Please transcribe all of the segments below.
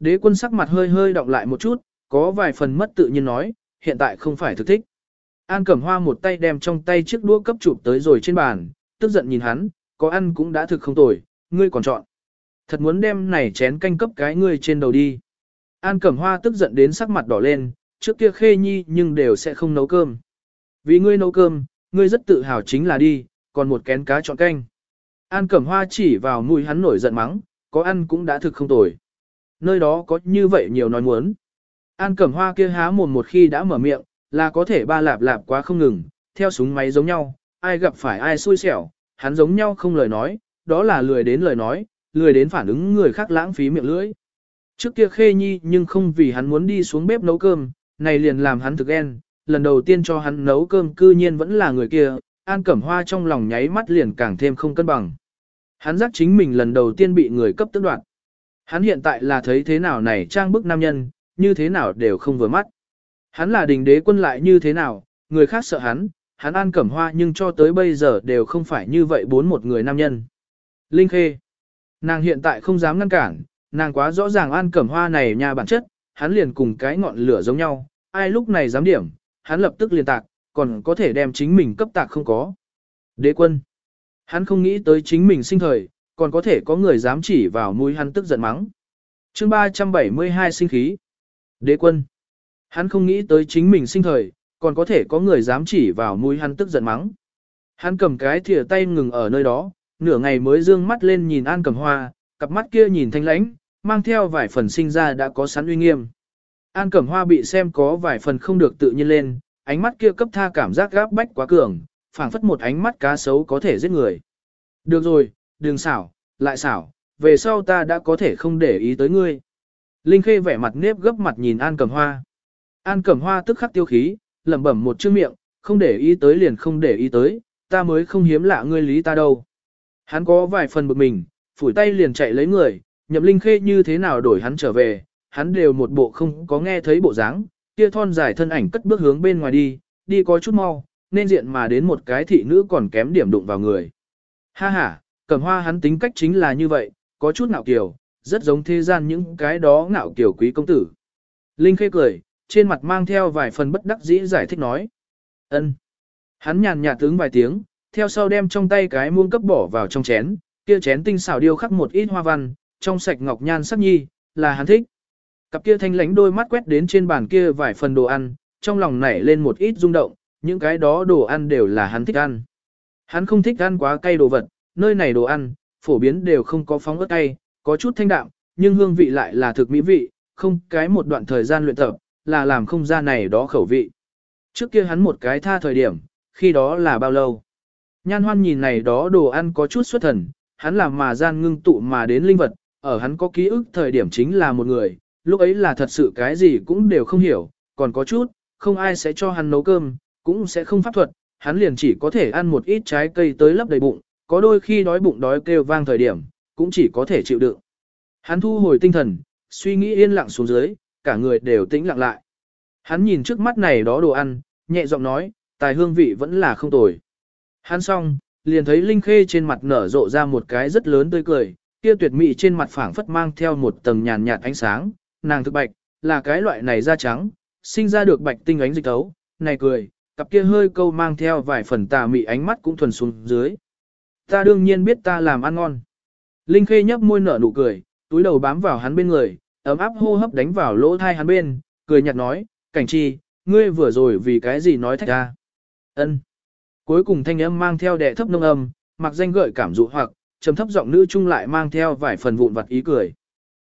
đế quân sắc mặt hơi hơi động lại một chút, có vài phần mất tự nhiên nói, hiện tại không phải thực thích. An Cẩm Hoa một tay đem trong tay chiếc đũa cấp chụp tới rồi trên bàn, tức giận nhìn hắn, có ăn cũng đã thực không tồi, ngươi còn chọn. Thật muốn đem này chén canh cấp cái ngươi trên đầu đi. An Cẩm Hoa tức giận đến sắc mặt đỏ lên, trước kia khê nhi nhưng đều sẽ không nấu cơm. Vì ngươi nấu cơm, ngươi rất tự hào chính là đi, còn một kén cá chọn canh. An Cẩm Hoa chỉ vào mũi hắn nổi giận mắng, có ăn cũng đã thực không tồi. Nơi đó có như vậy nhiều nói muốn. An Cẩm Hoa kia há mồm một khi đã mở miệng, là có thể ba lạp lạp quá không ngừng, theo súng máy giống nhau, ai gặp phải ai xui xẻo, hắn giống nhau không lời nói, đó là lười đến lời nói, lười đến phản ứng người khác lãng phí miệng lưỡi. Trước kia khê nhi nhưng không vì hắn muốn đi xuống bếp nấu cơm, này liền làm hắn thực ghen, lần đầu tiên cho hắn nấu cơm cư nhiên vẫn là người kia, An Cẩm Hoa trong lòng nháy mắt liền càng thêm không cân bằng. Hắn giác chính mình lần đầu tiên bị người cấp tức đoạn. Hắn hiện tại là thấy thế nào này trang bức nam nhân, như thế nào đều không vừa mắt. Hắn là đình đế quân lại như thế nào, người khác sợ hắn, hắn An Cẩm Hoa nhưng cho tới bây giờ đều không phải như vậy bốn một người nam nhân. Linh Khê. Nàng hiện tại không dám ngăn cản, nàng quá rõ ràng An Cẩm Hoa này nhà bản chất, hắn liền cùng cái ngọn lửa giống nhau, ai lúc này dám điểm, hắn lập tức liền tạc, còn có thể đem chính mình cấp tạc không có. Đế quân. Hắn không nghĩ tới chính mình sinh thời, còn có thể có người dám chỉ vào mũi hắn tức giận mắng. chương 372 sinh khí. Đế quân. Hắn không nghĩ tới chính mình sinh thời, còn có thể có người dám chỉ vào mũi hắn tức giận mắng. Hắn cầm cái thìa tay ngừng ở nơi đó, nửa ngày mới dương mắt lên nhìn An Cẩm Hoa, cặp mắt kia nhìn thanh lãnh, mang theo vài phần sinh ra đã có sẵn uy nghiêm. An Cẩm Hoa bị xem có vài phần không được tự nhiên lên, ánh mắt kia cấp tha cảm giác gáp bách quá cường, phảng phất một ánh mắt cá sấu có thể giết người. Được rồi, đừng xảo, lại xảo, về sau ta đã có thể không để ý tới ngươi. Linh Khê vẻ mặt nếp gấp mặt nhìn An Cẩm Hoa. An Cẩm Hoa tức khắc tiêu khí, lẩm bẩm một chữ miệng, không để ý tới liền không để ý tới, ta mới không hiếm lạ ngươi lý ta đâu. Hắn có vài phần bực mình, phủi tay liền chạy lấy người, nhậm Linh Khê như thế nào đổi hắn trở về, hắn đều một bộ không có nghe thấy bộ dáng, kia thon dài thân ảnh cất bước hướng bên ngoài đi, đi có chút mau, nên diện mà đến một cái thị nữ còn kém điểm đụng vào người. Ha ha, Cẩm Hoa hắn tính cách chính là như vậy, có chút ngạo kiều, rất giống thế gian những cái đó ngạo kiều quý công tử. Linh Khê cười, trên mặt mang theo vài phần bất đắc dĩ giải thích nói. ân. Hắn nhàn nhạt tướng vài tiếng, theo sau đem trong tay cái muông cấp bỏ vào trong chén, kia chén tinh xảo điêu khắc một ít hoa văn, trong sạch ngọc nhan sắc nhi, là hắn thích. Cặp kia thanh lánh đôi mắt quét đến trên bàn kia vài phần đồ ăn, trong lòng nảy lên một ít rung động, những cái đó đồ ăn đều là hắn thích ăn. Hắn không thích ăn quá cay đồ vật, nơi này đồ ăn, phổ biến đều không có phóng ớt cay, có chút thanh đạm, nhưng hương vị lại là thực mỹ vị, không cái một đoạn thời gian luyện tập, là làm không ra này đó khẩu vị. Trước kia hắn một cái tha thời điểm, khi đó là bao lâu? Nhan hoan nhìn này đó đồ ăn có chút xuất thần, hắn làm mà gian ngưng tụ mà đến linh vật, ở hắn có ký ức thời điểm chính là một người, lúc ấy là thật sự cái gì cũng đều không hiểu, còn có chút, không ai sẽ cho hắn nấu cơm, cũng sẽ không pháp thuật, hắn liền chỉ có thể ăn một ít trái cây tới lấp đầy bụng, có đôi khi đói bụng đói kêu vang thời điểm, cũng chỉ có thể chịu đựng. Hắn thu hồi tinh thần, suy nghĩ yên lặng xuống dưới, cả người đều tĩnh lặng lại. Hắn nhìn trước mắt này đó đồ ăn, nhẹ giọng nói, tài hương vị vẫn là không tồi. Hắn xong, liền thấy Linh Khê trên mặt nở rộ ra một cái rất lớn tươi cười, kia tuyệt mỹ trên mặt phảng phất mang theo một tầng nhàn nhạt ánh sáng, nàng thực bạch, là cái loại này da trắng, sinh ra được bạch tinh ánh dịch tấu, này cười, cặp kia hơi câu mang theo vài phần tà mị ánh mắt cũng thuần xuống dưới. Ta đương nhiên biết ta làm ăn ngon. Linh Khê nhấp môi nở nụ cười, túi đầu bám vào hắn bên người, ấm áp hô hấp đánh vào lỗ tai hắn bên, cười nhạt nói, cảnh chi, ngươi vừa rồi vì cái gì nói thách ta. Ân. Cuối cùng thanh âm mang theo đệ thấp nông âm, mặc danh gợi cảm dụ hoặc, trầm thấp giọng nữ trung lại mang theo vài phần vụn vặt ý cười.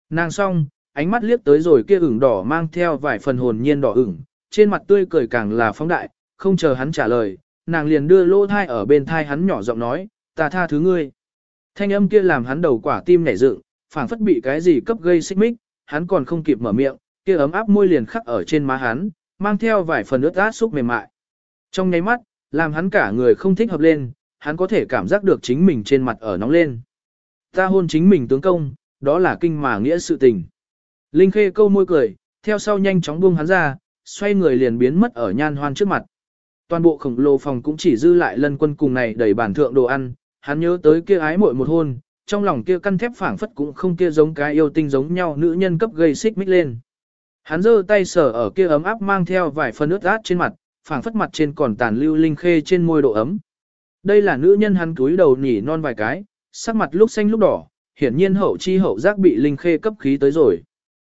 Nàng song, ánh mắt liếc tới rồi kia ửng đỏ mang theo vài phần hồn nhiên đỏ ửng, trên mặt tươi cười càng là phóng đại, không chờ hắn trả lời, nàng liền đưa lỗ thai ở bên thai hắn nhỏ giọng nói, ta tha thứ ngươi. Thanh âm kia làm hắn đầu quả tim nảy dựng, phảng phất bị cái gì cấp gây xích mích, hắn còn không kịp mở miệng, kia ấm áp môi liền khắc ở trên má hắn, mang theo vài phần ướt át xúc mềm mại. Trong nháy mắt, làm hắn cả người không thích hợp lên, hắn có thể cảm giác được chính mình trên mặt ở nóng lên. Ta hôn chính mình tướng công, đó là kinh mà nghĩa sự tình. Linh Khê câu môi cười, theo sau nhanh chóng buông hắn ra, xoay người liền biến mất ở nhan hoan trước mặt. Toàn bộ khổng lồ phòng cũng chỉ dư lại lân quân cùng này đầy bản thượng đồ ăn, hắn nhớ tới kia ái muội một hôn, trong lòng kia căn thép phảng phất cũng không kia giống cái yêu tinh giống nhau nữ nhân cấp gây xích mích lên. Hắn giơ tay sờ ở kia ấm áp mang theo vài phần ướt át trên mặt, phảng phất mặt trên còn tàn lưu linh khê trên môi độ ấm. Đây là nữ nhân hắn cúi đầu nhỉ non vài cái, sắc mặt lúc xanh lúc đỏ, hiển nhiên hậu chi hậu giác bị linh khê cấp khí tới rồi.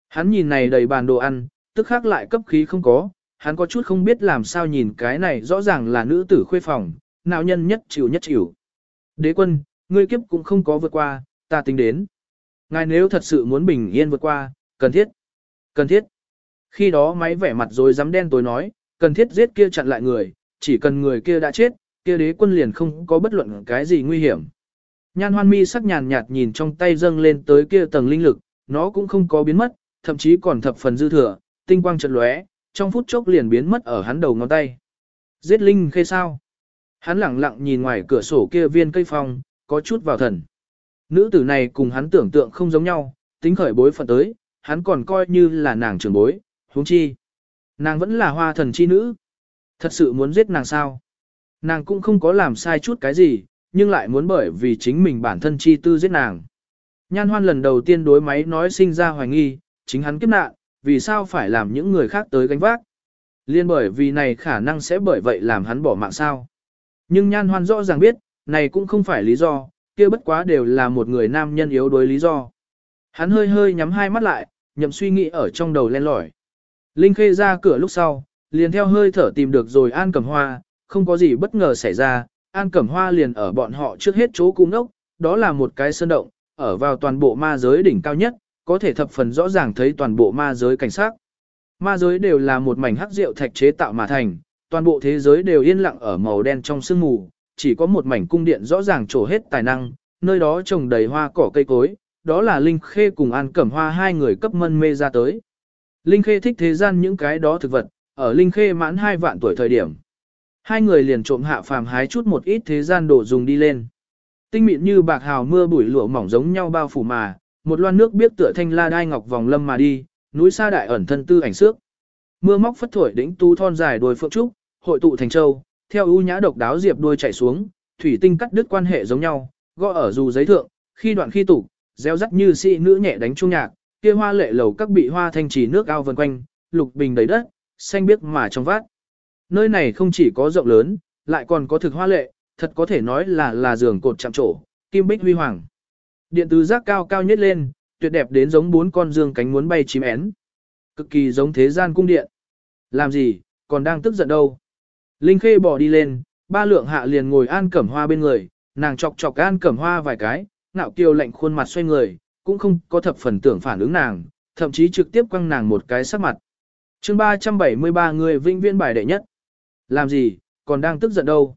Hắn nhìn này đầy bàn đồ ăn, tức khác lại cấp khí không có, hắn có chút không biết làm sao nhìn cái này rõ ràng là nữ tử khuê phòng, nào nhân nhất chịu nhất chịu. Đế quân, ngươi kiếp cũng không có vượt qua, ta tính đến. Ngài nếu thật sự muốn bình yên vượt qua, cần thiết. Cần thiết. Khi đó máy vẻ mặt rồi dám đen tối nói, cần thiết giết kia chặn lại người, chỉ cần người kia đã chết, kia đế quân liền không có bất luận cái gì nguy hiểm. Nhan hoan mi sắc nhàn nhạt nhìn trong tay dâng lên tới kia tầng linh lực, nó cũng không có biến mất, thậm chí còn thập phần dư thừa, tinh quang chợt lóe, trong phút chốc liền biến mất ở hắn đầu ngón tay. Giết linh khê sao? Hắn lẳng lặng nhìn ngoài cửa sổ kia viên cây phong, có chút vào thần. Nữ tử này cùng hắn tưởng tượng không giống nhau, tính khởi bối phận tới, hắn còn coi như là nàng trưởng bối, huống chi. Nàng vẫn là hoa thần chi nữ. Thật sự muốn giết nàng sao? Nàng cũng không có làm sai chút cái gì, nhưng lại muốn bởi vì chính mình bản thân chi tư giết nàng. Nhan hoan lần đầu tiên đối máy nói sinh ra hoài nghi, chính hắn kiếp nạn, vì sao phải làm những người khác tới gánh vác. Liên bởi vì này khả năng sẽ bởi vậy làm hắn bỏ mạng sao. Nhưng nhan hoan rõ ràng biết, này cũng không phải lý do, kia bất quá đều là một người nam nhân yếu đối lý do. Hắn hơi hơi nhắm hai mắt lại, nhậm suy nghĩ ở trong đầu len lỏi. Linh Khê ra cửa lúc sau, liền theo hơi thở tìm được rồi An Cẩm Hoa, không có gì bất ngờ xảy ra, An Cẩm Hoa liền ở bọn họ trước hết chỗ cung đốc, đó là một cái sơn động, ở vào toàn bộ ma giới đỉnh cao nhất, có thể thập phần rõ ràng thấy toàn bộ ma giới cảnh sát. Ma giới đều là một mảnh hắc rượu thạch chế tạo mà thành, toàn bộ thế giới đều yên lặng ở màu đen trong sương mù, chỉ có một mảnh cung điện rõ ràng trổ hết tài năng, nơi đó trồng đầy hoa cỏ cây cối, đó là Linh Khê cùng An Cẩm Hoa hai người cấp mân mê ra tới. Linh Khê thích thế gian những cái đó thực vật, ở Linh Khê mãn hai vạn tuổi thời điểm. Hai người liền trộm hạ phàm hái chút một ít thế gian đồ dùng đi lên. Tinh mịn như bạc hào mưa bụi lụa mỏng giống nhau bao phủ mà, một loan nước biết tựa thanh la đai ngọc vòng lâm mà đi, núi xa đại ẩn thân tư ảnh xước. Mưa móc phất thổi đỉnh tu thon dài đuôi phượng trúc, hội tụ thành châu, theo ưu nhã độc đáo diệp đuôi chạy xuống, thủy tinh cắt đứt quan hệ giống nhau, gõ ở dù giấy thượng, khi đoạn khi tụ, reo rắt như sĩ nữ nhẹ đánh trung nhạc, kia hoa lệ lầu các bị hoa thanh trì nước ao vần quanh, lục bình đầy đất, xanh biếc mà trong vát. Nơi này không chỉ có rộng lớn, lại còn có thực hoa lệ, thật có thể nói là là giường cột chạm trổ, kim bích huy hoàng. Điện tứ giác cao cao nhất lên, tuyệt đẹp đến giống bốn con dương cánh muốn bay chim én. Cực kỳ giống thế gian cung điện. Làm gì, còn đang tức giận đâu. Linh Khê bỏ đi lên, ba lượng hạ liền ngồi an cẩm hoa bên người, nàng chọc chọc an cẩm hoa vài cái, nạo kiều lạnh khuôn mặt xoay người, cũng không có thập phần tưởng phản ứng nàng, thậm chí trực tiếp quăng nàng một cái sắc mặt. chương 373 người vinh viên bài đệ nhất. Làm gì, còn đang tức giận đâu.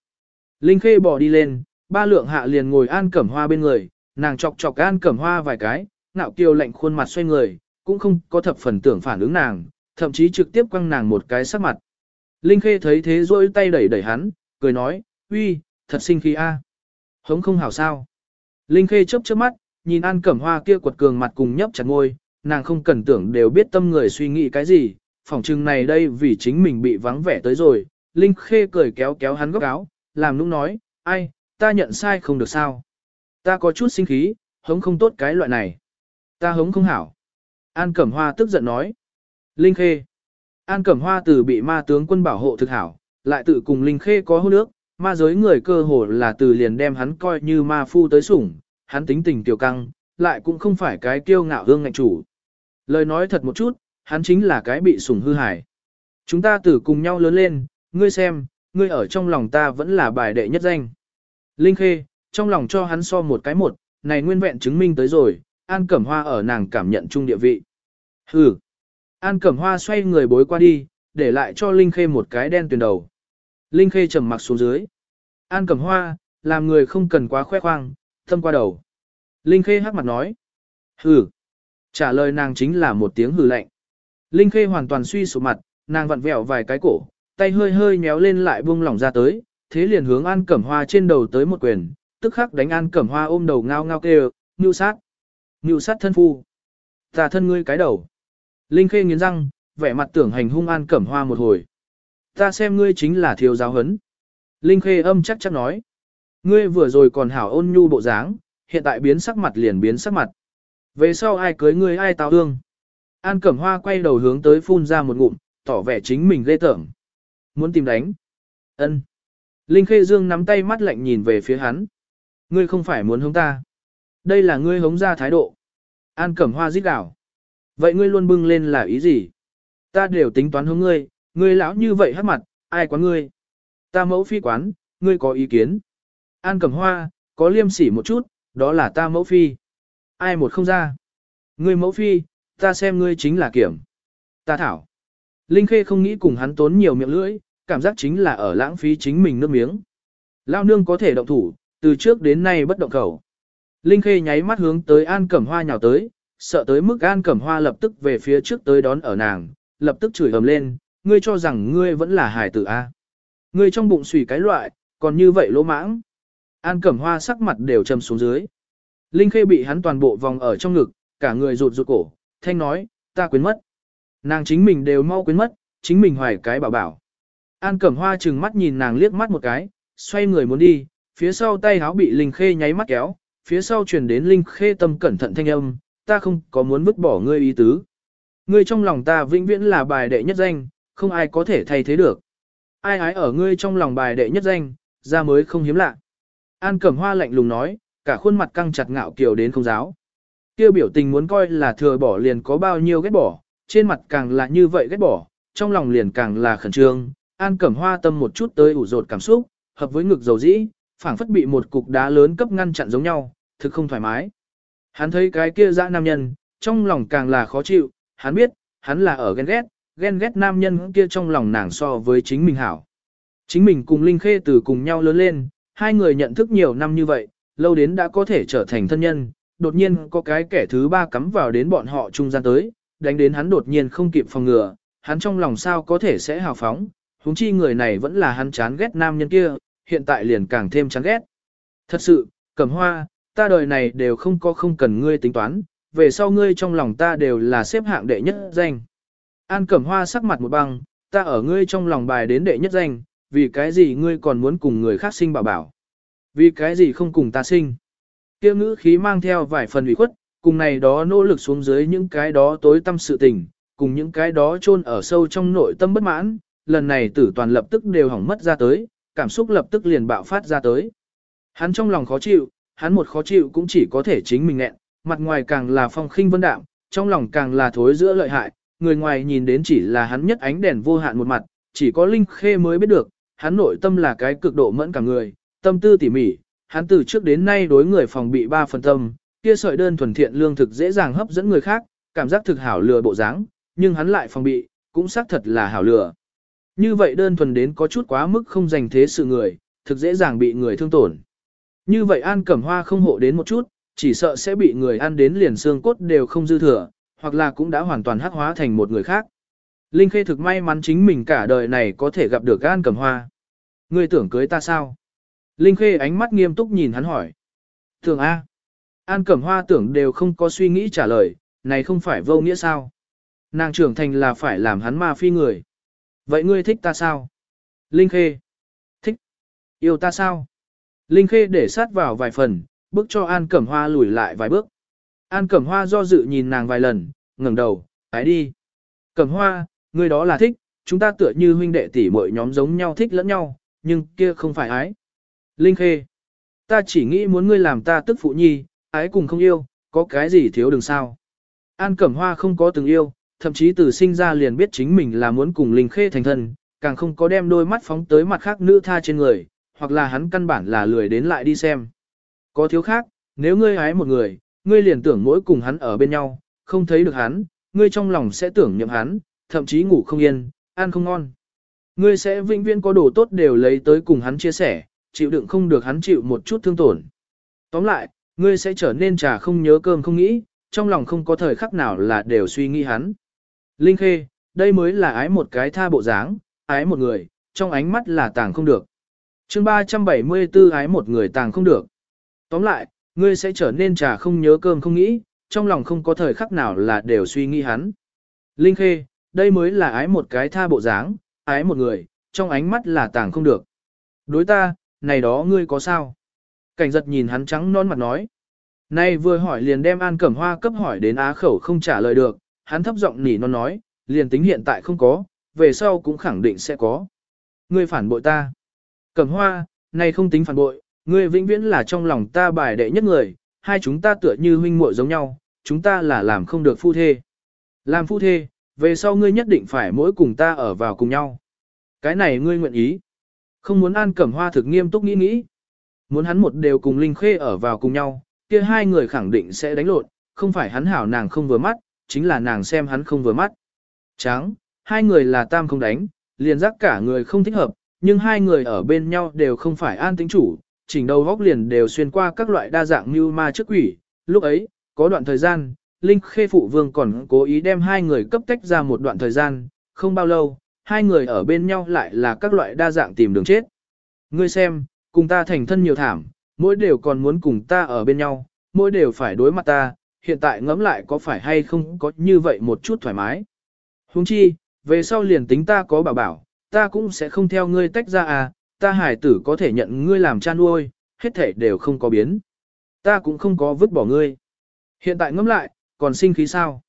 Linh Khê bỏ đi lên, ba lượng hạ liền ngồi an cẩm hoa bên người, nàng chọc chọc an cẩm hoa vài cái, nạo kiều lạnh khuôn mặt xoay người, cũng không có thập phần tưởng phản ứng nàng, thậm chí trực tiếp quăng nàng một cái sắc mặt. Linh Khê thấy thế rỗi tay đẩy đẩy hắn, cười nói, uy, thật sinh khí a. Hống không hảo sao. Linh Khê chớp chớp mắt, nhìn An Cẩm Hoa kia quật cường mặt cùng nhấp chặt môi. nàng không cần tưởng đều biết tâm người suy nghĩ cái gì, phỏng chừng này đây vì chính mình bị vắng vẻ tới rồi. Linh Khê cười kéo kéo hắn góc áo, làm nũng nói, ai, ta nhận sai không được sao. Ta có chút sinh khí, hống không tốt cái loại này. Ta hống không hảo. An Cẩm Hoa tức giận nói. Linh Khê. An Cẩm Hoa từ bị ma tướng quân bảo hộ thực hảo, lại tự cùng Linh Khê có hôn nước, ma giới người cơ hồ là từ liền đem hắn coi như ma phu tới sủng, hắn tính tình tiểu căng, lại cũng không phải cái kiêu ngạo hương ngạnh chủ. Lời nói thật một chút, hắn chính là cái bị sủng hư hải. Chúng ta từ cùng nhau lớn lên, ngươi xem, ngươi ở trong lòng ta vẫn là bài đệ nhất danh. Linh Khê, trong lòng cho hắn so một cái một, này nguyên vẹn chứng minh tới rồi, An Cẩm Hoa ở nàng cảm nhận chung địa vị. Hừ. An Cẩm Hoa xoay người bối qua đi, để lại cho Linh Khê một cái đen tuyền đầu. Linh Khê trầm mặc xuống dưới. An Cẩm Hoa, làm người không cần quá khoe khoang, thâm qua đầu. Linh Khê hắc mặt nói. Hừ. Trả lời nàng chính là một tiếng hừ lạnh. Linh Khê hoàn toàn suy sụp mặt, nàng vặn vẹo vài cái cổ, tay hơi hơi nhéo lên lại buông lỏng ra tới, thế liền hướng An Cẩm Hoa trên đầu tới một quyền, tức khắc đánh An Cẩm Hoa ôm đầu ngao ngao kêu, "Nưu sát! Nưu sát thân phu! Ta thân ngươi cái đầu!" Linh Khê nghiến răng, vẻ mặt tưởng hành hung An Cẩm Hoa một hồi. "Ta xem ngươi chính là thiếu giáo hấn." Linh Khê âm chắc chắc nói. "Ngươi vừa rồi còn hảo ôn nhu bộ dáng, hiện tại biến sắc mặt liền biến sắc mặt. Về sau ai cưới ngươi ai tao hương. An Cẩm Hoa quay đầu hướng tới phun ra một ngụm, tỏ vẻ chính mình ghê tởm. Muốn tìm đánh. ân Linh Khê Dương nắm tay mắt lạnh nhìn về phía hắn. Ngươi không phải muốn hống ta. Đây là ngươi hống ra thái độ. An Cẩm Hoa rít đảo. Vậy ngươi luôn bưng lên là ý gì? Ta đều tính toán hướng ngươi, ngươi lão như vậy hát mặt, ai quán ngươi? Ta mẫu phi quán, ngươi có ý kiến? An Cẩm Hoa, có liêm sỉ một chút, đó là ta mẫu phi. Ai một không ra? Ngươi mẫu phi, ta xem ngươi chính là kiểm. Ta thảo. Linh Khê không nghĩ cùng hắn tốn nhiều miệng lưỡi, cảm giác chính là ở lãng phí chính mình nước miếng. Lao nương có thể động thủ, từ trước đến nay bất động khẩu. Linh Khê nháy mắt hướng tới An Cẩm Hoa nhào tới, sợ tới mức An Cẩm Hoa lập tức về phía trước tới đón ở nàng, lập tức chửi ầm lên, ngươi cho rằng ngươi vẫn là hài tử A. Ngươi trong bụng xùy cái loại, còn như vậy lỗ mãng. An Cẩm Hoa sắc mặt đều trầm xuống dưới. Linh Khê bị hắn toàn bộ vòng ở trong ngực, cả người rụt rụt cổ, thanh nói, ta quên mất. Nàng chính mình đều mau quên mất, chính mình hoài cái bảo bảo. An Cẩm Hoa trừng mắt nhìn nàng liếc mắt một cái, xoay người muốn đi, phía sau tay háo bị Linh Khê nháy mắt kéo, phía sau truyền đến Linh Khê tâm cẩn thận thanh âm, ta không có muốn vứt bỏ ngươi ý tứ. Ngươi trong lòng ta vĩnh viễn là bài đệ nhất danh, không ai có thể thay thế được. Ai ái ở ngươi trong lòng bài đệ nhất danh, ra mới không hiếm lạ. An Cẩm Hoa lạnh lùng nói, cả khuôn mặt căng chặt ngạo kiều đến không giáo. Kêu biểu tình muốn coi là thừa bỏ liền có bao nhiêu ghét bỏ, trên mặt càng là như vậy ghét bỏ, trong lòng liền càng là khẩn trương. An Cẩm Hoa tâm một chút tới ủ rột cảm xúc, hợp với ngực dầu dĩ, phảng phất bị một cục đá lớn cấp ngăn chặn giống nhau, thực không thoải mái. Hắn thấy cái kia dã nam nhân, trong lòng càng là khó chịu, hắn biết, hắn là ở ghen ghét, ghen ghét nam nhân kia trong lòng nàng so với chính mình hảo. Chính mình cùng Linh Khê từ cùng nhau lớn lên, hai người nhận thức nhiều năm như vậy, lâu đến đã có thể trở thành thân nhân, đột nhiên có cái kẻ thứ ba cắm vào đến bọn họ trung gian tới, đánh đến hắn đột nhiên không kịp phòng ngừa, hắn trong lòng sao có thể sẽ hào phóng, huống chi người này vẫn là hắn chán ghét nam nhân kia, hiện tại liền càng thêm chán ghét. Thật sự, cẩm hoa, ta đời này đều không có không cần ngươi tính toán, về sau ngươi trong lòng ta đều là xếp hạng đệ nhất danh. An cẩm hoa sắc mặt một băng, ta ở ngươi trong lòng bài đến đệ nhất danh, vì cái gì ngươi còn muốn cùng người khác sinh bảo bảo. Vì cái gì không cùng ta sinh. Kia ngữ khí mang theo vài phần ủy khuất, cùng này đó nỗ lực xuống dưới những cái đó tối tâm sự tình, cùng những cái đó chôn ở sâu trong nội tâm bất mãn, lần này tử toàn lập tức đều hỏng mất ra tới, cảm xúc lập tức liền bạo phát ra tới. Hắn trong lòng khó chịu, hắn một khó chịu cũng chỉ có thể chính mình nghẹn, mặt ngoài càng là phong khinh vân đạm, trong lòng càng là thối giữa lợi hại, người ngoài nhìn đến chỉ là hắn nhất ánh đèn vô hạn một mặt, chỉ có Linh Khê mới biết được, hắn nội tâm là cái cực độ mẫn cả người, tâm tư tỉ mỉ, hắn từ trước đến nay đối người phòng bị ba phần tâm, kia sợi đơn thuần thiện lương thực dễ dàng hấp dẫn người khác, cảm giác thực hảo lừa bộ dáng, nhưng hắn lại phòng bị, cũng xác thật là hảo lừa. Như vậy đơn thuần đến có chút quá mức không dành thế sự người, thực dễ dàng bị người thương tổn. Như vậy An Cẩm Hoa không hộ đến một chút, chỉ sợ sẽ bị người ăn đến liền xương cốt đều không dư thừa, hoặc là cũng đã hoàn toàn hắc hóa thành một người khác. Linh Khê thực may mắn chính mình cả đời này có thể gặp được An Cẩm Hoa. Ngươi tưởng cưới ta sao? Linh Khê ánh mắt nghiêm túc nhìn hắn hỏi. Tưởng A. An Cẩm Hoa tưởng đều không có suy nghĩ trả lời, này không phải vô nghĩa sao? Nàng trưởng thành là phải làm hắn ma phi người. Vậy ngươi thích ta sao? Linh Khê. Thích. Yêu ta sao? Linh Khê để sát vào vài phần, bước cho An Cẩm Hoa lùi lại vài bước. An Cẩm Hoa do dự nhìn nàng vài lần, ngẩng đầu, ái đi. Cẩm Hoa, ngươi đó là thích, chúng ta tựa như huynh đệ tỷ muội nhóm giống nhau thích lẫn nhau, nhưng kia không phải ái. Linh Khê, ta chỉ nghĩ muốn ngươi làm ta tức phụ nhi, ái cùng không yêu, có cái gì thiếu đừng sao. An Cẩm Hoa không có từng yêu, thậm chí từ sinh ra liền biết chính mình là muốn cùng Linh Khê thành thân, càng không có đem đôi mắt phóng tới mặt khác nữ tha trên người, hoặc là hắn căn bản là lười đến lại đi xem. Có thiếu khác, nếu ngươi ái một người, ngươi liền tưởng mỗi cùng hắn ở bên nhau, không thấy được hắn, ngươi trong lòng sẽ tưởng nhậm hắn, thậm chí ngủ không yên, ăn không ngon. Ngươi sẽ vĩnh viễn có đồ tốt đều lấy tới cùng hắn chia sẻ, chịu đựng không được hắn chịu một chút thương tổn. Tóm lại, ngươi sẽ trở nên trà không nhớ cơm không nghĩ, trong lòng không có thời khắc nào là đều suy nghĩ hắn. Linh Khê, đây mới là ái một cái tha bộ dáng, ái một người, trong ánh mắt là tàng không được chương 374 ái một người tàng không được. Tóm lại, ngươi sẽ trở nên trà không nhớ cơm không nghĩ, trong lòng không có thời khắc nào là đều suy nghĩ hắn. Linh Khê, đây mới là ái một cái tha bộ dáng, ái một người, trong ánh mắt là tàng không được. Đối ta, này đó ngươi có sao? Cảnh giật nhìn hắn trắng non mặt nói. Nay vừa hỏi liền đem An Cẩm Hoa cấp hỏi đến á khẩu không trả lời được, hắn thấp giọng nỉ non nói, liền tính hiện tại không có, về sau cũng khẳng định sẽ có. Ngươi phản bội ta. Cẩm Hoa, này không tính phản bội, ngươi vĩnh viễn là trong lòng ta bài đệ nhất người, hai chúng ta tựa như huynh muội giống nhau, chúng ta là làm không được phu thê. Làm phu thê, về sau ngươi nhất định phải mỗi cùng ta ở vào cùng nhau. Cái này ngươi nguyện ý. Không muốn An Cẩm Hoa thực nghiêm túc nghĩ nghĩ. Muốn hắn một đều cùng Linh Khê ở vào cùng nhau, kia hai người khẳng định sẽ đánh lộn, không phải hắn hảo nàng không vừa mắt, chính là nàng xem hắn không vừa mắt. Tráng, hai người là tam không đánh, liền giác cả người không thích hợp, nhưng hai người ở bên nhau đều không phải an tính chủ, chỉnh đầu góc liền đều xuyên qua các loại đa dạng như ma trước quỷ. Lúc ấy, có đoạn thời gian, Linh Khê Phụ Vương còn cố ý đem hai người cấp tách ra một đoạn thời gian, không bao lâu, hai người ở bên nhau lại là các loại đa dạng tìm đường chết. Ngươi xem, cùng ta thành thân nhiều thảm, mỗi đều còn muốn cùng ta ở bên nhau, mỗi đều phải đối mặt ta, hiện tại ngẫm lại có phải hay không có như vậy một chút thoải mái. Huống chi, về sau liền tính ta có bảo bảo, ta cũng sẽ không theo ngươi tách ra à, ta hải tử có thể nhận ngươi làm cha nuôi, hết thể đều không có biến. Ta cũng không có vứt bỏ ngươi. Hiện tại ngẫm lại, còn sinh khí sao?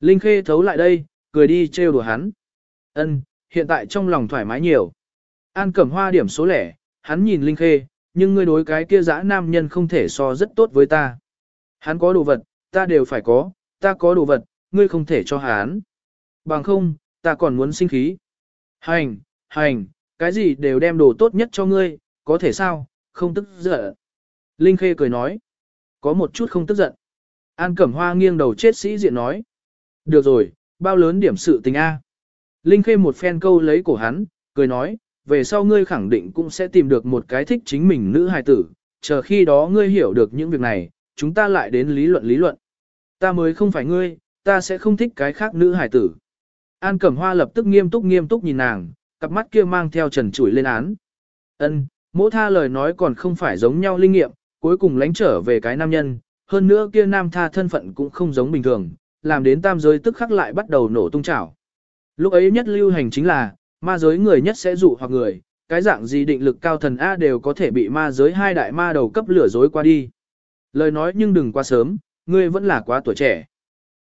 Linh Khê thấu lại đây, cười đi trêu đùa hắn. Ân, hiện tại trong lòng thoải mái nhiều. An Cẩm Hoa điểm số lẻ, hắn nhìn Linh Khê, nhưng ngươi đối cái kia dã nam nhân không thể so rất tốt với ta. Hắn có đồ vật, ta đều phải có, ta có đồ vật, ngươi không thể cho hắn. Bằng không, ta còn muốn sinh khí. Hành, hành, cái gì đều đem đồ tốt nhất cho ngươi, có thể sao, không tức giận. Linh Khê cười nói, có một chút không tức giận. An Cẩm Hoa nghiêng đầu chết sĩ diện nói. Được rồi, bao lớn điểm sự tình A. Linh Khê một phen câu lấy cổ hắn, cười nói, về sau ngươi khẳng định cũng sẽ tìm được một cái thích chính mình nữ hài tử, chờ khi đó ngươi hiểu được những việc này, chúng ta lại đến lý luận lý luận. Ta mới không phải ngươi, ta sẽ không thích cái khác nữ hài tử. An Cẩm Hoa lập tức nghiêm túc nghiêm túc nhìn nàng, cặp mắt kia mang theo trần chủi lên án. Ân, mỗi tha lời nói còn không phải giống nhau linh nghiệm, cuối cùng lánh trở về cái nam nhân, hơn nữa kia nam tha thân phận cũng không giống bình thường, làm đến tam giới tức khắc lại bắt đầu nổ tung chảo. Lúc ấy nhất lưu hành chính là, ma giới người nhất sẽ dụ hoặc người, cái dạng gì định lực cao thần A đều có thể bị ma giới hai đại ma đầu cấp lửa dối qua đi. Lời nói nhưng đừng quá sớm, ngươi vẫn là quá tuổi trẻ.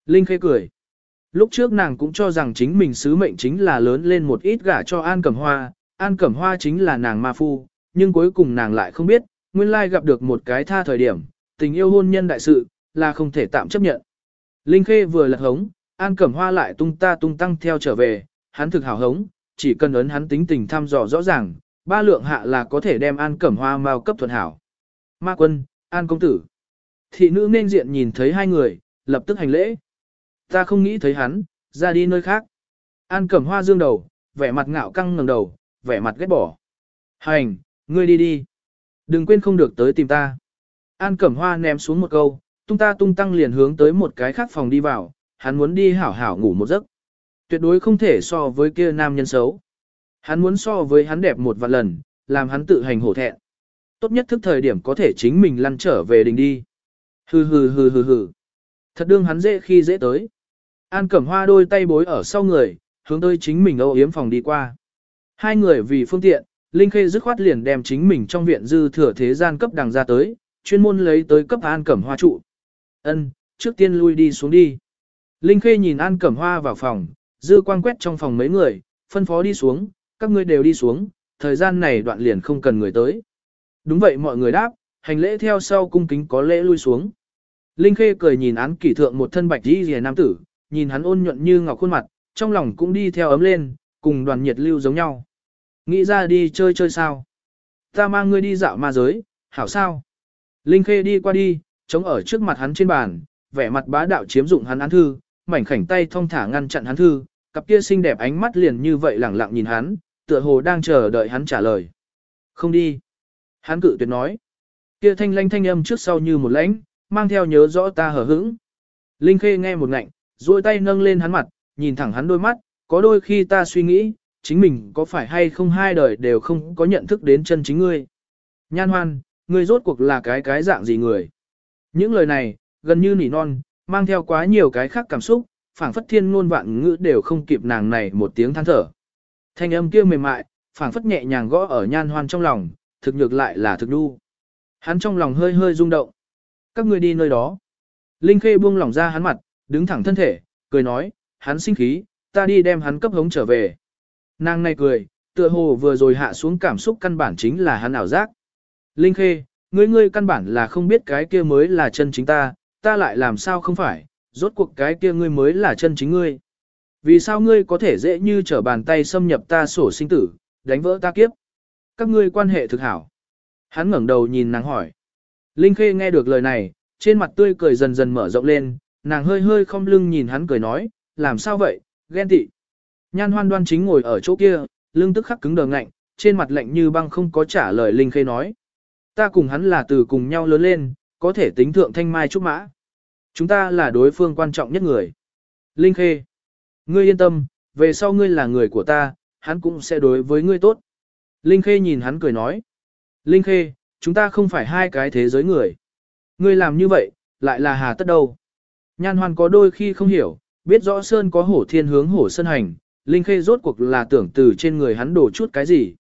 Linh khê cười. Lúc trước nàng cũng cho rằng chính mình sứ mệnh chính là lớn lên một ít gả cho An Cẩm Hoa, An Cẩm Hoa chính là nàng ma phu, nhưng cuối cùng nàng lại không biết, nguyên lai gặp được một cái tha thời điểm, tình yêu hôn nhân đại sự, là không thể tạm chấp nhận. Linh Khê vừa lật hống, An Cẩm Hoa lại tung ta tung tăng theo trở về, hắn thực hào hống, chỉ cần ấn hắn tính tình thăm dò rõ ràng, ba lượng hạ là có thể đem An Cẩm Hoa mau cấp thuận hảo. Ma quân, An công tử. Thị nữ nên diện nhìn thấy hai người, lập tức hành lễ. Ta không nghĩ thấy hắn, ra đi nơi khác. An Cẩm Hoa dương đầu, vẻ mặt ngạo căng ngẩng đầu, vẻ mặt ghét bỏ. Hành, ngươi đi đi. Đừng quên không được tới tìm ta. An Cẩm Hoa ném xuống một câu, tung ta tung tăng liền hướng tới một cái khác phòng đi vào, hắn muốn đi hảo hảo ngủ một giấc. Tuyệt đối không thể so với kia nam nhân xấu. Hắn muốn so với hắn đẹp một vạn lần, làm hắn tự hành hổ thẹn. Tốt nhất thức thời điểm có thể chính mình lăn trở về đình đi. Hừ hừ hừ hừ hừ. Thật đương hắn dễ khi dễ tới. An Cẩm Hoa đôi tay bối ở sau người, hướng tới chính mình âu yếm phòng đi qua. Hai người vì phương tiện, Linh Khê dứt khoát liền đem chính mình trong viện dư thừa thế gian cấp đằng ra tới, chuyên môn lấy tới cấp An Cẩm Hoa trụ. Ân, trước tiên lui đi xuống đi. Linh Khê nhìn An Cẩm Hoa vào phòng, dư quang quét trong phòng mấy người, phân phó đi xuống, các ngươi đều đi xuống, thời gian này đoạn liền không cần người tới. Đúng vậy mọi người đáp, hành lễ theo sau cung kính có lễ lui xuống. Linh Khê cười nhìn án kỷ thượng một thân bạch đi rìa nam tử, nhìn hắn ôn nhuận như ngọc khuôn mặt, trong lòng cũng đi theo ấm lên, cùng đoàn nhiệt lưu giống nhau. Nghĩ ra đi chơi chơi sao? Ta mang ngươi đi dạo ma giới, hảo sao? Linh Khê đi qua đi, chống ở trước mặt hắn trên bàn, vẻ mặt bá đạo chiếm dụng hắn án thư, mảnh khảnh tay thong thả ngăn chặn hắn thư, cặp kia xinh đẹp ánh mắt liền như vậy lẳng lặng nhìn hắn, tựa hồ đang chờ đợi hắn trả lời. Không đi. Hắn cự tuyệt nói. Kia thanh lanh thanh âm trước sau như một lãnh, mang theo nhớ rõ ta hở hững. Linh Khê nghe một ngạnh, duỗi tay nâng lên hắn mặt, nhìn thẳng hắn đôi mắt, có đôi khi ta suy nghĩ, chính mình có phải hay không hai đời đều không có nhận thức đến chân chính ngươi. Nhan hoan, ngươi rốt cuộc là cái cái dạng gì người. Những lời này, gần như nỉ non, mang theo quá nhiều cái khác cảm xúc, phảng phất thiên ngôn vạn ngữ đều không kịp nàng này một tiếng than thở. Thanh âm kia mềm mại, phảng phất nhẹ nhàng gõ ở nhan hoan trong lòng, thực nhược lại là thực đu. Hắn trong lòng hơi hơi rung động. Các ngươi đi nơi đó. Linh Khê buông lỏng ra hắn mặt, đứng thẳng thân thể, cười nói, hắn sinh khí, ta đi đem hắn cấp hống trở về. Nàng này cười, tựa hồ vừa rồi hạ xuống cảm xúc căn bản chính là hắn ảo giác. Linh Khê, ngươi ngươi căn bản là không biết cái kia mới là chân chính ta, ta lại làm sao không phải, rốt cuộc cái kia ngươi mới là chân chính ngươi. Vì sao ngươi có thể dễ như trở bàn tay xâm nhập ta sổ sinh tử, đánh vỡ ta kiếp? Các ngươi quan hệ thực hảo. Hắn ngẩng đầu nhìn nàng hỏi. Linh Khê nghe được lời này, trên mặt tươi cười dần dần mở rộng lên, nàng hơi hơi không lưng nhìn hắn cười nói, làm sao vậy, ghen tị. Nhan hoan đoan chính ngồi ở chỗ kia, lưng tức khắc cứng đờ ngạnh, trên mặt lạnh như băng không có trả lời Linh Khê nói. Ta cùng hắn là từ cùng nhau lớn lên, có thể tính thượng thanh mai trúc mã. Chúng ta là đối phương quan trọng nhất người. Linh Khê. Ngươi yên tâm, về sau ngươi là người của ta, hắn cũng sẽ đối với ngươi tốt. Linh Khê nhìn hắn cười nói. Linh Khê, chúng ta không phải hai cái thế giới người. Ngươi làm như vậy, lại là hà tất đâu. Nhan hoan có đôi khi không hiểu, biết rõ Sơn có hổ thiên hướng hổ sơn hành, Linh Khê rốt cuộc là tưởng từ trên người hắn đổ chút cái gì.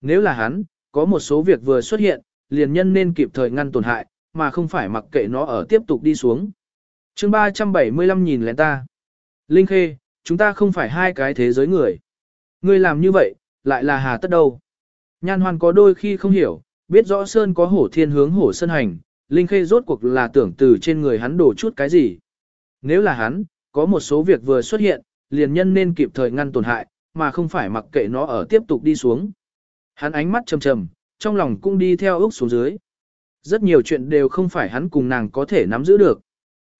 Nếu là hắn, có một số việc vừa xuất hiện, liền nhân nên kịp thời ngăn tổn hại, mà không phải mặc kệ nó ở tiếp tục đi xuống. chương 375 nhìn lên ta. Linh Khê, chúng ta không phải hai cái thế giới người. Ngươi làm như vậy, lại là hà tất đâu. Nhan hoan có đôi khi không hiểu, biết rõ Sơn có hổ thiên hướng hổ sơn hành, Linh Khê rốt cuộc là tưởng từ trên người hắn đổ chút cái gì. Nếu là hắn, có một số việc vừa xuất hiện, liền nhân nên kịp thời ngăn tổn hại, mà không phải mặc kệ nó ở tiếp tục đi xuống. Hắn ánh mắt trầm trầm, trong lòng cũng đi theo ước xuống dưới. Rất nhiều chuyện đều không phải hắn cùng nàng có thể nắm giữ được.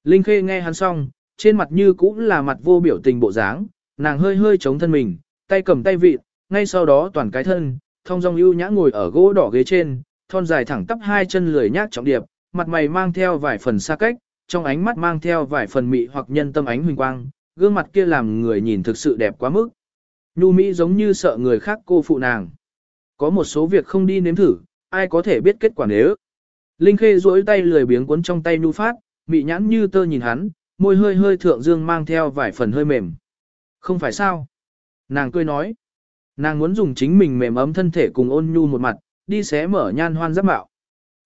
Linh Khê nghe hắn xong, trên mặt như cũng là mặt vô biểu tình bộ dáng, nàng hơi hơi chống thân mình, tay cầm tay vịt, ngay sau đó toàn cái thân, thông dong ưu nhã ngồi ở gỗ đỏ ghế trên, thon dài thẳng tắp hai chân lười nhác trọng điệp, mặt mày mang theo vài phần xa cách, trong ánh mắt mang theo vài phần mị hoặc nhân tâm ánh huỳnh quang, gương mặt kia làm người nhìn thực sự đẹp quá mức. Nhu Mỹ giống như sợ người khác cô phụ nàng. Có một số việc không đi nếm thử, ai có thể biết kết quả nếu. Linh Khê duỗi tay lười biếng cuốn trong tay Nhu Phát, mị nhãn như tơ nhìn hắn, môi hơi hơi thượng dương mang theo vài phần hơi mềm. Không phải sao? Nàng cười nói. Nàng muốn dùng chính mình mềm ấm thân thể cùng ôn nhu một mặt, đi xé mở nhan hoan giáp mạo.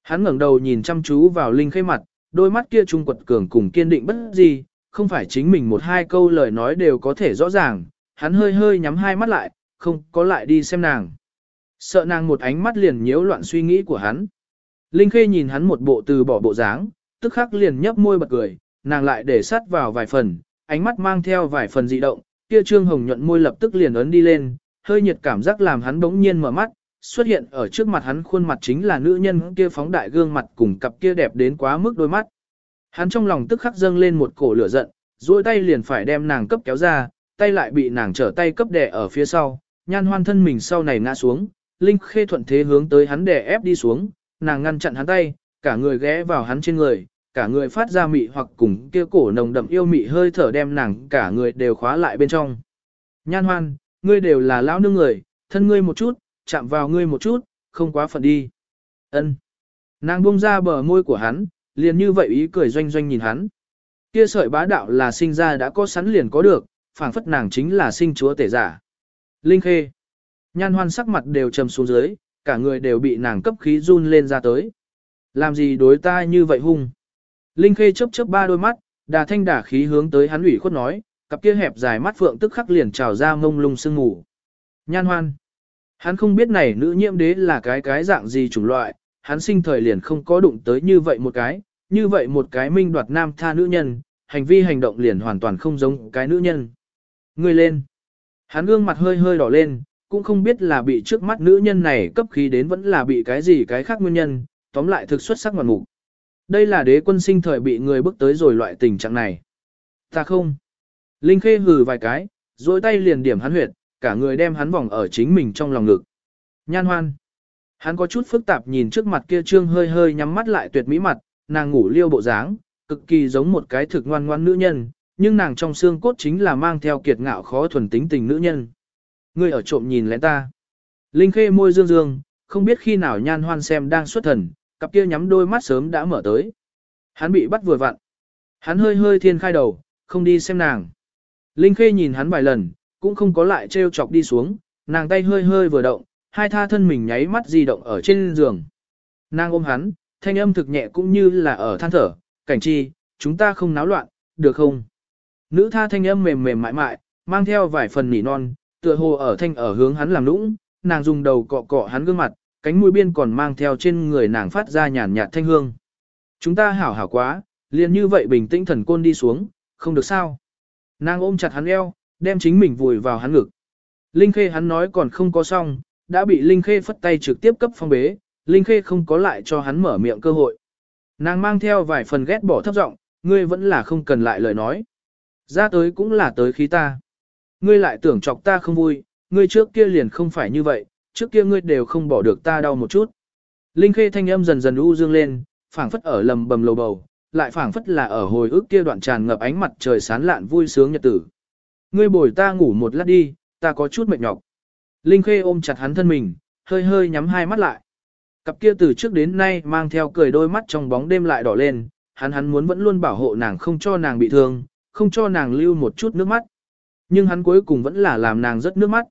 Hắn ngẩng đầu nhìn chăm chú vào Linh Khê mặt, đôi mắt kia trung quật cường cùng kiên định bất gì, không phải chính mình một hai câu lời nói đều có thể rõ ràng, hắn hơi hơi nhắm hai mắt lại, không có lại đi xem nàng. Sợ nàng một ánh mắt liền nhiễu loạn suy nghĩ của hắn. Linh Khê nhìn hắn một bộ từ bỏ bộ dáng, tức khắc liền nhấp môi bật cười, nàng lại để sát vào vài phần, ánh mắt mang theo vài phần dị động, kia trương hồng nhuận môi lập tức liền ấn đi lên, hơi nhiệt cảm giác làm hắn bỗng nhiên mở mắt, xuất hiện ở trước mặt hắn khuôn mặt chính là nữ nhân kia phóng đại gương mặt cùng cặp kia đẹp đến quá mức đôi mắt. Hắn trong lòng tức khắc dâng lên một cổ lửa giận, duỗi tay liền phải đem nàng cấp kéo ra, tay lại bị nàng trở tay cấp đè ở phía sau, nhan hoan thân mình sau này ngã xuống, Linh Khê thuận thế hướng tới hắn đè ép đi xuống, nàng ngăn chặn hắn tay, cả người ghé vào hắn trên người, cả người phát ra mị hoặc cùng kia cổ nồng đậm yêu mị hơi thở đem nàng cả người đều khóa lại bên trong. Nhan hoan, ngươi đều là lão nương người, thân ngươi một chút, chạm vào ngươi một chút, không quá phận đi. Ân. Nàng buông ra bờ môi của hắn, liền như vậy ý cười doanh doanh nhìn hắn. Kia sợi bá đạo là sinh ra đã có sẵn liền có được, phảng phất nàng chính là sinh chúa tể giả. Linh Khê. Nhan hoan sắc mặt đều trầm xuống dưới, cả người đều bị nàng cấp khí run lên ra tới. Làm gì đối ta như vậy hung? Linh Khê chớp chớp ba đôi mắt, đà thanh đà khí hướng tới hắn ủy khuất nói, cặp kia hẹp dài mắt phượng tức khắc liền trào ra mông lung sương ngủ. Nhan hoan. Hắn không biết này nữ nhiễm đế là cái cái dạng gì chủng loại, hắn sinh thời liền không có đụng tới như vậy một cái, như vậy một cái minh đoạt nam tha nữ nhân, hành vi hành động liền hoàn toàn không giống cái nữ nhân. Người lên. Hắn gương mặt hơi hơi đỏ lên, cũng không biết là bị trước mắt nữ nhân này cấp khí đến vẫn là bị cái gì cái khác nguyên nhân, tóm lại thực xuất sắc ngoạn mục. Đây là đế quân sinh thời bị người bước tới rồi loại tình trạng này. Ta không. Linh khê hừ vài cái, dối tay liền điểm hắn huyệt, cả người đem hắn vòng ở chính mình trong lòng ngực. Nhan hoan. Hắn có chút phức tạp nhìn trước mặt kia trương hơi hơi nhắm mắt lại tuyệt mỹ mặt, nàng ngủ liêu bộ dáng, cực kỳ giống một cái thực ngoan ngoan nữ nhân, nhưng nàng trong xương cốt chính là mang theo kiệt ngạo khó thuần tính tình nữ nhân. Ngươi ở trộm nhìn lén ta. Linh khê môi dương dương, không biết khi nào nhan hoan xem đang xuất thần, cặp kia nhắm đôi mắt sớm đã mở tới. Hắn bị bắt vừa vặn. Hắn hơi hơi thiên khai đầu, không đi xem nàng. Linh khê nhìn hắn vài lần, cũng không có lại trêu chọc đi xuống, nàng tay hơi hơi vừa động, hai tha thân mình nháy mắt di động ở trên giường. Nàng ôm hắn, thanh âm thực nhẹ cũng như là ở than thở, cảnh chi, chúng ta không náo loạn, được không? Nữ tha thanh âm mềm mềm mại mại, mang theo vài phần nỉ non, tựa hồ ở thanh ở hướng hắn làm nũng, nàng dùng đầu cọ cọ hắn gương mặt, cánh mũi biên còn mang theo trên người nàng phát ra nhàn nhạt thanh hương. Chúng ta hảo hảo quá, liền như vậy bình tĩnh thần côn đi xuống, không được sao. Nàng ôm chặt hắn eo, đem chính mình vùi vào hắn ngực. Linh Khê hắn nói còn không có xong, đã bị Linh Khê phất tay trực tiếp cấp phong bế, Linh Khê không có lại cho hắn mở miệng cơ hội. Nàng mang theo vài phần ghét bỏ thấp giọng, ngươi vẫn là không cần lại lời nói. Ra tới cũng là tới khí ta. Ngươi lại tưởng chọc ta không vui, ngươi trước kia liền không phải như vậy, trước kia ngươi đều không bỏ được ta đau một chút. Linh Khê thanh âm dần dần u dương lên, phảng phất ở lầm bầm lầu bầu, lại phảng phất là ở hồi ức kia đoạn tràn ngập ánh mặt trời sán lạn vui sướng nhật tử. Ngươi bồi ta ngủ một lát đi, ta có chút mệt nhọc. Linh Khê ôm chặt hắn thân mình, hơi hơi nhắm hai mắt lại. Cặp kia từ trước đến nay mang theo cười đôi mắt trong bóng đêm lại đỏ lên, hắn hắn muốn vẫn luôn bảo hộ nàng không cho nàng bị thương, không cho nàng lưu một chút nước mắt. Nhưng hắn cuối cùng vẫn là làm nàng rất nước mắt.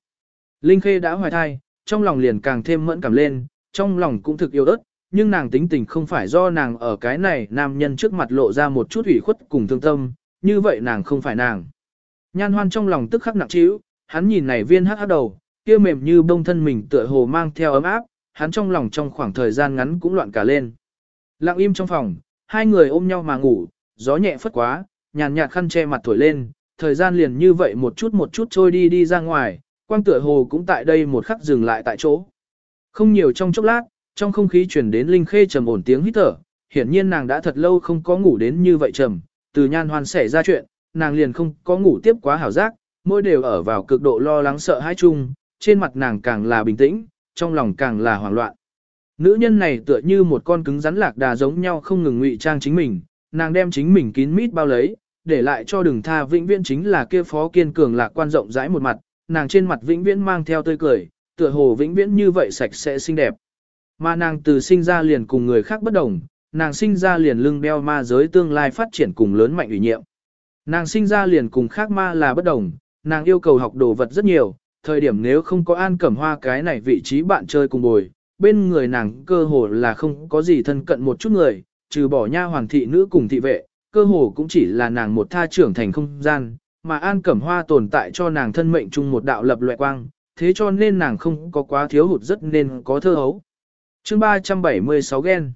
Linh Khê đã hoài thai, trong lòng liền càng thêm mẫn cảm lên, trong lòng cũng thực yêu ớt, nhưng nàng tính tình không phải do nàng ở cái này nam nhân trước mặt lộ ra một chút ủy khuất cùng thương tâm, như vậy nàng không phải nàng. Nhan hoan trong lòng tức khắc nặng trĩu, hắn nhìn này viên hắc hắc đầu, kia mềm như bông thân mình tựa hồ mang theo ấm áp, hắn trong lòng trong khoảng thời gian ngắn cũng loạn cả lên. Lặng im trong phòng, hai người ôm nhau mà ngủ, gió nhẹ phất quá, nhàn nhạt khăn che mặt thổi lên, thời gian liền như vậy một chút một chút trôi đi đi ra ngoài, quang tựa hồ cũng tại đây một khắc dừng lại tại chỗ. Không nhiều trong chốc lát, trong không khí truyền đến linh khê trầm ổn tiếng hít thở, hiển nhiên nàng đã thật lâu không có ngủ đến như vậy trầm, từ nhan hoan xảy ra chuyện, nàng liền không có ngủ tiếp quá hảo giác, mỗi đều ở vào cực độ lo lắng sợ hãi chung, trên mặt nàng càng là bình tĩnh, trong lòng càng là hoảng loạn. Nữ nhân này tựa như một con cứng rắn lạc đà giống nhau không ngừng ngụy trang chính mình, nàng đem chính mình kín mít bao lấy, để lại cho đừng tha vĩnh viễn chính là kia phó kiên cường lạc quan rộng rãi một mặt, nàng trên mặt vĩnh viễn mang theo tươi cười, tựa hồ vĩnh viễn như vậy sạch sẽ xinh đẹp. Mà nàng từ sinh ra liền cùng người khác bất đồng, nàng sinh ra liền lưng đeo ma giới tương lai phát triển cùng lớn mạnh ủy nhiệm. Nàng sinh ra liền cùng khác ma là bất đồng, nàng yêu cầu học đồ vật rất nhiều, thời điểm nếu không có an cẩm hoa cái này vị trí bạn chơi cùng bồi, bên người nàng cơ hồ là không có gì thân cận một chút người, trừ bỏ nha hoàng thị nữ cùng thị vệ, cơ hồ cũng chỉ là nàng một tha trưởng thành không gian, mà an cẩm hoa tồn tại cho nàng thân mệnh chung một đạo lập loại quang, thế cho nên nàng không có quá thiếu hụt rất nên có thơ hấu. Chương 376 gen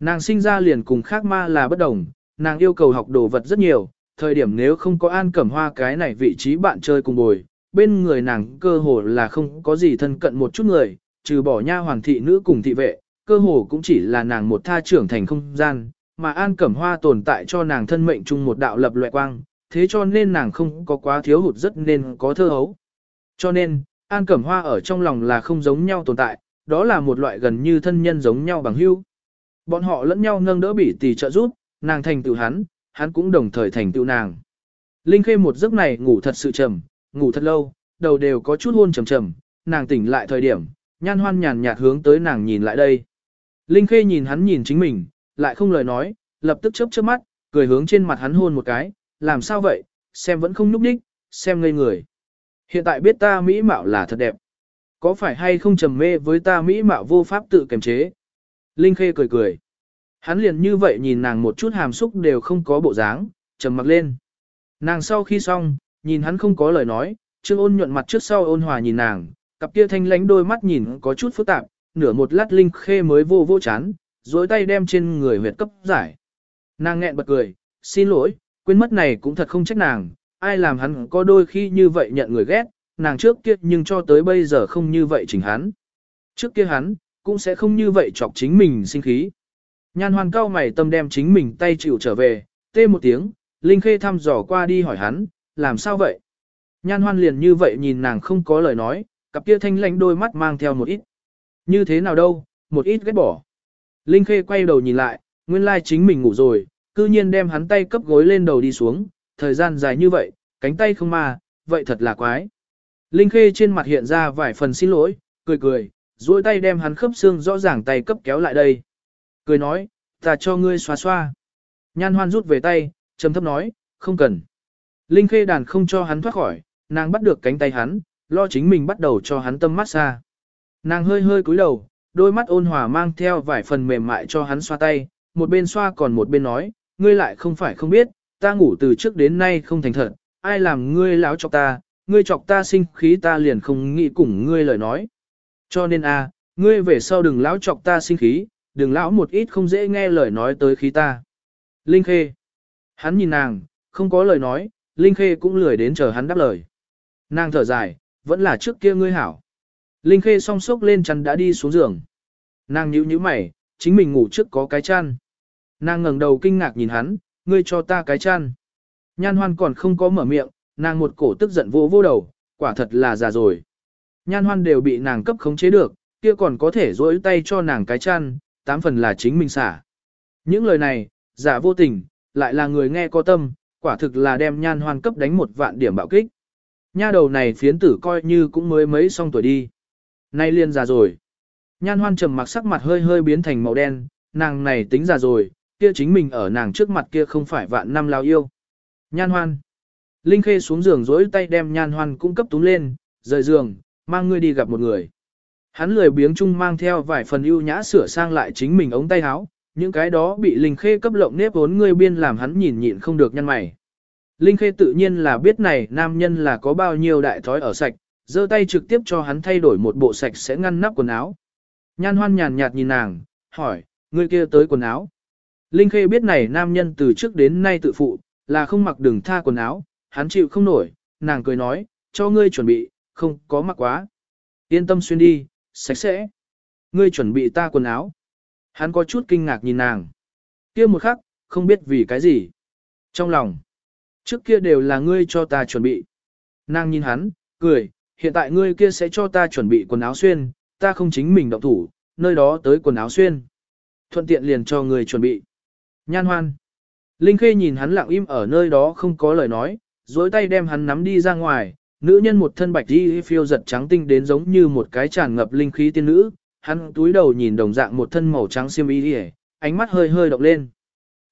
Nàng sinh ra liền cùng khác ma là bất đồng, nàng yêu cầu học đồ vật rất nhiều, thời điểm nếu không có an cẩm hoa cái này vị trí bạn chơi cùng bồi, bên người nàng cơ hồ là không có gì thân cận một chút người, trừ bỏ nha hoàng thị nữ cùng thị vệ, cơ hồ cũng chỉ là nàng một tha trưởng thành không gian, mà an cẩm hoa tồn tại cho nàng thân mệnh chung một đạo lập loại quang, thế cho nên nàng không có quá thiếu hụt rất nên có thơ hấu. Cho nên, an cẩm hoa ở trong lòng là không giống nhau tồn tại, đó là một loại gần như thân nhân giống nhau bằng hữu. Bọn họ lẫn nhau nâng đỡ bỉ tỷ trợ giúp, nàng thành tựu hắn, hắn cũng đồng thời thành tựu nàng. Linh Khê một giấc này ngủ thật sự trầm, ngủ thật lâu, đầu đều có chút hôn trầm trầm, nàng tỉnh lại thời điểm, nhan hoan nhàn nhạt hướng tới nàng nhìn lại đây. Linh Khê nhìn hắn nhìn chính mình, lại không lời nói, lập tức chớp chớp mắt, cười hướng trên mặt hắn hôn một cái, làm sao vậy, xem vẫn không núp đích, xem ngây người. Hiện tại biết ta mỹ mạo là thật đẹp. Có phải hay không trầm mê với ta mỹ mạo vô pháp tự kiềm chế? Linh Khê cười cười. Hắn liền như vậy nhìn nàng một chút hàm xúc đều không có bộ dáng, trầm mặc lên. Nàng sau khi xong, nhìn hắn không có lời nói, Trương ôn nhuận mặt trước sau ôn hòa nhìn nàng, cặp kia thanh lánh đôi mắt nhìn có chút phức tạp, nửa một lát Linh Khê mới vô vô chán, duỗi tay đem trên người huyệt cấp giải. Nàng nghẹn bật cười, xin lỗi, quên mất này cũng thật không trách nàng, ai làm hắn có đôi khi như vậy nhận người ghét, nàng trước kia nhưng cho tới bây giờ không như vậy chỉnh hắn. Trước kia hắn, cũng sẽ không như vậy chọc chính mình sinh khí. Nhan hoan cao mày tâm đem chính mình tay chịu trở về, tê một tiếng, Linh Khê thăm dò qua đi hỏi hắn, làm sao vậy? Nhan hoan liền như vậy nhìn nàng không có lời nói, cặp kia thanh lãnh đôi mắt mang theo một ít. Như thế nào đâu, một ít ghét bỏ. Linh Khê quay đầu nhìn lại, nguyên lai chính mình ngủ rồi, cư nhiên đem hắn tay cấp gối lên đầu đi xuống, thời gian dài như vậy, cánh tay không mà, vậy thật là quái. Linh Khê trên mặt hiện ra vài phần xin lỗi, cười cười, duỗi tay đem hắn khớp xương rõ ràng tay cấp kéo lại đây. Cười nói, ta cho ngươi xoa xoa. Nhan hoan rút về tay, trầm thấp nói, không cần. Linh Khê đàn không cho hắn thoát khỏi, nàng bắt được cánh tay hắn, lo chính mình bắt đầu cho hắn tâm mát xa. Nàng hơi hơi cúi đầu, đôi mắt ôn hòa mang theo vài phần mềm mại cho hắn xoa tay, một bên xoa còn một bên nói, ngươi lại không phải không biết, ta ngủ từ trước đến nay không thành thật, ai làm ngươi láo chọc ta, ngươi chọc ta sinh khí ta liền không nghĩ cùng ngươi lời nói. Cho nên a, ngươi về sau đừng láo chọc ta sinh khí, đừng lão một ít không dễ nghe lời nói tới khí ta. Linh Khê. Hắn nhìn nàng, không có lời nói, Linh Khê cũng lười đến chờ hắn đáp lời. Nàng thở dài, vẫn là trước kia ngươi hảo. Linh Khê song sốc lên chăn đã đi xuống giường. Nàng nhíu nhíu mày, chính mình ngủ trước có cái chăn. Nàng ngẩng đầu kinh ngạc nhìn hắn, ngươi cho ta cái chăn. Nhan hoan còn không có mở miệng, nàng một cổ tức giận vô vô đầu, quả thật là già rồi. Nhan hoan đều bị nàng cấp khống chế được, kia còn có thể rỗi tay cho nàng cái chăn, tám phần là chính mình xả. Những lời này, giả vô tình, lại là người nghe có tâm, quả thực là đem nhan hoan cấp đánh một vạn điểm bạo kích. Nha đầu này phiến tử coi như cũng mới mấy xong tuổi đi. Nay liên già rồi. Nhan hoan trầm mặc sắc mặt hơi hơi biến thành màu đen, nàng này tính già rồi, kia chính mình ở nàng trước mặt kia không phải vạn năm lao yêu. Nhan hoan. Linh Khê xuống giường dối tay đem nhan hoan cung cấp túng lên, rời giường, mang ngươi đi gặp một người. Hắn lười biếng chung mang theo vài phần ưu nhã sửa sang lại chính mình ống tay áo, những cái đó bị Linh Khê cấp lộng nếp vốn ngươi biên làm hắn nhìn nhịn không được nhăn mày. Linh Khê tự nhiên là biết này nam nhân là có bao nhiêu đại thói ở sạch, giơ tay trực tiếp cho hắn thay đổi một bộ sạch sẽ ngăn nắp quần áo. Nhan hoan nhàn nhạt nhìn nàng, hỏi, ngươi kia tới quần áo. Linh Khê biết này nam nhân từ trước đến nay tự phụ, là không mặc đừng tha quần áo, hắn chịu không nổi, nàng cười nói, cho ngươi chuẩn bị, không có mặc quá. Yên tâm xuyên đi, sạch sẽ. Ngươi chuẩn bị ta quần áo. Hắn có chút kinh ngạc nhìn nàng. kia một khắc, không biết vì cái gì. Trong lòng, trước kia đều là ngươi cho ta chuẩn bị. Nàng nhìn hắn, cười, hiện tại ngươi kia sẽ cho ta chuẩn bị quần áo xuyên, ta không chính mình động thủ, nơi đó tới quần áo xuyên. Thuận tiện liền cho ngươi chuẩn bị. Nhan hoan. Linh Khê nhìn hắn lặng im ở nơi đó không có lời nói, dối tay đem hắn nắm đi ra ngoài, nữ nhân một thân bạch y phiêu giật trắng tinh đến giống như một cái tràn ngập linh khí tiên nữ, hắn túi đầu nhìn đồng dạng một thân màu trắng xiêm y đi ánh mắt hơi hơi động lên.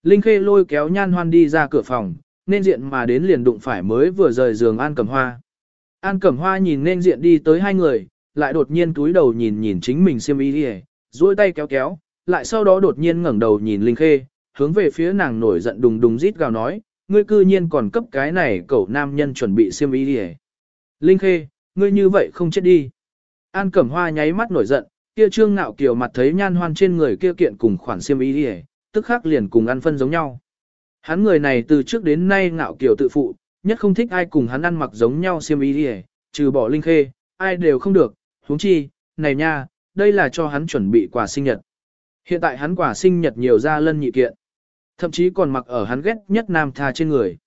Linh Khê lôi kéo nhan hoan đi ra cửa phòng, nên diện mà đến liền đụng phải mới vừa rời giường An Cẩm Hoa. An Cẩm Hoa nhìn nên diện đi tới hai người, lại đột nhiên túi đầu nhìn nhìn chính mình xiêm y đi duỗi tay kéo kéo, lại sau đó đột nhiên ngẩng đầu nhìn Linh Khê, hướng về phía nàng nổi giận đùng đùng rít gào nói, ngươi cư nhiên còn cấp cái này cậu nam nhân chuẩn bị xiêm y lìa. Linh Khê, ngươi như vậy không chết đi. An Cẩm Hoa nháy mắt nổi giận, kia trương ngạo kiều mặt thấy nhan hoan trên người kia kiện cùng khoản xiêm y đi tức khắc liền cùng ăn phân giống nhau. Hắn người này từ trước đến nay ngạo kiều tự phụ, nhất không thích ai cùng hắn ăn mặc giống nhau xiêm y đi trừ bỏ Linh Khê, ai đều không được, huống chi, này nha, đây là cho hắn chuẩn bị quà sinh nhật. Hiện tại hắn quà sinh nhật nhiều ra lân nhị kiện. Thậm chí còn mặc ở hắn ghét nhất nam tha trên người.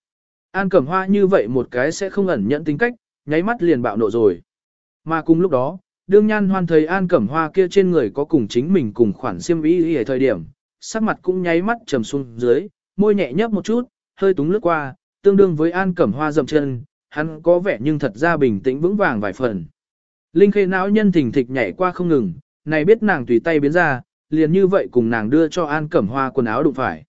An Cẩm Hoa như vậy một cái sẽ không ẩn nhận tính cách, nháy mắt liền bạo nộ rồi. Mà cùng lúc đó, đương nhan hoan thấy An Cẩm Hoa kia trên người có cùng chính mình cùng khoản xiêm y ở thời điểm, sắc mặt cũng nháy mắt trầm xuống dưới, môi nhẹ nhấp một chút, hơi túng lướt qua, tương đương với An Cẩm Hoa dậm chân, hắn có vẻ nhưng thật ra bình tĩnh vững vàng vài phần. Linh khê não nhân thình thịch nhảy qua không ngừng, này biết nàng tùy tay biến ra, liền như vậy cùng nàng đưa cho An Cẩm Hoa quần áo đụng phải.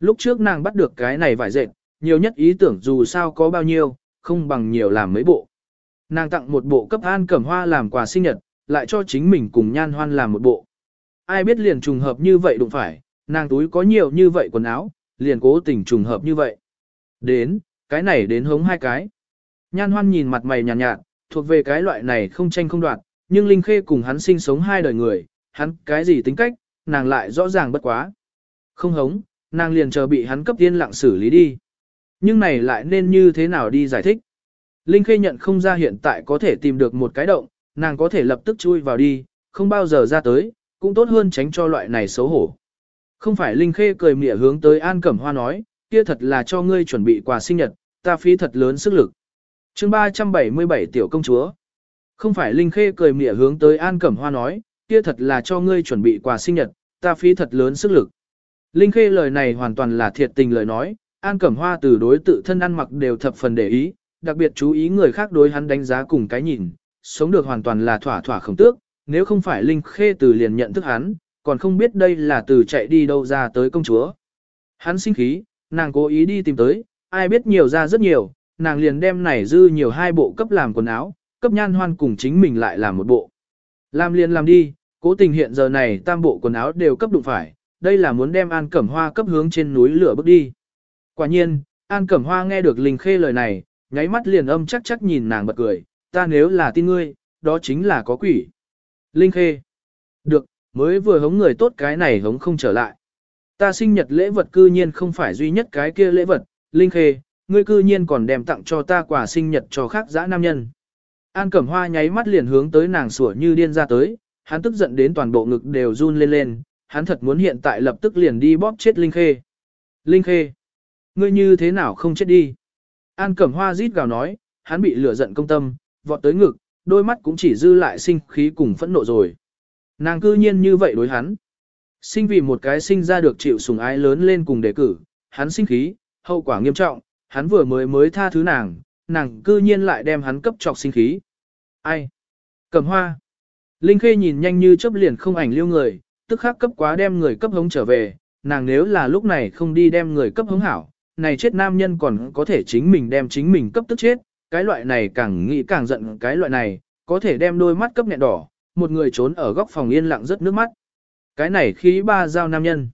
Lúc trước nàng bắt được cái này vải dệt, nhiều nhất ý tưởng dù sao có bao nhiêu, không bằng nhiều làm mấy bộ. Nàng tặng một bộ cấp An Cẩm Hoa làm quà sinh nhật, lại cho chính mình cùng nhan hoan làm một bộ. Ai biết liền trùng hợp như vậy đụng phải, nàng túi có nhiều như vậy quần áo, liền cố tình trùng hợp như vậy. Đến, cái này đến hống hai cái. Nhan hoan nhìn mặt mày nhàn nhạt, nhạt, thuộc về cái loại này không tranh không đoạt, nhưng Linh Khê cùng hắn sinh sống hai đời người, hắn cái gì tính cách, nàng lại rõ ràng bất quá. Không hống, nàng liền chờ bị hắn cấp tiên lặng xử lý đi. Nhưng này lại nên như thế nào đi giải thích? Linh Khê nhận không ra hiện tại có thể tìm được một cái động, nàng có thể lập tức chui vào đi, không bao giờ ra tới, cũng tốt hơn tránh cho loại này xấu hổ. Không phải Linh Khê cười mỉa hướng tới An Cẩm Hoa nói, kia thật là cho ngươi chuẩn bị quà sinh nhật, ta phí thật lớn sức lực. chương 377 tiểu công chúa. Không phải Linh Khê cười mỉa hướng tới An Cẩm Hoa nói, kia thật là cho ngươi chuẩn bị quà sinh nhật, ta phí thật lớn sức lực. Linh Khê lời này hoàn toàn là thiệt tình lời nói, An Cẩm Hoa từ đối tự thân ăn mặc đều thập phần để ý, đặc biệt chú ý người khác đối hắn đánh giá cùng cái nhìn, sống được hoàn toàn là thỏa thỏa không tước, nếu không phải Linh Khê từ liền nhận thức hắn, còn không biết đây là từ chạy đi đâu ra tới công chúa. Hắn sinh khí, nàng cố ý đi tìm tới, ai biết nhiều ra rất nhiều, nàng liền đem này dư nhiều hai bộ cấp làm quần áo, cấp nhan hoan cùng chính mình lại làm một bộ. Làm liền làm đi, Cố tình hiện giờ này tam bộ quần áo đều cấp đụng phải, đây là muốn đem An Cẩm Hoa cấp hướng trên núi lửa bước đi. Quả nhiên, An Cẩm Hoa nghe được Linh Khê lời này, nháy mắt liền âm chắc chắc nhìn nàng bật cười, ta nếu là tin ngươi, đó chính là có quỷ. Linh Khê. Được, mới vừa hống người tốt cái này hống không trở lại. Ta sinh nhật lễ vật cư nhiên không phải duy nhất cái kia lễ vật, Linh Khê, ngươi cư nhiên còn đem tặng cho ta quà sinh nhật cho khác dã nam nhân. An Cẩm Hoa nháy mắt liền hướng tới nàng sủa như điên ra tới, hắn tức giận đến toàn bộ ngực đều run lên lên, hắn thật muốn hiện tại lập tức liền đi bóp chết Linh Khê. Linh Khê, ngươi như thế nào không chết đi? An Cẩm Hoa rít gào nói, hắn bị lửa giận công tâm, vọt tới ngực, đôi mắt cũng chỉ dư lại sinh khí cùng phẫn nộ rồi. Nàng cư nhiên như vậy đối hắn. Sinh vì một cái sinh ra được chịu sủng ái lớn lên cùng đề cử, hắn sinh khí, hậu quả nghiêm trọng, hắn vừa mới mới tha thứ nàng, nàng cư nhiên lại đem hắn cấp trọc sinh khí. Ai? Cẩm hoa. Linh Khê nhìn nhanh như chớp liền không ảnh liêu người, tức khắc cấp quá đem người cấp hống trở về, nàng nếu là lúc này không đi đem người cấp hống hảo, này chết nam nhân còn có thể chính mình đem chính mình cấp tức chết, cái loại này càng nghĩ càng giận cái loại này, có thể đem đôi mắt cấp nghẹn đỏ, một người trốn ở góc phòng yên lặng rất nước mắt. Cái này khí ba giao nam nhân.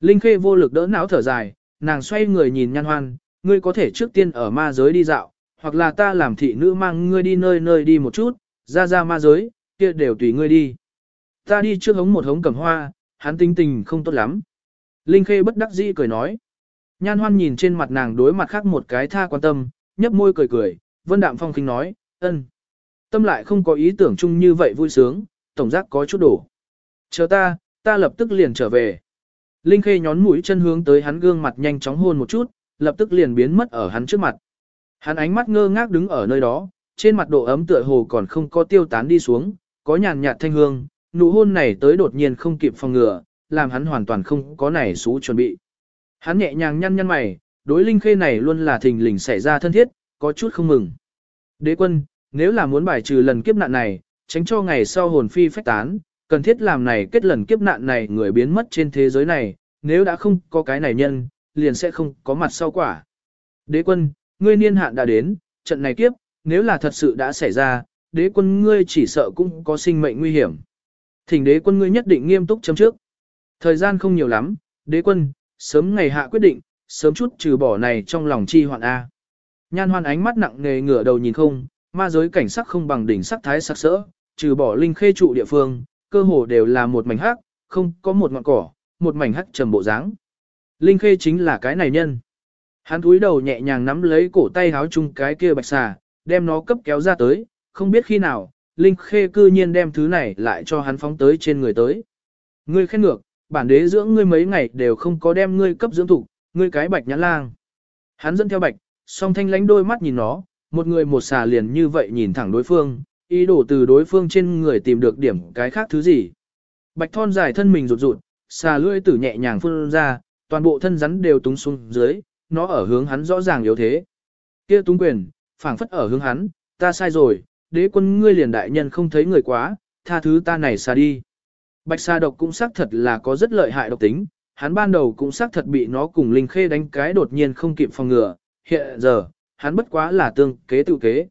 Linh Khê vô lực đỡ não thở dài, nàng xoay người nhìn nhan hoan, ngươi có thể trước tiên ở ma giới đi dạo, hoặc là ta làm thị nữ mang ngươi đi nơi nơi đi một chút, ra ra ma giới, kia đều tùy ngươi đi. Ta đi trước hống một hống cầm hoa, hắn tinh tình không tốt lắm. Linh Khê bất đắc dĩ cười nói. Nhan hoan nhìn trên mặt nàng đối mặt khác một cái tha quan tâm, nhấp môi cười cười, vân đạm phong khinh nói, ân. Tâm lại không có ý tưởng chung như vậy vui sướng, tổng giác có chút đổ. Chờ ta, ta lập tức liền trở về. Linh Khê nhón mũi chân hướng tới hắn gương mặt nhanh chóng hôn một chút, lập tức liền biến mất ở hắn trước mặt. Hắn ánh mắt ngơ ngác đứng ở nơi đó, trên mặt độ ấm tựa hồ còn không có tiêu tán đi xuống, có nhàn nhạt thanh hương, nụ hôn này tới đột nhiên không kịp phòng ngừa, làm hắn hoàn toàn không có nảy sú chuẩn bị. Hắn nhẹ nhàng nhăn nhăn mày, đối linh khê này luôn là thình lình xảy ra thân thiết, có chút không mừng. Đế quân, nếu là muốn bài trừ lần kiếp nạn này, tránh cho ngày sau hồn phi phách tán, cần thiết làm này kết lần kiếp nạn này người biến mất trên thế giới này, nếu đã không có cái này nhân, liền sẽ không có mặt sau quả. Đế quân, ngươi niên hạn đã đến, trận này kiếp, nếu là thật sự đã xảy ra, đế quân ngươi chỉ sợ cũng có sinh mệnh nguy hiểm. Thỉnh đế quân ngươi nhất định nghiêm túc chấm trước. Thời gian không nhiều lắm, đế quân, sớm ngày hạ quyết định, sớm chút trừ bỏ này trong lòng chi hoạn A. Nhan hoan ánh mắt nặng nề ngửa đầu nhìn không, ma giới cảnh sắc không bằng đỉnh sắc thái sắc sỡ, trừ bỏ linh khê trụ địa phương, cơ hồ đều là một mảnh hắc, không có một ngọn cỏ, một mảnh hắc trầm bộ dáng. Linh khê chính là cái này nhân. Hắn cúi đầu nhẹ nhàng nắm lấy cổ tay háo chung cái kia bạch xà, đem nó cấp kéo ra tới, không biết khi nào, Linh Khê cư nhiên đem thứ này lại cho hắn phóng tới trên người tới. Ngươi khen ngược, bản đế dưỡng ngươi mấy ngày đều không có đem ngươi cấp dưỡng thủ, ngươi cái bạch nhãn lang. Hắn dẫn theo bạch, song thanh lánh đôi mắt nhìn nó, một người một xà liền như vậy nhìn thẳng đối phương, ý đồ từ đối phương trên người tìm được điểm cái khác thứ gì. Bạch thon dài thân mình rụt rụt, xà lưỡi tử nhẹ nhàng phun ra, toàn bộ thân rắn đều túng xuống dưới, nó ở hướng hắn rõ ràng yếu thế. Kia túng quyền, phảng phất ở hướng hắn, ta sai rồi, đế quân ngươi liền đại nhân không thấy người quá, tha thứ ta này xa đi. Bạch sa độc cũng xác thật là có rất lợi hại độc tính, hắn ban đầu cũng xác thật bị nó cùng linh khê đánh cái đột nhiên không kịp phòng ngừa, hiện giờ, hắn bất quá là tương kế tự kế.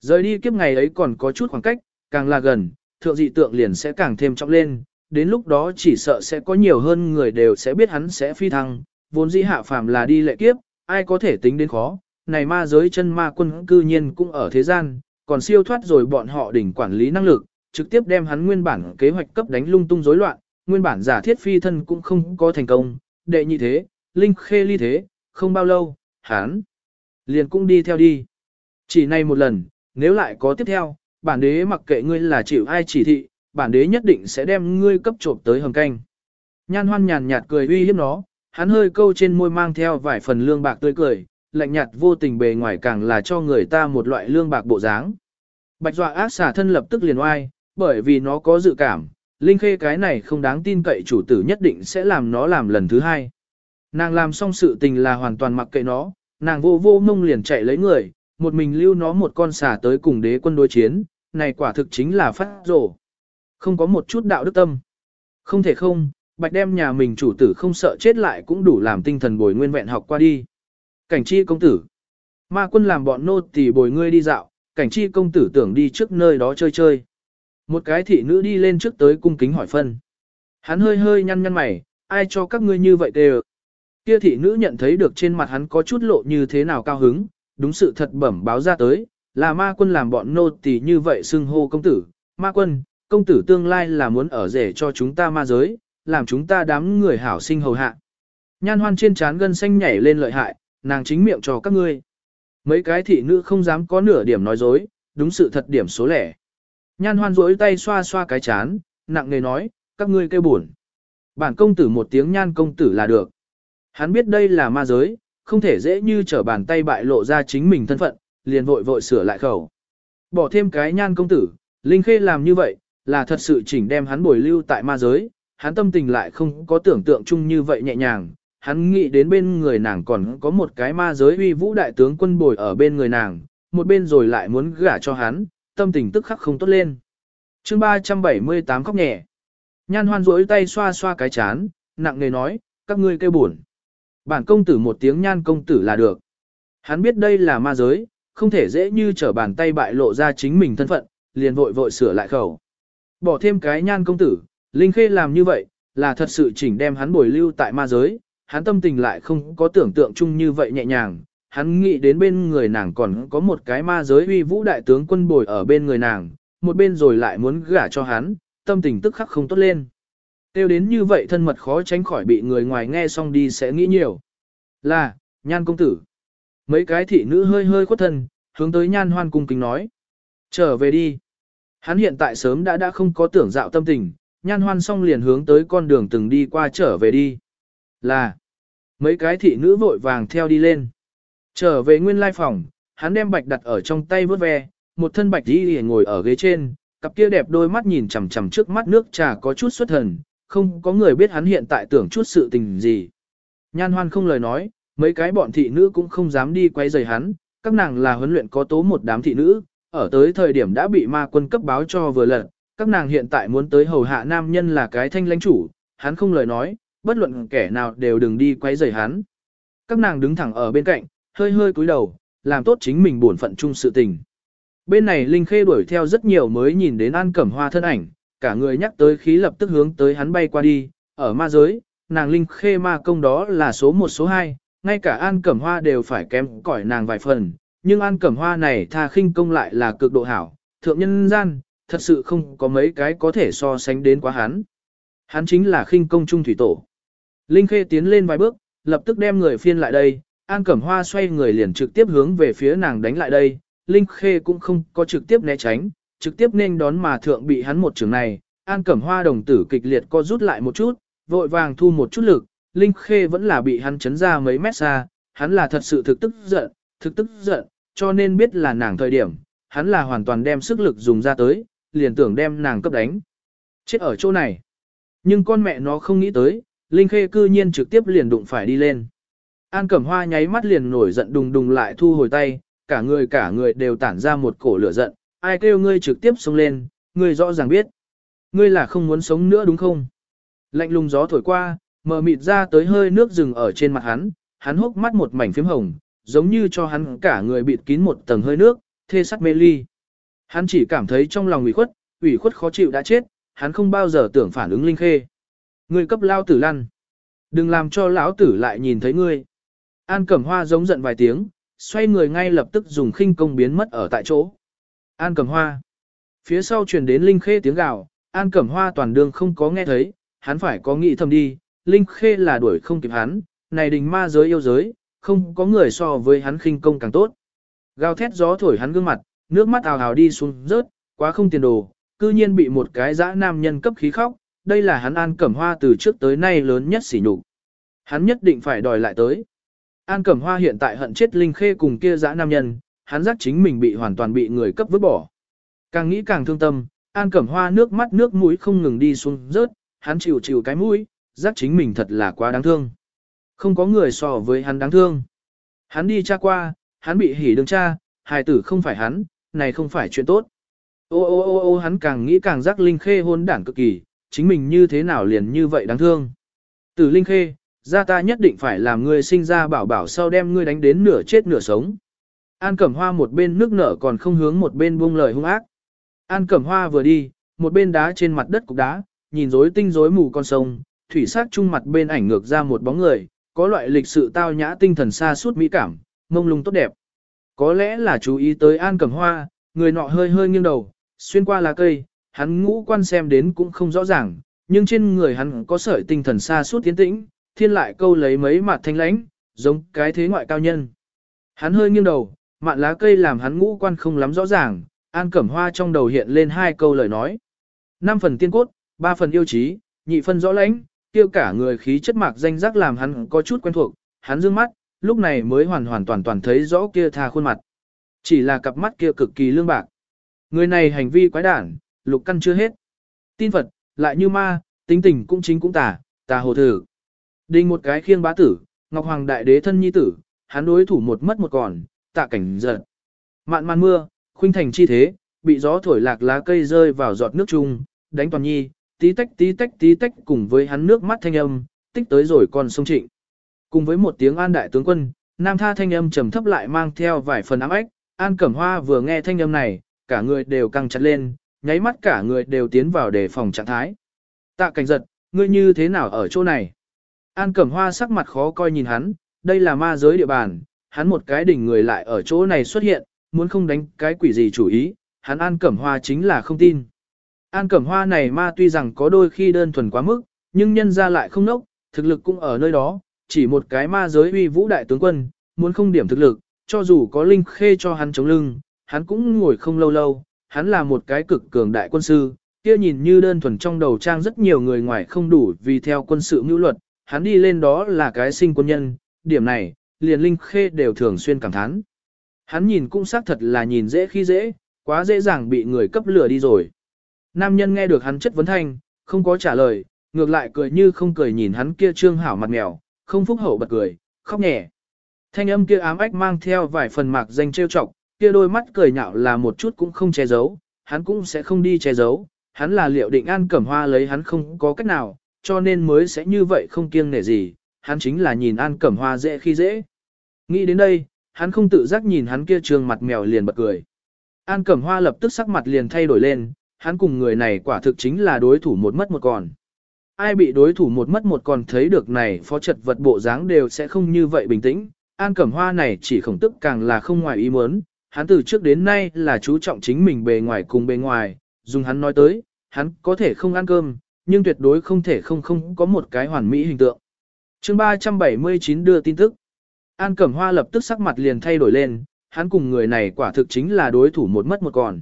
Rời đi kiếp ngày ấy còn có chút khoảng cách, càng là gần, thượng dị tượng liền sẽ càng thêm trọng lên, đến lúc đó chỉ sợ sẽ có nhiều hơn người đều sẽ biết hắn sẽ phi thăng, vốn dĩ hạ phàm là đi lệ kiếp, ai có thể tính đến khó, này ma giới chân ma quân cư nhiên cũng ở thế gian, còn siêu thoát rồi bọn họ đỉnh quản lý năng lực, trực tiếp đem hắn nguyên bản kế hoạch cấp đánh lung tung rối loạn, nguyên bản giả thiết phi thân cũng không có thành công, đệ nhị thế, linh khê ly thế, không bao lâu, hắn liền cũng đi theo đi. Chỉ này một lần, nếu lại có tiếp theo, bản đế mặc kệ ngươi là chịu ai chỉ thị, bản đế nhất định sẽ đem ngươi cấp trộm tới hầm canh. Nhan hoan nhàn nhạt cười uy hiếp nó, hắn hơi câu trên môi mang theo vài phần lương bạc tươi cười, lạnh nhạt vô tình bề ngoài càng là cho người ta một loại lương bạc bộ dáng. Bạch dọa ác xả thân lập tức liền oai, bởi vì nó có dự cảm, Linh Khê cái này không đáng tin cậy chủ tử nhất định sẽ làm nó làm lần thứ hai. Nàng làm xong sự tình là hoàn toàn mặc kệ nó, nàng vô vô mông liền chạy lấy người, một mình lưu nó một con xà tới cùng đế quân đối chiến, này quả thực chính là phát rổ. Không có một chút đạo đức tâm. Không thể không, bạch đem nhà mình chủ tử không sợ chết lại cũng đủ làm tinh thần bồi nguyên vẹn học qua đi. Cảnh chi công tử. Ma quân làm bọn nô tỳ bồi ngươi đi dạo, cảnh chi công tử tưởng đi trước nơi đó chơi chơi. Một cái thị nữ đi lên trước tới cung kính hỏi phân. Hắn hơi hơi nhăn nhăn mày, ai cho các ngươi như vậy đều. Kia thị nữ nhận thấy được trên mặt hắn có chút lộ như thế nào cao hứng, đúng sự thật bẩm báo ra tới, là ma quân làm bọn nô tỳ như vậy xưng hô công tử. Ma quân, công tử tương lai là muốn ở rể cho chúng ta ma giới, làm chúng ta đám người hảo sinh hầu hạ. Nhan hoan trên trán gân xanh nhảy lên lợi hại, nàng chính miệng cho các ngươi. Mấy cái thị nữ không dám có nửa điểm nói dối, đúng sự thật điểm số lẻ. Nhan hoan rỗi tay xoa xoa cái chán, nặng nề nói, các ngươi kêu buồn. Bản công tử một tiếng nhan công tử là được. Hắn biết đây là ma giới, không thể dễ như trở bàn tay bại lộ ra chính mình thân phận, liền vội vội sửa lại khẩu. Bỏ thêm cái nhan công tử, Linh Khê làm như vậy, là thật sự chỉnh đem hắn bồi lưu tại ma giới, hắn tâm tình lại không có tưởng tượng chung như vậy nhẹ nhàng, hắn nghĩ đến bên người nàng còn có một cái ma giới uy vũ đại tướng quân bồi ở bên người nàng, một bên rồi lại muốn gả cho hắn, tâm tình tức khắc không tốt lên. chương 378 khóc nhẹ. Nhan hoan rỗi tay xoa xoa cái chán, nặng nề nói, các ngươi kêu buồn. Bản công tử một tiếng nhan công tử là được. Hắn biết đây là ma giới, không thể dễ như trở bàn tay bại lộ ra chính mình thân phận, liền vội vội sửa lại khẩu. Bỏ thêm cái nhan công tử, Linh Khê làm như vậy, là thật sự chỉnh đem hắn bồi lưu tại ma giới, hắn tâm tình lại không có tưởng tượng chung như vậy nhẹ nhàng, hắn nghĩ đến bên người nàng còn có một cái ma giới uy vũ đại tướng quân bồi ở bên người nàng, một bên rồi lại muốn gả cho hắn, tâm tình tức khắc không tốt lên. Tiêu đến như vậy thân mật khó tránh khỏi bị người ngoài nghe xong đi sẽ nghĩ nhiều. Là, nhan công tử. Mấy cái thị nữ hơi hơi khuất thân, hướng tới nhan hoan cung kính nói. Trở về đi. Hắn hiện tại sớm đã đã không có tưởng dạo tâm tình, nhan hoan xong liền hướng tới con đường từng đi qua trở về đi. Là, mấy cái thị nữ vội vàng theo đi lên. Trở về nguyên lai phòng, hắn đem bạch đặt ở trong tay vớt ve, một thân bạch đi ngồi ở ghế trên, cặp kia đẹp đôi mắt nhìn chằm chằm trước mắt nước trà có chút xuất thần, không có người biết hắn hiện tại tưởng chút sự tình gì. Nhan hoan không lời nói, mấy cái bọn thị nữ cũng không dám đi quay rời hắn, các nàng là huấn luyện có tố một đám thị nữ, ở tới thời điểm đã bị ma quân cấp báo cho vừa lần, các nàng hiện tại muốn tới hầu hạ nam nhân là cái thanh lãnh chủ, hắn không lời nói, bất luận kẻ nào đều đừng đi quấy rầy hắn. Các nàng đứng thẳng ở bên cạnh, hơi hơi cúi đầu, làm tốt chính mình buồn phận chung sự tình. Bên này Linh Khê đuổi theo rất nhiều mới nhìn đến An Cẩm Hoa thân ảnh, cả người nhắc tới khí lập tức hướng tới hắn bay qua đi, ở ma giới, nàng Linh Khê ma công đó là số 1 số 2, ngay cả An Cẩm Hoa đều phải kém cỏi nàng vài phần, nhưng An Cẩm Hoa này tha khinh công lại là cực độ hảo, thượng nhân gian, thật sự không có mấy cái có thể so sánh đến quá hắn. Hắn chính là khinh công trung thủy tổ. Linh Khê tiến lên vài bước, lập tức đem người phiên lại đây, An Cẩm Hoa xoay người liền trực tiếp hướng về phía nàng đánh lại đây, Linh Khê cũng không có trực tiếp né tránh, trực tiếp nên đón mà thượng bị hắn một trường này, An Cẩm Hoa đồng tử kịch liệt co rút lại một chút, vội vàng thu một chút lực, Linh Khê vẫn là bị hắn chấn ra mấy mét xa, hắn là thật sự thực tức giận, thực tức giận, cho nên biết là nàng thời điểm, hắn là hoàn toàn đem sức lực dùng ra tới, liền tưởng đem nàng cấp đánh. Chết ở chỗ này. Nhưng con mẹ nó không nghĩ tới, Linh Khê cư nhiên trực tiếp liền đụng phải đi lên. An Cẩm Hoa nháy mắt liền nổi giận đùng đùng lại thu hồi tay, cả người cả người đều tản ra một cổ lửa giận, ai kêu ngươi trực tiếp xông lên, ngươi rõ ràng biết. Ngươi là không muốn sống nữa đúng không? Lạnh lùng gió thổi qua, mờ mịt ra tới hơi nước rừng ở trên mặt hắn, hắn hốc mắt một mảnh phím hồng, giống như cho hắn cả người bịt kín một tầng hơi nước, thê sắt mê ly. Hắn chỉ cảm thấy trong lòng ủy khuất, ủy khuất khó chịu đã chết, hắn không bao giờ tưởng phản ứng linh khê. Ngươi cấp lao tử lăn. Đừng làm cho lão tử lại nhìn thấy ngươi. An Cẩm Hoa giống giận vài tiếng, xoay người ngay lập tức dùng khinh công biến mất ở tại chỗ. An Cẩm Hoa. Phía sau truyền đến Linh Khê tiếng gào, An Cẩm Hoa toàn đường không có nghe thấy, hắn phải có nghĩ thầm đi, Linh Khê là đuổi không kịp hắn, này đình ma giới yêu giới, không có người so với hắn khinh công càng tốt. Gào thét gió thổi hắn gương mặt, nước mắt ào ào đi xuống rớt, quá không tiền đồ, cư nhiên bị một cái dã nam nhân cấp khí khóc, đây là hắn An Cẩm Hoa từ trước tới nay lớn nhất sỉ nhục. Hắn nhất định phải đòi lại tới. An Cẩm Hoa hiện tại hận chết Linh Khê cùng kia dã nam nhân, hắn giác chính mình bị hoàn toàn bị người cấp vứt bỏ. Càng nghĩ càng thương tâm, An Cẩm Hoa nước mắt nước mũi không ngừng đi xuống rớt, hắn chịu chịu cái mũi, giác chính mình thật là quá đáng thương. Không có người so với hắn đáng thương. Hắn đi cha qua, hắn bị hỉ đường cha, hài tử không phải hắn, này không phải chuyện tốt. Ô ô ô ô hắn càng nghĩ càng giác Linh Khê hôn đảng cực kỳ, chính mình như thế nào liền như vậy đáng thương. Tử Linh Khê, ra ta nhất định phải làm ngươi sinh ra bảo bảo sau đem ngươi đánh đến nửa chết nửa sống. An Cẩm Hoa một bên nước nở còn không hướng một bên buông lời hung ác. An Cẩm Hoa vừa đi, một bên đá trên mặt đất cục đá, nhìn rối tinh rối mù con sông, thủy sắc trung mặt bên ảnh ngược ra một bóng người, có loại lịch sự tao nhã tinh thần xa suốt mỹ cảm, mông lung tốt đẹp. Có lẽ là chú ý tới An Cẩm Hoa, người nọ hơi hơi nghiêng đầu, xuyên qua lá cây, hắn ngũ quan xem đến cũng không rõ ràng, nhưng trên người hắn có sợi tinh thần xa suốt tiến tĩnh, thiên lại câu lấy mấy mặt thanh lãnh, giống cái thế ngoại cao nhân. Hắn hơi nghiêng đầu, mạn lá cây làm hắn ngũ quan không lắm rõ ràng, An Cẩm Hoa trong đầu hiện lên hai câu lời nói. Năm phần tiên cốt, ba phần yêu trí, nhị phần rõ lãnh, Tiêu cả người khí chất mạc danh giác làm hắn có chút quen thuộc, hắn dương mắt, lúc này mới hoàn hoàn toàn toàn thấy rõ kia tha khuôn mặt. Chỉ là cặp mắt kia cực kỳ lương bạc. Người này hành vi quái đản, lục căn chưa hết. Tin Phật, lại như ma, tính tình cũng chính cũng tà, tà hồ thử đình một cái khiêng bá tử, Ngọc Hoàng Đại Đế thân nhi tử, hắn đối thủ một mất một còn, tạ cảnh giật. Mạn man mưa, khuynh thành chi thế, bị gió thổi lạc lá cây rơi vào giọt nước chung, đánh toàn nhi, tí tách tí tách tí tách cùng với hắn nước mắt thanh âm, tích tới rồi còn sông trịnh. Cùng với một tiếng an đại tướng quân, nam tha thanh âm trầm thấp lại mang theo vài phần ám ếch, an cẩm hoa vừa nghe thanh âm này, cả người đều căng chặt lên, nháy mắt cả người đều tiến vào đề phòng trạng thái. Tạ cảnh giật, ngươi như thế nào ở chỗ này? An cẩm hoa sắc mặt khó coi nhìn hắn, đây là ma giới địa bàn, hắn một cái đỉnh người lại ở chỗ này xuất hiện, muốn không đánh cái quỷ gì chủ ý, hắn An Cẩm Hoa chính là không tin. An Cẩm Hoa này ma tuy rằng có đôi khi đơn thuần quá mức, nhưng nhân ra lại không nốc, thực lực cũng ở nơi đó, chỉ một cái ma giới uy vũ đại tướng quân, muốn không điểm thực lực, cho dù có linh khê cho hắn chống lưng, hắn cũng ngồi không lâu lâu, hắn là một cái cực cường đại quân sư, kia nhìn như đơn thuần trong đầu trang rất nhiều người ngoài không đủ vì theo quân sự mưu luật, hắn đi lên đó là cái sinh quân nhân, điểm này, liền linh khê đều thường xuyên cảm thán. Hắn nhìn cũng xác thật là nhìn dễ khi dễ, quá dễ dàng bị người cấp lửa đi rồi. Nam nhân nghe được hắn chất vấn thanh, không có trả lời, ngược lại cười như không cười nhìn hắn kia trương hảo mặt mèo, không phúc hậu bật cười, khóc nhẹ. Thanh âm kia ám ách mang theo vài phần mạc danh trêu chọc, kia đôi mắt cười nhạo là một chút cũng không che giấu, hắn cũng sẽ không đi che giấu, hắn là liệu định an cẩm hoa lấy hắn không có cách nào, cho nên mới sẽ như vậy không kiêng nể gì, hắn chính là nhìn an cẩm hoa dễ khi dễ. Nghĩ đến đây, hắn không tự giác nhìn hắn kia trường mặt mèo liền bật cười. An Cẩm Hoa lập tức sắc mặt liền thay đổi lên, hắn cùng người này quả thực chính là đối thủ một mất một còn. Ai bị đối thủ một mất một còn thấy được này phó trật vật bộ dáng đều sẽ không như vậy bình tĩnh. An Cẩm Hoa này chỉ khổng tức càng là không ngoài ý muốn, hắn từ trước đến nay là chú trọng chính mình bề ngoài cùng bề ngoài, dùng hắn nói tới, hắn có thể không ăn cơm, nhưng tuyệt đối không thể không không có một cái hoàn mỹ hình tượng. chương 379 đưa tin tức. An Cẩm Hoa lập tức sắc mặt liền thay đổi lên, hắn cùng người này quả thực chính là đối thủ một mất một còn.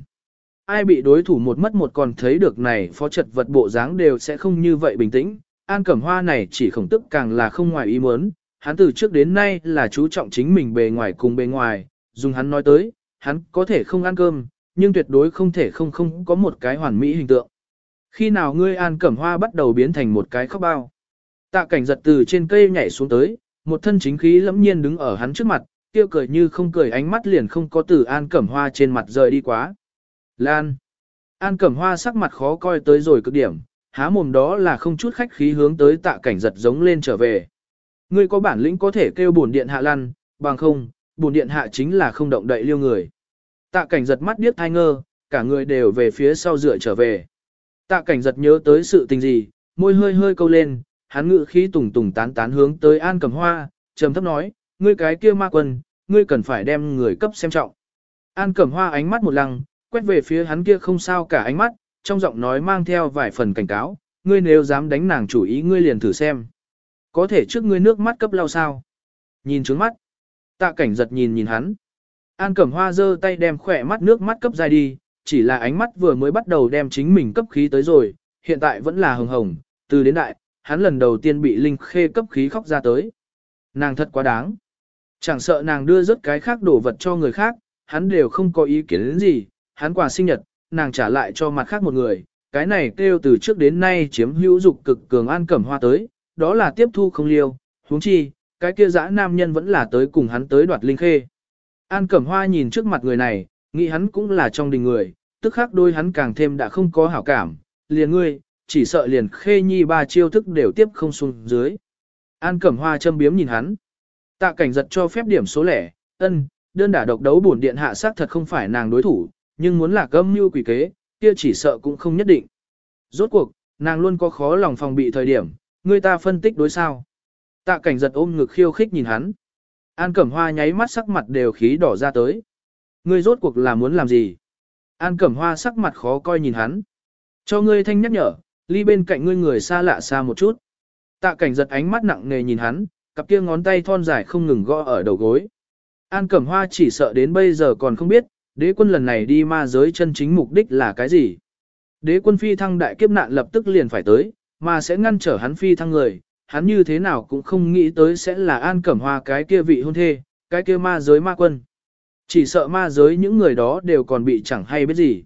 Ai bị đối thủ một mất một còn thấy được này phó trật vật bộ dáng đều sẽ không như vậy bình tĩnh. An Cẩm Hoa này chỉ khổng tức càng là không ngoài ý muốn, hắn từ trước đến nay là chú trọng chính mình bề ngoài cùng bề ngoài, dùng hắn nói tới, hắn có thể không ăn cơm, nhưng tuyệt đối không thể không không có một cái hoàn mỹ hình tượng. Khi nào ngươi An Cẩm Hoa bắt đầu biến thành một cái khóc bao? Tạ cảnh giật từ trên cây nhảy xuống tới, một thân chính khí lẫm nhiên đứng ở hắn trước mặt, tiêu cười như không cười ánh mắt liền không có từ An Cẩm Hoa trên mặt rời đi quá. Lan. An Cẩm Hoa sắc mặt khó coi tới rồi cực điểm, há mồm đó là không chút khách khí hướng tới tạ cảnh giật giống lên trở về. Ngươi có bản lĩnh có thể kêu bổn điện hạ lăn, bằng không, bổn điện hạ chính là không động đậy liêu người. Tạ cảnh giật mắt điếc thai ngơ, cả người đều về phía sau dựa trở về. Tạ cảnh giật nhớ tới sự tình gì, môi hơi hơi câu lên, hắn ngự khí tùng tùng tán tán hướng tới An Cẩm Hoa, trầm thấp nói, ngươi cái kia ma quân, ngươi cần phải đem người cấp xem trọng. An Cẩm Hoa ánh mắt một lăng, quét về phía hắn kia không sao cả ánh mắt, trong giọng nói mang theo vài phần cảnh cáo, ngươi nếu dám đánh nàng chủ ý ngươi liền thử xem. Có thể trước ngươi nước mắt cấp lao sao? Nhìn trước mắt. Tạ cảnh giật nhìn nhìn hắn. An Cẩm Hoa giơ tay đem khỏe mắt nước mắt cấp dài đi, chỉ là ánh mắt vừa mới bắt đầu đem chính mình cấp khí tới rồi, hiện tại vẫn là hồng hồng, từ đến đại, hắn lần đầu tiên bị Linh Khê cấp khí khóc ra tới. Nàng thật quá đáng. Chẳng sợ nàng đưa rất cái khác đồ vật cho người khác, hắn đều không có ý kiến đến gì, hắn quà sinh nhật, nàng trả lại cho mặt khác một người, cái này kêu từ trước đến nay chiếm hữu dục cực cường an cẩm hoa tới, đó là tiếp thu không liêu, huống chi, cái kia dã nam nhân vẫn là tới cùng hắn tới đoạt linh khê. An cẩm hoa nhìn trước mặt người này, nghĩ hắn cũng là trong đình người, tức khắc đôi hắn càng thêm đã không có hảo cảm, liền ngươi, chỉ sợ liền khê nhi ba chiêu thức đều tiếp không xuống dưới. An cẩm hoa châm biếm nhìn hắn. Tạ cảnh giật cho phép điểm số lẻ, ân, đơn đả độc đấu bổn điện hạ sát thật không phải nàng đối thủ, nhưng muốn là cấm mưu quỷ kế, kia chỉ sợ cũng không nhất định. Rốt cuộc, nàng luôn có khó lòng phòng bị thời điểm, người ta phân tích đối sao. Tạ cảnh giật ôm ngực khiêu khích nhìn hắn. An Cẩm Hoa nháy mắt sắc mặt đều khí đỏ ra tới. Ngươi rốt cuộc là muốn làm gì? An Cẩm Hoa sắc mặt khó coi nhìn hắn. Cho ngươi thanh nhắc nhở, ly bên cạnh ngươi người xa lạ xa một chút. Tạ cảnh giật ánh mắt nặng nề nhìn hắn, cặp kia ngón tay thon dài không ngừng gõ ở đầu gối. An Cẩm Hoa chỉ sợ đến bây giờ còn không biết, đế quân lần này đi ma giới chân chính mục đích là cái gì. Đế quân phi thăng đại kiếp nạn lập tức liền phải tới, mà sẽ ngăn trở hắn phi thăng người, hắn như thế nào cũng không nghĩ tới sẽ là An Cẩm Hoa cái kia vị hôn thê, cái kia ma giới ma quân. Chỉ sợ ma giới những người đó đều còn bị chẳng hay biết gì.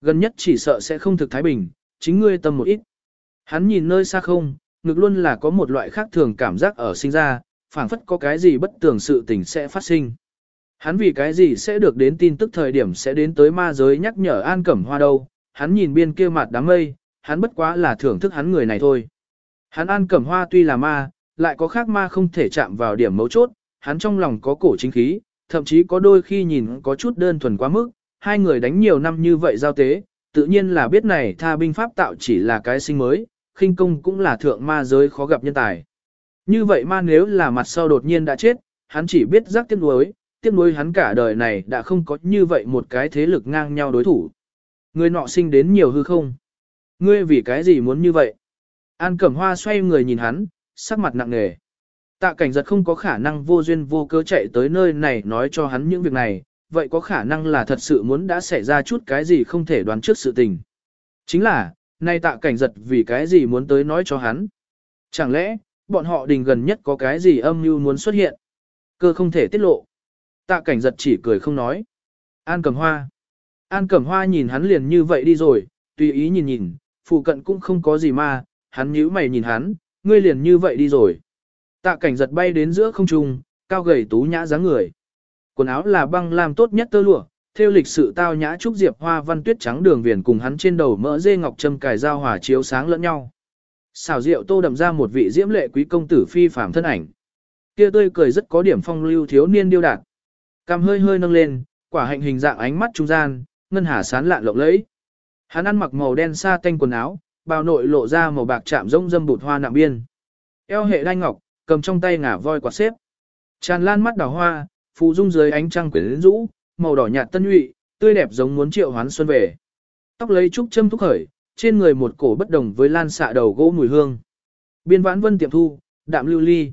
Gần nhất chỉ sợ sẽ không thực thái bình, chính ngươi tâm một ít. Hắn nhìn nơi xa không, ngực luôn là có một loại khác thường cảm giác ở sinh ra, phảng phất có cái gì bất tường sự tình sẽ phát sinh. Hắn vì cái gì sẽ được đến tin tức thời điểm sẽ đến tới ma giới nhắc nhở An Cẩm Hoa đâu, hắn nhìn biên kia mặt đám mây, hắn bất quá là thưởng thức hắn người này thôi. Hắn An Cẩm Hoa tuy là ma, lại có khác ma không thể chạm vào điểm mấu chốt, hắn trong lòng có cổ chính khí, thậm chí có đôi khi nhìn có chút đơn thuần quá mức, hai người đánh nhiều năm như vậy giao tế, tự nhiên là biết này tha binh pháp tạo chỉ là cái sinh mới, khinh công cũng là thượng ma giới khó gặp nhân tài. Như vậy ma nếu là mặt sau đột nhiên đã chết, hắn chỉ biết giác tiếc nuối, tiếc nuối hắn cả đời này đã không có như vậy một cái thế lực ngang nhau đối thủ. Người nọ sinh đến nhiều hư không? Ngươi vì cái gì muốn như vậy? An Cẩm Hoa xoay người nhìn hắn, sắc mặt nặng nề. Tạ cảnh giật không có khả năng vô duyên vô cớ chạy tới nơi này nói cho hắn những việc này, vậy có khả năng là thật sự muốn đã xảy ra chút cái gì không thể đoán trước sự tình. Chính là, nay tạ cảnh giật vì cái gì muốn tới nói cho hắn. Chẳng lẽ, bọn họ đình gần nhất có cái gì âm mưu muốn xuất hiện. Cơ không thể tiết lộ. Tạ cảnh giật chỉ cười không nói. An cầm hoa. An cẩm hoa nhìn hắn liền như vậy đi rồi, tùy ý nhìn nhìn, phụ cận cũng không có gì mà, hắn nhíu mày nhìn hắn, ngươi liền như vậy đi rồi. Tạ cảnh giật bay đến giữa không trung, cao gầy tú nhã dáng người. Quần áo là băng làm tốt nhất tơ lụa, theo lịch sự tao nhã trúc diệp hoa văn tuyết trắng đường viền cùng hắn trên đầu mỡ dê ngọc trâm cài dao hòa chiếu sáng lẫn nhau. Xào rượu tô đậm ra một vị diễm lệ quý công tử phi phàm thân ảnh. Kia tươi cười rất có điểm phong lưu thiếu niên điêu đạt. Cằm hơi hơi nâng lên, quả hạnh hình dạng ánh mắt trung gian, ngân hà sán lạn lộng lẫy. Hắn ăn mặc màu đen sa tanh quần áo, bao nội lộ ra màu bạc chạm rông dâm bụt hoa nạm biên. Eo hệ đai ngọc, cầm trong tay ngả voi quạt xếp. Tràn lan mắt đào hoa, phù dung dưới ánh trăng quyến rũ, màu đỏ nhạt tân nhụy, tươi đẹp giống muốn triệu hoán xuân về. Tóc lấy trúc châm thúc khởi, trên người một cổ bất đồng với lan xạ đầu gỗ mùi hương. Biên vãn vân tiệm thu, đạm lưu ly.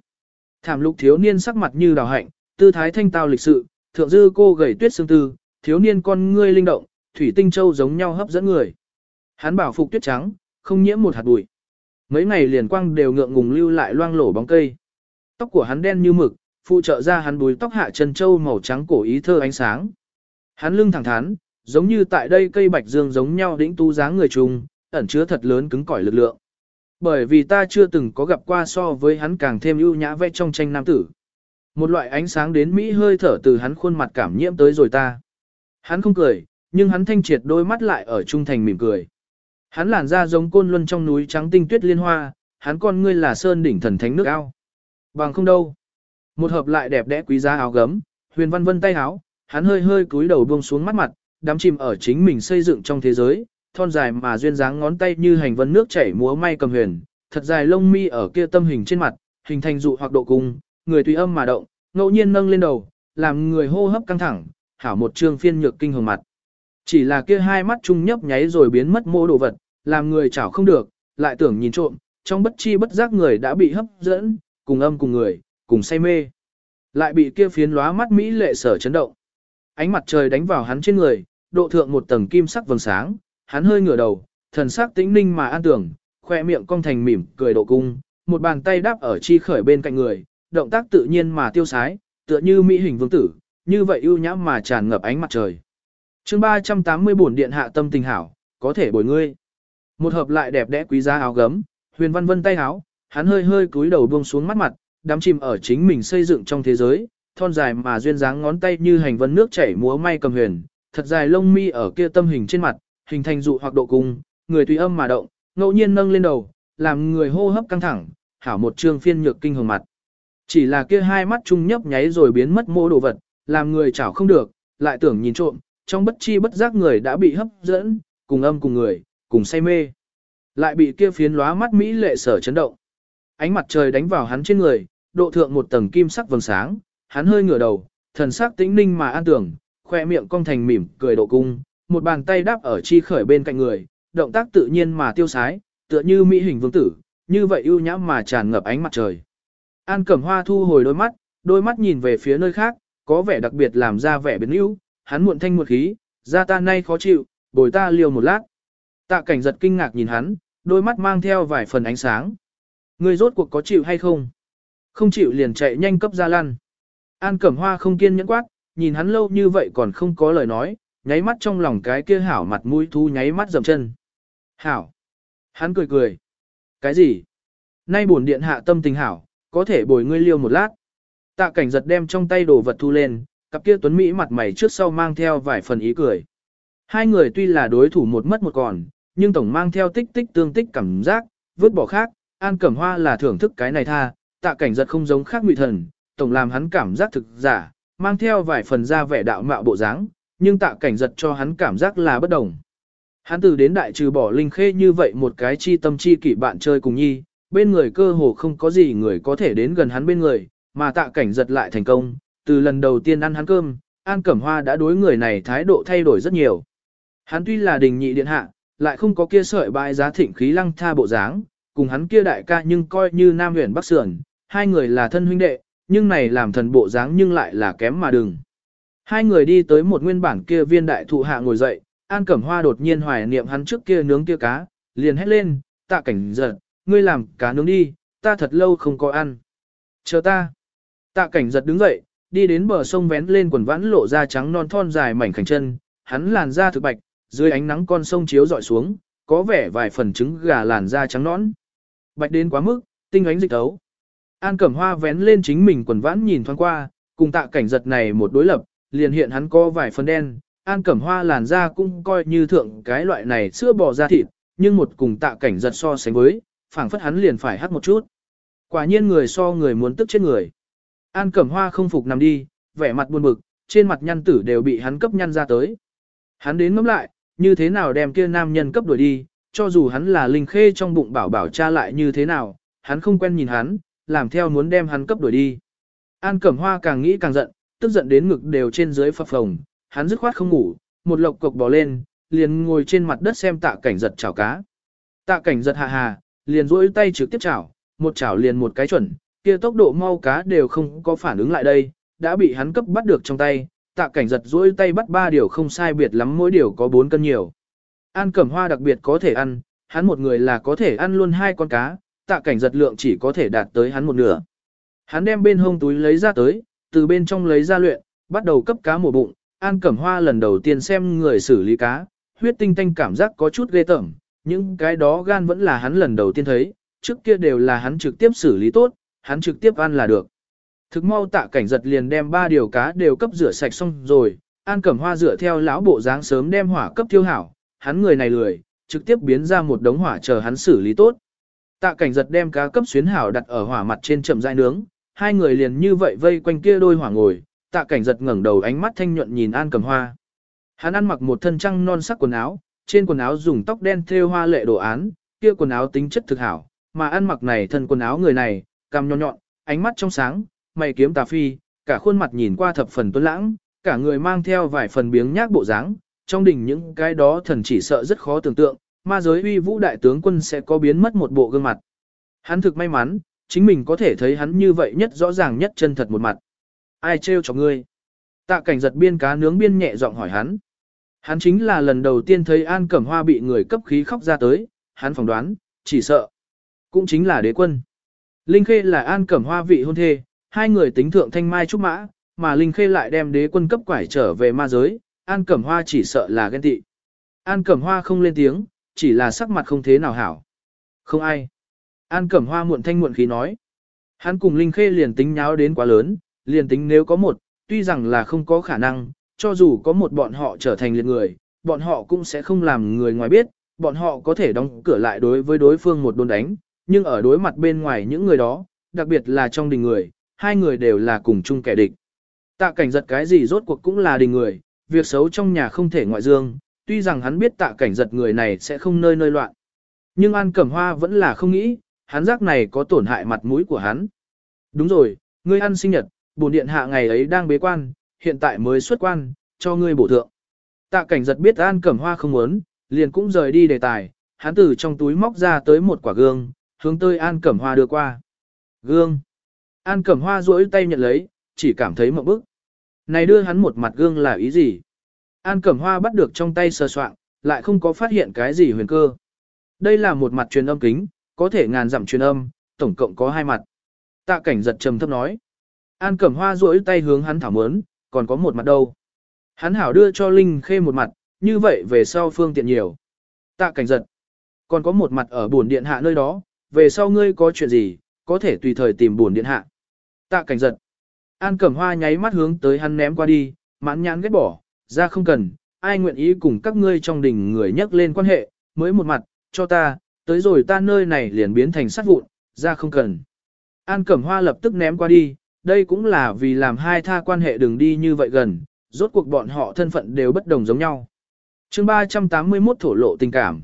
Thảm lục thiếu niên sắc mặt như đào hạnh, tư thái thanh tao lịch sự, thượng dư cô gầy tuyết xương tư, thiếu niên con ngươi linh động, thủy tinh châu giống nhau hấp dẫn người. Hắn bảo phục tuyết trắng, không nhiễm một hạt bụi. Mấy ngày liền quang đều ngượng ngùng lưu lại loang lổ bóng cây. Tóc của hắn đen như mực, phụ trợ ra hắn bùi tóc hạ chân châu màu trắng cổ ý thơ ánh sáng. Hắn lưng thẳng thắn, giống như tại đây cây bạch dương giống nhau đĩnh tu dáng người trùng, ẩn chứa thật lớn cứng cỏi lực lượng. Bởi vì ta chưa từng có gặp qua so với hắn càng thêm ưu nhã vẽ trong tranh nam tử. Một loại ánh sáng đến mỹ hơi thở từ hắn khuôn mặt cảm nhiễm tới rồi ta. Hắn không cười, nhưng hắn thanh triệt đôi mắt lại ở trung thành mỉm cười. Hắn làn da giống côn luân trong núi trắng tinh tuyết liên hoa, hắn con ngươi là sơn đỉnh thần thánh nước ao. Bằng không đâu. Một hợp lại đẹp đẽ quý giá áo gấm, huyền văn vân tay áo, hắn hơi hơi cúi đầu buông xuống mắt mặt, đắm chìm ở chính mình xây dựng trong thế giới, thon dài mà duyên dáng ngón tay như hành vân nước chảy múa may cầm huyền, thật dài lông mi ở kia tâm hình trên mặt, hình thành dụ hoặc độ cung, người tùy âm mà động, ngẫu nhiên nâng lên đầu, làm người hô hấp căng thẳng, hảo một trương phiên nhược kinh hồng mặt. Chỉ là kia hai mắt chung nhấp nháy rồi biến mất mô đồ vật, làm người chảo không được, lại tưởng nhìn trộm, trong bất chi bất giác người đã bị hấp dẫn, cùng âm cùng người, cùng say mê. Lại bị kia phiến lóa mắt mỹ lệ sở chấn động. Ánh mặt trời đánh vào hắn trên người, độ thượng một tầng kim sắc vầng sáng, hắn hơi ngửa đầu, thần sắc tĩnh ninh mà an tưởng, khoe miệng cong thành mỉm cười độ cung, một bàn tay đáp ở chi khởi bên cạnh người, động tác tự nhiên mà tiêu sái, tựa như mỹ hình vương tử, như vậy ưu nhã mà tràn ngập ánh mặt trời. chương 380 bổn điện hạ tâm tình hảo, có thể bồi ngươi. Một hợp lại đẹp đẽ quý giá áo gấm, huyền văn vân tay áo, hắn hơi hơi cúi đầu buông xuống mắt mặt, đắm chìm ở chính mình xây dựng trong thế giới, thon dài mà duyên dáng ngón tay như hành vân nước chảy múa may cầm huyền, thật dài lông mi ở kia tâm hình trên mặt, hình thành dụ hoặc độ cung, người tùy âm mà động, ngẫu nhiên nâng lên đầu, làm người hô hấp căng thẳng, hảo một trương phiên nhược kinh hồng mặt. Chỉ là kia hai mắt chung nhấp nháy rồi biến mất mô đồ vật, làm người chảo không được, lại tưởng nhìn trộm, trong bất chi bất giác người đã bị hấp dẫn, cùng âm cùng người, cùng say mê. Lại bị kia phiến lóa mắt Mỹ lệ sở chấn động. Ánh mặt trời đánh vào hắn trên người, độ thượng một tầng kim sắc vầng sáng, hắn hơi ngửa đầu, thần sắc tĩnh ninh mà an tưởng, khoe miệng cong thành mỉm, cười độ cung, một bàn tay đáp ở chi khởi bên cạnh người, động tác tự nhiên mà tiêu sái, tựa như mỹ hình vương tử, như vậy ưu nhã mà tràn ngập ánh mặt trời. An Cẩm Hoa thu hồi đôi mắt, đôi mắt nhìn về phía nơi khác, có vẻ đặc biệt làm ra vẻ biến ưu, hắn muộn thanh muộn khí, ra ta nay khó chịu, bồi ta liều một lát. Tạ cảnh giật kinh ngạc nhìn hắn, đôi mắt mang theo vài phần ánh sáng. Người rốt cuộc có chịu hay không? Không chịu liền chạy nhanh cấp ra lăn. An Cẩm Hoa không kiên nhẫn quát, nhìn hắn lâu như vậy còn không có lời nói, nháy mắt trong lòng cái kia hảo mặt mũi thu nháy mắt dầm chân. Hảo. Hắn cười cười. Cái gì? Nay buồn điện hạ tâm tình hảo, có thể bồi ngươi liêu một lát. Tạ cảnh giật đem trong tay đồ vật thu lên, cặp kia tuấn Mỹ mặt mày trước sau mang theo vài phần ý cười. Hai người tuy là đối thủ một mất một còn, nhưng tổng mang theo tích tích tương tích cảm giác, vứt bỏ khác, An Cẩm Hoa là thưởng thức cái này tha, tạ cảnh giật không giống khác ngụy thần, tổng làm hắn cảm giác thực giả, mang theo vài phần ra vẻ đạo mạo bộ dáng, nhưng tạ cảnh giật cho hắn cảm giác là bất đồng. Hắn từ đến đại trừ bỏ linh khê như vậy một cái chi tâm chi kỷ bạn chơi cùng nhi, bên người cơ hồ không có gì người có thể đến gần hắn bên người, mà tạ cảnh giật lại thành công, từ lần đầu tiên ăn hắn cơm, An Cẩm Hoa đã đối người này thái độ thay đổi rất nhiều. Hắn tuy là đình nhị điện hạ, lại không có kia sợi bại giá thịnh khí lăng tha bộ dáng, cùng hắn kia đại ca nhưng coi như Nam huyền Bắc Sườn, hai người là thân huynh đệ, nhưng này làm thần bộ dáng nhưng lại là kém mà đừng. Hai người đi tới một nguyên bản kia viên đại thụ hạ ngồi dậy, An Cẩm Hoa đột nhiên hoài niệm hắn trước kia nướng kia cá, liền hét lên, tạ cảnh giật, ngươi làm cá nướng đi, ta thật lâu không có ăn. Chờ ta. Tạ cảnh giật đứng dậy, đi đến bờ sông vén lên quần vãn lộ ra trắng non thon dài mảnh khảnh chân, hắn làn da thực bạch, dưới ánh nắng con sông chiếu dọi xuống, có vẻ vài phần trứng gà làn da trắng nõn. Bạch đến quá mức, tinh ánh dịch tấu. An Cẩm Hoa vén lên chính mình quần vãn nhìn thoáng qua, cùng tạ cảnh giật này một đối lập, liền hiện hắn có vài phần đen. An Cẩm Hoa làn da cũng coi như thượng cái loại này sữa bò da thịt, nhưng một cùng tạ cảnh giật so sánh với, phảng phất hắn liền phải hắt một chút. Quả nhiên người so người muốn tức chết người. An Cẩm Hoa không phục nằm đi, vẻ mặt buồn bực, trên mặt nhăn tử đều bị hắn cấp nhăn ra tới. Hắn đến ngắm lại, như thế nào đem kia nam nhân cấp đuổi đi, cho dù hắn là linh khê trong bụng bảo bảo cha lại như thế nào, hắn không quen nhìn hắn, làm theo muốn đem hắn cấp đuổi đi. An Cẩm Hoa càng nghĩ càng giận, tức giận đến ngực đều trên dưới phập phồng, hắn dứt khoát không ngủ, một lộc cộc bò lên, liền ngồi trên mặt đất xem tạ cảnh giật chảo cá. Tạ cảnh giật hạ hà, liền duỗi tay trực tiếp chảo, một chảo liền một cái chuẩn, kia tốc độ mau cá đều không có phản ứng lại đây, đã bị hắn cấp bắt được trong tay, tạ cảnh giật duỗi tay bắt ba điều không sai biệt lắm mỗi điều có bốn cân nhiều. An Cẩm Hoa đặc biệt có thể ăn, hắn một người là có thể ăn luôn hai con cá, tạ cảnh giật lượng chỉ có thể đạt tới hắn một nửa. Hắn đem bên hông túi lấy ra tới, từ bên trong lấy ra luyện, bắt đầu cấp cá mổ bụng, An Cẩm Hoa lần đầu tiên xem người xử lý cá, huyết tinh tanh cảm giác có chút ghê tởm, những cái đó gan vẫn là hắn lần đầu tiên thấy, trước kia đều là hắn trực tiếp xử lý tốt, hắn trực tiếp ăn là được. Thực mau tạ cảnh giật liền đem ba điều cá đều cấp rửa sạch xong rồi, An Cẩm Hoa rửa theo lão bộ dáng sớm đem hỏa cấp tiêu hảo, hắn người này lười, trực tiếp biến ra một đống hỏa chờ hắn xử lý tốt. Tạ cảnh giật đem cá cấp xuyến hảo đặt ở hỏa mặt trên chậm rãi nướng, hai người liền như vậy vây quanh kia đôi hỏa ngồi, tạ cảnh giật ngẩng đầu ánh mắt thanh nhuận nhìn An cầm Hoa. Hắn ăn mặc một thân trăng non sắc quần áo, trên quần áo dùng tóc đen thêu hoa lệ đồ án, kia quần áo tính chất thực hảo, mà ăn mặc này thân quần áo người này, cằm nhọn nhọn, ánh mắt trong sáng, mày kiếm tà phi, cả khuôn mặt nhìn qua thập phần tuấn lãng, cả người mang theo vài phần biếng nhác bộ dáng, trong đỉnh những cái đó thần chỉ sợ rất khó tưởng tượng, ma giới uy vũ đại tướng quân sẽ có biến mất một bộ gương mặt. Hắn thực may mắn, chính mình có thể thấy hắn như vậy nhất rõ ràng nhất chân thật một mặt. Ai trêu cho ngươi? Tạ cảnh giật biên cá nướng biên nhẹ giọng hỏi hắn. Hắn chính là lần đầu tiên thấy An Cẩm Hoa bị người cấp khí khóc ra tới, hắn phỏng đoán, chỉ sợ. Cũng chính là đế quân. Linh Khê là An Cẩm Hoa vị hôn thê, hai người tính thượng thanh mai trúc mã, mà Linh Khê lại đem đế quân cấp quải trở về ma giới, An Cẩm Hoa chỉ sợ là ghen tị. An Cẩm Hoa không lên tiếng, chỉ là sắc mặt không thế nào hảo. Không ai. An Cẩm Hoa muộn thanh muộn khí nói. Hắn cùng Linh Khê liền tính nháo đến quá lớn, liền tính nếu có một, tuy rằng là không có khả năng, cho dù có một bọn họ trở thành liệt người, bọn họ cũng sẽ không làm người ngoài biết, bọn họ có thể đóng cửa lại đối với đối phương một đồn đánh, nhưng ở đối mặt bên ngoài những người đó, đặc biệt là trong đình người, hai người đều là cùng chung kẻ địch. Tạ cảnh giật cái gì rốt cuộc cũng là đình người, việc xấu trong nhà không thể ngoại dương, tuy rằng hắn biết tạ cảnh giật người này sẽ không nơi nơi loạn. Nhưng An Cẩm Hoa vẫn là không nghĩ, hắn giác này có tổn hại mặt mũi của hắn. Đúng rồi, ngươi ăn sinh nhật, bổn điện hạ ngày ấy đang bế quan, hiện tại mới xuất quan, cho ngươi bổ thượng. Tạ cảnh giật biết An Cẩm Hoa không muốn, liền cũng rời đi đề tài, hắn từ trong túi móc ra tới một quả gương, hướng tới An Cẩm Hoa đưa qua. Gương. An Cẩm Hoa duỗi tay nhận lấy, chỉ cảm thấy một bức. Này đưa hắn một mặt gương là ý gì? An Cẩm Hoa bắt được trong tay sờ soạn, lại không có phát hiện cái gì huyền cơ. Đây là một mặt truyền âm kính, có thể ngàn dặm truyền âm, tổng cộng có hai mặt. Tạ cảnh giật trầm thấp nói. An Cẩm Hoa duỗi tay hướng hắn thảo mớn, còn có một mặt đâu. Hắn hảo đưa cho Linh Khê một mặt, như vậy về sau phương tiện nhiều. Tạ cảnh giật. Còn có một mặt ở buồn điện hạ nơi đó, về sau ngươi có chuyện gì, có thể tùy thời tìm buồn điện hạ. Tạ cảnh giật. An Cẩm Hoa nháy mắt hướng tới hắn ném qua đi, mãn nhãn ghét bỏ, ra không cần, ai nguyện ý cùng các ngươi trong đình người nhắc lên quan hệ, mới một mặt, cho ta, tới rồi ta nơi này liền biến thành sát vụn, ra không cần. An Cẩm Hoa lập tức ném qua đi, đây cũng là vì làm hai tha quan hệ đừng đi như vậy gần, rốt cuộc bọn họ thân phận đều bất đồng giống nhau. chương 381 thổ lộ tình cảm.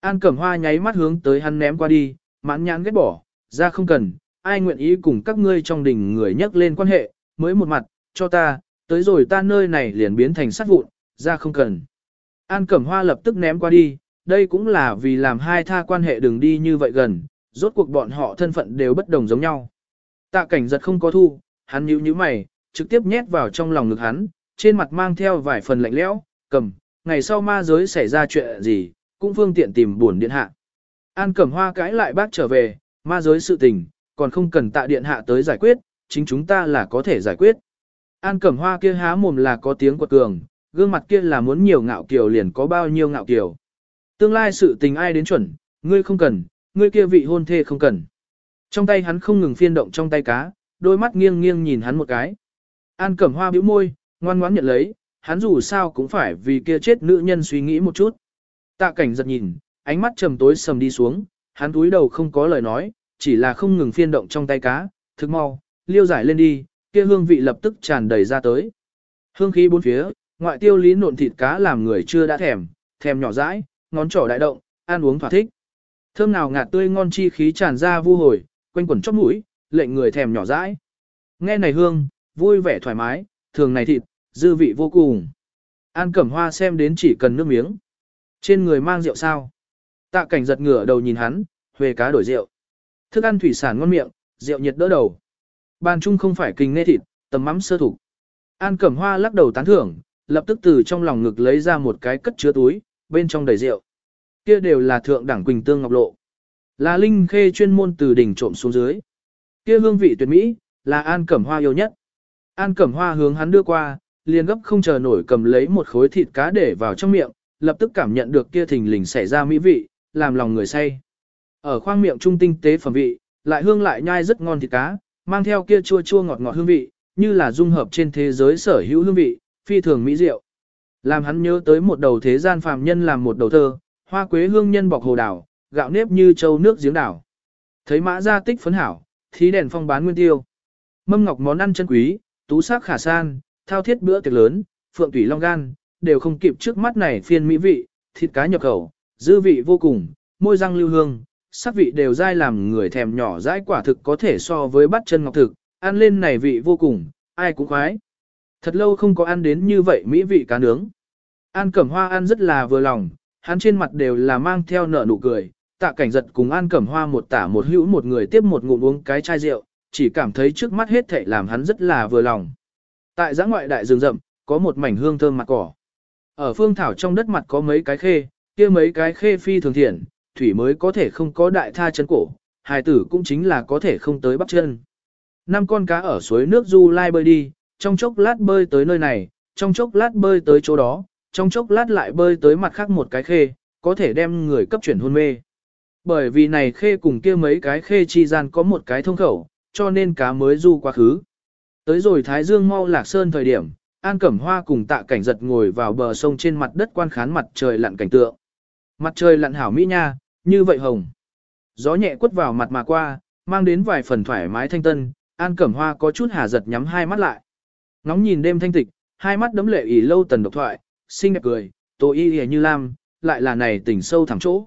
An Cẩm Hoa nháy mắt hướng tới hắn ném qua đi, mãn nhãn ghét bỏ, ra không cần, ai nguyện ý cùng các ngươi trong đình người nhắc lên quan hệ, mới một mặt, cho ta, tới rồi ta nơi này liền biến thành sát vụn, ra không cần. An Cẩm Hoa lập tức ném qua đi, đây cũng là vì làm hai tha quan hệ đừng đi như vậy gần, rốt cuộc bọn họ thân phận đều bất đồng giống nhau. Tạ cảnh giật không có thu, hắn nhíu nhíu mày, trực tiếp nhét vào trong lòng ngực hắn, trên mặt mang theo vài phần lạnh lẽo, cầm, ngày sau ma giới xảy ra chuyện gì, cũng phương tiện tìm buồn điện hạ. An Cẩm Hoa cãi lại bác trở về, ma giới sự tình, còn không cần tạ điện hạ tới giải quyết, chính chúng ta là có thể giải quyết. An Cẩm Hoa kia há mồm là có tiếng quật cường, gương mặt kia là muốn nhiều ngạo kiều liền có bao nhiêu ngạo kiều. Tương lai sự tình ai đến chuẩn, ngươi không cần, ngươi kia vị hôn thê không cần. Trong tay hắn không ngừng phiên động trong tay cá, đôi mắt nghiêng nghiêng nhìn hắn một cái. An Cẩm Hoa bĩu môi, ngoan ngoãn nhận lấy, hắn dù sao cũng phải vì kia chết nữ nhân suy nghĩ một chút. Tạ cảnh giật nhìn, ánh mắt trầm tối sầm đi xuống, hắn túi đầu không có lời nói, chỉ là không ngừng phiên động trong tay cá, thực mau, liêu giải lên đi, kia hương vị lập tức tràn đầy ra tới. Hương khí bốn phía, ngoại tiêu lý nộn thịt cá làm người chưa đã thèm, thèm nhỏ dãi, ngón trỏ đại động, ăn uống thỏa thích. Thơm nào ngạt tươi ngon chi khí tràn ra vu hồi, quanh quẩn chóp mũi, lệnh người thèm nhỏ dãi. Nghe này hương, vui vẻ thoải mái, thường này thịt, dư vị vô cùng. An Cẩm Hoa xem đến chỉ cần nước miếng. Trên người mang rượu sao? Tạ cảnh giật ngửa đầu nhìn hắn, huề cá đổi rượu. Thức ăn thủy sản ngon miệng, rượu nhiệt đỡ đầu. Bàn chung không phải kinh nghe thịt, tầm mắm sơ thủ. An Cẩm Hoa lắc đầu tán thưởng, lập tức từ trong lòng ngực lấy ra một cái cất chứa túi, bên trong đầy rượu. Kia đều là thượng đẳng quỳnh tương ngọc lộ. Là linh khê chuyên môn từ đỉnh trộm xuống dưới. Kia hương vị tuyệt mỹ, là An Cẩm Hoa yêu nhất. An Cẩm Hoa hướng hắn đưa qua, liền gấp không chờ nổi cầm lấy một khối thịt cá để vào trong miệng, lập tức cảm nhận được kia thình lình xảy ra mỹ vị, làm lòng người say. Ở khoang miệng trung tinh tế phẩm vị, lại hương lại nhai rất ngon thịt cá, mang theo kia chua chua ngọt ngọt hương vị, như là dung hợp trên thế giới sở hữu hương vị, phi thường mỹ diệu. Làm hắn nhớ tới một đầu thế gian phàm nhân làm một đầu thơ, hoa quế hương nhân bọc hồ đảo, gạo nếp như châu nước giếng đảo. Thấy mã gia tích phấn hảo, thí đèn phong bán nguyên tiêu. Mâm ngọc món ăn chân quý, tú sắc khả san, thao thiết bữa tiệc lớn, phượng tủy long gan, đều không kịp trước mắt này phiên mỹ vị, thịt cá nhập khẩu, dư vị vô cùng, môi răng lưu hương, sắc vị đều dai làm người thèm nhỏ dãi quả thực có thể so với bắt chân ngọc thực, ăn lên này vị vô cùng, ai cũng khoái. Thật lâu không có ăn đến như vậy mỹ vị cá nướng. An Cẩm Hoa ăn rất là vừa lòng, hắn trên mặt đều là mang theo nở nụ cười, tạ cảnh giật cùng An Cẩm Hoa một tả một hữu một người tiếp một ngụm uống cái chai rượu, chỉ cảm thấy trước mắt hết thảy làm hắn rất là vừa lòng. Tại giã ngoại đại rừng rậm, có một mảnh hương thơm mặt cỏ. Ở phương thảo trong đất mặt có mấy cái khê, kia mấy cái khê phi thường thiện, thủy mới có thể không có đại tha chân cổ, hài tử cũng chính là có thể không tới bắp chân. Năm con cá ở suối nước du lai bơi đi, trong chốc lát bơi tới nơi này, trong chốc lát bơi tới chỗ đó, trong chốc lát lại bơi tới mặt khác một cái khê, có thể đem người cấp chuyển hôn mê. Bởi vì này khê cùng kia mấy cái khê chi gian có một cái thông khẩu, cho nên cá mới du quá khứ. Tới rồi Thái Dương mau lạc sơn thời điểm, An Cẩm Hoa cùng tạ cảnh giật ngồi vào bờ sông trên mặt đất quan khán mặt trời lặn cảnh tượng. Mặt trời lặn hảo mỹ nha, như vậy hồng. Gió nhẹ quất vào mặt mà qua, mang đến vài phần thoải mái thanh tân, An Cẩm Hoa có chút hà giật nhắm hai mắt lại. Ngóng nhìn đêm thanh tịch, hai mắt đấm lệ ỉ lâu tần độc thoại, xinh đẹp cười, tô y y như lam, lại là này tỉnh sâu thẳm chỗ.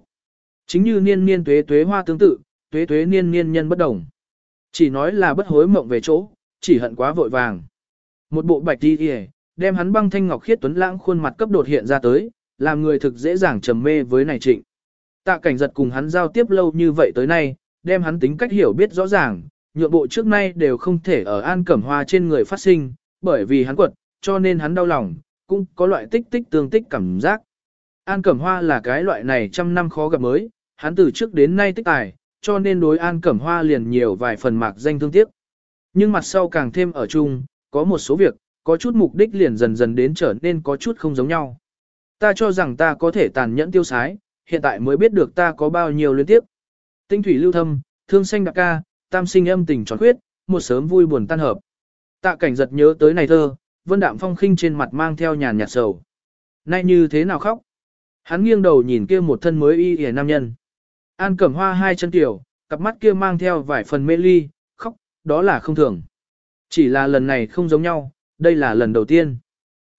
Chính như niên niên tuế tuế hoa tương tự, tuế tuế niên niên nhân bất đồng. Chỉ nói là bất hối mộng về chỗ, chỉ hận quá vội vàng. Một bộ bạch y y, đem hắn băng thanh ngọc khiết tuấn lãng khuôn mặt cấp đột hiện ra tới, làm người thực dễ dàng trầm mê với này trịnh. Tạ cảnh giật cùng hắn giao tiếp lâu như vậy tới nay, đem hắn tính cách hiểu biết rõ ràng, nhượng bộ trước nay đều không thể ở an cẩm hoa trên người phát sinh, bởi vì hắn quật, cho nên hắn đau lòng, cũng có loại tích tích tương tích cảm giác. An cẩm hoa là cái loại này trăm năm khó gặp mới, hắn từ trước đến nay tích tài, cho nên đối an cẩm hoa liền nhiều vài phần mạc danh thương tiếc. Nhưng mặt sau càng thêm ở chung, có một số việc, có chút mục đích liền dần dần đến trở nên có chút không giống nhau. Ta cho rằng ta có thể tàn nhẫn tiêu sái, hiện tại mới biết được ta có bao nhiêu liên tiếp. Tinh thủy lưu thâm, thương xanh đặc ca, tam sinh âm tình tròn khuyết, một sớm vui buồn tan hợp. Tạ cảnh giật nhớ tới này thơ, vân đạm phong khinh trên mặt mang theo nhàn nhạt sầu. Nay như thế nào khóc? Hắn nghiêng đầu nhìn kia một thân mới y hề nam nhân. An cẩm hoa hai chân tiểu, cặp mắt kia mang theo vài phần mê ly, khóc, đó là không thường. Chỉ là lần này không giống nhau, đây là lần đầu tiên.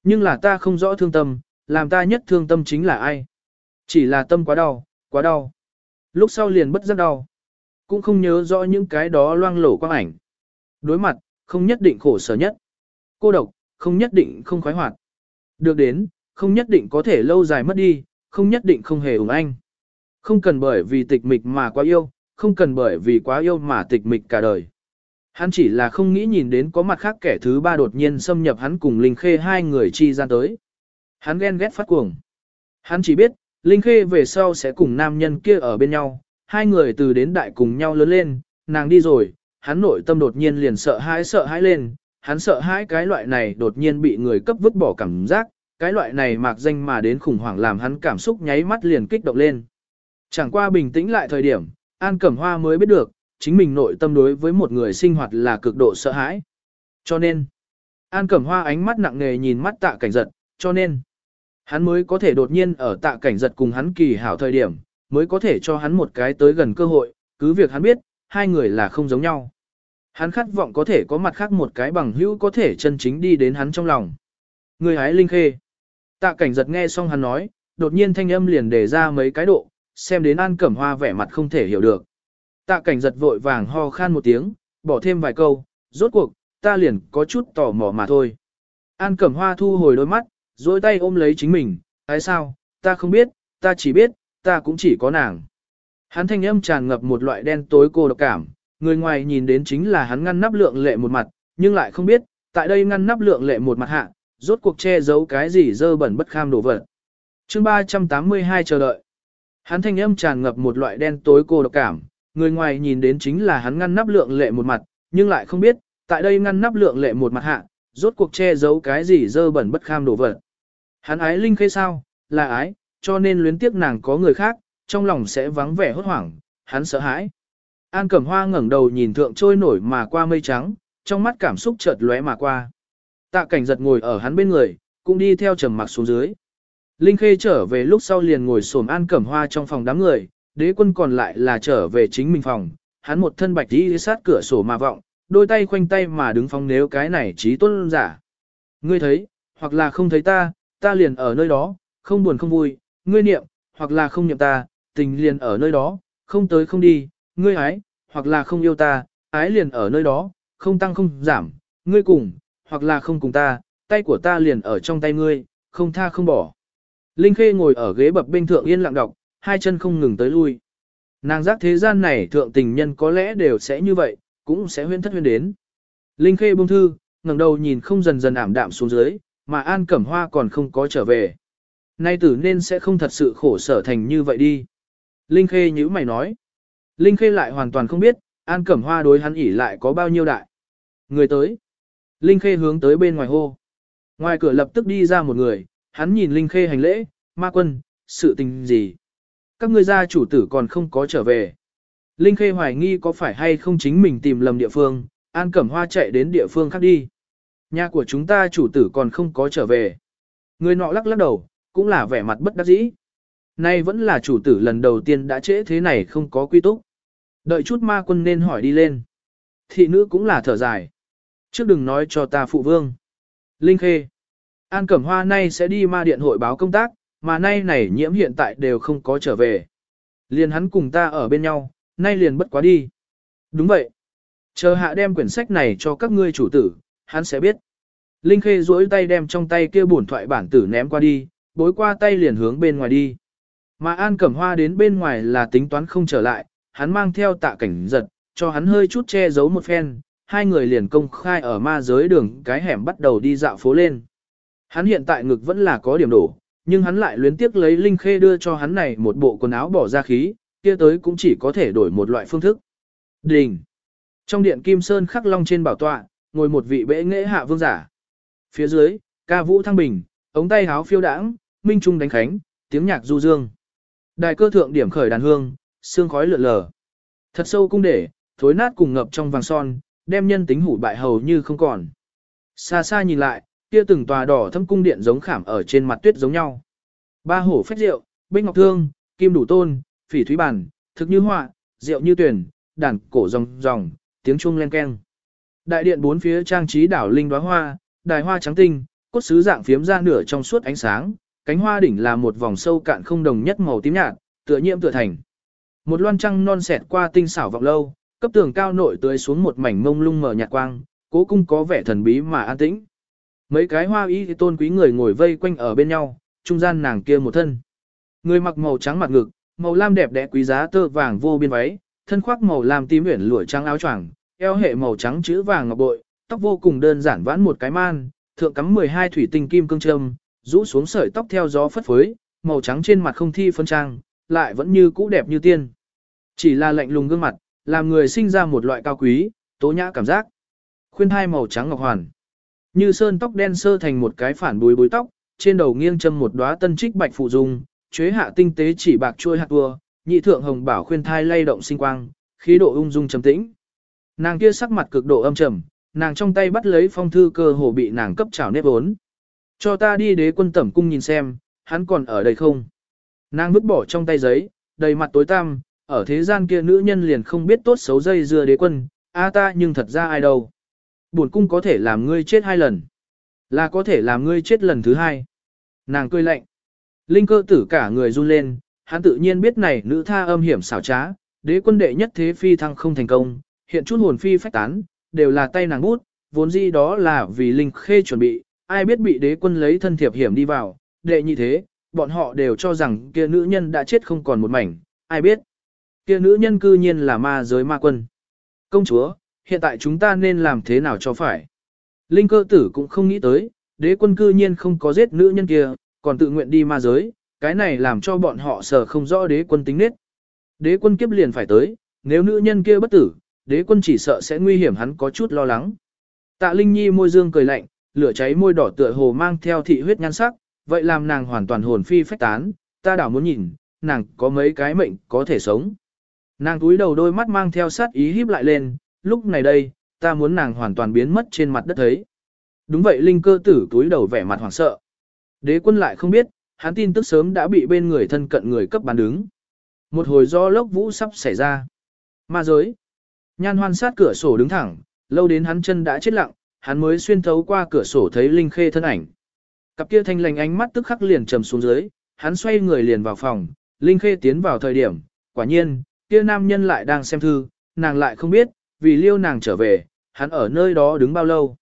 Nhưng là ta không rõ thương tâm, làm ta nhất thương tâm chính là ai. Chỉ là tâm quá đau, quá đau. Lúc sau liền bất giác đau. Cũng không nhớ rõ những cái đó loang lổ quang ảnh. Đối mặt, không nhất định khổ sở nhất. Cô độc, không nhất định không khoái hoạt. Được đến, không nhất định có thể lâu dài mất đi, không nhất định không hề ủng anh. Không cần bởi vì tịch mịch mà quá yêu, không cần bởi vì quá yêu mà tịch mịch cả đời. Hắn chỉ là không nghĩ nhìn đến có mặt khác kẻ thứ ba đột nhiên xâm nhập hắn cùng Linh Khê hai người chi ra tới. Hắn ghen ghét phát cuồng. Hắn chỉ biết, Linh Khê về sau sẽ cùng nam nhân kia ở bên nhau, hai người từ đến đại cùng nhau lớn lên, nàng đi rồi, hắn nội tâm đột nhiên liền sợ hãi sợ hãi lên, hắn sợ hãi cái loại này đột nhiên bị người cấp vứt bỏ cảm giác, cái loại này mạc danh mà đến khủng hoảng làm hắn cảm xúc nháy mắt liền kích động lên. Chẳng qua bình tĩnh lại thời điểm, An Cẩm Hoa mới biết được, chính mình nội tâm đối với một người sinh hoạt là cực độ sợ hãi. Cho nên, An Cẩm Hoa ánh mắt nặng nề nhìn mắt tạ cảnh giật, cho nên, hắn mới có thể đột nhiên ở tạ cảnh giật cùng hắn kỳ hảo thời điểm, mới có thể cho hắn một cái tới gần cơ hội, cứ việc hắn biết, hai người là không giống nhau. Hắn khát vọng có thể có mặt khác một cái bằng hữu có thể chân chính đi đến hắn trong lòng. Người hái linh khê. Tạ cảnh giật nghe xong hắn nói, đột nhiên thanh âm liền đề ra mấy cái độ, xem đến An Cẩm Hoa vẻ mặt không thể hiểu được. Tạ cảnh giật vội vàng ho khan một tiếng, bỏ thêm vài câu, rốt cuộc, ta liền có chút tò mò mà thôi. An Cẩm Hoa thu hồi đôi mắt, dôi tay ôm lấy chính mình, tại sao, ta không biết, ta chỉ biết, ta cũng chỉ có nàng. Hắn thanh âm tràn ngập một loại đen tối cô độc cảm, người ngoài nhìn đến chính là hắn ngăn nắp lượng lệ một mặt, nhưng lại không biết, tại đây ngăn nắp lượng lệ một mặt hạ, rốt cuộc che giấu cái gì dơ bẩn bất kham đổ vật. Chương 382 chờ đợi. Hắn thanh âm tràn ngập một loại đen tối cô độc cảm, người ngoài nhìn đến chính là hắn ngăn nắp lượng lệ một mặt, nhưng lại không biết, tại đây ngăn nắp lượng lệ một mặt hạ, rốt cuộc che giấu cái gì dơ bẩn bất kham đổ vật. Hắn ái linh khê sao, là ái, cho nên luyến tiếc nàng có người khác, trong lòng sẽ vắng vẻ hốt hoảng, hắn sợ hãi. An Cẩm Hoa ngẩng đầu nhìn thượng trôi nổi mà qua mây trắng, trong mắt cảm xúc chợt lóe mà qua. Tạ cảnh giật ngồi ở hắn bên người, cũng đi theo trầm mặc xuống dưới. Linh Khê trở về lúc sau liền ngồi xổm An Cẩm Hoa trong phòng đám người, đế quân còn lại là trở về chính mình phòng, hắn một thân bạch đi sát cửa sổ mà vọng, đôi tay khoanh tay mà đứng phóng nếu cái này trí tôn giả. Ngươi thấy, hoặc là không thấy ta, ta liền ở nơi đó, không buồn không vui, ngươi niệm, hoặc là không niệm ta, tình liền ở nơi đó, không tới không đi, ngươi ái, hoặc là không yêu ta, ái liền ở nơi đó, không tăng không giảm, ngươi cùng, hoặc là không cùng ta, tay của ta liền ở trong tay ngươi, không tha không bỏ. Linh Khê ngồi ở ghế bập bên thượng yên lặng đọc, hai chân không ngừng tới lui. Nàng giác thế gian này thượng tình nhân có lẽ đều sẽ như vậy, cũng sẽ huyên thất huyên đến. Linh Khê buông thư, ngẩng đầu nhìn không dần dần ảm đạm xuống dưới, mà An Cẩm Hoa còn không có trở về. Nay tử nên sẽ không thật sự khổ sở thành như vậy đi. Linh Khê nhíu mày nói. Linh Khê lại hoàn toàn không biết, An Cẩm Hoa đối hắn ỉ lại có bao nhiêu đại. Người tới. Linh Khê hướng tới bên ngoài hô. Ngoài cửa lập tức đi ra một người, hắn nhìn Linh Khê hành lễ, ma quân, sự tình gì? Các ngươi gia chủ tử còn không có trở về. Linh Khê hoài nghi có phải hay không chính mình tìm lầm địa phương, An Cẩm Hoa chạy đến địa phương khác đi. Nhà của chúng ta chủ tử còn không có trở về. Người nọ lắc lắc đầu, cũng là vẻ mặt bất đắc dĩ. Nay vẫn là chủ tử lần đầu tiên đã trễ thế này không có quy túc. Đợi chút ma quân nên hỏi đi lên. Thị nữ cũng là thở dài. Trước đừng nói cho ta phụ vương. Linh Khê. An Cẩm Hoa nay sẽ đi ma điện hội báo công tác, mà nay này nhiễm hiện tại đều không có trở về. Liên hắn cùng ta ở bên nhau, nay liền bất quá đi. Đúng vậy. Chờ hạ đem quyển sách này cho các ngươi chủ tử, hắn sẽ biết. Linh Khê duỗi tay đem trong tay kia bổn thoại bản tử ném qua đi, bối qua tay liền hướng bên ngoài đi. Mà An Cẩm Hoa đến bên ngoài là tính toán không trở lại, hắn mang theo tạ cảnh giật, cho hắn hơi chút che giấu một phen, hai người liền công khai ở ma giới đường cái hẻm bắt đầu đi dạo phố lên. Hắn hiện tại ngực vẫn là có điểm đổ, nhưng hắn lại luyến tiếc lấy Linh Khê đưa cho hắn này một bộ quần áo bỏ ra khí, kia tới cũng chỉ có thể đổi một loại phương thức. Đình. Trong điện Kim Sơn khắc long trên bảo tọa, ngồi một vị bệ nghệ hạ vương giả. Phía dưới, ca vũ thăng bình, ống tay háo phiêu đãng, minh trung đánh khánh, tiếng nhạc du dương. Đài cơ thượng điểm khởi đàn hương, xương khói lượn lờ. Thật sâu cung để, thối nát cùng ngập trong vàng son, đem nhân tính hủ bại hầu như không còn. Xa xa nhìn lại, kia từng tòa đỏ thâm cung điện giống khảm ở trên mặt tuyết giống nhau. Ba hổ phách rượu, bích ngọc thương, kim đủ tôn, phỉ thúy bản, thực như họa, rượu như tuyển, đàn cổ ròng ròng, tiếng chuông len keng. Đại điện bốn phía trang trí đảo linh đóa hoa, đài hoa trắng tinh, cốt sứ dạng phiếm ra nửa trong suốt ánh sáng, cánh hoa đỉnh là một vòng sâu cạn không đồng nhất màu tím nhạt, tựa nhiễm tựa thành. Một loan trăng non xẹt qua tinh xảo vọng lâu, cấp tường cao nội tưới xuống một mảnh mông lung mờ nhạt quang, cố cung có vẻ thần bí mà an tĩnh. Mấy cái hoa y tôn quý người ngồi vây quanh ở bên nhau, trung gian nàng kia một thân. Người mặc màu trắng mặt ngực, màu lam đẹp đẽ quý giá tơ vàng vô biên váy, thân khoác màu lam tím uyển lụa trắng áo choàng, eo hệ màu trắng chữ vàng ngọc bội, tóc vô cùng đơn giản vãn một cái man, thượng cắm 12 thủy tinh kim cương châm, rũ xuống sợi tóc theo gió phất phới, màu trắng trên mặt không thi phân trang, lại vẫn như cũ đẹp như tiên. Chỉ là lạnh lùng gương mặt, làm người sinh ra một loại cao quý, tố nhã cảm giác. Khuyên hai màu trắng ngọc hoàn. Như sơn tóc đen sơ thành một cái phản búi búi tóc, trên đầu nghiêng châm một đóa tân trích bạch phụ dung, chế hạ tinh tế chỉ bạc chuôi hạt vua, nhị thượng hồng bảo khuyên thai lay động sinh quang, khí độ ung dung trầm tĩnh. Nàng kia sắc mặt cực độ âm trầm, nàng trong tay bắt lấy phong thư cơ hồ bị nàng cấp trảo nếp vốn. Cho ta đi đế quân tẩm cung nhìn xem, hắn còn ở đây không? Nàng vứt bỏ trong tay giấy, đầy mặt tối tăm, ở thế gian kia nữ nhân liền không biết tốt xấu dây dưa đế quân, a ta nhưng thật ra ai đâu. Buồn cung có thể làm ngươi chết hai lần. Là có thể làm ngươi chết lần thứ hai. Nàng cười lạnh. Linh cơ tử cả người run lên, hắn tự nhiên biết này nữ tha âm hiểm xảo trá, đế quân đệ nhất thế phi thăng không thành công, hiện chút hồn phi phách tán, đều là tay nàng bút, vốn dĩ đó là vì Linh khê chuẩn bị, ai biết bị đế quân lấy thân thiệp hiểm đi vào, đệ như thế, bọn họ đều cho rằng kia nữ nhân đã chết không còn một mảnh, ai biết. Kia nữ nhân cư nhiên là ma giới ma quân. Công chúa, hiện tại chúng ta nên làm thế nào cho phải? Linh cơ tử cũng không nghĩ tới, đế quân cư nhiên không có giết nữ nhân kia, còn tự nguyện đi ma giới, cái này làm cho bọn họ sợ không rõ đế quân tính nết. Đế quân kiếp liền phải tới, nếu nữ nhân kia bất tử, đế quân chỉ sợ sẽ nguy hiểm hắn có chút lo lắng. Tạ Linh Nhi môi dương cười lạnh, lửa cháy môi đỏ tựa hồ mang theo thị huyết nhan sắc, vậy làm nàng hoàn toàn hồn phi phách tán, ta đảo muốn nhìn, nàng có mấy cái mệnh có thể sống. Nàng túi đầu đôi mắt mang theo sát ý híp lại lên, lúc này đây, ta muốn nàng hoàn toàn biến mất trên mặt đất thấy. Đúng vậy linh cơ tử túi đầu vẻ mặt hoảng sợ. Đế quân lại không biết, hắn tin tức sớm đã bị bên người thân cận người cấp bán đứng. Một hồi do lốc vũ sắp xảy ra. Ma giới. Nhan hoan sát cửa sổ đứng thẳng, lâu đến hắn chân đã chết lặng, hắn mới xuyên thấu qua cửa sổ thấy Linh Khê thân ảnh. Cặp kia thanh lành ánh mắt tức khắc liền trầm xuống dưới, hắn xoay người liền vào phòng, Linh Khê tiến vào thời điểm, quả nhiên, kia nam nhân lại đang xem thư, nàng lại không biết, vì liêu nàng trở về, hắn ở nơi đó đứng bao lâu.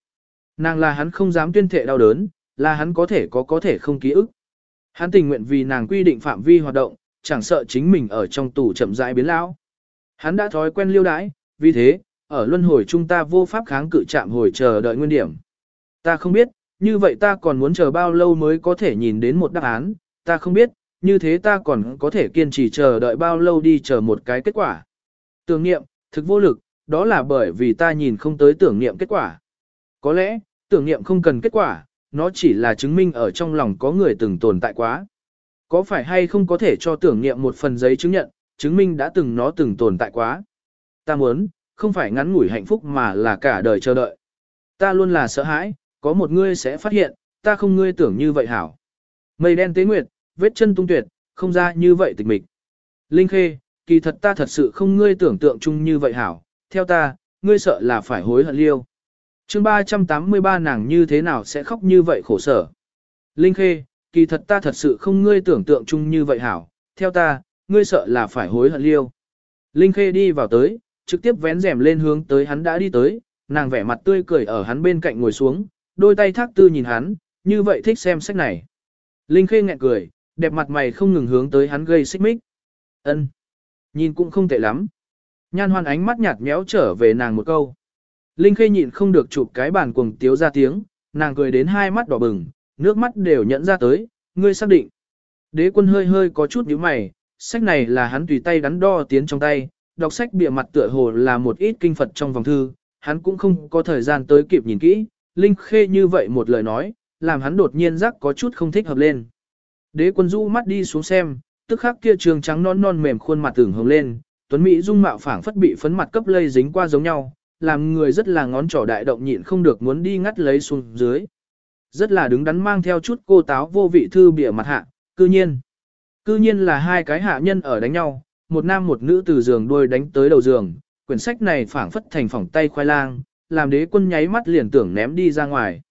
Nàng là hắn không dám tuyên thệ đau đớn, là hắn có thể có có thể không ký ức. Hắn tình nguyện vì nàng quy định phạm vi hoạt động, chẳng sợ chính mình ở trong tủ chậm rãi biến lão. Hắn đã thói quen liêu đãi, vì thế, ở luân hồi chúng ta vô pháp kháng cự chạm hồi chờ đợi nguyên điểm. Ta không biết, như vậy ta còn muốn chờ bao lâu mới có thể nhìn đến một đáp án, ta không biết, như thế ta còn có thể kiên trì chờ đợi bao lâu đi chờ một cái kết quả. Tưởng niệm, thực vô lực, đó là bởi vì ta nhìn không tới tưởng niệm kết quả. Có lẽ, tưởng niệm không cần kết quả, nó chỉ là chứng minh ở trong lòng có người từng tồn tại quá. Có phải hay không có thể cho tưởng niệm một phần giấy chứng nhận, chứng minh đã từng nó từng tồn tại quá. Ta muốn, không phải ngắn ngủi hạnh phúc mà là cả đời chờ đợi. Ta luôn là sợ hãi, có một ngươi sẽ phát hiện, ta không ngươi tưởng như vậy hảo. Mây đen tế nguyệt, vết chân tung tuyệt, không ra như vậy tịch mịch. Linh Khê, kỳ thật ta thật sự không ngươi tưởng tượng chung như vậy hảo, theo ta, ngươi sợ là phải hối hận liêu chương 383 nàng như thế nào sẽ khóc như vậy khổ sở. Linh Khê, kỳ thật ta thật sự không ngươi tưởng tượng chung như vậy hảo, theo ta, ngươi sợ là phải hối hận liêu. Linh Khê đi vào tới, trực tiếp vén rèm lên hướng tới hắn đã đi tới, nàng vẻ mặt tươi cười ở hắn bên cạnh ngồi xuống, đôi tay thác tư nhìn hắn, như vậy thích xem sách này. Linh Khê nghẹn cười, đẹp mặt mày không ngừng hướng tới hắn gây xích mích. Ân, Nhìn cũng không tệ lắm. Nhan hoan ánh mắt nhạt méo trở về nàng một câu. Linh Khê nhịn không được chụp cái bàn cuồng tiếu ra tiếng, nàng cười đến hai mắt đỏ bừng, nước mắt đều nhận ra tới, ngươi xác định. Đế quân hơi hơi có chút nhíu mày, sách này là hắn tùy tay đắn đo tiến trong tay, đọc sách bìa mặt tựa hồ là một ít kinh Phật trong vòng thư, hắn cũng không có thời gian tới kịp nhìn kỹ, Linh Khê như vậy một lời nói, làm hắn đột nhiên giác có chút không thích hợp lên. Đế quân du mắt đi xuống xem, tức khắc kia trường trắng non non mềm khuôn mặt tưởng hồng lên, tuấn Mỹ dung mạo phảng phất bị phấn mặt cấp lây dính qua giống nhau, làm người rất là ngón trỏ đại động nhịn không được muốn đi ngắt lấy xuống dưới. Rất là đứng đắn mang theo chút cô táo vô vị thư bịa mặt hạ, cư nhiên. Cư nhiên là hai cái hạ nhân ở đánh nhau, một nam một nữ từ giường đuôi đánh tới đầu giường, quyển sách này phảng phất thành phỏng tay khoai lang, làm đế quân nháy mắt liền tưởng ném đi ra ngoài.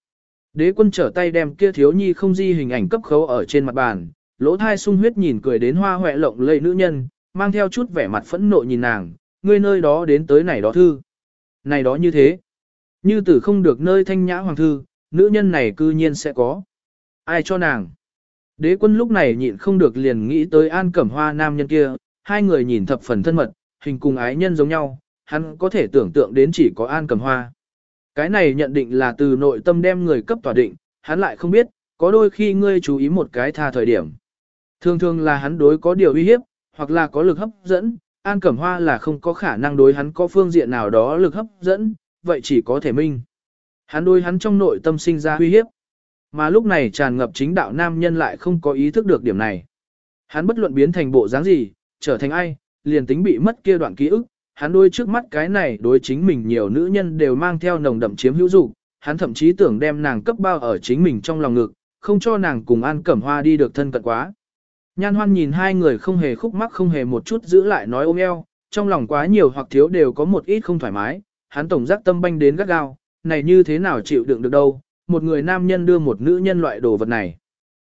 Đế quân trở tay đem kia thiếu nhi không di hình ảnh cấp khấu ở trên mặt bàn, lỗ thai sung huyết nhìn cười đến hoa hoẹ lộng lây nữ nhân, mang theo chút vẻ mặt phẫn nộ nhìn nàng, ngươi nơi đó đến tới này đó thư. Này đó như thế. Như tử không được nơi thanh nhã hoàng thư, nữ nhân này cư nhiên sẽ có. Ai cho nàng? Đế quân lúc này nhịn không được liền nghĩ tới an cẩm hoa nam nhân kia, hai người nhìn thập phần thân mật, hình cùng ái nhân giống nhau, hắn có thể tưởng tượng đến chỉ có an cẩm hoa. Cái này nhận định là từ nội tâm đem người cấp tỏa định, hắn lại không biết, có đôi khi ngươi chú ý một cái tha thời điểm. Thường thường là hắn đối có điều uy hiếp, hoặc là có lực hấp dẫn, An Cẩm Hoa là không có khả năng đối hắn có phương diện nào đó lực hấp dẫn, vậy chỉ có thể minh. Hắn đối hắn trong nội tâm sinh ra uy hiếp. Mà lúc này tràn ngập chính đạo nam nhân lại không có ý thức được điểm này. Hắn bất luận biến thành bộ dáng gì, trở thành ai, liền tính bị mất kia đoạn ký ức, hắn đôi trước mắt cái này đối chính mình nhiều nữ nhân đều mang theo nồng đậm chiếm hữu dục, hắn thậm chí tưởng đem nàng cấp bao ở chính mình trong lòng ngực, không cho nàng cùng An Cẩm Hoa đi được thân cận quá. Nhan hoan nhìn hai người không hề khúc mắc không hề một chút giữ lại nói ôm eo, trong lòng quá nhiều hoặc thiếu đều có một ít không thoải mái, hắn tổng giác tâm banh đến gắt gao, này như thế nào chịu đựng được đâu, một người nam nhân đưa một nữ nhân loại đồ vật này.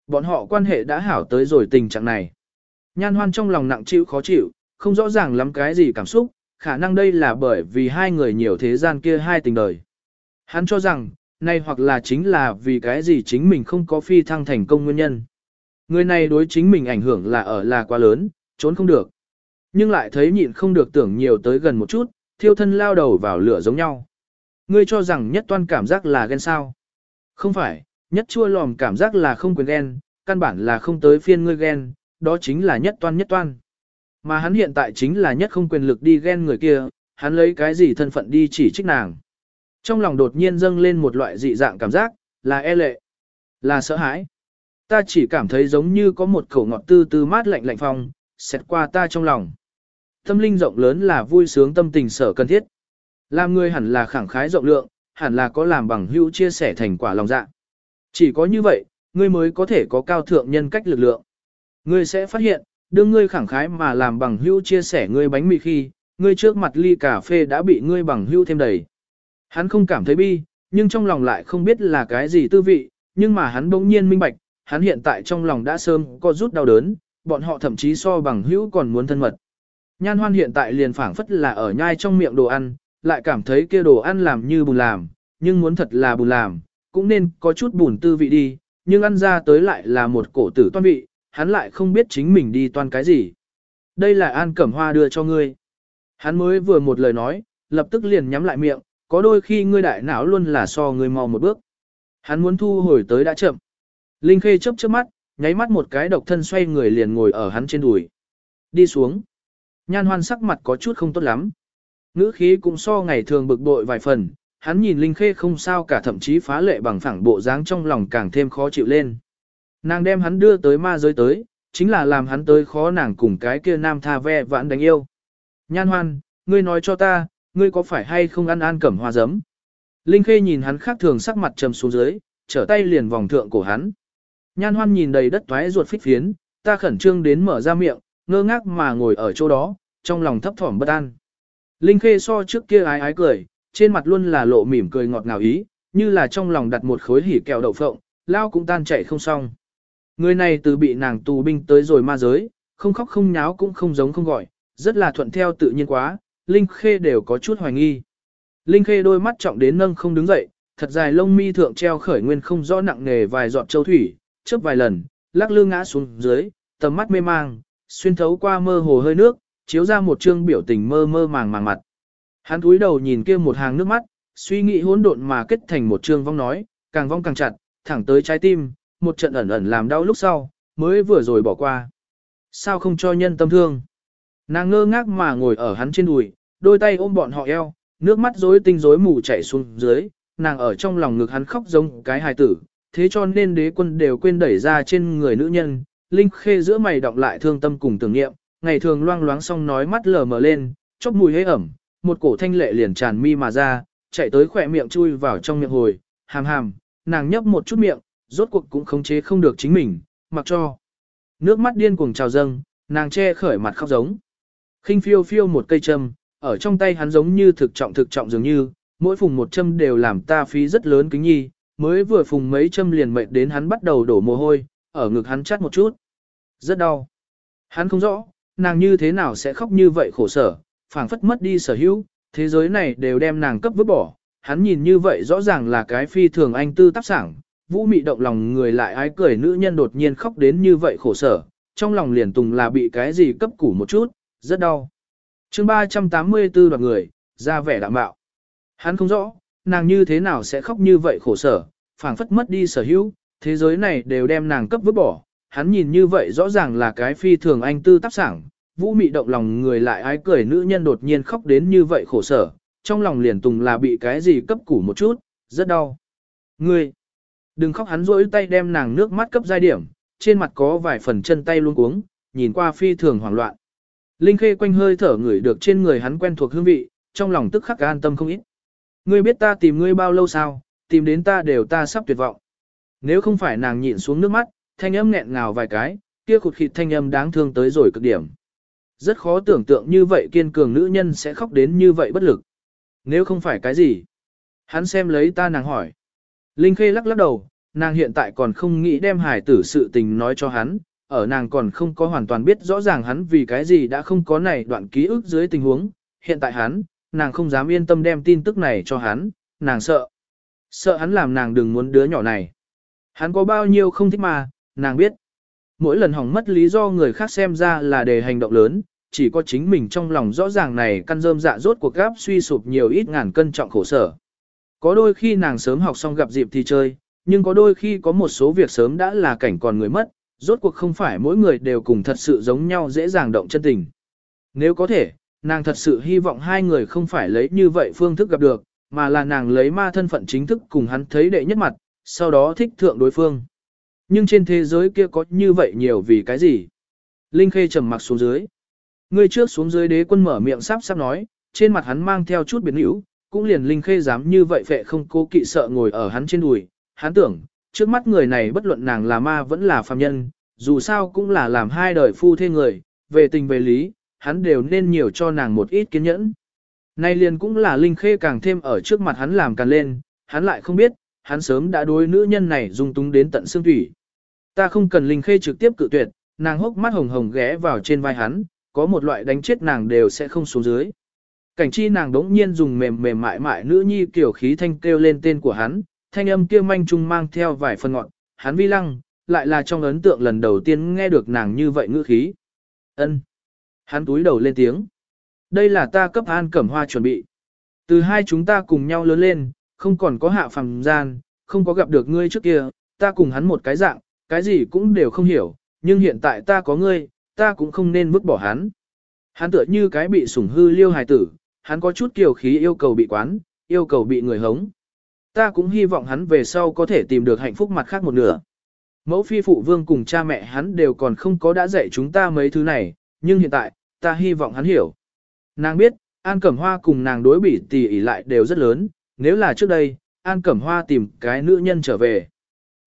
Bọn họ quan hệ đã hảo tới rồi tình trạng này. Nhan hoan trong lòng nặng chịu khó chịu, không rõ ràng lắm cái gì cảm xúc, khả năng đây là bởi vì hai người nhiều thế gian kia hai tình đời. Hắn cho rằng, nay hoặc là chính là vì cái gì chính mình không có phi thăng thành công nguyên nhân. Người này đối chính mình ảnh hưởng là ở là quá lớn, trốn không được. Nhưng lại thấy nhịn không được tưởng nhiều tới gần một chút, thiêu thân lao đầu vào lửa giống nhau. Ngươi cho rằng nhất toan cảm giác là ghen sao. Không phải, nhất chua lòm cảm giác là không quyền ghen, căn bản là không tới phiên ngươi ghen, đó chính là nhất toan nhất toan. Mà hắn hiện tại chính là nhất không quyền lực đi ghen người kia, hắn lấy cái gì thân phận đi chỉ trích nàng. Trong lòng đột nhiên dâng lên một loại dị dạng cảm giác, là e lệ, là sợ hãi. Ta chỉ cảm thấy giống như có một khẩu ngọt tư tư mát lạnh lạnh phong, xẹt qua ta trong lòng. Tâm linh rộng lớn là vui sướng tâm tình sở cần thiết. Làm người hẳn là khẳng khái rộng lượng, hẳn là có làm bằng hữu chia sẻ thành quả lòng dạ. Chỉ có như vậy, ngươi mới có thể có cao thượng nhân cách lực lượng. Ngươi sẽ phát hiện, đương ngươi khẳng khái mà làm bằng hữu chia sẻ ngươi bánh mì khi, ngươi trước mặt ly cà phê đã bị ngươi bằng hữu thêm đầy. Hắn không cảm thấy bi, nhưng trong lòng lại không biết là cái gì tư vị, nhưng mà hắn bỗng nhiên minh bạch, hắn hiện tại trong lòng đã sơm có rút đau đớn, bọn họ thậm chí so bằng hữu còn muốn thân mật. Nhan hoan hiện tại liền phảng phất là ở nhai trong miệng đồ ăn, lại cảm thấy kia đồ ăn làm như bùn làm, nhưng muốn thật là bùn làm, cũng nên có chút bùn tư vị đi, nhưng ăn ra tới lại là một cổ tử toan vị, hắn lại không biết chính mình đi toan cái gì. Đây là An Cẩm Hoa đưa cho ngươi. Hắn mới vừa một lời nói, lập tức liền nhắm lại miệng, có đôi khi ngươi đại não luôn là so ngươi mau một bước. Hắn muốn thu hồi tới đã chậm. Linh Khê chớp chớp mắt, nháy mắt một cái độc thân xoay người liền ngồi ở hắn trên đùi. Đi xuống. Nhan hoan sắc mặt có chút không tốt lắm. Ngữ khí cũng so ngày thường bực bội vài phần, hắn nhìn Linh Khê không sao cả thậm chí phá lệ bằng phẳng bộ dáng trong lòng càng thêm khó chịu lên. Nàng đem hắn đưa tới ma giới tới, chính là làm hắn tới khó nàng cùng cái kia nam tha ve vãn đánh yêu. Nhan hoan, ngươi nói cho ta, ngươi có phải hay không ăn an cẩm hoa giấm? Linh Khê nhìn hắn khác thường sắc mặt trầm xuống dưới, trở tay liền vòng thượng cổ hắn. Nhan hoan nhìn đầy đất toái ruột phích phiến, ta khẩn trương đến mở ra miệng, ngơ ngác mà ngồi ở chỗ đó, trong lòng thấp thỏm bất an. Linh Khê so trước kia ái ái cười, trên mặt luôn là lộ mỉm cười ngọt ngào ý, như là trong lòng đặt một khối hỉ kẹo đậu phộng, lao cũng tan chảy không xong. Người này từ bị nàng tù binh tới rồi ma giới, không khóc không nháo cũng không giống không gọi, rất là thuận theo tự nhiên quá, Linh Khê đều có chút hoài nghi. Linh Khê đôi mắt trọng đến nâng không đứng dậy, thật dài lông mi thượng treo khởi nguyên không rõ nặng nề vài giọt châu thủy, chớp vài lần, lắc lư ngã xuống dưới, tầm mắt mê mang, xuyên thấu qua mơ hồ hơi nước, chiếu ra một trương biểu tình mơ mơ màng màng mặt. Hắn cúi đầu nhìn kia một hàng nước mắt, suy nghĩ hỗn độn mà kết thành một trương vong nói, càng vong càng chặt, thẳng tới trái tim, một trận ẩn ẩn làm đau lúc sau, mới vừa rồi bỏ qua. Sao không cho nhân tâm thương? Nàng ngơ ngác mà ngồi ở hắn trên đùi, đôi tay ôm bọn họ eo, nước mắt rối tinh rối mù chảy xuống dưới, nàng ở trong lòng ngực hắn khóc giống cái hài tử, thế cho nên đế quân đều quên đẩy ra trên người nữ nhân, linh khê giữa mày đọc lại thương tâm cùng tưởng niệm, ngày thường loang loáng xong nói mắt lờ mờ lên, chốc mùi hế ẩm, một cổ thanh lệ liền tràn mi mà ra, chạy tới khỏe miệng chui vào trong miệng hồi, hàm hàm, nàng nhấp một chút miệng, rốt cuộc cũng khống chế không được chính mình, mặc cho. Nước mắt điên cuồng trào dâng, nàng che khởi mặt khóc giống. khinh phiêu phiêu một cây châm, ở trong tay hắn giống như thực trọng thực trọng dường như, mỗi phùng một châm đều làm ta phí rất lớn kính nhi, mới vừa phùng mấy châm liền mệt đến hắn bắt đầu đổ mồ hôi, ở ngực hắn chắt một chút. Rất đau. Hắn không rõ, nàng như thế nào sẽ khóc như vậy khổ sở, phảng phất mất đi sở hữu, thế giới này đều đem nàng cấp vứt bỏ. Hắn nhìn như vậy rõ ràng là cái phi thường anh tư tác sảng, vũ mị động lòng người lại ái cười nữ nhân đột nhiên khóc đến như vậy khổ sở, trong lòng liền tùng là bị cái gì cấp củ một chút, rất đau. chương 384 đoạt người, ra vẻ đạm bạo. Hắn không rõ, nàng như thế nào sẽ khóc như vậy khổ sở, phảng phất mất đi sở hữu, thế giới này đều đem nàng cấp vứt bỏ. Hắn nhìn như vậy rõ ràng là cái phi thường anh tư tác sảng, vũ mị động lòng người lại ái cười nữ nhân đột nhiên khóc đến như vậy khổ sở, trong lòng liền tùng là bị cái gì cấp củ một chút, rất đau. Ngươi, đừng khóc hắn rỗi tay đem nàng nước mắt cấp giai điểm, trên mặt có vài phần chân tay luôn cuống, nhìn qua phi thường hoảng loạn. Linh Khê quanh hơi thở người được trên người hắn quen thuộc hương vị, trong lòng tức khắc an tâm không ít. Ngươi biết ta tìm ngươi bao lâu sao, tìm đến ta đều ta sắp tuyệt vọng. Nếu không phải nàng nhịn xuống nước mắt, thanh âm nghẹn ngào vài cái, kia khụt khịt thanh âm đáng thương tới rồi cực điểm. Rất khó tưởng tượng như vậy kiên cường nữ nhân sẽ khóc đến như vậy bất lực. Nếu không phải cái gì? Hắn xem lấy ta nàng hỏi. Linh Khê lắc lắc đầu, nàng hiện tại còn không nghĩ đem hải tử sự tình nói cho hắn, ở nàng còn không có hoàn toàn biết rõ ràng hắn vì cái gì đã không có này đoạn ký ức dưới tình huống. Hiện tại hắn, nàng không dám yên tâm đem tin tức này cho hắn, nàng sợ. Sợ hắn làm nàng đừng muốn đứa nhỏ này. Hắn có bao nhiêu không thích mà, nàng biết. Mỗi lần hỏng mất lý do người khác xem ra là để hành động lớn, chỉ có chính mình trong lòng rõ ràng này căn rơm dạ rốt cuộc gáp suy sụp nhiều ít ngàn cân trọng khổ sở. Có đôi khi nàng sớm học xong gặp dịp thì chơi, nhưng có đôi khi có một số việc sớm đã là cảnh còn người mất, rốt cuộc không phải mỗi người đều cùng thật sự giống nhau dễ dàng động chân tình. Nếu có thể, nàng thật sự hy vọng hai người không phải lấy như vậy phương thức gặp được, mà là nàng lấy ma thân phận chính thức cùng hắn thấy đệ nhất mặt, sau đó thích thượng đối phương. Nhưng trên thế giới kia có như vậy nhiều vì cái gì? Linh Khê trầm mặc xuống dưới. Người trước xuống dưới đế quân mở miệng sắp sắp nói, trên mặt hắn mang theo chút biến hữu, cũng liền Linh Khê dám như vậy phệ không cố kỵ sợ ngồi ở hắn trên đùi. Hắn tưởng, trước mắt người này bất luận nàng là ma vẫn là phàm nhân, dù sao cũng là làm hai đời phu thê người, về tình về lý, hắn đều nên nhiều cho nàng một ít kiên nhẫn. Nay liền cũng là Linh Khê càng thêm ở trước mặt hắn làm càng lên, hắn lại không biết, hắn sớm đã đối nữ nhân này dung túng đến tận xương thủy. Ta không cần Linh Khê trực tiếp cự tuyệt, nàng hốc mắt hồng hồng ghé vào trên vai hắn, có một loại đánh chết nàng đều sẽ không xuống dưới. Cảnh chi nàng đống nhiên dùng mềm mềm mại mại nữ nhi kiểu khí thanh kêu lên tên của hắn, thanh âm kia manh trung mang theo vài phần ngọn, hắn vi lăng, lại là trong ấn tượng lần đầu tiên nghe được nàng như vậy ngữ khí. ân Hắn túi đầu lên tiếng. Đây là ta cấp an cẩm hoa chuẩn bị. Từ hai chúng ta cùng nhau lớn lên, không còn có hạ phàm gian, không có gặp được ngươi trước kia, ta cùng hắn một cái dạng, cái gì cũng đều không hiểu, nhưng hiện tại ta có ngươi, ta cũng không nên vứt bỏ hắn. Hắn tựa như cái bị sủng hư liêu hài tử, hắn có chút kiều khí yêu cầu bị quán, yêu cầu bị người hống. Ta cũng hy vọng hắn về sau có thể tìm được hạnh phúc mặt khác một nửa. Mẫu phi phụ vương cùng cha mẹ hắn đều còn không có đã dạy chúng ta mấy thứ này, nhưng hiện tại, ta hy vọng hắn hiểu. Nàng biết, An Cẩm Hoa cùng nàng đối bị tỷ ỉ lại đều rất lớn, nếu là trước đây, An Cẩm Hoa tìm cái nữ nhân trở về.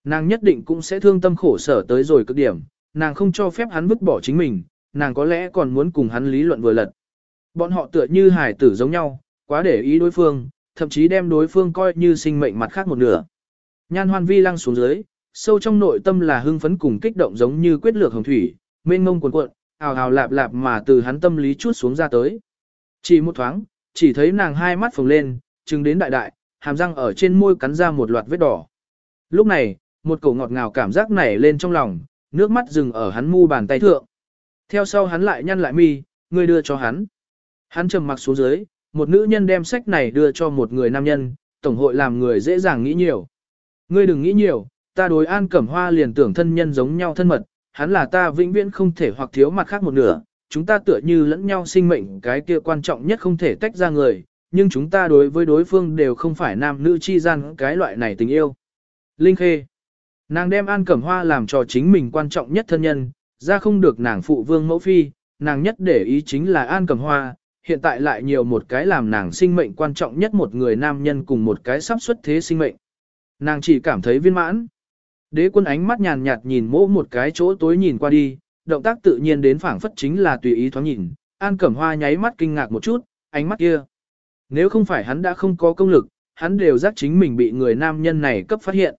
Nàng nhất định cũng sẽ thương tâm khổ sở tới rồi cực điểm, nàng không cho phép hắn vứt bỏ chính mình, nàng có lẽ còn muốn cùng hắn lý luận vừa lật. Bọn họ tựa như hải tử giống nhau, quá để ý đối phương, thậm chí đem đối phương coi như sinh mệnh mặt khác một nửa. Nhan hoan vi lăng xuống dưới, sâu trong nội tâm là hưng phấn cùng kích động giống như quyết lược hồng thủy, mênh ngông cuồn cuộn, ào ào lạp lạp mà từ hắn tâm lý chút xuống ra tới. Chỉ một thoáng, chỉ thấy nàng hai mắt phồng lên, trừng đến đại đại, hàm răng ở trên môi cắn ra một loạt vết đỏ. Lúc này, một cổ ngọt ngào cảm giác nảy lên trong lòng, nước mắt dừng ở hắn mu bàn tay thượng. Theo sau hắn lại nhăn lại mi, người đưa cho hắn. Hắn trầm mặc xuống dưới, một nữ nhân đem sách này đưa cho một người nam nhân, tổng hội làm người dễ dàng nghĩ nhiều. Ngươi đừng nghĩ nhiều, ta đối an cẩm hoa liền tưởng thân nhân giống nhau thân mật, hắn là ta vĩnh viễn không thể hoặc thiếu mặt khác một nửa, chúng ta tựa như lẫn nhau sinh mệnh cái kia quan trọng nhất không thể tách ra người, nhưng chúng ta đối với đối phương đều không phải nam nữ chi gian cái loại này tình yêu. Linh Khê Nàng đem An Cẩm Hoa làm cho chính mình quan trọng nhất thân nhân, ra không được nàng phụ vương mẫu phi, nàng nhất để ý chính là An Cẩm Hoa, hiện tại lại nhiều một cái làm nàng sinh mệnh quan trọng nhất một người nam nhân cùng một cái sắp xuất thế sinh mệnh. Nàng chỉ cảm thấy viên mãn. Đế quân ánh mắt nhàn nhạt nhìn mỗ một cái chỗ tối nhìn qua đi, động tác tự nhiên đến phảng phất chính là tùy ý thoáng nhìn, An Cẩm Hoa nháy mắt kinh ngạc một chút, ánh mắt kia. Nếu không phải hắn đã không có công lực, hắn đều giác chính mình bị người nam nhân này cấp phát hiện.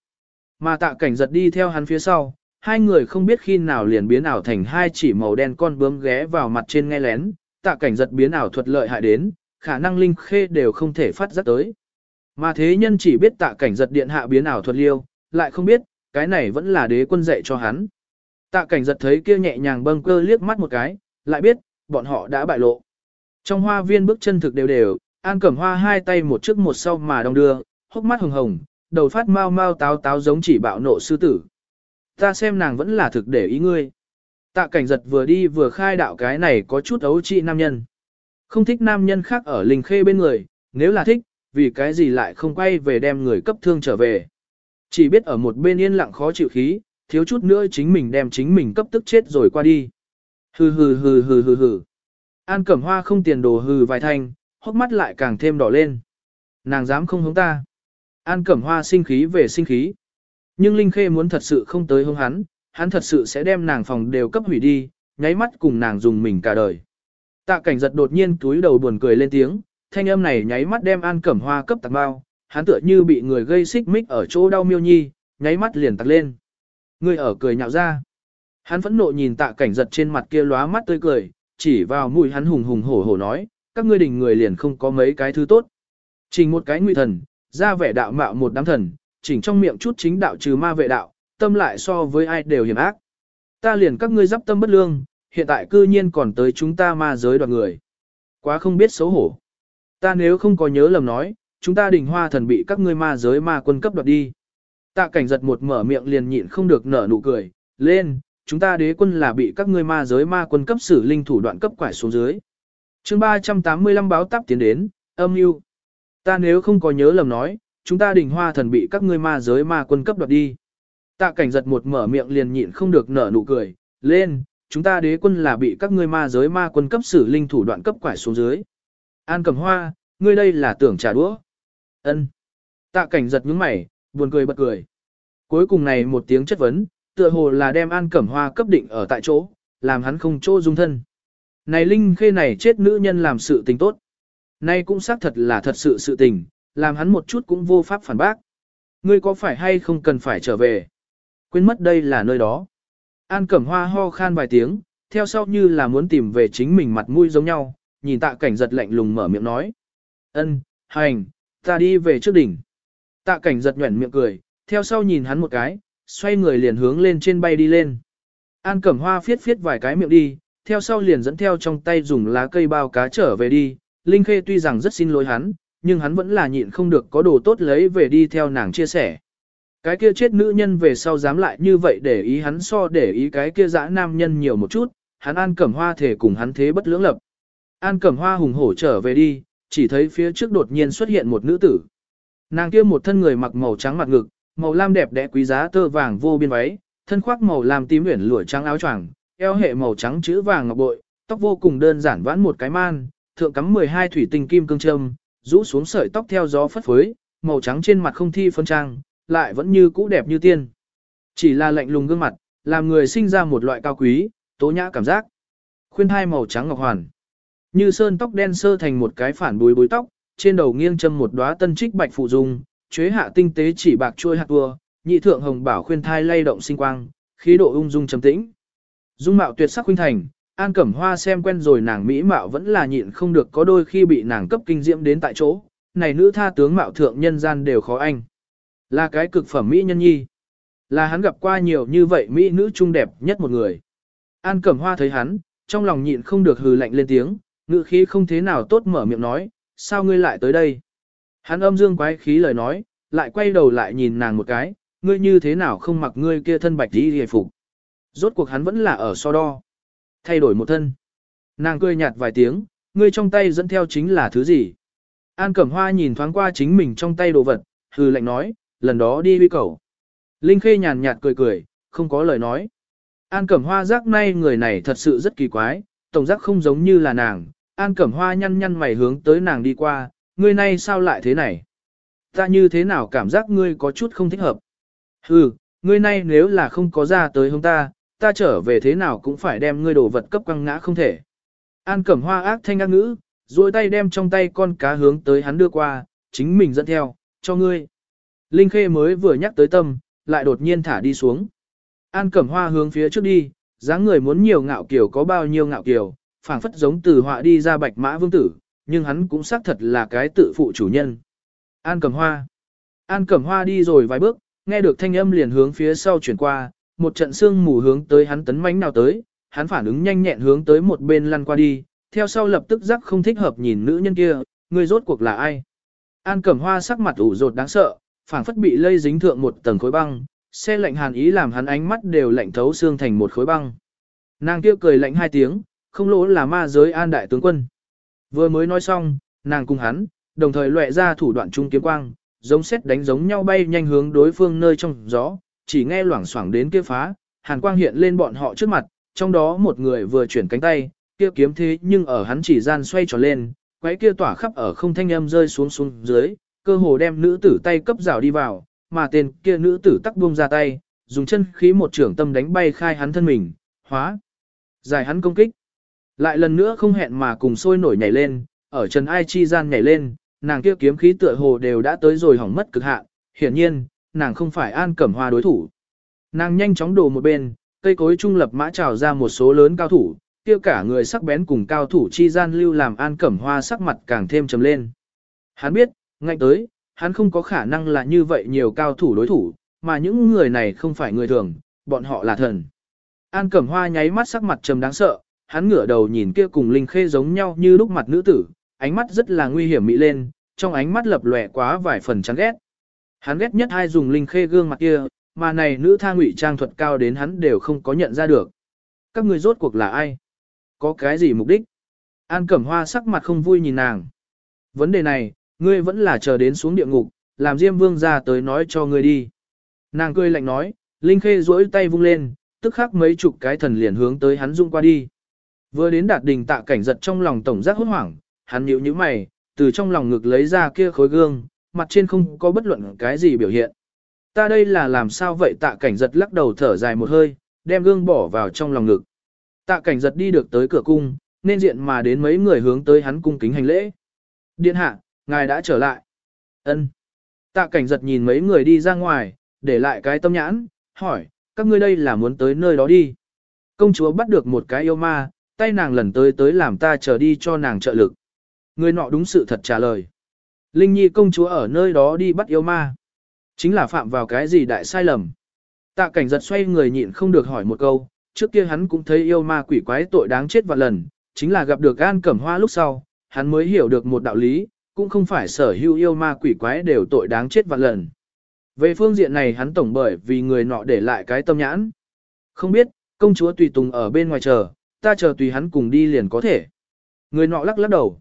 Mà tạ cảnh giật đi theo hắn phía sau, hai người không biết khi nào liền biến ảo thành hai chỉ màu đen con bướm ghé vào mặt trên nghe lén, tạ cảnh giật biến ảo thuật lợi hại đến, khả năng linh khê đều không thể phát giác tới. Mà thế nhân chỉ biết tạ cảnh giật điện hạ biến ảo thuật liêu, lại không biết, cái này vẫn là đế quân dạy cho hắn. Tạ cảnh giật thấy kia nhẹ nhàng bâng cơ liếc mắt một cái, lại biết, bọn họ đã bại lộ. Trong hoa viên bước chân thực đều đều, An Cẩm Hoa hai tay một trước một sau mà đong đưa, hốc mắt hồng hồng, đầu phát mau mau táo táo giống chỉ bạo nộ sư tử. Ta xem nàng vẫn là thực để ý ngươi. Tạ cảnh giật vừa đi vừa khai đạo cái này có chút ấu trị nam nhân. Không thích nam nhân khác ở linh khê bên người, nếu là thích, vì cái gì lại không quay về đem người cấp thương trở về. Chỉ biết ở một bên yên lặng khó chịu khí, thiếu chút nữa chính mình đem chính mình cấp tức chết rồi qua đi. Hừ hừ hừ hừ hừ hừ. An Cẩm Hoa không tiền đồ hừ vài thanh, hốc mắt lại càng thêm đỏ lên. Nàng dám không hống ta. An Cẩm Hoa sinh khí về sinh khí. Nhưng Linh Khê muốn thật sự không tới hống hắn, hắn thật sự sẽ đem nàng phòng đều cấp hủy đi, nháy mắt cùng nàng dùng mình cả đời. Tạ cảnh giật đột nhiên túi đầu buồn cười lên tiếng, thanh âm này nháy mắt đem An Cẩm Hoa cấp tạc bao, hắn tựa như bị người gây xích mích ở chỗ đau miêu nhi, nháy mắt liền tặc lên. Người ở cười nhạo ra. Hắn phẫn nộ nhìn tạ cảnh giật trên mặt kia lóa mắt tươi cười, chỉ vào mũi hắn hùng hùng hổ hổ nói, các ngươi đình người liền không có mấy cái thứ tốt. chỉnh một cái nguy thần, ra vẻ đạo mạo một đám thần, chỉnh trong miệng chút chính đạo trừ ma vệ đạo, tâm lại so với ai đều hiểm ác. Ta liền các ngươi dắp tâm bất lương, hiện tại cư nhiên còn tới chúng ta ma giới đoạt người. Quá không biết xấu hổ. Ta nếu không có nhớ lầm nói, chúng ta đình hoa thần bị các ngươi ma giới ma quân cấp đoạt đi. Tạ cảnh giật một mở miệng liền nhịn không được nở nụ cười, lên, chúng ta đế quân là bị các ngươi ma giới ma quân cấp xử linh thủ đoạn cấp quải xuống dưới. chương 385 báo táp tiến đến, âm mưu Ta nếu không có nhớ lầm nói, chúng ta đình hoa thần bị các ngươi ma giới ma quân cấp đoạt đi. Tạ cảnh giật một mở miệng liền nhịn không được nở nụ cười, lên, chúng ta đế quân là bị các ngươi ma giới ma quân cấp xử linh thủ đoạn cấp quải xuống dưới. An cầm hoa, ngươi đây là tưởng trả đũa ân Tạ cảnh giật nhướng mày, buồn cười bật cười. Cuối cùng này một tiếng chất vấn, tựa hồ là đem An Cẩm Hoa cấp định ở tại chỗ, làm hắn không chỗ dung thân. Này Linh Khê này chết nữ nhân làm sự tình tốt. Nay cũng xác thật là thật sự sự tình, làm hắn một chút cũng vô pháp phản bác. Ngươi có phải hay không cần phải trở về? Quên mất đây là nơi đó. An Cẩm Hoa ho khan vài tiếng, theo sau như là muốn tìm về chính mình mặt mũi giống nhau, nhìn tạ cảnh giật lạnh lùng mở miệng nói. ân hành, ta đi về trước đỉnh. Tạ cảnh giật nhuẩn miệng cười, theo sau nhìn hắn một cái, xoay người liền hướng lên trên bay đi lên. An Cẩm Hoa phiết phiết vài cái miệng đi, theo sau liền dẫn theo trong tay dùng lá cây bao cá trở về đi. Linh Khê tuy rằng rất xin lỗi hắn, nhưng hắn vẫn là nhịn không được có đồ tốt lấy về đi theo nàng chia sẻ. Cái kia chết nữ nhân về sau dám lại như vậy để ý hắn so để ý cái kia dã nam nhân nhiều một chút, hắn An Cẩm Hoa thể cùng hắn thế bất lưỡng lập. An Cẩm Hoa hùng hổ trở về đi, chỉ thấy phía trước đột nhiên xuất hiện một nữ tử. Nàng kia một thân người mặc màu trắng mặt ngực, màu lam đẹp đẽ quý giá tơ vàng vô biên váy, thân khoác màu lam tím uyển lụa trắng áo choàng, eo hệ màu trắng chữ vàng ngọc bội, tóc vô cùng đơn giản vãn một cái man, thượng cắm 12 thủy tinh kim cương châm, rũ xuống sợi tóc theo gió phất phới, màu trắng trên mặt không thi phân trang, lại vẫn như cũ đẹp như tiên. Chỉ là lạnh lùng gương mặt, làm người sinh ra một loại cao quý, tố nhã cảm giác. Khuyên hai màu trắng ngọc hoàn. Như sơn tóc đen sơ thành một cái phản búi búi tóc, trên đầu nghiêng châm một đóa tân trích bạch phụ dung, chế hạ tinh tế chỉ bạc trôi hạt tua, nhị thượng hồng bảo khuyên thai lay động sinh quang, khí độ ung dung trầm tĩnh. Dung mạo tuyệt sắc khuynh thành, An Cẩm Hoa xem quen rồi nàng mỹ mạo vẫn là nhịn không được có đôi khi bị nàng cấp kinh diễm đến tại chỗ, này nữ tha tướng mạo thượng nhân gian đều khó anh. Là cái cực phẩm mỹ nhân nhi. Là hắn gặp qua nhiều như vậy mỹ nữ trung đẹp nhất một người. An Cẩm Hoa thấy hắn, trong lòng nhịn không được hừ lạnh lên tiếng, Ngự khí không thế nào tốt mở miệng nói, sao ngươi lại tới đây? Hắn âm dương quái khí lời nói, lại quay đầu lại nhìn nàng một cái, ngươi như thế nào không mặc ngươi kia thân bạch đi hề phục. Rốt cuộc hắn vẫn là ở so đo. Thay đổi một thân. Nàng cười nhạt vài tiếng, ngươi trong tay dẫn theo chính là thứ gì? An Cẩm Hoa nhìn thoáng qua chính mình trong tay đồ vật, hừ lạnh nói, lần đó đi huy cầu. Linh Khê nhàn nhạt cười cười, không có lời nói. An Cẩm Hoa giác nay người này thật sự rất kỳ quái, tổng giác không giống như là nàng. An Cẩm Hoa nhăn nhăn mày hướng tới nàng đi qua, ngươi nay sao lại thế này? Ta như thế nào cảm giác ngươi có chút không thích hợp? Hừ, ngươi nay nếu là không có ra tới hướng ta, ta trở về thế nào cũng phải đem ngươi đồ vật cấp quăng ngã không thể. An Cẩm Hoa ác thanh ác ngữ, duỗi tay đem trong tay con cá hướng tới hắn đưa qua, chính mình dẫn theo, cho ngươi. Linh Khê mới vừa nhắc tới tâm, lại đột nhiên thả đi xuống. An Cẩm Hoa hướng phía trước đi, dáng người muốn nhiều ngạo kiều có bao nhiêu ngạo kiều, phảng phất giống từ họa đi ra bạch mã vương tử, nhưng hắn cũng xác thật là cái tự phụ chủ nhân. An Cẩm Hoa An Cẩm Hoa đi rồi vài bước, nghe được thanh âm liền hướng phía sau chuyển qua, một trận xương mù hướng tới hắn tấn mãnh nào tới, hắn phản ứng nhanh nhẹn hướng tới một bên lăn qua đi, theo sau lập tức giác không thích hợp nhìn nữ nhân kia, người rốt cuộc là ai. An Cẩm Hoa sắc mặt ủ rột đáng sợ, phảng phất bị lây dính thượng một tầng khối băng, xe lạnh hàn ý làm hắn ánh mắt đều lạnh thấu xương thành một khối băng. Nàng kia cười lạnh hai tiếng, không lỗ là ma giới an đại tướng quân. Vừa mới nói xong, nàng cùng hắn, đồng thời loại ra thủ đoạn trung kiếm quang, giống xét đánh giống nhau bay nhanh hướng đối phương nơi trong gió, chỉ nghe loảng xoảng đến kia phá, hàn quang hiện lên bọn họ trước mặt, trong đó một người vừa chuyển cánh tay, kia kiếm thế nhưng ở hắn chỉ gian xoay tròn lên, quái kia tỏa khắp ở không thanh âm rơi xuống xuống dưới, cơ hồ đem nữ tử tay cấp rào đi vào, mà tên kia nữ tử tắc buông ra tay, dùng chân khí một trưởng tâm đánh bay khai hắn thân mình, hóa. Giải hắn công kích. Lại lần nữa không hẹn mà cùng sôi nổi nhảy lên, ở Trần Ai Chi gian nhảy lên, nàng kia kiếm khí tựa hồ đều đã tới rồi hỏng mất cực hạn, hiển nhiên, nàng không phải An Cẩm Hoa đối thủ. Nàng nhanh chóng đổ một bên, cây cối trung lập mã trào ra một số lớn cao thủ, kia cả người sắc bén cùng cao thủ chi gian lưu làm An Cẩm Hoa sắc mặt càng thêm trầm lên. Hắn biết, ngay tới, hắn không có khả năng là như vậy nhiều cao thủ đối thủ, mà những người này không phải người thường, bọn họ là thần. An Cẩm Hoa nháy mắt sắc mặt trầm đáng sợ, hắn ngửa đầu nhìn kia cùng Linh Khê giống nhau như lúc mặt nữ tử, ánh mắt rất là nguy hiểm mị lên, trong ánh mắt lập lòe quá vài phần chán ghét. Hắn ghét nhất hai dùng Linh Khê gương mặt kia, mà này nữ tha ngụy trang thuật cao đến hắn đều không có nhận ra được. Các người rốt cuộc là ai? Có cái gì mục đích? An Cẩm Hoa sắc mặt không vui nhìn nàng. Vấn đề này, ngươi vẫn là chờ đến xuống địa ngục, làm Diêm Vương ra tới nói cho ngươi đi. Nàng cười lạnh nói, Linh Khê duỗi tay vung lên, tức khắc mấy chục cái thần liền hướng tới hắn dung qua đi. Vừa đến đạt đình tạ cảnh giật trong lòng tổng giác hốt hoảng, hắn nhíu nhíu mày, từ trong lòng ngực lấy ra kia khối gương, mặt trên không có bất luận cái gì biểu hiện. Ta đây là làm sao vậy tạ cảnh giật lắc đầu thở dài một hơi, đem gương bỏ vào trong lòng ngực. Tạ cảnh giật đi được tới cửa cung, nên diện mà đến mấy người hướng tới hắn cung kính hành lễ. Điện hạ, ngài đã trở lại. Ân. Tạ cảnh giật nhìn mấy người đi ra ngoài, để lại cái tâm nhãn, hỏi, các ngươi đây là muốn tới nơi đó đi. Công chúa bắt được một cái yêu ma, tay nàng lần tới tới làm ta trở đi cho nàng trợ lực. Người nọ đúng sự thật trả lời. Linh Nhi công chúa ở nơi đó đi bắt yêu ma. Chính là phạm vào cái gì đại sai lầm. Tạ cảnh giật xoay người nhịn không được hỏi một câu, trước kia hắn cũng thấy yêu ma quỷ quái tội đáng chết vạn lần, chính là gặp được An Cẩm Hoa lúc sau, hắn mới hiểu được một đạo lý, cũng không phải sở hữu yêu ma quỷ quái đều tội đáng chết vạn lần. Về phương diện này hắn tổng bởi vì người nọ để lại cái tâm nhãn. Không biết, công chúa tùy tùng ở bên ngoài chờ, ta chờ tùy hắn cùng đi liền có thể. Người nọ lắc lắc đầu.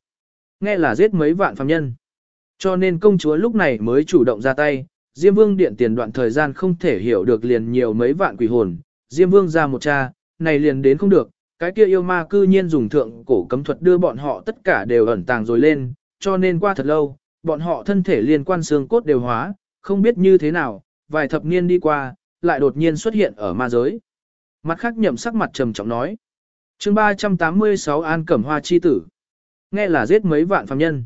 Nghe là giết mấy vạn phàm nhân. Cho nên công chúa lúc này mới chủ động ra tay, Diêm Vương điện tiền đoạn thời gian không thể hiểu được liền nhiều mấy vạn quỷ hồn. Diêm Vương ra một cha, này liền đến không được, cái kia yêu ma cư nhiên dùng thượng cổ cấm thuật đưa bọn họ tất cả đều ẩn tàng rồi lên, cho nên qua thật lâu, bọn họ thân thể liên quan xương cốt đều hóa, không biết như thế nào, vài thập niên đi qua, lại đột nhiên xuất hiện ở ma giới. Mặt khác nhậm sắc mặt trầm trọng nói chương 386 An Cẩm Hoa Chi Tử. Nghe là giết mấy vạn phàm nhân.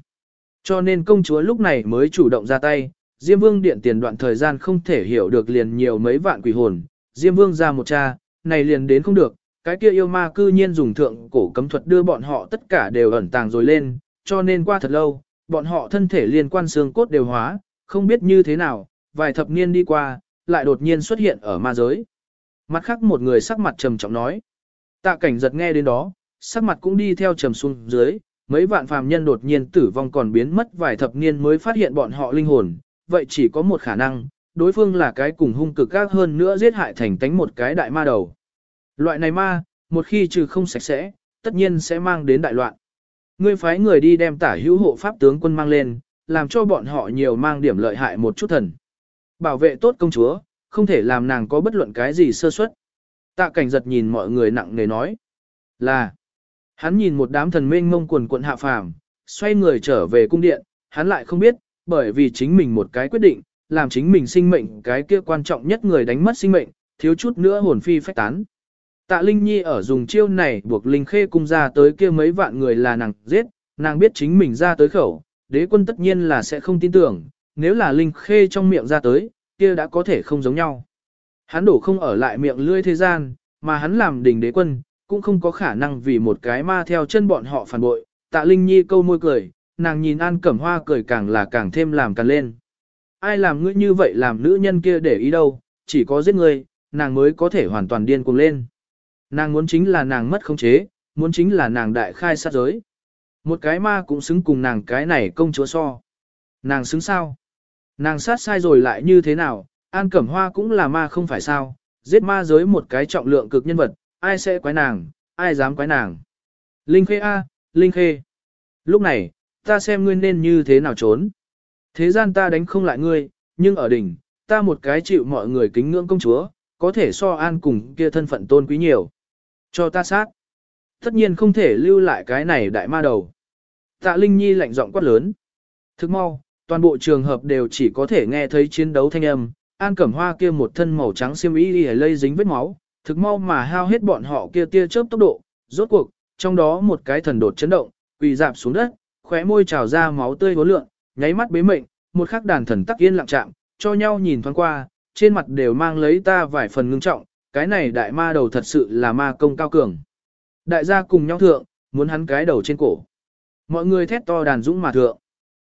Cho nên công chúa lúc này mới chủ động ra tay, Diêm Vương điện tiền đoạn thời gian không thể hiểu được liền nhiều mấy vạn quỷ hồn, Diêm Vương ra một cha, này liền đến không được, cái kia yêu ma cư nhiên dùng thượng cổ cấm thuật đưa bọn họ tất cả đều ẩn tàng rồi lên, cho nên qua thật lâu, bọn họ thân thể liên quan xương cốt đều hóa, không biết như thế nào, vài thập niên đi qua, lại đột nhiên xuất hiện ở ma giới. Mặt khác một người sắc mặt trầm trọng nói. Tạ cảnh giật nghe đến đó, sắc mặt cũng đi theo trầm xuống dưới, mấy vạn phàm nhân đột nhiên tử vong còn biến mất vài thập niên mới phát hiện bọn họ linh hồn, vậy chỉ có một khả năng, đối phương là cái cùng hung cực các hơn nữa giết hại thành tánh một cái đại ma đầu. Loại này ma, một khi trừ không sạch sẽ, tất nhiên sẽ mang đến đại loạn. Ngươi phái người đi đem tả hữu hộ pháp tướng quân mang lên, làm cho bọn họ nhiều mang điểm lợi hại một chút thần. Bảo vệ tốt công chúa, không thể làm nàng có bất luận cái gì sơ suất. Tạ cảnh giật nhìn mọi người nặng nề nói. Là, hắn nhìn một đám thần mênh mông quần quận hạ phàm, xoay người trở về cung điện, hắn lại không biết, bởi vì chính mình một cái quyết định, làm chính mình sinh mệnh cái kia quan trọng nhất người đánh mất sinh mệnh, thiếu chút nữa hồn phi phách tán. Tạ Linh Nhi ở dùng chiêu này buộc Linh Khê cung ra tới kia mấy vạn người là nàng giết, nàng biết chính mình ra tới khẩu, đế quân tất nhiên là sẽ không tin tưởng, nếu là Linh Khê trong miệng ra tới, kia đã có thể không giống nhau. Hắn đổ không ở lại miệng lươi thế gian, mà hắn làm đỉnh đế quân, cũng không có khả năng vì một cái ma theo chân bọn họ phản bội. Tạ Linh Nhi câu môi cười, nàng nhìn An Cẩm Hoa cười càng là càng thêm làm càng lên. Ai làm ngươi như vậy làm nữ nhân kia để ý đâu, chỉ có giết ngươi, nàng mới có thể hoàn toàn điên cuồng lên. Nàng muốn chính là nàng mất khống chế, muốn chính là nàng đại khai sát giới. Một cái ma cũng xứng cùng nàng cái này công chúa so. Nàng xứng sao? Nàng sát sai rồi lại như thế nào? An Cẩm Hoa cũng là ma không phải sao? Giết ma giới một cái trọng lượng cực nhân vật, ai sẽ quái nàng, ai dám quái nàng? Linh Khê A, Linh Khê. Lúc này, ta xem ngươi nên như thế nào trốn. Thế gian ta đánh không lại ngươi, nhưng ở đỉnh, ta một cái chịu mọi người kính ngưỡng công chúa, có thể so an cùng kia thân phận tôn quý nhiều. Cho ta sát. Tất nhiên không thể lưu lại cái này đại ma đầu. Tạ Linh Nhi lạnh giọng quát lớn. Thức mau, toàn bộ trường hợp đều chỉ có thể nghe thấy chiến đấu thanh âm. An Cẩm Hoa kia một thân màu trắng xiêm y đi lây dính vết máu, thực mau mà hao hết bọn họ kia tia chớp tốc độ, rốt cuộc, trong đó một cái thần đột chấn động, quỳ dạp xuống đất, khóe môi trào ra máu tươi hố lượng, nháy mắt bế mệnh, một khắc đàn thần tắc yên lặng chạm, cho nhau nhìn thoáng qua, trên mặt đều mang lấy ta vài phần ngưng trọng, cái này đại ma đầu thật sự là ma công cao cường. Đại gia cùng nhau thượng, muốn hắn cái đầu trên cổ. Mọi người thét to đàn dũng mà thượng.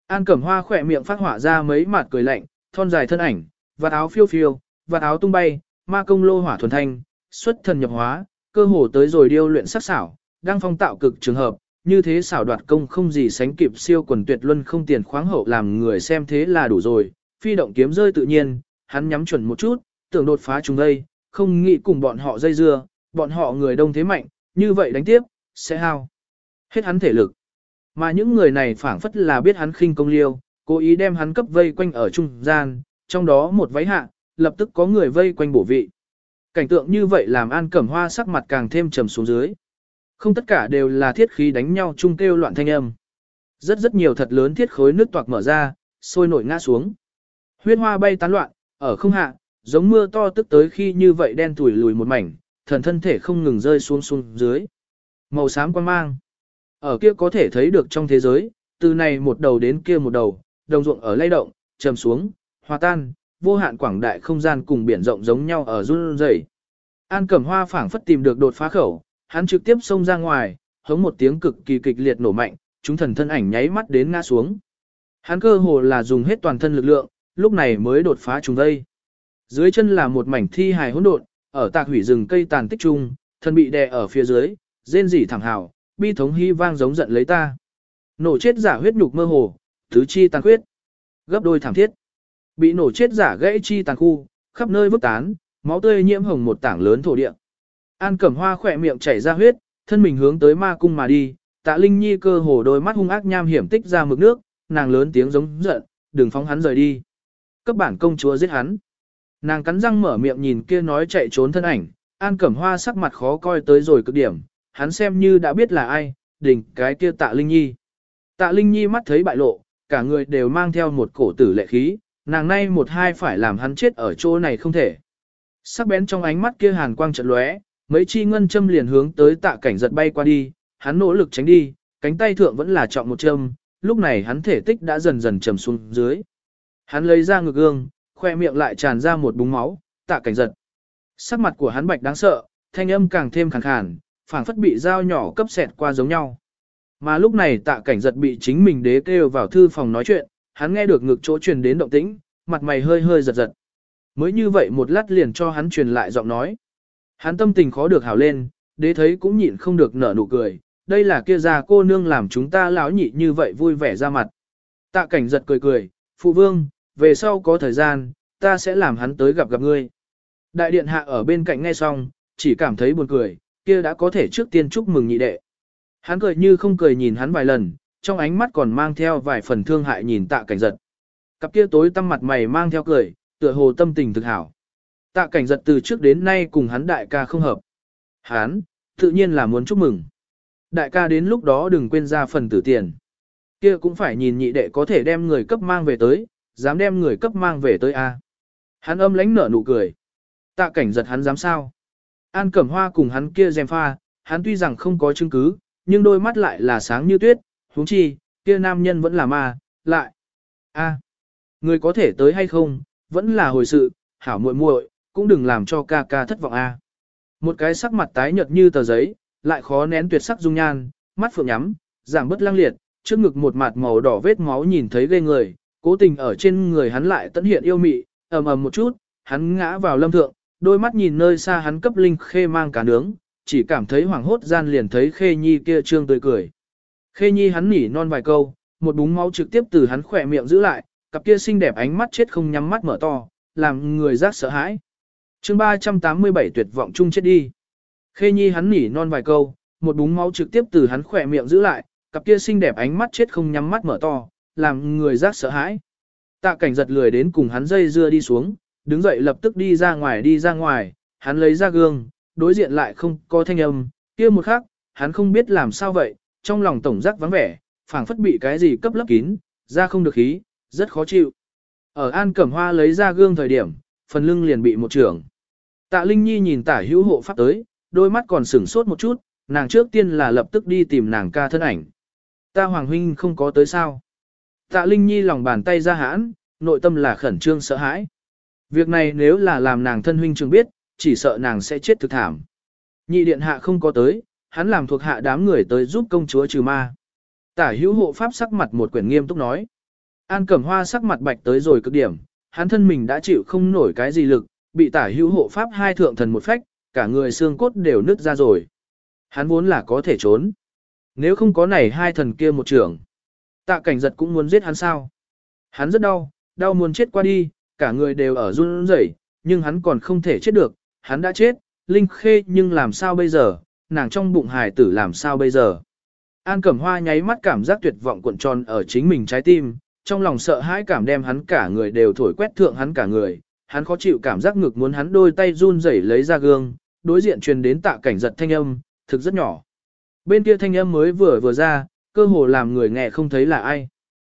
An Cẩm Hoa khỏe miệng phát hỏa ra mấy mặt cười lạnh, thon dài thân ảnh, vạt áo phiêu phiêu, vạt áo tung bay, ma công lô hỏa thuần thanh, xuất thần nhập hóa, cơ hồ tới rồi điêu luyện sắc xảo, đang phong tạo cực trường hợp, như thế xảo đoạt công không gì sánh kịp siêu quần tuyệt luân không tiền khoáng hậu làm người xem thế là đủ rồi, phi động kiếm rơi tự nhiên, hắn nhắm chuẩn một chút, tưởng đột phá chúng đây, không nghĩ cùng bọn họ dây dưa, bọn họ người đông thế mạnh, như vậy đánh tiếp, sẽ hao. Hết hắn thể lực. Mà những người này phảng phất là biết hắn khinh công liêu, cố ý đem hắn cấp vây quanh ở trung gian, trong đó một váy hạ, lập tức có người vây quanh bổ vị. Cảnh tượng như vậy làm An Cẩm Hoa sắc mặt càng thêm trầm xuống dưới. Không tất cả đều là thiết khí đánh nhau chung kêu loạn thanh âm. Rất rất nhiều thật lớn thiết khối nước toạc mở ra, sôi nổi ngã xuống. Huyết hoa bay tán loạn, ở không hạ, giống mưa to tức tới khi như vậy đen tuổi lùi một mảnh, thần thân thể không ngừng rơi xuống xuống dưới. Màu xám quan mang. Ở kia có thể thấy được trong thế giới, từ này một đầu đến kia một đầu, đồng ruộng ở lay động, trầm xuống, hòa tan, vô hạn quảng đại không gian cùng biển rộng giống nhau ở run rẩy. An Cẩm Hoa phảng phất tìm được đột phá khẩu, hắn trực tiếp xông ra ngoài, hống một tiếng cực kỳ kịch liệt nổ mạnh, chúng thần thân ảnh nháy mắt đến ngã xuống. Hắn cơ hồ là dùng hết toàn thân lực lượng, lúc này mới đột phá chúng đây. Dưới chân là một mảnh thi hài hỗn độn, ở tạc hủy rừng cây tàn tích trung, thân bị đè ở phía dưới, rên rỉ thẳng hào, bi thống hy vang giống giận lấy ta. Nổ chết giả huyết nhục mơ hồ, tứ chi tàn khuyết, gấp đôi thảm thiết. Bị nổ chết giả gãy chi tàn khu, khắp nơi vứt tán, máu tươi nhiễm hồng một tảng lớn thổ địa. An Cẩm Hoa khỏe miệng chảy ra huyết, thân mình hướng tới ma cung mà đi, Tạ Linh Nhi cơ hồ đôi mắt hung ác nham hiểm tích ra mực nước, nàng lớn tiếng giống giận, đừng phóng hắn rời đi. Cấp bản công chúa giết hắn. Nàng cắn răng mở miệng nhìn kia nói chạy trốn thân ảnh, An Cẩm Hoa sắc mặt khó coi tới rồi cực điểm, hắn xem như đã biết là ai, đỉnh cái kia Tạ Linh Nhi. Tạ Linh Nhi mắt thấy bại lộ, cả người đều mang theo một cổ tử lệ khí, nàng nay một hai phải làm hắn chết ở chỗ này không thể. Sắc bén trong ánh mắt kia hàn quang trận lóe, mấy chi ngân châm liền hướng tới tạ cảnh giật bay qua đi, hắn nỗ lực tránh đi, cánh tay thượng vẫn là trọng một châm, lúc này hắn thể tích đã dần dần trầm xuống dưới. Hắn lấy ra ngực gương, khoe miệng lại tràn ra một búng máu, tạ cảnh giật. Sắc mặt của hắn bạch đáng sợ, thanh âm càng thêm khàn khàn, phảng phất bị dao nhỏ cấp xẹt qua giống nhau. Mà lúc này tạ cảnh giật bị chính mình đế kêu vào thư phòng nói chuyện, hắn nghe được ngực chỗ truyền đến động tĩnh, mặt mày hơi hơi giật giật. Mới như vậy một lát liền cho hắn truyền lại giọng nói. Hắn tâm tình khó được hào lên, đế thấy cũng nhịn không được nở nụ cười, đây là kia già cô nương làm chúng ta lão nhị như vậy vui vẻ ra mặt. Tạ cảnh giật cười cười, phụ vương, về sau có thời gian, ta sẽ làm hắn tới gặp gặp ngươi. Đại điện hạ ở bên cạnh nghe xong, chỉ cảm thấy buồn cười, kia đã có thể trước tiên chúc mừng nhị đệ. Hắn cười như không cười nhìn hắn vài lần, trong ánh mắt còn mang theo vài phần thương hại nhìn tạ cảnh giật. Cặp kia tối tăm mặt mày mang theo cười, tựa hồ tâm tình thực hảo. Tạ cảnh giật từ trước đến nay cùng hắn đại ca không hợp. Hắn, tự nhiên là muốn chúc mừng. Đại ca đến lúc đó đừng quên ra phần tử tiền. Kia cũng phải nhìn nhị đệ có thể đem người cấp mang về tới, dám đem người cấp mang về tới a. Hắn âm lãnh nở nụ cười. Tạ cảnh giật hắn dám sao? An Cẩm Hoa cùng hắn kia dèm pha, hắn tuy rằng không có chứng cứ, nhưng đôi mắt lại là sáng như tuyết, huống chi, kia nam nhân vẫn là ma, lại. a, người có thể tới hay không, vẫn là hồi sự, hảo muội muội, cũng đừng làm cho ca ca thất vọng a. Một cái sắc mặt tái nhợt như tờ giấy, lại khó nén tuyệt sắc dung nhan, mắt phượng nhắm, giảm bất lang liệt, trước ngực một mặt màu đỏ vết máu nhìn thấy ghê người, cố tình ở trên người hắn lại tận hiện yêu mị, ầm ầm một chút, hắn ngã vào lâm thượng, đôi mắt nhìn nơi xa hắn cấp linh khê mang cả nướng, chỉ cảm thấy hoảng hốt gian liền thấy khê nhi kia trương tươi cười. Khê nhi hắn nỉ non vài câu, một búng máu trực tiếp từ hắn khỏe miệng giữ lại, cặp kia xinh đẹp ánh mắt chết không nhắm mắt mở to, làm người giác sợ hãi. chương 387 tuyệt vọng chung chết đi. Khê nhi hắn nỉ non vài câu, một búng máu trực tiếp từ hắn khỏe miệng giữ lại, cặp kia xinh đẹp ánh mắt chết không nhắm mắt mở to, làm người giác sợ hãi. Tạ cảnh giật lười đến cùng hắn dây dưa đi xuống, đứng dậy lập tức đi ra ngoài đi ra ngoài, hắn lấy ra gương, đối diện lại không có thanh âm, kia một khắc, hắn không biết làm sao vậy, trong lòng tổng giác vắng vẻ, phảng phất bị cái gì cấp lấp kín, ra không được khí, rất khó chịu. Ở An Cẩm Hoa lấy ra gương thời điểm, phần lưng liền bị một trưởng. Tạ Linh Nhi nhìn tả hữu hộ pháp tới, đôi mắt còn sửng sốt một chút, nàng trước tiên là lập tức đi tìm nàng ca thân ảnh. Ta Hoàng Huynh không có tới sao. Tạ Linh Nhi lòng bàn tay ra hãn, nội tâm là khẩn trương sợ hãi. Việc này nếu là làm nàng thân huynh trường biết, chỉ sợ nàng sẽ chết thực thảm. Nhị điện hạ không có tới, hắn làm thuộc hạ đám người tới giúp công chúa trừ ma. Tả hữu hộ pháp sắc mặt một quyển nghiêm túc nói. An cẩm hoa sắc mặt bạch tới rồi cực điểm, hắn thân mình đã chịu không nổi cái gì lực, bị tả hữu hộ pháp hai thượng thần một phách, cả người xương cốt đều nứt ra rồi. Hắn vốn là có thể trốn. Nếu không có này hai thần kia một trưởng, tạ cảnh giật cũng muốn giết hắn sao. Hắn rất đau, đau muốn chết qua đi, cả người đều ở run rẩy, nhưng hắn còn không thể chết được, hắn đã chết, Linh Khê nhưng làm sao bây giờ, nàng trong bụng hài tử làm sao bây giờ. An Cẩm Hoa nháy mắt cảm giác tuyệt vọng cuộn tròn ở chính mình trái tim, trong lòng sợ hãi cảm đem hắn cả người đều thổi quét thượng hắn cả người, hắn khó chịu cảm giác ngực muốn hắn đôi tay run rẩy lấy ra gương, đối diện truyền đến tạ cảnh giật thanh âm, thực rất nhỏ. Bên kia thanh âm mới vừa vừa ra, cơ hồ làm người nghe không thấy là ai.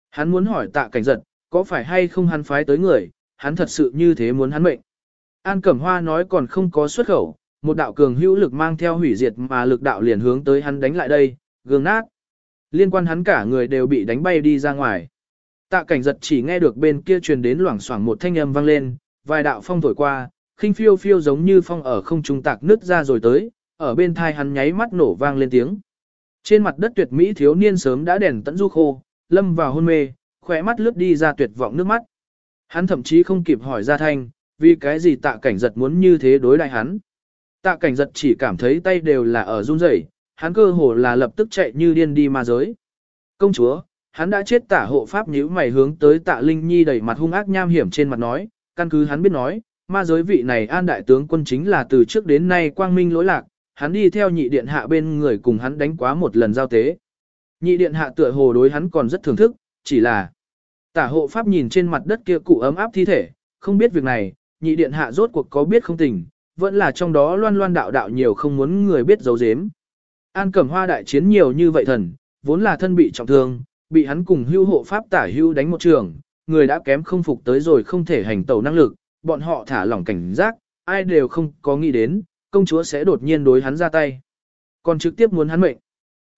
Hắn muốn hỏi tạ cảnh giật, có phải hay không hắn phái tới người, hắn thật sự như thế muốn hắn mệnh. An Cẩm Hoa nói còn không có xuất khẩu, một đạo cường hữu lực mang theo hủy diệt mà lực đạo liền hướng tới hắn đánh lại đây, gương nát. Liên quan hắn cả người đều bị đánh bay đi ra ngoài. Tạ cảnh giật chỉ nghe được bên kia truyền đến loảng xoảng một thanh âm vang lên, vài đạo phong thổi qua, khinh phiêu phiêu giống như phong ở không trung tạc nứt ra rồi tới, ở bên thai hắn nháy mắt nổ vang lên tiếng. Trên mặt đất tuyệt mỹ thiếu niên sớm đã đèn tận du khô, lâm vào hôn mê, khỏe mắt lướt đi ra tuyệt vọng nước mắt. Hắn thậm chí không kịp hỏi ra thanh, vì cái gì tạ cảnh giật muốn như thế đối đại hắn. Tạ cảnh giật chỉ cảm thấy tay đều là ở run rẩy, hắn cơ hồ là lập tức chạy như điên đi ma giới. Công chúa, hắn đã chết tả hộ pháp nhíu mày hướng tới tạ Linh Nhi đẩy mặt hung ác nham hiểm trên mặt nói, căn cứ hắn biết nói, ma giới vị này an đại tướng quân chính là từ trước đến nay quang minh lỗi lạc, hắn đi theo nhị điện hạ bên người cùng hắn đánh quá một lần giao tế. Nhị điện hạ tựa hồ đối hắn còn rất thưởng thức, chỉ là tả hộ pháp nhìn trên mặt đất kia cụ ấm áp thi thể, không biết việc này, nhị điện hạ rốt cuộc có biết không tình, vẫn là trong đó loan loan đạo đạo nhiều không muốn người biết giấu giếm. An cẩm hoa đại chiến nhiều như vậy thần, vốn là thân bị trọng thương, bị hắn cùng hưu hộ pháp tả hưu đánh một trường, người đã kém không phục tới rồi không thể hành tẩu năng lực, bọn họ thả lỏng cảnh giác, ai đều không có nghĩ đến, công chúa sẽ đột nhiên đối hắn ra tay. Còn trực tiếp muốn hắn mệnh.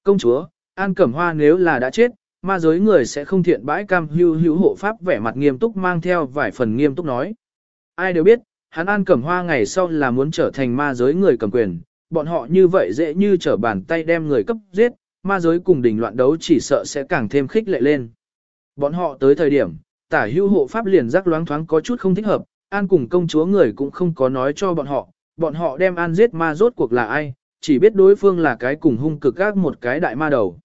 Công chúa, An Cẩm Hoa nếu là đã chết, ma giới người sẽ không thiện bãi cam hưu hữu hộ pháp vẻ mặt nghiêm túc mang theo vài phần nghiêm túc nói. Ai đều biết, hắn An Cẩm Hoa ngày sau là muốn trở thành ma giới người cầm quyền, bọn họ như vậy dễ như trở bàn tay đem người cấp giết, ma giới cùng đình loạn đấu chỉ sợ sẽ càng thêm khích lệ lên. Bọn họ tới thời điểm, tả hưu hộ pháp liền rắc loáng thoáng có chút không thích hợp, An cùng công chúa người cũng không có nói cho bọn họ, bọn họ đem An giết ma rốt cuộc là ai, chỉ biết đối phương là cái cùng hung cực gác một cái đại ma đầu.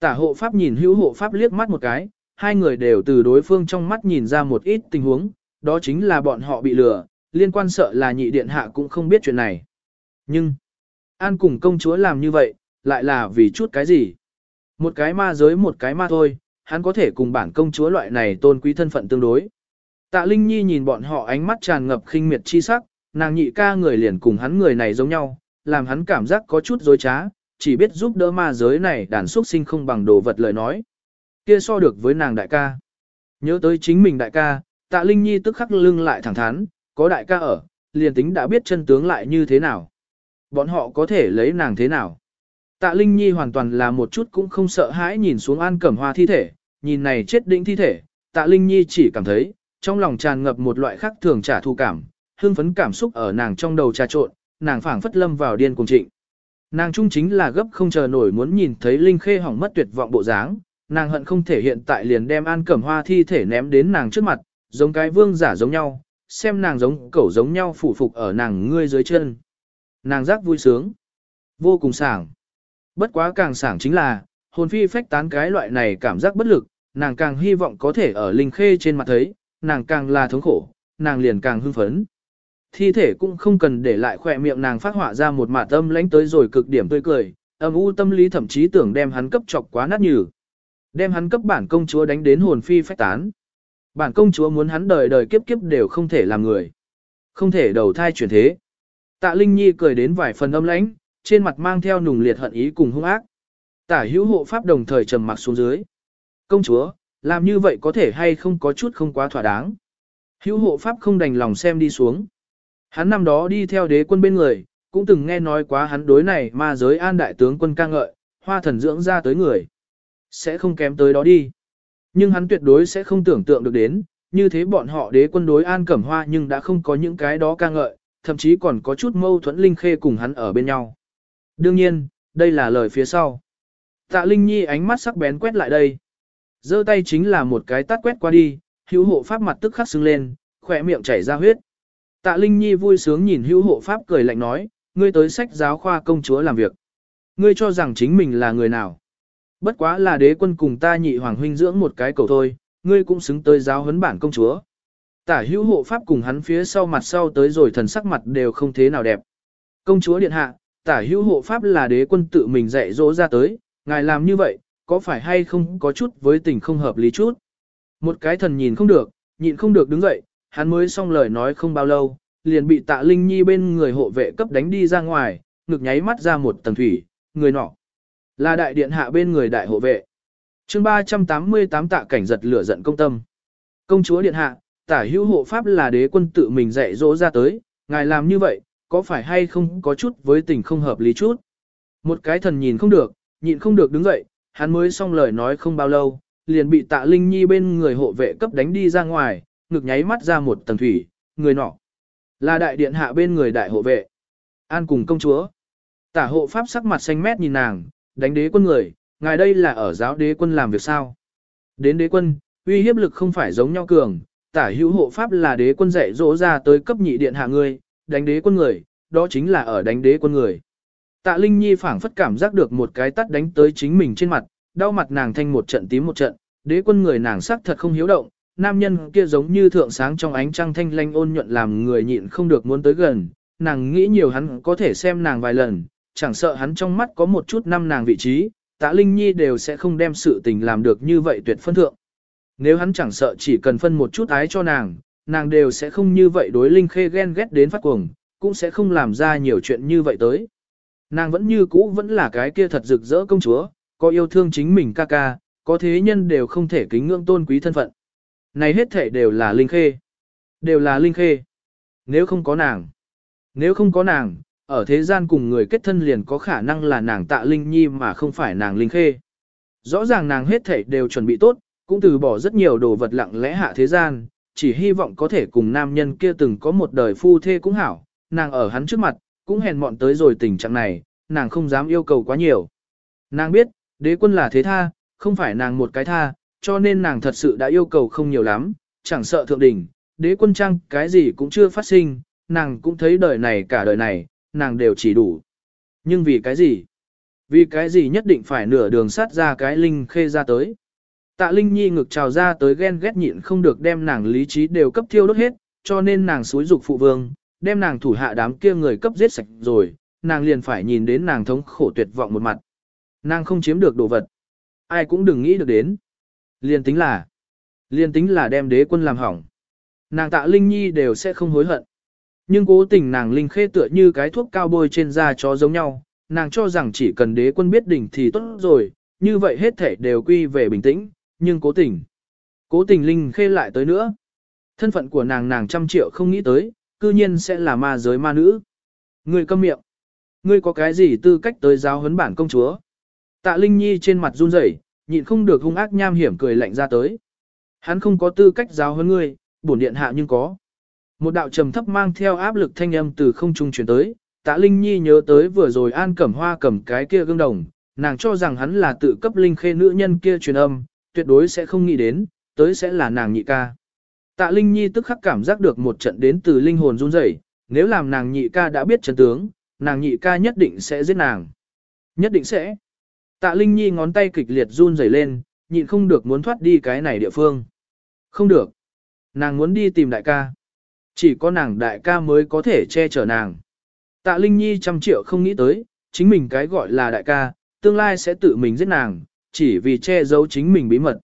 Tả hộ pháp nhìn hữu hộ pháp liếc mắt một cái, hai người đều từ đối phương trong mắt nhìn ra một ít tình huống, đó chính là bọn họ bị lừa, liên quan sợ là nhị điện hạ cũng không biết chuyện này. Nhưng, An cùng công chúa làm như vậy, lại là vì chút cái gì? Một cái ma giới một cái ma thôi, hắn có thể cùng bản công chúa loại này tôn quý thân phận tương đối. Tạ Linh Nhi nhìn bọn họ ánh mắt tràn ngập khinh miệt chi sắc, nàng nhị ca người liền cùng hắn người này giống nhau, làm hắn cảm giác có chút dối trá, chỉ biết giúp đỡ ma giới này đàn xuất sinh không bằng đồ vật lời nói. Kia so được với nàng đại ca. Nhớ tới chính mình đại ca, tạ Linh Nhi tức khắc lưng lại thẳng thắn, có đại ca ở, liền tính đã biết chân tướng lại như thế nào. Bọn họ có thể lấy nàng thế nào. Tạ Linh Nhi hoàn toàn là một chút cũng không sợ hãi nhìn xuống An Cẩm Hoa thi thể, nhìn này chết đĩnh thi thể, Tạ Linh Nhi chỉ cảm thấy, trong lòng tràn ngập một loại khác thường trả thù cảm, hương phấn cảm xúc ở nàng trong đầu trà trộn, nàng phảng phất lâm vào điên cùng trịnh. Nàng trung chính là gấp không chờ nổi muốn nhìn thấy Linh Khê hỏng mất tuyệt vọng bộ dáng, nàng hận không thể hiện tại liền đem An Cẩm Hoa thi thể ném đến nàng trước mặt, giống cái vương giả giống nhau, xem nàng giống cẩu giống nhau phủ phục ở nàng ngươi dưới chân. Nàng giác vui sướng, vô cùng sảng. Bất quá càng sảng chính là, hồn phi phách tán cái loại này cảm giác bất lực, nàng càng hy vọng có thể ở Linh Khê trên mặt thấy, nàng càng là thống khổ, nàng liền càng hưng phấn. Thi thể cũng không cần để lại khỏe miệng nàng phát họa ra một mạt tâm lánh tới rồi cực điểm tươi cười, âm u tâm lý thậm chí tưởng đem hắn cấp chọc quá nát nhừ. Đem hắn cấp bản công chúa đánh đến hồn phi phách tán. Bản công chúa muốn hắn đời đời kiếp kiếp đều không thể làm người. Không thể đầu thai chuyển thế. Tạ Linh Nhi cười đến vài phần âm lãnh, trên mặt mang theo nùng liệt hận ý cùng hung ác. Tả hữu hộ pháp đồng thời trầm mặc xuống dưới. Công chúa, làm như vậy có thể hay không có chút không quá thỏa đáng. Hữu hộ pháp không đành lòng xem đi xuống. Hắn năm đó đi theo đế quân bên người, cũng từng nghe nói quá hắn đối này mà giới an đại tướng quân ca ngợi, hoa thần dưỡng ra tới người. Sẽ không kém tới đó đi. Nhưng hắn tuyệt đối sẽ không tưởng tượng được đến, như thế bọn họ đế quân đối an cẩm hoa nhưng đã không có những cái đó ca ngợi, thậm chí còn có chút mâu thuẫn linh khê cùng hắn ở bên nhau. Đương nhiên, đây là lời phía sau. Tạ Linh Nhi ánh mắt sắc bén quét lại đây. giơ tay chính là một cái tát quét qua đi, hữu hộ pháp mặt tức khắc sưng lên, khỏe miệng chảy ra huyết. Tạ Linh Nhi vui sướng nhìn hữu hộ pháp cười lạnh nói, ngươi tới sách giáo khoa công chúa làm việc. Ngươi cho rằng chính mình là người nào. Bất quá là đế quân cùng ta nhị hoàng huynh dưỡng một cái cầu thôi, ngươi cũng xứng tới giáo huấn bản công chúa. Tả hữu hộ pháp cùng hắn phía sau mặt sau tới rồi thần sắc mặt đều không thế nào đẹp. Công chúa điện hạ, tả hữu hộ pháp là đế quân tự mình dạy dỗ ra tới, ngài làm như vậy, có phải hay không có chút với tình không hợp lý chút. Một cái thần nhìn không được, nhịn không được đứng dậy, hắn mới xong lời nói không bao lâu, liền bị tạ Linh Nhi bên người hộ vệ cấp đánh đi ra ngoài, ngực nháy mắt ra một tầng thủy, người nọ. Là đại điện hạ bên người đại hộ vệ. chương 388 tạ cảnh giật lửa giận công tâm. Công chúa điện hạ, tả hữu hộ pháp là đế quân tự mình dạy dỗ ra tới, ngài làm như vậy, có phải hay không có chút với tình không hợp lý chút. Một cái thần nhìn không được, nhịn không được đứng dậy, hắn mới xong lời nói không bao lâu, liền bị tạ Linh Nhi bên người hộ vệ cấp đánh đi ra ngoài, ngực nháy mắt ra một tầng thủy, người nọ. Là đại điện hạ bên người đại hộ vệ. An cùng công chúa. Tả hộ pháp sắc mặt xanh mét nhìn nàng, đánh đế quân người, ngài đây là ở giáo đế quân làm việc sao. Đến đế quân, uy hiếp lực không phải giống nhau cường, tả hữu hộ pháp là đế quân dạy dỗ ra tới cấp nhị điện hạ ngươi, đánh đế quân người, đó chính là ở đánh đế quân người. Tạ Linh Nhi phảng phất cảm giác được một cái tắt đánh tới chính mình trên mặt, đau mặt nàng thanh một trận tím một trận, đế quân người nàng sắc thật không hiếu động, nam nhân kia giống như thượng sáng trong ánh trăng thanh lanh ôn nhuận làm người nhịn không được muốn tới gần, nàng nghĩ nhiều hắn có thể xem nàng vài lần, chẳng sợ hắn trong mắt có một chút năm nàng vị trí, tạ Linh Nhi đều sẽ không đem sự tình làm được như vậy tuyệt phân thượng. Nếu hắn chẳng sợ chỉ cần phân một chút ái cho nàng, nàng đều sẽ không như vậy đối Linh Khê ghen ghét đến phát cuồng, cũng sẽ không làm ra nhiều chuyện như vậy tới. Nàng vẫn như cũ vẫn là cái kia thật rực rỡ công chúa, có yêu thương chính mình ca ca, có thế nhân đều không thể kính ngưỡng tôn quý thân phận. Này hết thể đều là Linh Khê. Đều là Linh Khê. Nếu không có nàng. Nếu không có nàng, ở thế gian cùng người kết thân liền có khả năng là nàng tạ Linh Nhi mà không phải nàng Linh Khê. Rõ ràng nàng hết thảy đều chuẩn bị tốt, cũng từ bỏ rất nhiều đồ vật lặng lẽ hạ thế gian, chỉ hy vọng có thể cùng nam nhân kia từng có một đời phu thê cũng hảo, nàng ở hắn trước mặt, cũng hèn mọn tới rồi tình trạng này, nàng không dám yêu cầu quá nhiều. Nàng biết, đế quân là thế tha, không phải nàng một cái tha, cho nên nàng thật sự đã yêu cầu không nhiều lắm, chẳng sợ thượng đỉnh, đế quân trang cái gì cũng chưa phát sinh, nàng cũng thấy đời này cả đời này, nàng đều chỉ đủ. Nhưng vì cái gì? Vì cái gì nhất định phải nửa đường sát ra cái linh khê ra tới? Tạ Linh Nhi ngực trào ra tới ghen ghét nhịn không được đem nàng lý trí đều cấp thiêu đốt hết, cho nên nàng xúi dục phụ vương, đem nàng thủ hạ đám kia người cấp giết sạch rồi, nàng liền phải nhìn đến nàng thống khổ tuyệt vọng một mặt. Nàng không chiếm được đồ vật. Ai cũng đừng nghĩ được đến. Liền tính là, liền tính là đem đế quân làm hỏng. Nàng tạ Linh Nhi đều sẽ không hối hận. Nhưng cố tình nàng Linh khê tựa như cái thuốc cao bôi trên da chó giống nhau, nàng cho rằng chỉ cần đế quân biết đỉnh thì tốt rồi, như vậy hết thể đều quy về bình tĩnh, nhưng cố tình. Cố tình Linh khê lại tới nữa. Thân phận của nàng nàng trăm triệu không nghĩ tới, cư nhiên sẽ là ma giới ma nữ. Ngươi câm miệng. Ngươi có cái gì tư cách tới giáo huấn bản công chúa? Tạ Linh Nhi trên mặt run rẩy, nhịn không được hung ác nham hiểm cười lạnh ra tới. Hắn không có tư cách giáo huấn ngươi, bổn điện hạ nhưng có. Một đạo trầm thấp mang theo áp lực thanh âm từ không trung truyền tới, Tạ Linh Nhi nhớ tới vừa rồi An Cẩm Hoa cầm cái kia gương đồng, nàng cho rằng hắn là tự cấp linh khê nữ nhân kia truyền âm, tuyệt đối sẽ không nghĩ đến, tới sẽ là nàng nhị ca. Tạ Linh Nhi tức khắc cảm giác được một trận đến từ linh hồn run rẩy, nếu làm nàng nhị ca đã biết chân tướng, nàng nhị ca nhất định sẽ giết nàng. Nhất định sẽ. Tạ Linh Nhi ngón tay kịch liệt run rẩy lên, nhịn không được muốn thoát đi cái này địa phương. Không được. Nàng muốn đi tìm đại ca. Chỉ có nàng đại ca mới có thể che chở nàng. Tạ Linh Nhi trăm triệu không nghĩ tới, chính mình cái gọi là đại ca, tương lai sẽ tự mình giết nàng, chỉ vì che giấu chính mình bí mật.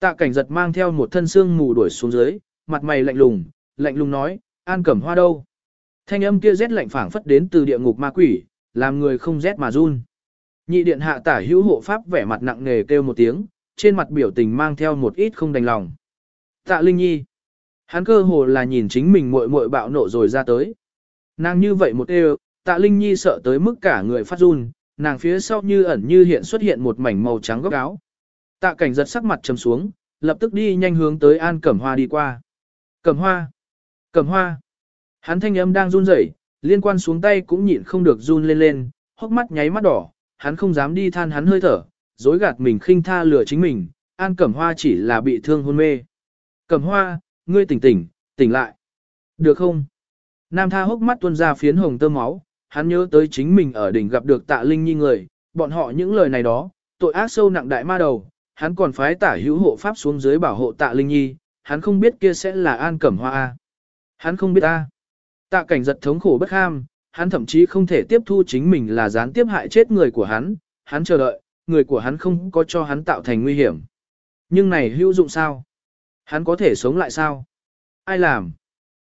Tạ cảnh giật mang theo một thân xương mù đuổi xuống dưới, mặt mày lạnh lùng, lạnh lùng nói, an cẩm hoa đâu. Thanh âm kia rét lạnh phảng phất đến từ địa ngục ma quỷ, làm người không rét mà run. Nhị điện hạ tả hữu hộ pháp vẻ mặt nặng nề kêu một tiếng, trên mặt biểu tình mang theo một ít không đành lòng. Tạ Linh Nhi. Hắn cơ hồ là nhìn chính mình muội muội bạo nộ rồi ra tới. Nàng như vậy một đều, tạ Linh Nhi sợ tới mức cả người phát run, nàng phía sau như ẩn như hiện xuất hiện một mảnh màu trắng góc áo. Tạ cảnh giật sắc mặt trầm xuống, lập tức đi nhanh hướng tới An Cẩm Hoa đi qua. Cẩm Hoa! Cẩm Hoa! Hắn thanh âm đang run rẩy, liên quan xuống tay cũng nhịn không được run lên lên, hốc mắt nháy mắt đỏ, hắn không dám đi than hắn hơi thở, dối gạt mình khinh tha lừa chính mình, An Cẩm Hoa chỉ là bị thương hôn mê. Cẩm Hoa, ngươi tỉnh tỉnh, tỉnh lại. Được không? Nam tha hốc mắt tuôn ra phiến hồng tơ máu, hắn nhớ tới chính mình ở đỉnh gặp được tạ linh nhi người, bọn họ những lời này đó, tội ác sâu nặng đại ma đầu, hắn còn phái tả hữu hộ pháp xuống dưới bảo hộ tạ linh nhi, hắn không biết kia sẽ là an cẩm hoa A. Hắn không biết A. Tạ cảnh giật thống khổ bất ham, hắn thậm chí không thể tiếp thu chính mình là gián tiếp hại chết người của hắn, hắn chờ đợi, người của hắn không có cho hắn tạo thành nguy hiểm. Nhưng này hữu dụng sao? Hắn có thể sống lại sao? Ai làm?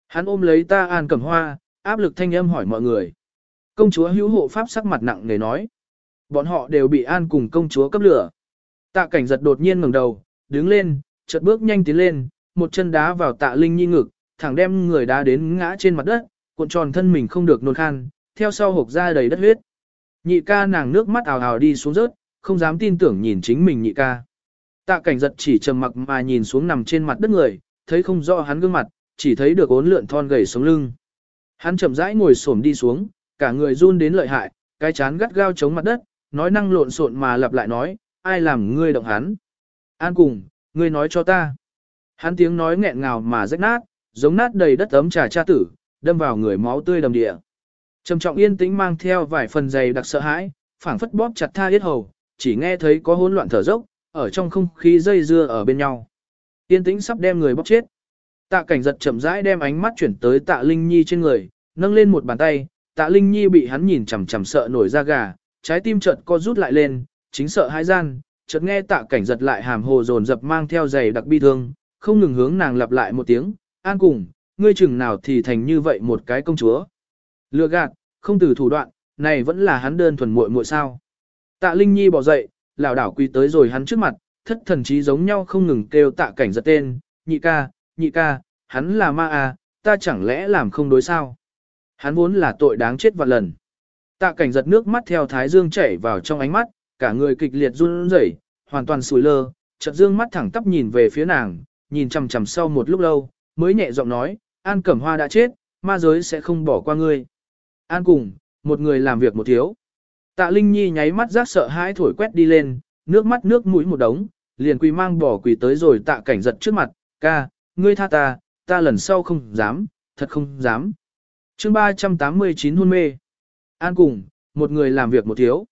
Hắn ôm lấy ta an cẩm hoa, áp lực thanh âm hỏi mọi người. Công chúa hữu hộ pháp sắc mặt nặng nề nói. Bọn họ đều bị an cùng công chúa cấp lửa. Tạ cảnh giật đột nhiên ngẩng đầu, đứng lên, chợt bước nhanh tiến lên, một chân đá vào tạ linh nhi ngực, thẳng đem người đá đến ngã trên mặt đất, cuộn tròn thân mình không được nôn khan, theo sau hộc ra đầy đất huyết. Nhị ca nàng nước mắt ào ào đi xuống rớt, không dám tin tưởng nhìn chính mình nhị ca. Tạ cảnh giật chỉ trầm mặc mà nhìn xuống nằm trên mặt đất người, thấy không rõ hắn gương mặt, chỉ thấy được ốn lượn thon gầy sống lưng. Hắn chậm rãi ngồi xổm đi xuống, cả người run đến lợi hại, cái chán gắt gao chống mặt đất, nói năng lộn xộn mà lặp lại nói, ai làm ngươi động hắn. An cùng, ngươi nói cho ta. Hắn tiếng nói nghẹn ngào mà rách nát, giống nát đầy đất ấm trà cha tử, đâm vào người máu tươi đầm địa. Trầm trọng yên tĩnh mang theo vài phần dày đặc sợ hãi, phảng phất bóp chặt tha yết hầu, chỉ nghe thấy có hỗn loạn thở dốc, ở trong không khí dây dưa ở bên nhau. Yên tĩnh sắp đem người bóc chết. Tạ cảnh giật chậm rãi đem ánh mắt chuyển tới tạ Linh Nhi trên người, nâng lên một bàn tay, tạ Linh Nhi bị hắn nhìn chằm chằm sợ nổi da gà, trái tim chợt co rút lại lên, chính sợ hãi gian, chợt nghe tạ cảnh giật lại hàm hồ dồn dập mang theo giày đặc bi thương, không ngừng hướng nàng lặp lại một tiếng, an cùng, ngươi chừng nào thì thành như vậy một cái công chúa. Lừa gạt, không từ thủ đoạn, này vẫn là hắn đơn thuần muội muội sao. Tạ Linh Nhi bỏ dậy, lảo đảo quỳ tới rồi hắn trước mặt, thất thần trí giống nhau không ngừng kêu tạ cảnh giật tên, nhị ca, nhị ca, hắn là ma à, ta chẳng lẽ làm không đối sao. Hắn vốn là tội đáng chết vạn lần. Tạ cảnh giật nước mắt theo thái dương chảy vào trong ánh mắt, cả người kịch liệt run rẩy, hoàn toàn sùi lơ, chợt dương mắt thẳng tắp nhìn về phía nàng, nhìn chằm chằm sau một lúc lâu, mới nhẹ giọng nói, An Cẩm Hoa đã chết, ma giới sẽ không bỏ qua ngươi. An cùng, một người làm việc một thiếu. Tạ Linh Nhi nháy mắt giác sợ hãi thổi quét đi lên, nước mắt nước mũi một đống, liền quỳ mang bỏ quỳ tới rồi tạ cảnh giật trước mặt, ca, ngươi tha ta, ta lần sau không dám, thật không dám. chương 389 hôn mê. An cùng, một người làm việc một thiếu.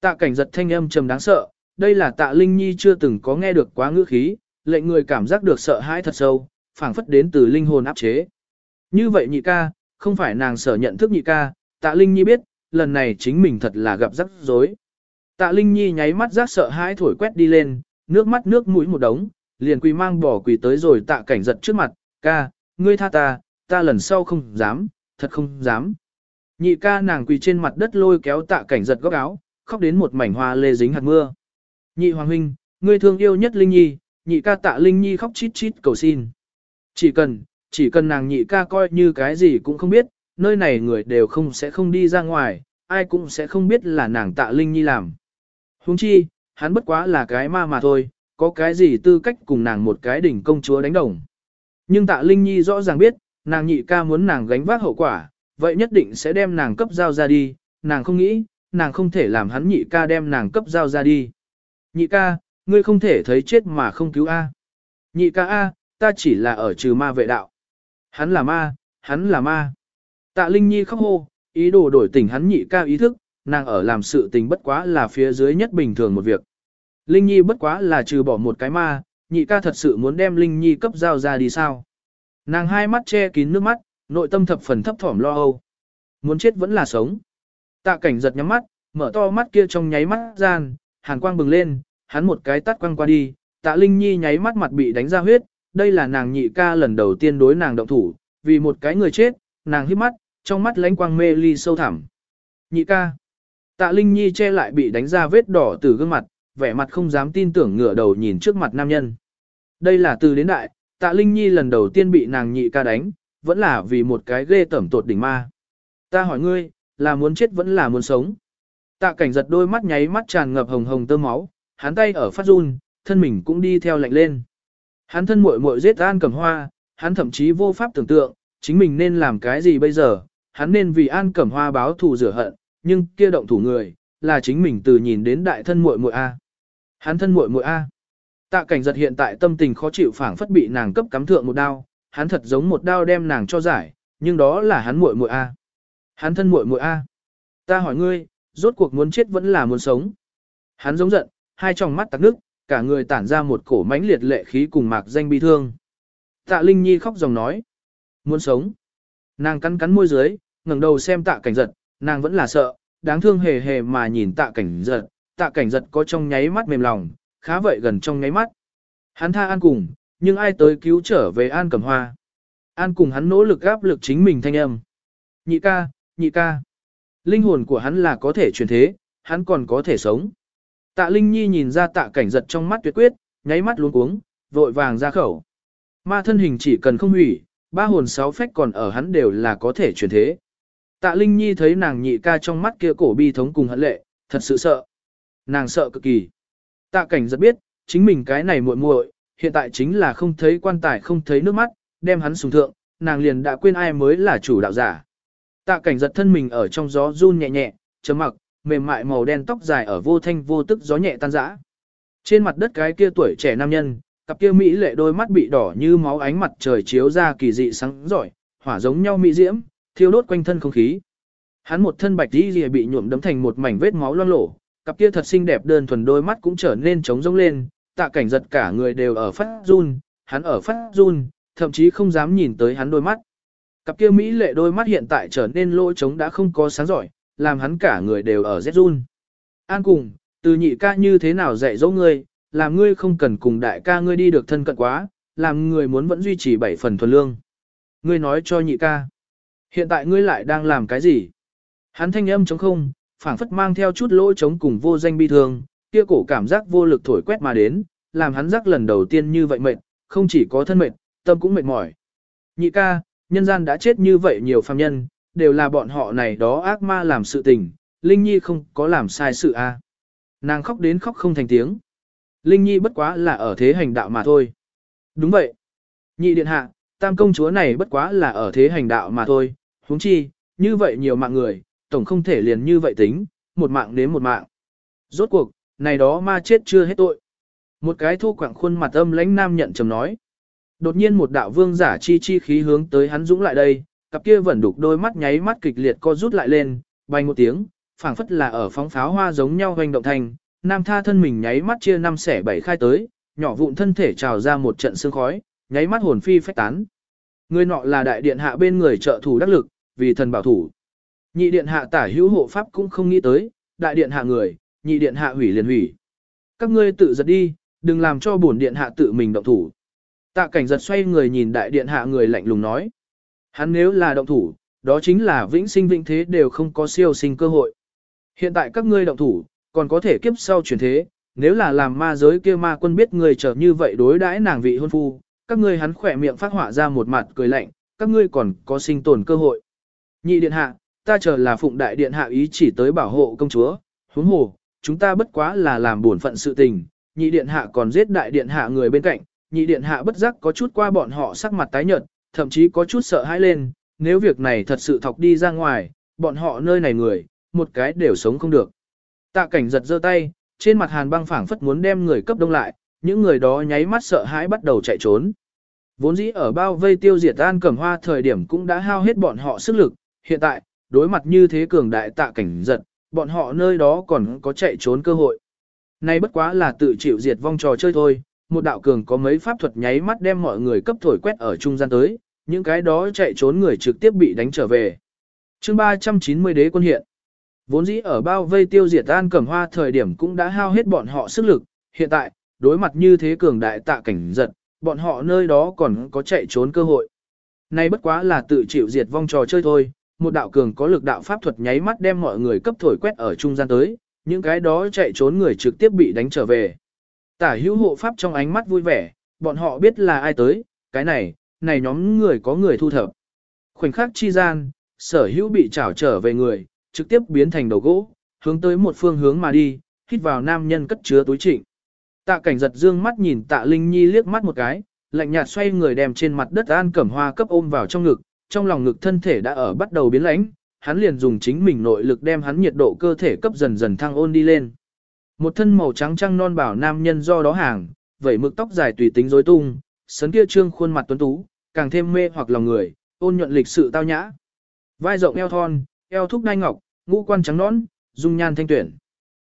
Tạ cảnh giật thanh âm trầm đáng sợ, đây là tạ Linh Nhi chưa từng có nghe được quá ngữ khí, lệnh người cảm giác được sợ hãi thật sâu, phảng phất đến từ linh hồn áp chế. Như vậy nhị ca, không phải nàng sở nhận thức nhị ca, tạ Linh Nhi biết, lần này chính mình thật là gặp rắc rối. Tạ Linh Nhi nháy mắt giác sợ hãi thổi quét đi lên, nước mắt nước mũi một đống, liền quỳ mang bỏ quỳ tới rồi tạ cảnh giật trước mặt, ca, ngươi tha ta, ta lần sau không dám, thật không dám. Nhị ca nàng quỳ trên mặt đất lôi kéo tạ cảnh giật góc áo, khóc đến một mảnh hoa lê dính hạt mưa. Nhị hoàng huynh, ngươi thương yêu nhất Linh Nhi, nhị ca tạ Linh Nhi khóc chít chít cầu xin. Chỉ cần, chỉ cần nàng nhị ca coi như cái gì cũng không biết, nơi này người đều không sẽ không đi ra ngoài, ai cũng sẽ không biết là nàng tạ Linh Nhi làm. Huống chi, hắn bất quá là cái ma mà thôi, có cái gì tư cách cùng nàng một cái đỉnh công chúa đánh đồng. Nhưng tạ Linh Nhi rõ ràng biết, nàng nhị ca muốn nàng gánh vác hậu quả, vậy nhất định sẽ đem nàng cấp giao ra đi, nàng không nghĩ, nàng không thể làm hắn nhị ca đem nàng cấp giao ra đi. Nhị ca, ngươi không thể thấy chết mà không cứu A. Nhị ca A, ta chỉ là ở trừ ma vệ đạo. Hắn là ma, hắn là ma. Tạ Linh Nhi khóc hô, ý đồ đổi tình hắn nhị ca ý thức, nàng ở làm sự tình bất quá là phía dưới nhất bình thường một việc. Linh Nhi bất quá là trừ bỏ một cái ma, nhị ca thật sự muốn đem Linh Nhi cấp giao ra đi sao. Nàng hai mắt che kín nước mắt, nội tâm thập phần thấp thỏm lo âu. Muốn chết vẫn là sống. Tạ cảnh giật nhắm mắt, mở to mắt kia trong nháy mắt gian, hàn quang bừng lên, hắn một cái tắt quăng qua đi, tạ Linh Nhi nháy mắt mặt bị đánh ra huyết, đây là nàng nhị ca lần đầu tiên đối nàng động thủ, vì một cái người chết, nàng hít mắt, trong mắt lánh quang mê ly sâu thẳm. Nhị ca. Tạ Linh Nhi che lại bị đánh ra vết đỏ từ gương mặt, vẻ mặt không dám tin tưởng ngửa đầu nhìn trước mặt nam nhân. Đây là từ đến đại, Tạ Linh Nhi lần đầu tiên bị nàng nhị ca đánh, vẫn là vì một cái ghê tẩm tột đỉnh ma. Ta hỏi ngươi, là muốn chết vẫn là muốn sống. Tạ cảnh giật đôi mắt nháy mắt tràn ngập hồng hồng tơ máu, hắn tay ở phát run, thân mình cũng đi theo lạnh lên. Hắn thân muội muội giết An cầm Hoa, hắn thậm chí vô pháp tưởng tượng, chính mình nên làm cái gì bây giờ, hắn nên vì An Cẩm Hoa báo thù rửa hận, nhưng kia động thủ người, là chính mình từ nhìn đến đại thân muội muội A. Hắn thân muội muội A. Tạ cảnh giật hiện tại tâm tình khó chịu phảng phất bị nàng cấp cắm thượng một đao, hắn thật giống một đao đem nàng cho giải, nhưng đó là hắn muội muội A. Hắn thân muội muội A. Ta hỏi ngươi, rốt cuộc muốn chết vẫn là muốn sống. Hắn giống giận, hai tròng mắt tắc nước, cả người tản ra một cổ mãnh liệt lệ khí cùng mạc danh bi thương. Tạ Linh Nhi khóc dòng nói. Muốn sống. Nàng cắn cắn môi dưới, ngẩng đầu xem tạ cảnh giật, nàng vẫn là sợ, đáng thương hề hề mà nhìn tạ cảnh giật, tạ cảnh giật có trong nháy mắt mềm lòng, khá vậy gần trong nháy mắt. Hắn tha an cùng, nhưng ai tới cứu trở về an cầm hoa. An cùng hắn nỗ lực áp lực chính mình thanh âm. Nhị ca, nhị ca. Linh hồn của hắn là có thể truyền thế, hắn còn có thể sống. Tạ Linh Nhi nhìn ra tạ cảnh giật trong mắt tuyệt quyết, nháy mắt luống cuống, vội vàng ra khẩu. Ma thân hình chỉ cần không hủy, ba hồn sáu phách còn ở hắn đều là có thể truyền thế. Tạ Linh Nhi thấy nàng nhị ca trong mắt kia cổ bi thống cùng hận lệ, thật sự sợ. Nàng sợ cực kỳ. Tạ cảnh rất biết, chính mình cái này muội muội, hiện tại chính là không thấy quan tài không thấy nước mắt, đem hắn sùng thượng, nàng liền đã quên ai mới là chủ đạo giả. Tạ cảnh giật thân mình ở trong gió run nhẹ nhẹ, chấm mặc, mềm mại màu đen tóc dài ở vô thanh vô tức gió nhẹ tan rã. Trên mặt đất cái kia tuổi trẻ nam nhân, cặp kia mỹ lệ đôi mắt bị đỏ như máu ánh mặt trời chiếu ra kỳ dị sáng giỏi, hỏa giống nhau mỹ diễm, thiêu đốt quanh thân không khí. Hắn một thân bạch y bị nhuộm đấm thành một mảnh vết máu loang lổ, cặp kia thật xinh đẹp đơn thuần đôi mắt cũng trở nên trống rỗng lên, tạ cảnh giật cả người đều ở phát run, hắn ở phát run, thậm chí không dám nhìn tới hắn đôi mắt. Cặp kia mỹ lệ đôi mắt hiện tại trở nên lỗ trống đã không có sáng giỏi, làm hắn cả người đều ở rét run. An cùng, từ nhị ca như thế nào dạy dỗ ngươi, làm ngươi không cần cùng đại ca ngươi đi được thân cận quá, làm người muốn vẫn duy trì bảy phần thuần lương. Ngươi nói cho nhị ca. Hiện tại ngươi lại đang làm cái gì? Hắn thanh âm trống không, phảng phất mang theo chút lỗ trống cùng vô danh bi thương, kia cổ cảm giác vô lực thổi quét mà đến, làm hắn giác lần đầu tiên như vậy mệt, không chỉ có thân mệt, tâm cũng mệt mỏi. Nhị ca, nhân gian đã chết như vậy nhiều phàm nhân, đều là bọn họ này đó ác ma làm sự tình, Linh Nhi không có làm sai sự a. Nàng khóc đến khóc không thành tiếng. Linh Nhi bất quá là ở thế hành đạo mà thôi. Đúng vậy. Nhị điện hạ, tam công chúa này bất quá là ở thế hành đạo mà thôi, huống chi, như vậy nhiều mạng người, tổng không thể liền như vậy tính, một mạng đến một mạng. Rốt cuộc, này đó ma chết chưa hết tội. Một cái thu quảng khuôn mặt âm lãnh nam nhận trầm nói. Đột nhiên một đạo vương giả chi chi khí hướng tới hắn dũng lại đây, cặp kia vẫn đục đôi mắt nháy mắt kịch liệt co rút lại lên, bay một tiếng, phảng phất là ở phóng pháo hoa giống nhau hoành động thành, nam tha thân mình nháy mắt chia năm xẻ bảy khai tới, nhỏ vụn thân thể trào ra một trận sương khói, nháy mắt hồn phi phách tán. Người nọ là đại điện hạ bên người trợ thủ đắc lực, vì thần bảo thủ. Nhị điện hạ tả hữu hộ pháp cũng không nghĩ tới, đại điện hạ người, nhị điện hạ hủy liền hủy. Các ngươi tự giật đi, đừng làm cho bổn điện hạ tự mình động thủ. Tạ cảnh giật xoay người nhìn đại điện hạ người lạnh lùng nói. Hắn nếu là động thủ, đó chính là vĩnh sinh vĩnh thế đều không có siêu sinh cơ hội. Hiện tại các ngươi động thủ, còn có thể kiếp sau chuyển thế, nếu là làm ma giới kia ma quân biết người trở như vậy đối đãi nàng vị hôn phu, các ngươi hắn khỏe miệng phát họa ra một mặt cười lạnh, các ngươi còn có sinh tồn cơ hội. Nhị điện hạ, ta chờ là phụng đại điện hạ ý chỉ tới bảo hộ công chúa, huống hồ, chúng ta bất quá là làm buồn phận sự tình, nhị điện hạ còn giết đại điện hạ người bên cạnh, nhị điện hạ bất giác có chút qua bọn họ sắc mặt tái nhợt, thậm chí có chút sợ hãi lên, nếu việc này thật sự thọc đi ra ngoài, bọn họ nơi này người, một cái đều sống không được. Tạ cảnh giật giơ tay, trên mặt hàn băng phảng phất muốn đem người cấp đông lại, những người đó nháy mắt sợ hãi bắt đầu chạy trốn. Vốn dĩ ở bao vây tiêu diệt an cẩm hoa thời điểm cũng đã hao hết bọn họ sức lực, hiện tại, đối mặt như thế cường đại tạ cảnh giật, bọn họ nơi đó còn có chạy trốn cơ hội. Nay bất quá là tự chịu diệt vong trò chơi thôi, một đạo cường có mấy pháp thuật nháy mắt đem mọi người cấp thổi quét ở trung gian tới, những cái đó chạy trốn người trực tiếp bị đánh trở về. chương 390 đế quân hiện. Vốn dĩ ở bao vây tiêu diệt an cẩm hoa thời điểm cũng đã hao hết bọn họ sức lực, hiện tại, đối mặt như thế cường đại tạ cảnh giật, bọn họ nơi đó còn có chạy trốn cơ hội. Nay bất quá là tự chịu diệt vong trò chơi thôi, một đạo cường có lực đạo pháp thuật nháy mắt đem mọi người cấp thổi quét ở trung gian tới, những cái đó chạy trốn người trực tiếp bị đánh trở về. Tả hữu hộ pháp trong ánh mắt vui vẻ, bọn họ biết là ai tới, cái này, này nhóm người có người thu thập. Khoảnh khắc chi gian, sở hữu bị trảo trở về người, trực tiếp biến thành đầu gỗ, hướng tới một phương hướng mà đi, hít vào nam nhân cất chứa túi trịnh. Tạ cảnh giật dương mắt nhìn tạ Linh Nhi liếc mắt một cái, lạnh nhạt xoay người đem trên mặt đất an cẩm hoa cấp ôm vào trong ngực, trong lòng ngực thân thể đã ở bắt đầu biến lãnh, hắn liền dùng chính mình nội lực đem hắn nhiệt độ cơ thể cấp dần dần thăng ôn đi lên. Một thân màu trắng trăng non bảo nam nhân do đó hàng, vẩy mực tóc dài tùy tính rối tung, sấn kia trương khuôn mặt tuấn tú, càng thêm mê hoặc lòng người, ôn nhuận lịch sự tao nhã. Vai rộng eo thon, eo thúc đai ngọc, ngũ quan trắng nõn, dung nhan thanh tuyển.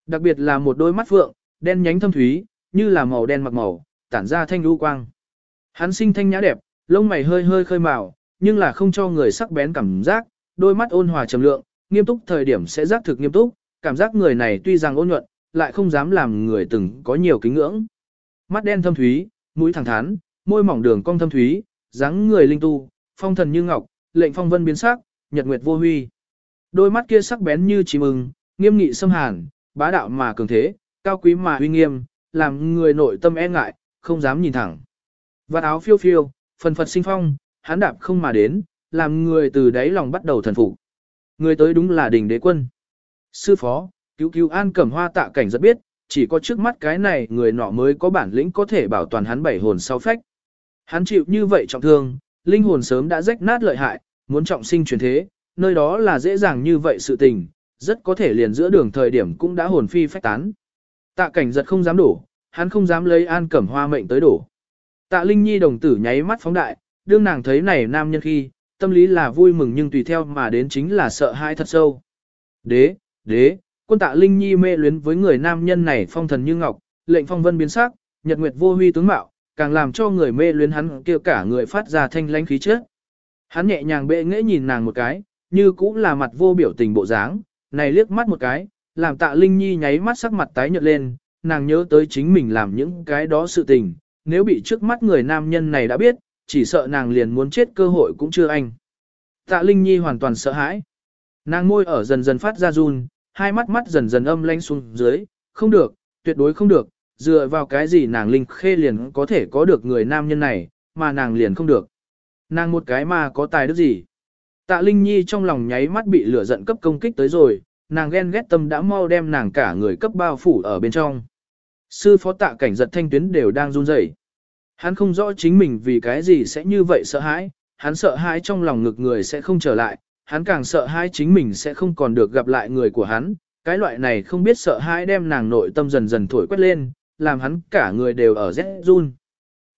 Đặc biệt là một đôi mắt phượng, đen nhánh thâm thúy, như là màu đen mặc màu, tản ra thanh lưu quang. Hắn sinh thanh nhã đẹp, lông mày hơi hơi khơi màu, nhưng là không cho người sắc bén cảm giác, đôi mắt ôn hòa trầm lượng, nghiêm túc thời điểm sẽ giác thực nghiêm túc, cảm giác người này tuy rằng ôn nhuận, lại không dám làm người từng có nhiều kính ngưỡng. Mắt đen thâm thúy, mũi thẳng thắn, môi mỏng đường cong thâm thúy, dáng người linh tu, phong thần như ngọc, lệnh phong vân biến sắc, nhật nguyệt vô huy. Đôi mắt kia sắc bén như chỉ mừng, nghiêm nghị xâm hàn, bá đạo mà cường thế, cao quý mà uy nghiêm, làm người nội tâm e ngại, không dám nhìn thẳng. Vạt áo phiêu phiêu, phần phật sinh phong, hắn đạp không mà đến, làm người từ đáy lòng bắt đầu thần phục. Người tới đúng là đỉnh đế quân. Sư phó, cứu cứu an cẩm hoa tạ cảnh rất biết, chỉ có trước mắt cái này người nọ mới có bản lĩnh có thể bảo toàn hắn bảy hồn sau phách. Hắn chịu như vậy trọng thương, linh hồn sớm đã rách nát lợi hại, muốn trọng sinh truyền thế, nơi đó là dễ dàng như vậy sự tình, rất có thể liền giữa đường thời điểm cũng đã hồn phi phách tán. Tạ cảnh giật không dám đổ, hắn không dám lấy an cẩm hoa mệnh tới đổ. Tạ Linh Nhi đồng tử nháy mắt phóng đại, đương nàng thấy này nam nhân khi, tâm lý là vui mừng nhưng tùy theo mà đến chính là sợ hãi thật sâu. Đế, đế, quân tạ Linh Nhi mê luyến với người nam nhân này phong thần như ngọc, lệnh phong vân biến sắc, nhật nguyệt vô huy tướng mạo, càng làm cho người mê luyến hắn kia cả người phát ra thanh lãnh khí chất. Hắn nhẹ nhàng bệ nghễ nhìn nàng một cái, như cũng là mặt vô biểu tình bộ dáng, này liếc mắt một cái, làm tạ Linh Nhi nháy mắt sắc mặt tái nhợt lên, nàng nhớ tới chính mình làm những cái đó sự tình, nếu bị trước mắt người nam nhân này đã biết, chỉ sợ nàng liền muốn chết cơ hội cũng chưa anh. Tạ Linh Nhi hoàn toàn sợ hãi. Nàng môi ở dần dần phát ra run, hai mắt mắt dần dần âm lanh xuống dưới, không được, tuyệt đối không được, dựa vào cái gì nàng Linh Khê liền có thể có được người nam nhân này, mà nàng liền không được. Nàng một cái mà có tài đức gì? Tạ Linh Nhi trong lòng nháy mắt bị lửa giận cấp công kích tới rồi, nàng ghen ghét tâm đã mau đem nàng cả người cấp bao phủ ở bên trong. Sư phó tạ cảnh giật thanh tuyến đều đang run rẩy. Hắn không rõ chính mình vì cái gì sẽ như vậy sợ hãi, hắn sợ hãi trong lòng ngực người sẽ không trở lại, hắn càng sợ hãi chính mình sẽ không còn được gặp lại người của hắn, cái loại này không biết sợ hãi đem nàng nội tâm dần dần thổi quét lên, làm hắn cả người đều ở rét run.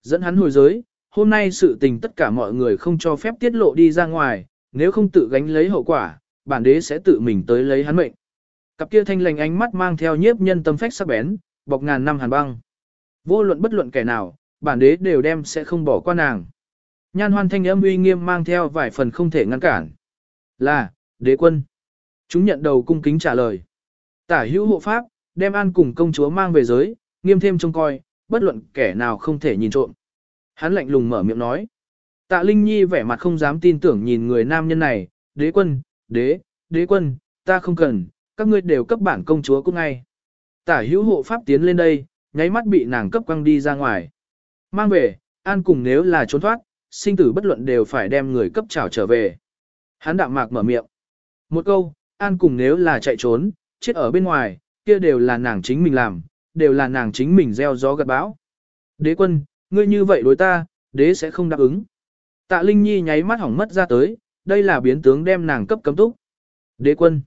Dẫn hắn hồi giới, hôm nay sự tình tất cả mọi người không cho phép tiết lộ đi ra ngoài, nếu không tự gánh lấy hậu quả, bản đế sẽ tự mình tới lấy hắn mệnh. Cặp kia thanh lành ánh mắt mang theo nhiếp nhân tâm phách sắc bén, bọc ngàn năm hàn băng. Vô luận bất luận kẻ nào, bản đế đều đem sẽ không bỏ qua nàng. Nhan hoan thanh âm uy nghiêm mang theo vài phần không thể ngăn cản. Là, đế quân. Chúng nhận đầu cung kính trả lời. Tả hữu hộ pháp, đem an cùng công chúa mang về giới, nghiêm thêm trông coi, bất luận kẻ nào không thể nhìn trộm. Hắn lạnh lùng mở miệng nói. Tạ Linh Nhi vẻ mặt không dám tin tưởng nhìn người nam nhân này, đế quân, đế, đế quân, ta không cần, các ngươi đều cấp bản công chúa cũng ngay. Tả hữu hộ pháp tiến lên đây, nháy mắt bị nàng cấp quăng đi ra ngoài. Mang về, an cùng nếu là trốn thoát, sinh tử bất luận đều phải đem người cấp trảo trở về. Hắn đạm mạc mở miệng. Một câu, an cùng nếu là chạy trốn, chết ở bên ngoài, kia đều là nàng chính mình làm, đều là nàng chính mình gieo gió gặt bão. Đế quân, ngươi như vậy đối ta, đế sẽ không đáp ứng. Tạ Linh Nhi nháy mắt hỏng mất ra tới, đây là biến tướng đem nàng cấp cấm túc. Đế quân.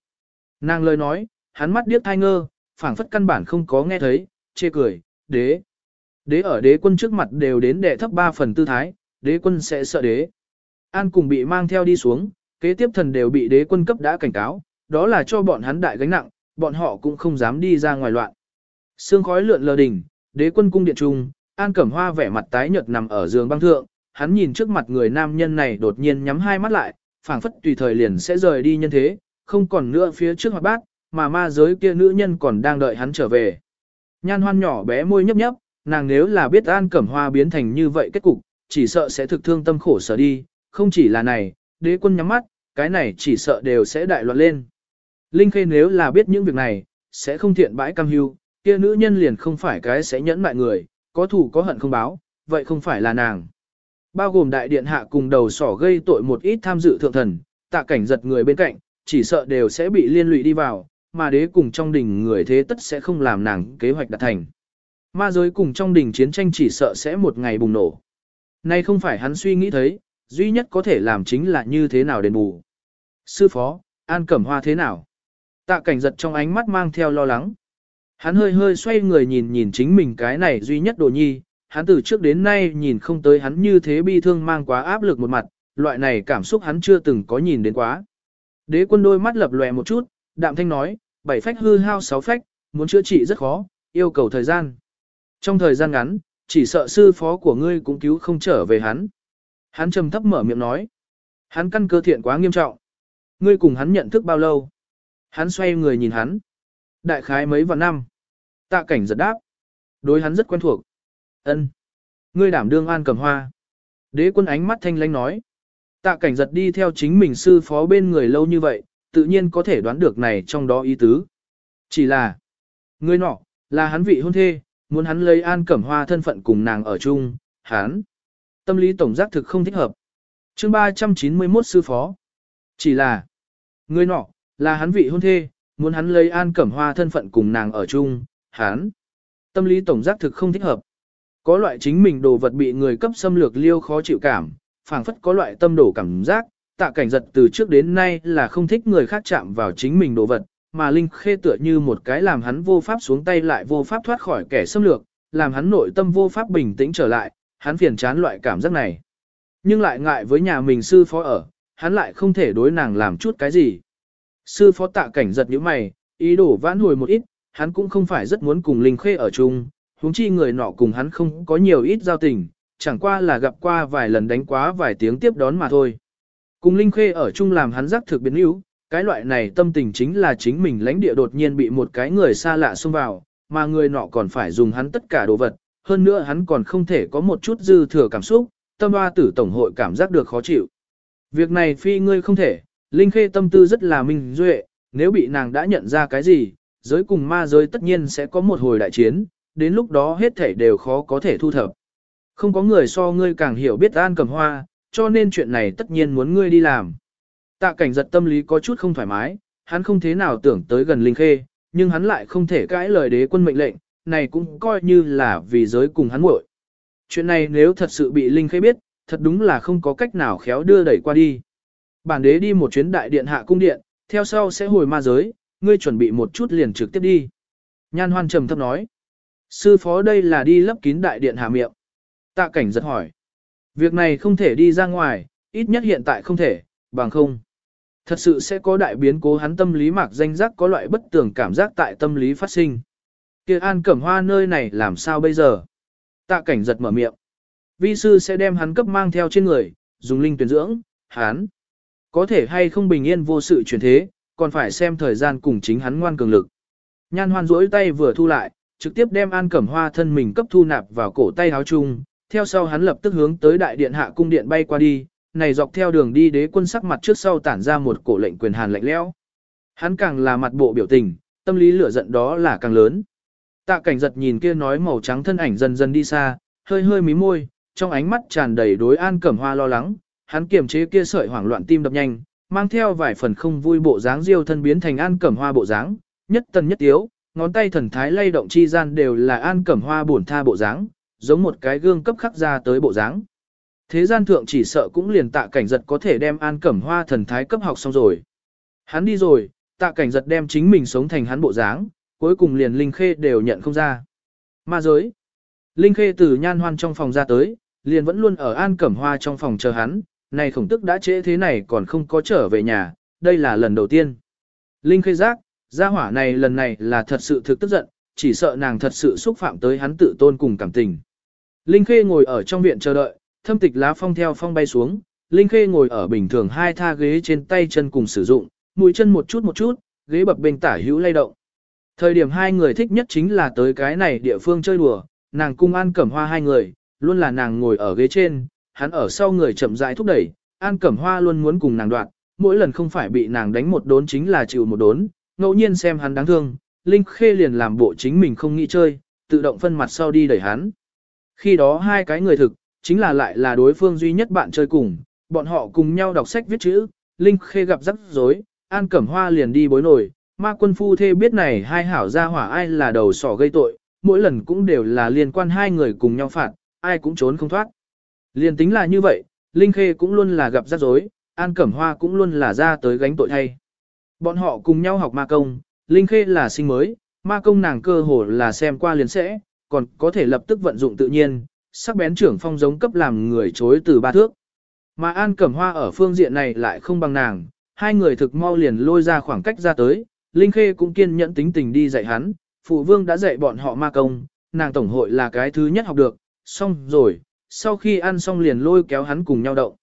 Nàng lời nói, hắn mắt điếc thai ngơ, phảng phất căn bản không có nghe thấy, chê cười, đế. Đế ở đế quân trước mặt đều đến đệ thấp 3 phần tư thái, đế quân sẽ sợ đế. An cùng bị mang theo đi xuống, kế tiếp thần đều bị đế quân cấp đã cảnh cáo, đó là cho bọn hắn đại gánh nặng, bọn họ cũng không dám đi ra ngoài loạn. Sương khói lượn lờ đỉnh, đế quân cung điện trung, An Cẩm Hoa vẻ mặt tái nhợt nằm ở giường băng thượng, hắn nhìn trước mặt người nam nhân này đột nhiên nhắm hai mắt lại, phảng phất tùy thời liền sẽ rời đi nhân thế, không còn nữa phía trước mặt bát, mà ma giới kia nữ nhân còn đang đợi hắn trở về. Nhan hoan nhỏ bé môi nhấp nhấp, nàng nếu là biết An Cẩm Hoa biến thành như vậy kết cục, chỉ sợ sẽ thực thương tâm khổ sở đi, không chỉ là này, đế quân nhắm mắt, cái này chỉ sợ đều sẽ đại loạn lên. Linh Khê nếu là biết những việc này, sẽ không thiện bãi cam hưu, kia nữ nhân liền không phải cái sẽ nhẫn mại người, có thủ có hận không báo, vậy không phải là nàng. Bao gồm đại điện hạ cùng đầu sỏ gây tội một ít tham dự thượng thần, tạ cảnh giật người bên cạnh, chỉ sợ đều sẽ bị liên lụy đi vào, mà đế cùng trong đình người thế tất sẽ không làm nàng kế hoạch đạt thành. Ma giới cùng trong đỉnh chiến tranh chỉ sợ sẽ một ngày bùng nổ. Nay không phải hắn suy nghĩ thấy, duy nhất có thể làm chính là như thế nào đền bù. Sư phó, An Cẩm Hoa thế nào? Tạ cảnh giật trong ánh mắt mang theo lo lắng. Hắn hơi hơi xoay người nhìn nhìn chính mình cái này duy nhất đồ nhi, hắn từ trước đến nay nhìn không tới hắn như thế bi thương mang quá áp lực một mặt, loại này cảm xúc hắn chưa từng có nhìn đến quá. Đế quân đôi mắt lập lòe một chút, đạm thanh nói, bảy phách hư hao sáu phách, muốn chữa trị rất khó, yêu cầu thời gian. Trong thời gian ngắn, chỉ sợ sư phó của ngươi cũng cứu không trở về hắn. Hắn trầm thấp mở miệng nói. Hắn căn cơ thiện quá nghiêm trọng. Ngươi cùng hắn nhận thức bao lâu? Hắn xoay người nhìn hắn. Đại khái mấy vạn năm. Tạ cảnh giật đáp. Đối hắn rất quen thuộc. ân Ngươi đảm đương an cầm hoa. Đế quân ánh mắt thanh lánh nói. Tạ cảnh giật đi theo chính mình sư phó bên người lâu như vậy, tự nhiên có thể đoán được này trong đó ý tứ. Chỉ là, ngươi nọ, là hắn vị hôn thê, muốn hắn lấy an cẩm hoa thân phận cùng nàng ở chung, hắn. Tâm lý tổng giác thực không thích hợp. chương 391 sư phó. Chỉ là, ngươi nọ, là hắn vị hôn thê, muốn hắn lấy an cẩm hoa thân phận cùng nàng ở chung, hắn. Tâm lý tổng giác thực không thích hợp. Có loại chính mình đồ vật bị người cấp xâm lược liêu khó chịu cảm, phảng phất có loại tâm đổ cảm giác, tạ cảnh giật từ trước đến nay là không thích người khác chạm vào chính mình đồ vật, mà Linh Khê tựa như một cái làm hắn vô pháp xuống tay lại vô pháp thoát khỏi kẻ xâm lược, làm hắn nội tâm vô pháp bình tĩnh trở lại, hắn phiền chán loại cảm giác này. Nhưng lại ngại với nhà mình sư phó ở, hắn lại không thể đối nàng làm chút cái gì. Sư phó tạ cảnh giật như mày, ý đồ vãn hồi một ít, hắn cũng không phải rất muốn cùng Linh Khê ở chung, huống chi người nọ cùng hắn không có nhiều ít giao tình, chẳng qua là gặp qua vài lần đánh quá vài tiếng tiếp đón mà thôi. Cùng Linh Khê ở chung làm hắn giác thực biến yếu, cái loại này tâm tình chính là chính mình lãnh địa đột nhiên bị một cái người xa lạ xông vào, mà người nọ còn phải dùng hắn tất cả đồ vật, hơn nữa hắn còn không thể có một chút dư thừa cảm xúc, tâm hoa tử tổng hội cảm giác được khó chịu. Việc này phi ngươi không thể, Linh Khê tâm tư rất là minh duệ, nếu bị nàng đã nhận ra cái gì, giới cùng ma giới tất nhiên sẽ có một hồi đại chiến, đến lúc đó hết thể đều khó có thể thu thập. Không có người so ngươi càng hiểu biết an cầm hoa, cho nên chuyện này tất nhiên muốn ngươi đi làm. Tạ cảnh giật tâm lý có chút không thoải mái, hắn không thế nào tưởng tới gần Linh Khê, nhưng hắn lại không thể cãi lời đế quân mệnh lệnh, này cũng coi như là vì giới cùng hắn muội. Chuyện này nếu thật sự bị Linh Khê biết, thật đúng là không có cách nào khéo đưa đẩy qua đi. Bản đế đi một chuyến đại điện hạ cung điện, theo sau sẽ hồi ma giới, ngươi chuẩn bị một chút liền trực tiếp đi. Nhan hoan trầm thấp nói. Sư phó đây là đi lấp kín đại điện hạ miệng. Tạ cảnh giật hỏi. Việc này không thể đi ra ngoài, ít nhất hiện tại không thể, bằng không. Thật sự sẽ có đại biến cố hắn tâm lý mạc danh giác có loại bất tường cảm giác tại tâm lý phát sinh. Kia an cẩm hoa nơi này làm sao bây giờ? Tạ cảnh giật mở miệng. Vi sư sẽ đem hắn cấp mang theo trên người, dùng linh tuyển dưỡng, hắn. Có thể hay không bình yên vô sự chuyển thế, còn phải xem thời gian cùng chính hắn ngoan cường lực. Nhan hoan rỗi tay vừa thu lại, trực tiếp đem an cẩm hoa thân mình cấp thu nạp vào cổ tay áo chung, theo sau hắn lập tức hướng tới đại điện hạ cung điện bay qua đi, này dọc theo đường đi đế quân sắc mặt trước sau tản ra một cổ lệnh quyền hàn lạnh lẽo. Hắn càng là mặt bộ biểu tình, tâm lý lửa giận đó là càng lớn. Tạ cảnh giật nhìn kia nói màu trắng thân ảnh dần dần đi xa, hơi hơi mí môi, trong ánh mắt tràn đầy đối an cẩm hoa lo lắng, hắn kiềm chế kia sợi hoảng loạn tim đập nhanh, mang theo vài phần không vui bộ dáng diêu thân biến thành an cẩm hoa bộ dáng, nhất tần nhất tiếu, ngón tay thần thái lay động chi gian đều là an cẩm hoa buồn tha bộ dáng, giống một cái gương cấp khắc ra tới bộ dáng. Thế gian thượng chỉ sợ cũng liền tạ cảnh giật có thể đem an cẩm hoa thần thái cấp học xong rồi. Hắn đi rồi, tạ cảnh giật đem chính mình sống thành hắn bộ dáng, cuối cùng liền Linh Khê đều nhận không ra. Ma giới. Linh Khê từ nhan hoan trong phòng ra tới, liền vẫn luôn ở an cẩm hoa trong phòng chờ hắn, này khổng tức đã trễ thế này còn không có trở về nhà, đây là lần đầu tiên. Linh Khê giác, gia hỏa này lần này là thật sự thực tức giận, chỉ sợ nàng thật sự xúc phạm tới hắn tự tôn cùng cảm tình. Linh Khê ngồi ở trong viện chờ đợi, thâm tịch lá phong theo phong bay xuống, Linh Khê ngồi ở bình thường hai tha ghế trên tay chân cùng sử dụng, mũi chân một chút một chút, ghế bập bên tả hữu lay động. Thời điểm hai người thích nhất chính là tới cái này địa phương chơi đùa, nàng cung An Cẩm Hoa hai người, luôn là nàng ngồi ở ghế trên, hắn ở sau người chậm rãi thúc đẩy, An Cẩm Hoa luôn muốn cùng nàng đoạt, mỗi lần không phải bị nàng đánh một đốn chính là chịu một đốn, ngẫu nhiên xem hắn đáng thương, Linh Khê liền làm bộ chính mình không nghĩ chơi, tự động phân mặt sau đi đẩy hắn. Khi đó hai cái người thực, chính là lại là đối phương duy nhất bạn chơi cùng, bọn họ cùng nhau đọc sách viết chữ, Linh Khê gặp rắc rối, An Cẩm Hoa liền đi bối nổi, ma quân phu thê biết này hai hảo gia hỏa ai là đầu sỏ gây tội, mỗi lần cũng đều là liên quan hai người cùng nhau phạt, ai cũng trốn không thoát. Liên tính là như vậy, Linh Khê cũng luôn là gặp rắc rối, An Cẩm Hoa cũng luôn là ra tới gánh tội thay. Bọn họ cùng nhau học ma công, Linh Khê là sinh mới, ma công nàng cơ hồ là xem qua liền sẽ, còn có thể lập tức vận dụng tự nhiên, sắc bén trưởng phong giống cấp làm người chối từ ba thước. Mà An Cẩm Hoa ở phương diện này lại không bằng nàng, hai người thực mau liền lôi ra khoảng cách ra tới, Linh Khê cũng kiên nhẫn tính tình đi dạy hắn, phụ vương đã dạy bọn họ ma công, nàng tổng hội là cái thứ nhất học được, xong rồi, sau khi ăn xong liền lôi kéo hắn cùng nhau động.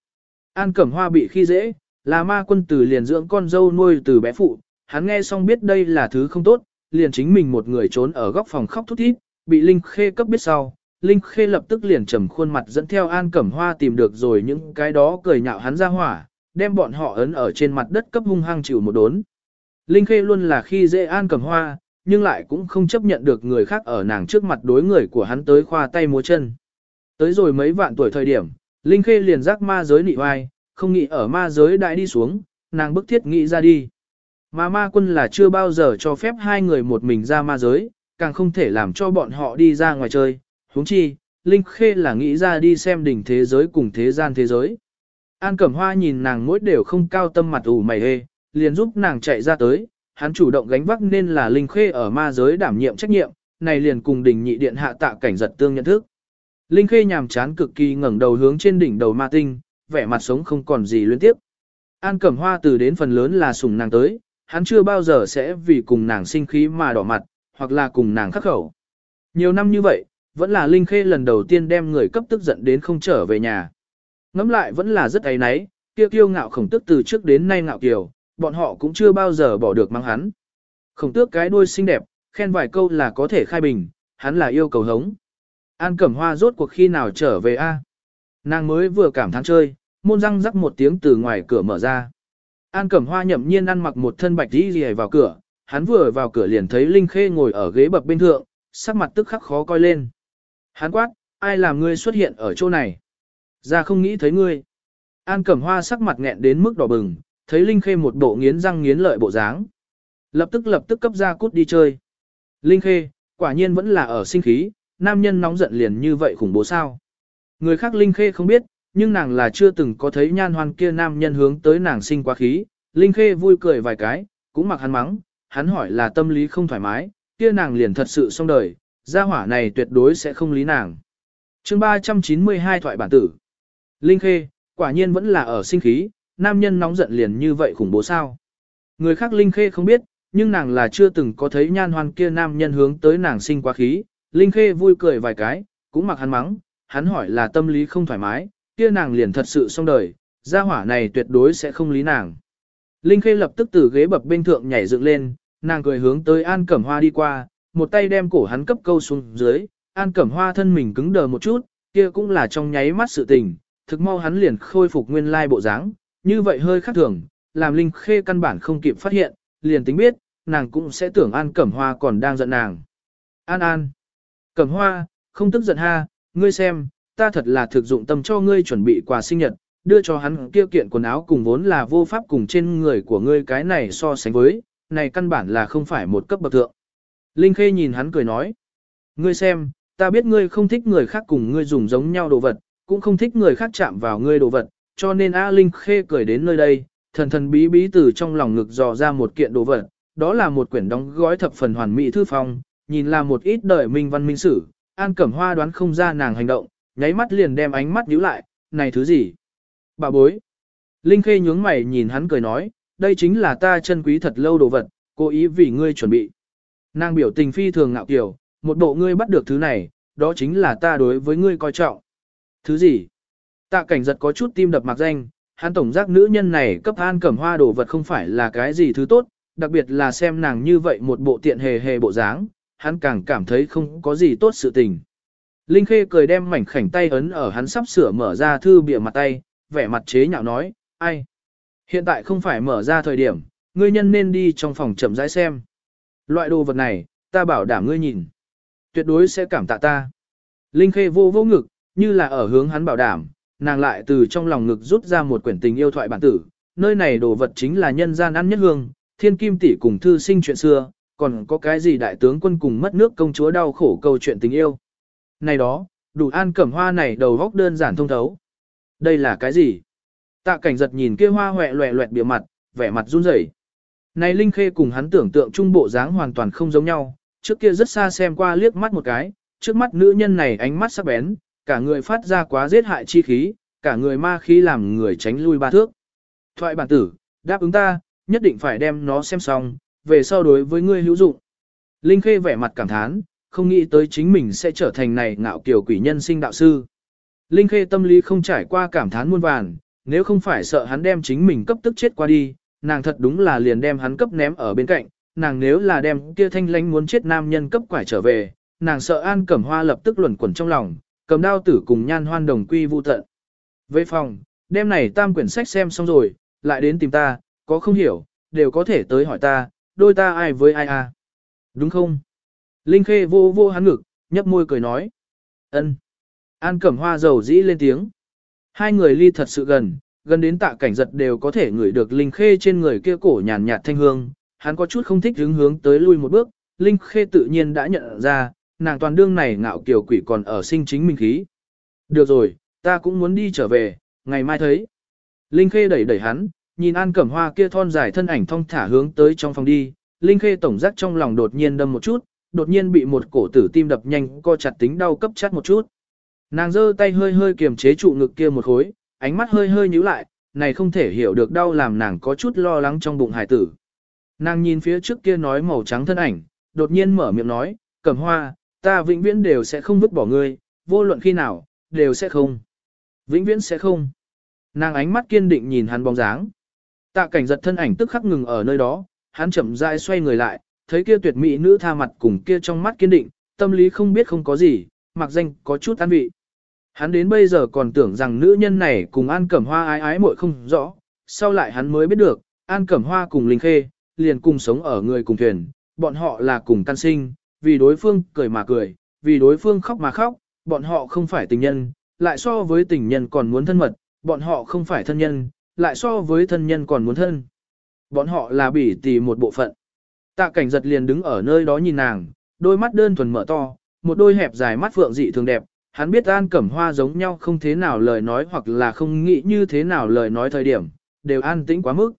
An Cẩm Hoa bị khi dễ, là ma quân tử liền dưỡng con dâu nuôi từ bé phụ, hắn nghe xong biết đây là thứ không tốt, liền chính mình một người trốn ở góc phòng khóc thút thít, bị Linh Khê cấp biết sau, Linh Khê lập tức liền trầm khuôn mặt dẫn theo An Cẩm Hoa tìm được rồi những cái đó cười nhạo hắn ra hỏa, đem bọn họ ấn ở trên mặt đất cấp hung hăng chịu một đốn. Linh Khê luôn là khi dễ An Cẩm Hoa, nhưng lại cũng không chấp nhận được người khác ở nàng trước mặt đối người của hắn tới khoa tay múa chân. Tới rồi mấy vạn tuổi thời điểm, Linh Khê liền giác ma giới nị oai, không nghĩ ở ma giới đại đi xuống, nàng bức thiết nghĩ ra đi. Mà ma quân là chưa bao giờ cho phép hai người một mình ra ma giới, càng không thể làm cho bọn họ đi ra ngoài chơi, huống chi, Linh Khê là nghĩ ra đi xem đỉnh thế giới cùng thế gian thế giới. An Cẩm Hoa nhìn nàng mỗi đều không cao tâm mặt ủ mày hê, liền giúp nàng chạy ra tới, hắn chủ động gánh vác nên là Linh Khê ở ma giới đảm nhiệm trách nhiệm, này liền cùng đỉnh nhị điện hạ tạ cảnh giật tương nhận thức. Linh Khê nhàm chán cực kỳ ngẩng đầu hướng trên đỉnh đầu ma tinh, vẻ mặt sống không còn gì luyến tiếp. An Cẩm Hoa từ đến phần lớn là sủng nàng tới, hắn chưa bao giờ sẽ vì cùng nàng sinh khí mà đỏ mặt, hoặc là cùng nàng khắc khẩu. Nhiều năm như vậy, vẫn là Linh Khê lần đầu tiên đem người cấp tức giận đến không trở về nhà. Ngắm lại vẫn là rất ấy náy, kia kiêu ngạo khổng tức từ trước đến nay ngạo kiều, bọn họ cũng chưa bao giờ bỏ được mang hắn. Khổng tước cái đuôi xinh đẹp, khen vài câu là có thể khai bình, hắn là yêu cầu hống. An Cẩm Hoa rốt cuộc khi nào trở về a? Nàng mới vừa cảm thán chơi, môn răng rắc một tiếng từ ngoài cửa mở ra. An Cẩm Hoa nhậm nhiên ăn mặc một thân bạch đi rìa vào cửa, hắn vừa vào cửa liền thấy Linh Khê ngồi ở ghế bập bên thượng, sắc mặt tức khắc khó coi lên. Hán quát, ai làm ngươi xuất hiện ở chỗ này? Ra không nghĩ thấy ngươi. An Cẩm Hoa sắc mặt nghẹn đến mức đỏ bừng, thấy Linh Khê một bộ nghiến răng nghiến lợi bộ dáng. Lập tức lập tức cấp ra cút đi chơi. Linh Khê, Quả nhiên vẫn là ở sinh khí, nam nhân nóng giận liền như vậy khủng bố sao. Người khác Linh Khê không biết, nhưng nàng là chưa từng có thấy nhan hoan kia nam nhân hướng tới nàng sinh quá khí. Linh Khê vui cười vài cái, cũng mặc hắn mắng, hắn hỏi là tâm lý không thoải mái, kia nàng liền thật sự xong đời, gia hỏa này tuyệt đối sẽ không lý nàng. chương 392 thoại bản tử. Linh Khê, quả nhiên vẫn là ở sinh khí, nam nhân nóng giận liền như vậy khủng bố sao. Người khác Linh Khê không biết, nhưng nàng là chưa từng có thấy nhan hoan kia nam nhân hướng tới nàng sinh quá khí. Linh Khê vui cười vài cái, cũng mặc hắn mắng, hắn hỏi là tâm lý không thoải mái, kia nàng liền thật sự xong đời, gia hỏa này tuyệt đối sẽ không lý nàng. Linh Khê lập tức từ ghế bập bên thượng nhảy dựng lên, nàng cười hướng tới An Cẩm Hoa đi qua, một tay đem cổ hắn cấp câu xuống dưới, An Cẩm Hoa thân mình cứng đờ một chút, kia cũng là trong nháy mắt sự tình, thực mau hắn liền khôi phục nguyên lai bộ dáng, như vậy hơi khác thường, làm Linh Khê căn bản không kịp phát hiện, liền tính biết, nàng cũng sẽ tưởng An Cẩm Hoa còn đang giận nàng. An An, Cẩm Hoa, không tức giận ha, ngươi xem, ta thật là thực dụng tâm cho ngươi chuẩn bị quà sinh nhật, đưa cho hắn kia kiện quần áo cùng vốn là vô pháp cùng trên người của ngươi cái này so sánh với, này căn bản là không phải một cấp bậc thượng. Linh Khê nhìn hắn cười nói, ngươi xem, ta biết ngươi không thích người khác cùng ngươi dùng giống nhau đồ vật, cũng không thích người khác chạm vào ngươi đồ vật, cho nên A Linh Khê cười đến nơi đây, thần thần bí bí từ trong lòng ngực dò ra một kiện đồ vật, đó là một quyển đóng gói thập phần hoàn mỹ thư phong, nhìn là một ít đời minh văn minh sử, An Cẩm Hoa đoán không ra nàng hành động, nháy mắt liền đem ánh mắt nhíu lại, này thứ gì? Bà bối. Linh Khê nhướng mày nhìn hắn cười nói, đây chính là ta chân quý thật lâu đồ vật, cố ý vì ngươi chuẩn bị. Nàng biểu tình phi thường ngạo kiểu, một bộ ngươi bắt được thứ này, đó chính là ta đối với ngươi coi trọng. Thứ gì? Tạ cảnh giật có chút tim đập mặc danh, hắn tổng giác nữ nhân này cấp an cẩm hoa đồ vật không phải là cái gì thứ tốt, đặc biệt là xem nàng như vậy một bộ tiện hề hề bộ dáng, hắn càng cảm thấy không có gì tốt sự tình. Linh Khê cười đem mảnh khảnh tay ấn ở hắn sắp sửa mở ra thư bìa mặt tay, vẻ mặt chế nhạo nói, ai? Hiện tại không phải mở ra thời điểm, ngươi nhân nên đi trong phòng chậm rãi xem. Loại đồ vật này, ta bảo đảm ngươi nhìn. Tuyệt đối sẽ cảm tạ ta. Linh Khê vô vô ngực, như là ở hướng hắn bảo đảm, nàng lại từ trong lòng ngực rút ra một quyển tình yêu thoại bản tử. Nơi này đồ vật chính là nhân gian ăn nhất hương, thiên kim tỷ cùng thư sinh chuyện xưa, còn có cái gì đại tướng quân cùng mất nước công chúa đau khổ câu chuyện tình yêu. Này đó, đủ an cẩm hoa này đầu góc đơn giản thông thấu. Đây là cái gì? Tạ cảnh giật nhìn kia hoa hoẹ loẹ loẹt bìa mặt, vẻ mặt run rẩy. Này Linh Khê cùng hắn tưởng tượng trung bộ dáng hoàn toàn không giống nhau, trước kia rất xa xem qua liếc mắt một cái, trước mắt nữ nhân này ánh mắt sắc bén, cả người phát ra quá giết hại chi khí, cả người ma khí làm người tránh lui ba thước. Thoại bản tử, đáp ứng ta, nhất định phải đem nó xem xong, về sau đối với ngươi hữu dụng. Linh Khê vẻ mặt cảm thán, không nghĩ tới chính mình sẽ trở thành này ngạo kiều quỷ nhân sinh đạo sư. Linh Khê tâm lý không trải qua cảm thán muôn vàn, nếu không phải sợ hắn đem chính mình cấp tức chết qua đi, nàng thật đúng là liền đem hắn cấp ném ở bên cạnh, nàng nếu là đem kia thanh lánh muốn chết nam nhân cấp quải trở về, nàng sợ An Cẩm Hoa lập tức luẩn quẩn trong lòng, cầm đao tử cùng nhan hoan đồng quy vu tận. Về phòng, đêm này tam quyển sách xem xong rồi, lại đến tìm ta, có không hiểu, đều có thể tới hỏi ta, đôi ta ai với ai à. Đúng không? Linh Khê vô vô hắn ngực, nhấp môi cười nói. ân. An Cẩm Hoa giàu dĩ lên tiếng. Hai người ly thật sự gần, gần đến tạ cảnh giật đều có thể ngửi được Linh Khê trên người kia cổ nhàn nhạt thanh hương. Hắn có chút không thích hướng hướng tới lui một bước, Linh Khê tự nhiên đã nhận ra, nàng toàn đương này ngạo kiều quỷ còn ở sinh chính mình khí. Được rồi, ta cũng muốn đi trở về, ngày mai thấy. Linh Khê đẩy đẩy hắn, nhìn An Cẩm Hoa kia thon dài thân ảnh thong thả hướng tới trong phòng đi, Linh Khê tổng giác trong lòng đột nhiên đâm một chút, đột nhiên bị một cổ tử tim đập nhanh co chặt tính đau cấp chát một chút. Nàng giơ tay hơi hơi kiềm chế trụ ngực kia một khối, ánh mắt hơi hơi nhíu lại, này không thể hiểu được đau làm nàng có chút lo lắng trong bụng hải tử. Nàng nhìn phía trước kia nói màu trắng thân ảnh, đột nhiên mở miệng nói, Cẩm Hoa, ta vĩnh viễn đều sẽ không vứt bỏ ngươi, vô luận khi nào, đều sẽ không. Vĩnh viễn sẽ không. Nàng ánh mắt kiên định nhìn hắn bóng dáng. Tạ cảnh giật thân ảnh tức khắc ngừng ở nơi đó, hắn chậm rãi xoay người lại, thấy kia tuyệt mỹ nữ tha mặt cùng kia trong mắt kiên định, tâm lý không biết không có gì, mặc danh có chút an vị. Hắn đến bây giờ còn tưởng rằng nữ nhân này cùng An Cẩm Hoa ái ái muội không rõ, sau lại hắn mới biết được, An Cẩm Hoa cùng Linh Khê, liền cùng sống ở người cùng thuyền, bọn họ là cùng căn sinh, vì đối phương cười mà cười, vì đối phương khóc mà khóc, bọn họ không phải tình nhân, lại so với tình nhân còn muốn thân mật, bọn họ không phải thân nhân, lại so với thân nhân còn muốn thân. Bọn họ là bỉ tì một bộ phận. Tạ cảnh giật liền đứng ở nơi đó nhìn nàng, đôi mắt đơn thuần mở to, một đôi hẹp dài mắt phượng dị thường đẹp, hắn biết An Cẩm Hoa giống nhau không thế nào lời nói hoặc là không nghĩ như thế nào lời nói thời điểm, đều an tĩnh quá mức.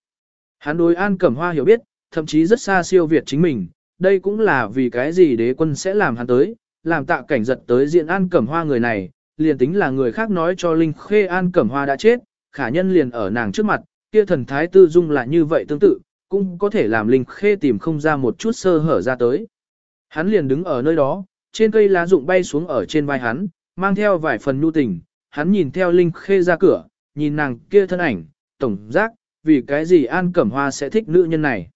Hắn đối An Cẩm Hoa hiểu biết, thậm chí rất xa siêu việt chính mình, đây cũng là vì cái gì đế quân sẽ làm hắn tới, làm tạ cảnh giật tới diện An Cẩm Hoa người này, liền tính là người khác nói cho Linh Khê An Cẩm Hoa đã chết, khả nhân liền ở nàng trước mặt, kia thần thái tư dung là như vậy tương tự, cũng có thể làm Linh Khê tìm không ra một chút sơ hở ra tới. Hắn liền đứng ở nơi đó, trên cây lá rụng bay xuống ở trên vai hắn, mang theo vài phần nhu tình, hắn nhìn theo Linh Khê ra cửa, nhìn nàng kia thân ảnh, tổng giác, vì cái gì An Cẩm Hoa sẽ thích nữ nhân này.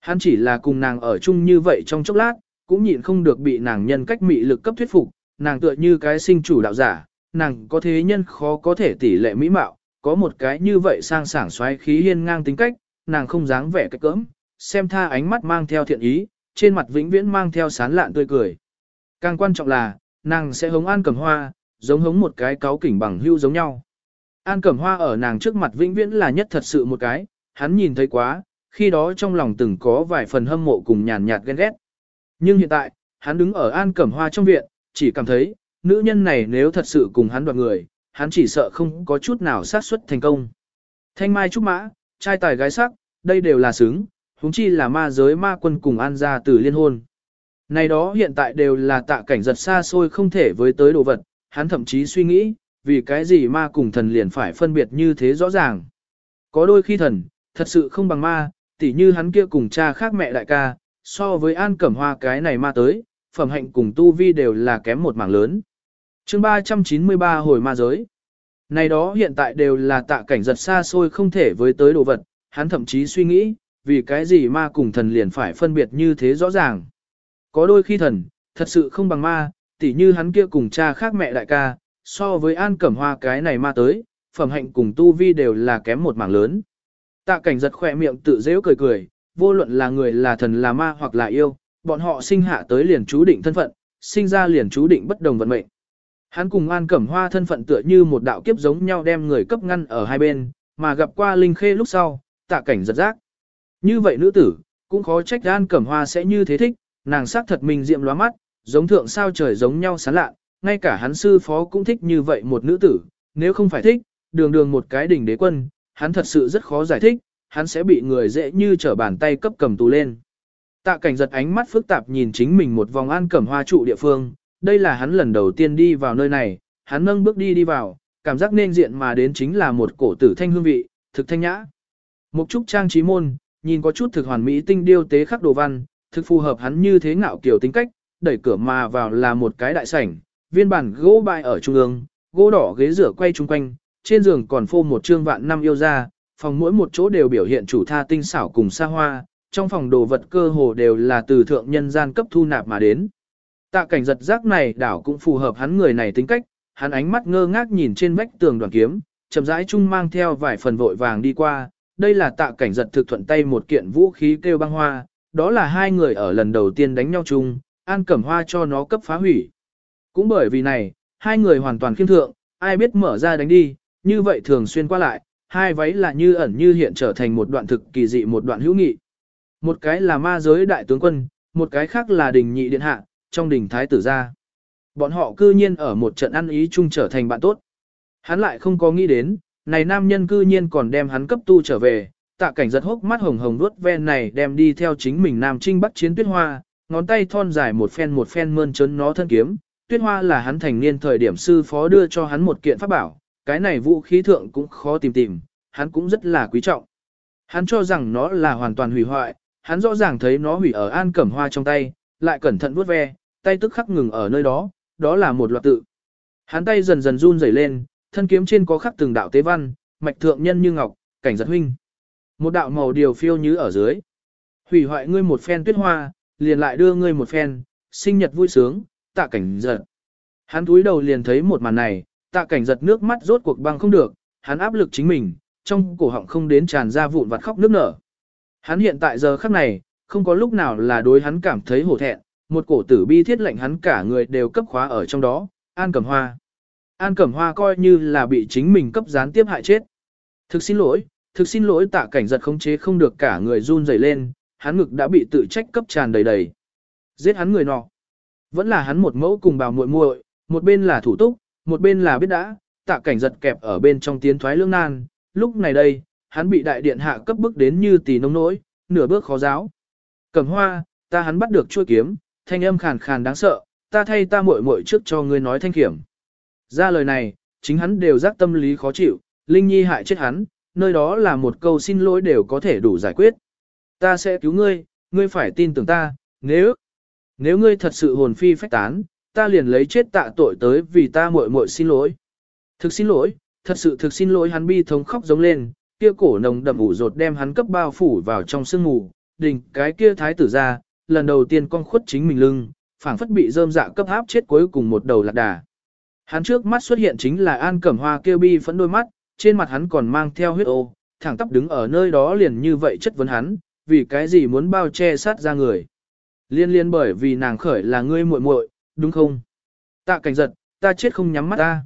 Hắn chỉ là cùng nàng ở chung như vậy trong chốc lát, cũng nhịn không được bị nàng nhân cách mị lực cấp thuyết phục, nàng tựa như cái sinh chủ đạo giả, nàng có thế nhân khó có thể tỷ lệ mỹ mạo, có một cái như vậy sang sảng xoáy khí hiên ngang tính cách, nàng không dáng vẻ cách cỡm, xem tha ánh mắt mang theo thiện ý, trên mặt vĩnh viễn mang theo sán lạn tươi cười. Càng quan trọng là, nàng sẽ hống An Cẩm Hoa, giống hống một cái cáo kỉnh bằng hưu giống nhau. An Cẩm Hoa ở nàng trước mặt vĩnh viễn là nhất thật sự một cái, hắn nhìn thấy quá, khi đó trong lòng từng có vài phần hâm mộ cùng nhàn nhạt ghen ghét. Nhưng hiện tại, hắn đứng ở An Cẩm Hoa trong viện, chỉ cảm thấy, nữ nhân này nếu thật sự cùng hắn đoạt người, hắn chỉ sợ không có chút nào xác suất thành công. Thanh mai trúc mã, trai tài gái sắc, đây đều là xứng, huống chi là ma giới ma quân cùng an gia tử liên hôn. Này đó hiện tại đều là tạ cảnh giật xa xôi không thể với tới đồ vật, hắn thậm chí suy nghĩ, vì cái gì ma cùng thần liền phải phân biệt như thế rõ ràng. Có đôi khi thần, thật sự không bằng ma, tỉ như hắn kia cùng cha khác mẹ đại ca, so với an cẩm hoa cái này ma tới, phẩm hạnh cùng tu vi đều là kém một mảng lớn. chương 393 hồi ma giới. Này đó hiện tại đều là tạ cảnh giật xa xôi không thể với tới đồ vật, hắn thậm chí suy nghĩ, vì cái gì ma cùng thần liền phải phân biệt như thế rõ ràng. Có đôi khi thần, thật sự không bằng ma, tỉ như hắn kia cùng cha khác mẹ đại ca, so với an cẩm hoa cái này ma tới, phẩm hạnh cùng tu vi đều là kém một mảng lớn. Tạ cảnh giật khỏe miệng tự dễ cười cười, vô luận là người là thần là ma hoặc là yêu, bọn họ sinh hạ tới liền chú định thân phận, sinh ra liền chú định bất đồng vận mệnh. Hắn cùng An Cẩm Hoa thân phận tựa như một đạo kiếp giống nhau đem người cấp ngăn ở hai bên, mà gặp qua Linh Khê lúc sau, tạ cảnh giật giác. Như vậy nữ tử, cũng khó trách An Cẩm Hoa sẽ như thế thích, nàng sắc thật mình diệm lóa mắt, giống thượng sao trời giống nhau sáng lạ, ngay cả hắn sư phó cũng thích như vậy một nữ tử, nếu không phải thích, đường đường một cái đỉnh đế quân, hắn thật sự rất khó giải thích, hắn sẽ bị người dễ như trở bàn tay cấp cầm tù lên. Tạ cảnh giật ánh mắt phức tạp nhìn chính mình một vòng an cẩm hoa trụ địa phương, đây là hắn lần đầu tiên đi vào nơi này, hắn nâng bước đi đi vào, cảm giác nên diện mà đến chính là một cổ tử thanh hương vị, thực thanh nhã. Mục trúc trang trí môn, nhìn có chút thực hoàn mỹ tinh điêu tế khắc đồ văn, thực phù hợp hắn như thế ngạo kiểu tính cách, đẩy cửa mà vào là một cái đại sảnh, viên bản gỗ bại ở trung ương, gỗ đỏ ghế rửa quay chung quanh, trên giường còn phô một trương vạn năm yêu ra, phòng mỗi một chỗ đều biểu hiện chủ tha tinh xảo cùng xa hoa, trong phòng đồ vật cơ hồ đều là từ thượng nhân gian cấp thu nạp mà đến. Tạ cảnh giật giác này đảo cũng phù hợp hắn người này tính cách, hắn ánh mắt ngơ ngác nhìn trên vách tường đoàn kiếm, chậm rãi chung mang theo vài phần vội vàng đi qua, đây là tạ cảnh giật thực thuận tay một kiện vũ khí kêu băng hoa, đó là hai người ở lần đầu tiên đánh nhau chung, an cẩm hoa cho nó cấp phá hủy. Cũng bởi vì này, hai người hoàn toàn khiêm thượng, ai biết mở ra đánh đi, như vậy thường xuyên qua lại, hai váy là như ẩn như hiện trở thành một đoạn thực kỳ dị một đoạn hữu nghị. Một cái là ma giới đại tướng quân, một cái khác là đình nhị điện hạ, trong đình thái tử gia. Bọn họ cư nhiên ở một trận ăn ý chung trở thành bạn tốt. Hắn lại không có nghĩ đến, này nam nhân cư nhiên còn đem hắn cấp tu trở về, tạ cảnh giật hốc mắt hồng hồng đuốt ven này đem đi theo chính mình nam trinh bắt chiến tuyết hoa, ngón tay thon dài một phen một phen mơn trớn nó thân kiếm. Tuyết hoa là hắn thành niên thời điểm sư phó đưa cho hắn một kiện pháp bảo, cái này vũ khí thượng cũng khó tìm tìm, hắn cũng rất là quý trọng. Hắn cho rằng nó là hoàn toàn hủy hoại, hắn rõ ràng thấy nó hủy ở an cẩm hoa trong tay, lại cẩn thận vuốt ve, tay tức khắc ngừng ở nơi đó, đó là một loạt tự. Hắn tay dần dần run rẩy lên, thân kiếm trên có khắc từng đạo tế văn, mạch thượng nhân như ngọc, cảnh giật huynh. Một đạo màu điều phiêu như ở dưới. Hủy hoại ngươi một phen tuyết hoa, liền lại đưa ngươi một phen, sinh nhật vui sướng, tạ cảnh giật. Hắn túi đầu liền thấy một màn này, tạ cảnh giật nước mắt rốt cuộc băng không được, hắn áp lực chính mình, trong cổ họng không đến tràn ra vụn vặt khóc nước nở. Hắn hiện tại giờ khắc này, không có lúc nào là đối hắn cảm thấy hổ thẹn, một cổ tử bi thiết lệnh hắn cả người đều cấp khóa ở trong đó, An Cẩm Hoa. An Cẩm Hoa coi như là bị chính mình cấp gián tiếp hại chết. Thực xin lỗi, thực xin lỗi tạ cảnh giật khống chế không được cả người run rẩy lên, hắn ngực đã bị tự trách cấp tràn đầy đầy. Giết hắn người nọ. Vẫn là hắn một mẫu cùng bào muội muội, một bên là thủ túc, một bên là biết đã, tạ cảnh giật kẹp ở bên trong tiến thoái lương nan, lúc này đây, hắn bị đại điện hạ cấp bức đến như tỷ nông nỗi, nửa bước khó giáo. Cẩm hoa, ta hắn bắt được chuôi kiếm, thanh âm khàn khàn đáng sợ, ta thay ta muội muội trước cho ngươi nói thanh kiểm. Ra lời này, chính hắn đều giác tâm lý khó chịu, Linh Nhi hại chết hắn, nơi đó là một câu xin lỗi đều có thể đủ giải quyết. Ta sẽ cứu ngươi, ngươi phải tin tưởng ta, nếu, nếu ngươi thật sự hồn phi phách tán, ta liền lấy chết tạ tội tới vì ta muội muội xin lỗi. Thực xin lỗi, thật sự thực xin lỗi hắn bi thống khóc giống lên, kia cổ nồng đậm ủ rột đem hắn cấp bao phủ vào trong sương mù, đình cái kia thái tử ra, lần đầu tiên con khuất chính mình lưng, phảng phất bị rơm dạ cấp áp chết cuối cùng một đầu lạc đà. Hắn trước mắt xuất hiện chính là An Cẩm Hoa kêu bi phẫn đôi mắt, trên mặt hắn còn mang theo huyết ô, thẳng tắp đứng ở nơi đó liền như vậy chất vấn hắn, vì cái gì muốn bao che sát ra người. Liên liên bởi vì nàng khởi là ngươi muội muội, đúng không? Tạ cảnh giật, ta chết không nhắm mắt ta.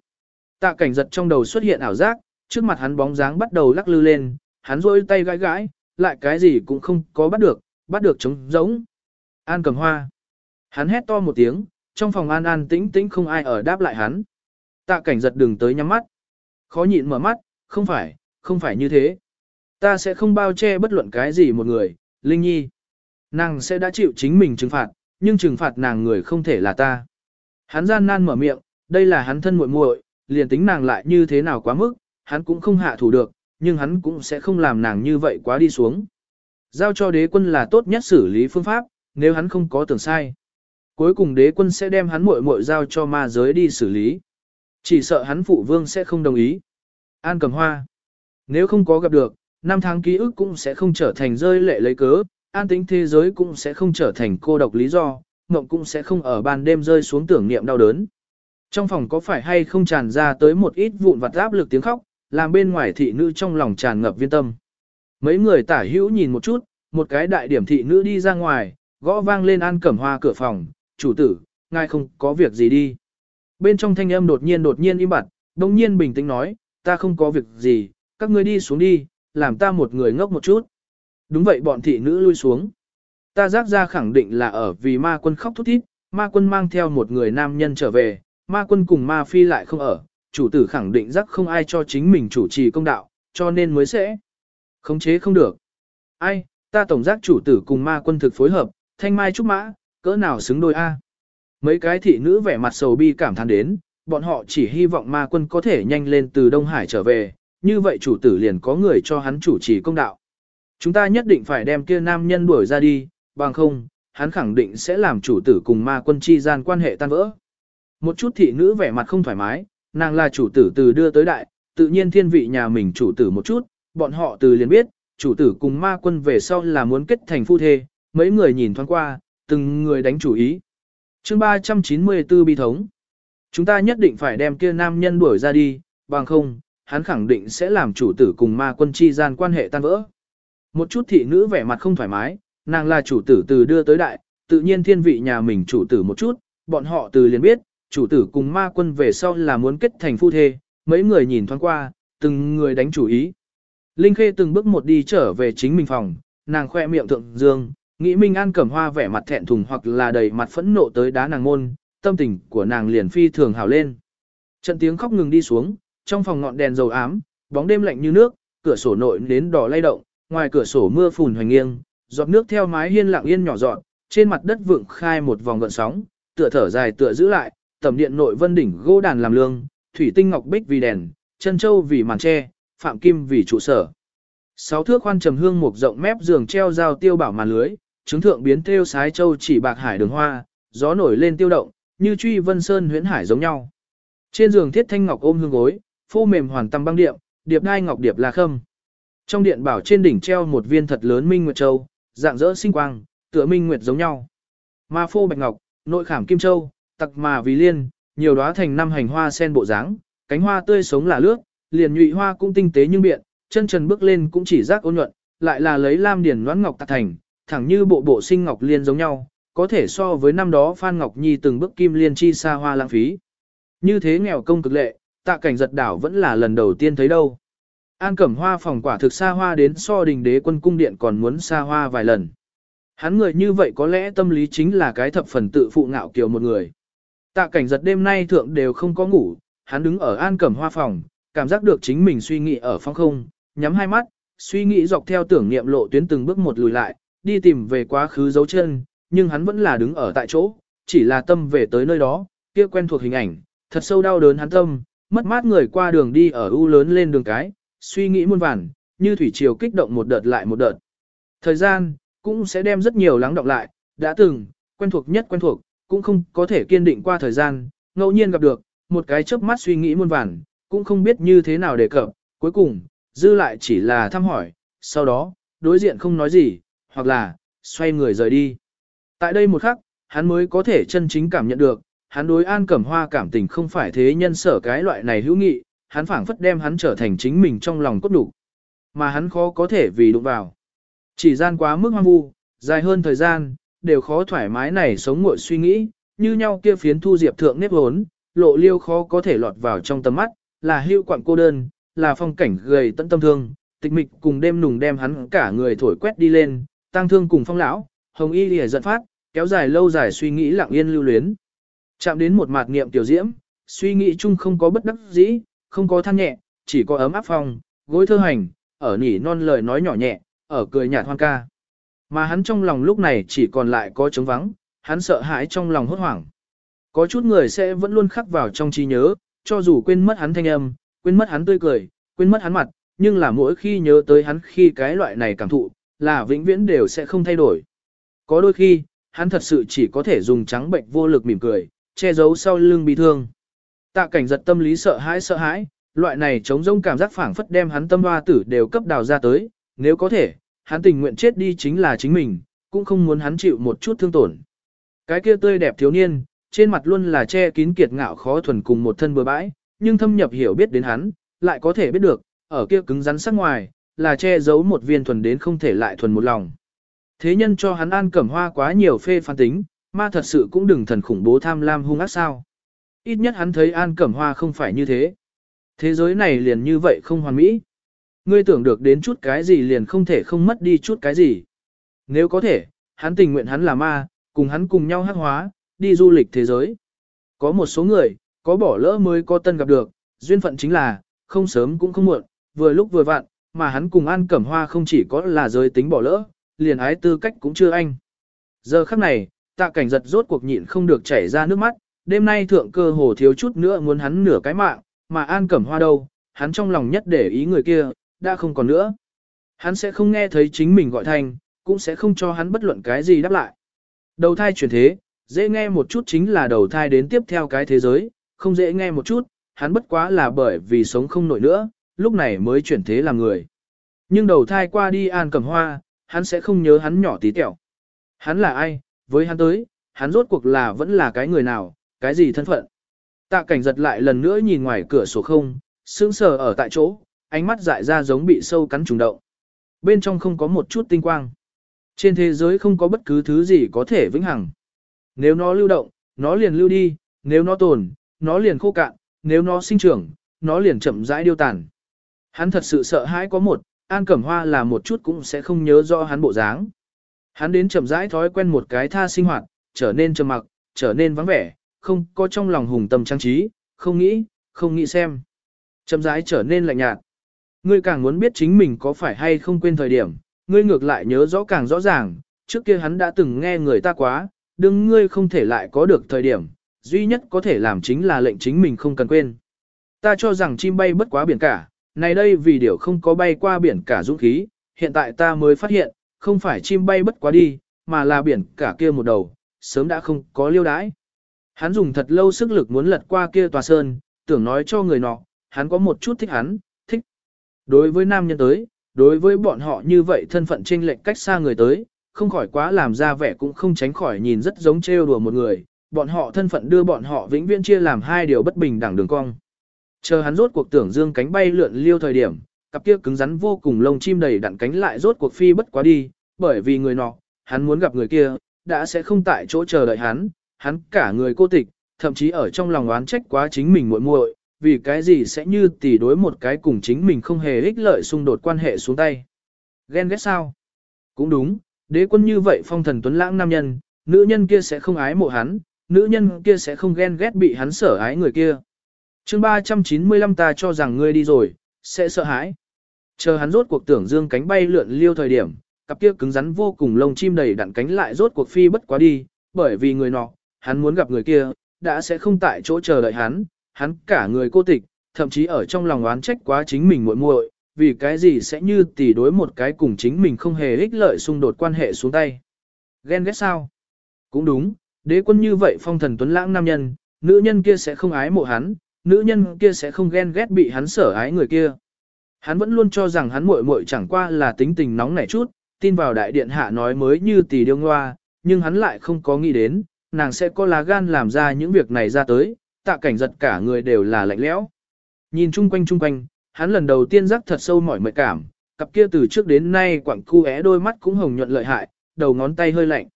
Tạ cảnh giật trong đầu xuất hiện ảo giác, trước mặt hắn bóng dáng bắt đầu lắc lư lên, hắn rôi tay gãi gãi, lại cái gì cũng không có bắt được, bắt được trống giống. An cầm hoa. Hắn hét to một tiếng, trong phòng an an tĩnh tĩnh không ai ở đáp lại hắn. Tạ cảnh giật đừng tới nhắm mắt. Khó nhịn mở mắt, không phải, không phải như thế. Ta sẽ không bao che bất luận cái gì một người, Linh Nhi. Nàng sẽ đã chịu chính mình trừng phạt, nhưng trừng phạt nàng người không thể là ta. Hắn gian nan mở miệng, đây là hắn thân muội muội, liền tính nàng lại như thế nào quá mức, hắn cũng không hạ thủ được, nhưng hắn cũng sẽ không làm nàng như vậy quá đi xuống. Giao cho đế quân là tốt nhất xử lý phương pháp, nếu hắn không có tưởng sai. Cuối cùng đế quân sẽ đem hắn muội muội giao cho ma giới đi xử lý. Chỉ sợ hắn phụ vương sẽ không đồng ý. An cầm hoa. Nếu không có gặp được, năm tháng ký ức cũng sẽ không trở thành rơi lệ lấy cớ, an tính thế giới cũng sẽ không trở thành cô độc lý do, mộng cũng sẽ không ở ban đêm rơi xuống tưởng niệm đau đớn. Trong phòng có phải hay không tràn ra tới một ít vụn vặt áp lực tiếng khóc, làm bên ngoài thị nữ trong lòng tràn ngập viên tâm. Mấy người tả hữu nhìn một chút, một cái đại điểm thị nữ đi ra ngoài, gõ vang lên an cẩm hoa cửa phòng, chủ tử, ngài không có việc gì đi. Bên trong thanh âm đột nhiên đột nhiên im bặt, đồng nhiên bình tĩnh nói, ta không có việc gì, các ngươi đi xuống đi, làm ta một người ngốc một chút. Đúng vậy bọn thị nữ lui xuống. Ta giác ra khẳng định là ở vì ma quân khóc thút thít, ma quân mang theo một người nam nhân trở về, ma quân cùng ma phi lại không ở, chủ tử khẳng định giác không ai cho chính mình chủ trì công đạo, cho nên mới sẽ khống chế không được. Ai, ta tổng giác chủ tử cùng ma quân thực phối hợp, thanh mai trúc mã, cỡ nào xứng đôi A. Mấy cái thị nữ vẻ mặt sầu bi cảm thán đến, bọn họ chỉ hy vọng ma quân có thể nhanh lên từ Đông Hải trở về, như vậy chủ tử liền có người cho hắn chủ trì công đạo. Chúng ta nhất định phải đem kia nam nhân đuổi ra đi, bằng không, hắn khẳng định sẽ làm chủ tử cùng ma quân chi gian quan hệ tan vỡ. Một chút thị nữ vẻ mặt không thoải mái, nàng là chủ tử từ đưa tới đại, tự nhiên thiên vị nhà mình chủ tử một chút, bọn họ từ liền biết, chủ tử cùng ma quân về sau là muốn kết thành phu thê, mấy người nhìn thoáng qua, từng người đánh chủ ý chương 394 bi thống. Chúng ta nhất định phải đem kia nam nhân đuổi ra đi, bằng không, hắn khẳng định sẽ làm chủ tử cùng ma quân chi gian quan hệ tan vỡ. Một chút thị nữ vẻ mặt không thoải mái, nàng là chủ tử từ đưa tới đại, tự nhiên thiên vị nhà mình chủ tử một chút, bọn họ từ liền biết, chủ tử cùng ma quân về sau là muốn kết thành phu thê, mấy người nhìn thoáng qua, từng người đánh chủ ý. Linh Khê từng bước một đi trở về chính mình phòng, nàng khoe miệng thượng dương, nghĩ Minh An cẩm hoa vẻ mặt thẹn thùng hoặc là đầy mặt phẫn nộ tới đá nàng môn, tâm tình của nàng liền phi thường hào lên. Trận tiếng khóc ngừng đi xuống, trong phòng ngọn đèn dầu ám, bóng đêm lạnh như nước, cửa sổ nội đến đỏ lay động, ngoài cửa sổ mưa phùn hoành nghiêng, giọt nước theo mái hiên lặng yên nhỏ giọt, trên mặt đất vượng khai một vòng gợn sóng, tựa thở dài tựa giữ lại, tầm điện nội vân đỉnh gỗ đàn làm lương, thủy tinh ngọc bích vì đèn, chân châu vì màn tre, phạm kim vì trụ sở. Sáu thước khoan trầm hương một rộng mép giường treo dao tiêu bảo màn lưới, chứng thượng biến theo sái châu chỉ bạc hải đường hoa, gió nổi lên tiêu động, như truy vân sơn huyễn hải giống nhau. Trên giường thiết thanh ngọc ôm hương gối, phô mềm hoàn tâm băng điệp, điệp đai ngọc điệp là khâm. Trong điện bảo trên đỉnh treo một viên thật lớn minh nguyệt châu, dạng dỡ sinh quang, tựa minh nguyệt giống nhau. Ma phô bạch ngọc, nội khảm kim châu, tặc mà vì liên, nhiều đóa thành năm hành hoa sen bộ dáng, cánh hoa tươi sống là lướt, liền nhụy hoa cũng tinh tế nhưng biện, chân trần bước lên cũng chỉ giác ôn nhuận, lại là lấy lam điển noãn ngọc tạc thành, thẳng như bộ bộ sinh ngọc liên giống nhau, có thể so với năm đó Phan Ngọc Nhi từng bước kim liên chi xa hoa lãng phí. Như thế nghèo công cực lệ, tạ cảnh giật đảo vẫn là lần đầu tiên thấy đâu. An Cẩm Hoa phòng quả thực xa hoa đến so đình đế quân cung điện còn muốn xa hoa vài lần. Hắn người như vậy có lẽ tâm lý chính là cái thập phần tự phụ ngạo kiều một người. Tạ cảnh giật đêm nay thượng đều không có ngủ, hắn đứng ở an cẩm hoa phòng, cảm giác được chính mình suy nghĩ ở phong không, nhắm hai mắt, suy nghĩ dọc theo tưởng niệm lộ tuyến từng bước một lùi lại, đi tìm về quá khứ dấu chân, nhưng hắn vẫn là đứng ở tại chỗ, chỉ là tâm về tới nơi đó, kia quen thuộc hình ảnh, thật sâu đau đớn hắn tâm, mất mát người qua đường đi ở u lớn lên đường cái, suy nghĩ muôn vàn, như thủy triều kích động một đợt lại một đợt. Thời gian, cũng sẽ đem rất nhiều lắng động lại, đã từng, quen thuộc nhất quen thuộc, cũng không có thể kiên định qua thời gian, ngẫu nhiên gặp được, một cái chớp mắt suy nghĩ muôn vàn, cũng không biết như thế nào để cập, cuối cùng, dư lại chỉ là thăm hỏi, sau đó, đối diện không nói gì, hoặc là, xoay người rời đi. Tại đây một khắc, hắn mới có thể chân chính cảm nhận được, hắn đối An Cẩm Hoa cảm tình không phải thế nhân sở cái loại này hữu nghị, hắn phảng phất đem hắn trở thành chính mình trong lòng cốt đủ. Mà hắn khó có thể vì đụng vào. Chỉ gian quá mức hoang vu, dài hơn thời gian, đều khó thoải mái này sống ngội suy nghĩ, như nhau kia phiến thu diệp thượng nếp hốn, lộ liêu khó có thể lọt vào trong tầm mắt, là hưu quặng cô đơn, là phong cảnh gầy tận tâm thương, tịch mịch cùng đêm nùng đem hắn cả người thổi quét đi lên, tăng thương cùng phong lão, hồng y lìa giận phát, kéo dài lâu dài suy nghĩ lặng yên lưu luyến. Chạm đến một mạt niệm tiểu diễm, suy nghĩ chung không có bất đắc dĩ, không có than nhẹ, chỉ có ấm áp phong, gối thơ hành, ở nỉ non lời nói nhỏ nhẹ, ở cười nhạt hoan ca. Mà hắn trong lòng lúc này chỉ còn lại có trống vắng, hắn sợ hãi trong lòng hốt hoảng. Có chút người sẽ vẫn luôn khắc vào trong trí nhớ, cho dù quên mất hắn thanh âm, quên mất hắn tươi cười, quên mất hắn mặt, nhưng là mỗi khi nhớ tới hắn khi cái loại này cảm thụ, là vĩnh viễn đều sẽ không thay đổi. Có đôi khi, hắn thật sự chỉ có thể dùng trắng bệnh vô lực mỉm cười, che giấu sau lưng bị thương. Tạ cảnh giật tâm lý sợ hãi sợ hãi, loại này chống rông cảm giác phảng phất đem hắn tâm hoa tử đều cấp đào ra tới, nếu có thể, hắn tình nguyện chết đi chính là chính mình, cũng không muốn hắn chịu một chút thương tổn. Cái kia tươi đẹp thiếu niên, trên mặt luôn là che kín kiệt ngạo khó thuần cùng một thân bừa bãi, nhưng thâm nhập hiểu biết đến hắn, lại có thể biết được, ở kia cứng rắn sắc ngoài, là che giấu một viên thuần đến không thể lại thuần một lòng. Thế nhân cho hắn an cẩm hoa quá nhiều phê phán tính, ma thật sự cũng đừng thần khủng bố tham lam hung ác sao. Ít nhất hắn thấy an cẩm hoa không phải như thế. Thế giới này liền như vậy không hoàn mỹ. Ngươi tưởng được đến chút cái gì liền không thể không mất đi chút cái gì. Nếu có thể, hắn tình nguyện hắn là ma, cùng hắn cùng nhau hắc hóa, đi du lịch thế giới. Có một số người, có bỏ lỡ mới có tân gặp được, duyên phận chính là, không sớm cũng không muộn, vừa lúc vừa vặn, mà hắn cùng An Cẩm Hoa không chỉ có là giới tính bỏ lỡ, liền ái tư cách cũng chưa anh. Giờ khắc này, tạ cảnh giật rốt cuộc nhịn không được chảy ra nước mắt, đêm nay thượng cơ hồ thiếu chút nữa muốn hắn nửa cái mạng, mà An Cẩm Hoa đâu, hắn trong lòng nhất để ý người kia, đã không còn nữa. Hắn sẽ không nghe thấy chính mình gọi thành, cũng sẽ không cho hắn bất luận cái gì đáp lại. Đầu thai chuyển thế, dễ nghe một chút chính là đầu thai đến tiếp theo cái thế giới, không dễ nghe một chút, hắn bất quá là bởi vì sống không nổi nữa, lúc này mới chuyển thế làm người. Nhưng đầu thai qua đi an cầm hoa, hắn sẽ không nhớ hắn nhỏ tí tẹo. Hắn là ai, với hắn tới, hắn rốt cuộc là vẫn là cái người nào, cái gì thân phận. Tạ cảnh giật lại lần nữa nhìn ngoài cửa sổ không, sững sờ ở tại chỗ, ánh mắt dại ra giống bị sâu cắn trùng động. Bên trong không có một chút tinh quang. Trên thế giới không có bất cứ thứ gì có thể vĩnh hằng. Nếu nó lưu động, nó liền lưu đi, nếu nó tồn, nó liền khô cạn, nếu nó sinh trưởng, nó liền chậm rãi điêu tàn. Hắn thật sự sợ hãi có một, An Cẩm Hoa là một chút cũng sẽ không nhớ rõ hắn bộ dáng. Hắn đến chậm rãi thói quen một cái tha sinh hoạt, trở nên trầm mặc, trở nên vắng vẻ, không có trong lòng hùng tâm trang trí, không nghĩ, không nghĩ xem. Chậm rãi trở nên lạnh nhạt. Ngươi càng muốn biết chính mình có phải hay không quên thời điểm, ngươi ngược lại nhớ rõ càng rõ ràng, trước kia hắn đã từng nghe người ta quá, đừng ngươi không thể lại có được thời điểm, duy nhất có thể làm chính là lệnh chính mình không cần quên. Ta cho rằng chim bay bất quá biển cả, này đây vì điều không có bay qua biển cả dũng khí, hiện tại ta mới phát hiện, không phải chim bay bất quá đi, mà là biển cả kia một đầu, sớm đã không có liêu đãi. Hắn dùng thật lâu sức lực muốn lật qua kia tòa sơn, tưởng nói cho người nọ, hắn có một chút thích hắn, thích. Đối với nam nhân tới, đối với bọn họ như vậy thân phận chênh lệch cách xa người tới, không khỏi quá làm ra vẻ cũng không tránh khỏi nhìn rất giống trêu đùa một người, bọn họ thân phận đưa bọn họ vĩnh viễn chia làm hai điều bất bình đẳng đường cong. Chờ hắn rốt cuộc tưởng dương cánh bay lượn liêu thời điểm, cặp kia cứng rắn vô cùng lông chim đầy đặn cánh lại rốt cuộc phi bất quá đi, bởi vì người nọ, hắn muốn gặp người kia, đã sẽ không tại chỗ chờ đợi hắn, hắn cả người cô tịch, thậm chí ở trong lòng oán trách quá chính mình muội muội, vì cái gì sẽ như tỷ đối một cái cùng chính mình không hề ích lợi xung đột quan hệ xuống tay. Ghen ghét sao? Cũng đúng, Đế quân như vậy phong thần tuấn lãng nam nhân, nữ nhân kia sẽ không ái mộ hắn, nữ nhân kia sẽ không ghen ghét bị hắn sở ái người kia. chương 395 ta cho rằng ngươi đi rồi, sẽ sợ hãi. Chờ hắn rốt cuộc tưởng dương cánh bay lượn liêu thời điểm, cặp kia cứng rắn vô cùng lông chim đầy đặn cánh lại rốt cuộc phi bất quá đi, bởi vì người nọ, hắn muốn gặp người kia, đã sẽ không tại chỗ chờ đợi hắn, hắn cả người cô tịch, thậm chí ở trong lòng oán trách quá chính mình muội muội, vì cái gì sẽ như tỷ đối một cái cùng chính mình không hề ích lợi xung đột quan hệ xuống tay. Ghen ghét sao? Cũng đúng, đế quân như vậy phong thần tuấn lãng nam nhân, nữ nhân kia sẽ không ái mộ hắn, nữ nhân kia sẽ không ghen ghét bị hắn sở ái người kia. Hắn vẫn luôn cho rằng hắn muội muội chẳng qua là tính tình nóng nảy chút, tin vào đại điện hạ nói mới như tỷ điêu ngoa, nhưng hắn lại không có nghĩ đến, nàng sẽ có lá gan làm ra những việc này ra tới, tạ cảnh giật cả người đều là lạnh lẽo. Nhìn chung quanh chung quanh, hắn lần đầu tiên rắc thật sâu mỏi mệt cảm, cặp kia từ trước đến nay quặng cu é đôi mắt cũng hồng nhuận lợi hại, đầu ngón tay hơi lạnh.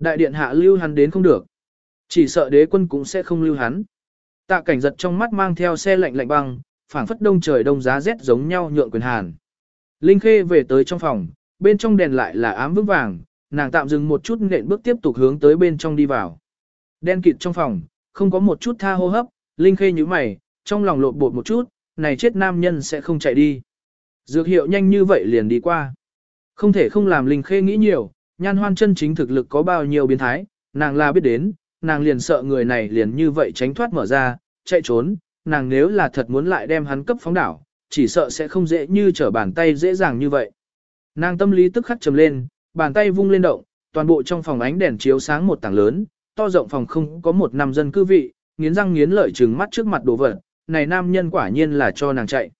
Đại điện hạ lưu hắn đến không được. Chỉ sợ đế quân cũng sẽ không lưu hắn. Tạ cảnh giật trong mắt mang theo xe lạnh lạnh băng, phảng phất đông trời đông giá rét giống nhau nhượng quyền hàn. Linh Khê về tới trong phòng, bên trong đèn lại là ám vững vàng, nàng tạm dừng một chút nện bước tiếp tục hướng tới bên trong đi vào. Đen kịt trong phòng, không có một chút tha hô hấp, Linh Khê nhíu mày, trong lòng lộn bột một chút, này chết nam nhân sẽ không chạy đi. Dược hiệu nhanh như vậy liền đi qua. Không thể không làm Linh Khê nghĩ nhiều, nhan hoan chân chính thực lực có bao nhiêu biến thái, nàng là biết đến, nàng liền sợ người này liền như vậy tránh thoát mở ra, chạy trốn, nàng nếu là thật muốn lại đem hắn cấp phóng đảo, chỉ sợ sẽ không dễ như trở bàn tay dễ dàng như vậy. Nàng tâm lý tức khắc trầm lên, bàn tay vung lên động, toàn bộ trong phòng ánh đèn chiếu sáng một tảng lớn, to rộng phòng không có một năm dân cư vị, nghiến răng nghiến lợi trừng mắt trước mặt đồ vật, này nam nhân quả nhiên là cho nàng chạy.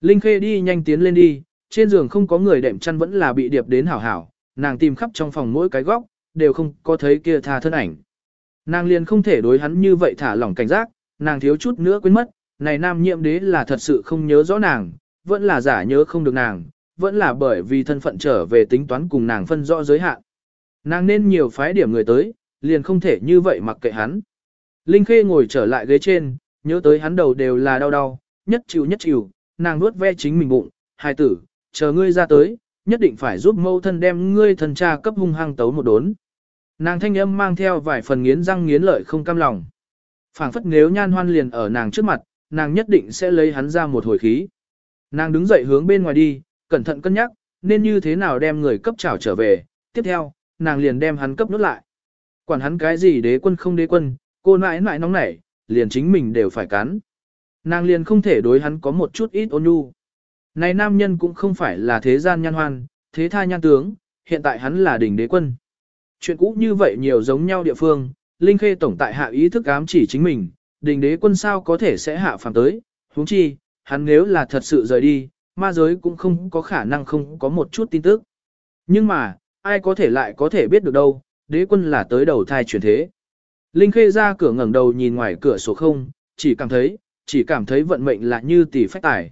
Linh Khê đi nhanh tiến lên đi, trên giường không có người đệm chăn vẫn là bị điệp đến hảo hảo, nàng tìm khắp trong phòng mỗi cái góc, đều không có thấy kia tha thân ảnh. Nàng liền không thể đối hắn như vậy thả lỏng cảnh giác, nàng thiếu chút nữa quên mất, này nam nhiệm đế là thật sự không nhớ rõ nàng, vẫn là giả nhớ không được nàng, vẫn là bởi vì thân phận trở về tính toán cùng nàng phân rõ giới hạn. Nàng nên nhiều phái điểm người tới, liền không thể như vậy mặc kệ hắn. Linh Khê ngồi trở lại ghế trên, nhớ tới hắn đầu đều là đau đau, nhất chịu nhất chịu, nàng nuốt ve chính mình bụng, hài tử, chờ ngươi ra tới, nhất định phải giúp mâu thân đem ngươi thần cha cấp hung hăng tấu một đốn. Nàng thanh âm mang theo vài phần nghiến răng nghiến lợi không cam lòng. phảng phất nếu nhan hoan liền ở nàng trước mặt, nàng nhất định sẽ lấy hắn ra một hồi khí. Nàng đứng dậy hướng bên ngoài đi, cẩn thận cân nhắc, nên như thế nào đem người cấp trảo trở về. Tiếp theo, nàng liền đem hắn cấp nút lại. Quản hắn cái gì đế quân không đế quân, cô nãi nãi nóng nảy, liền chính mình đều phải cắn. Nàng liền không thể đối hắn có một chút ít ôn nhu. Này nam nhân cũng không phải là thế gian nhan hoan, thế tha nhan tướng, hiện tại hắn là đỉnh đế quân. Chuyện cũ như vậy nhiều giống nhau địa phương, Linh Khê tổng tại hạ ý thức ám chỉ chính mình, đỉnh đế quân sao có thể sẽ hạ phàm tới, huống chi, hắn nếu là thật sự rời đi, ma giới cũng không có khả năng không có một chút tin tức. Nhưng mà, ai có thể lại có thể biết được đâu, đế quân là tới đầu thai chuyển thế. Linh Khê ra cửa ngẩng đầu nhìn ngoài cửa sổ không, chỉ cảm thấy, chỉ cảm thấy vận mệnh là như tỷ phách tải.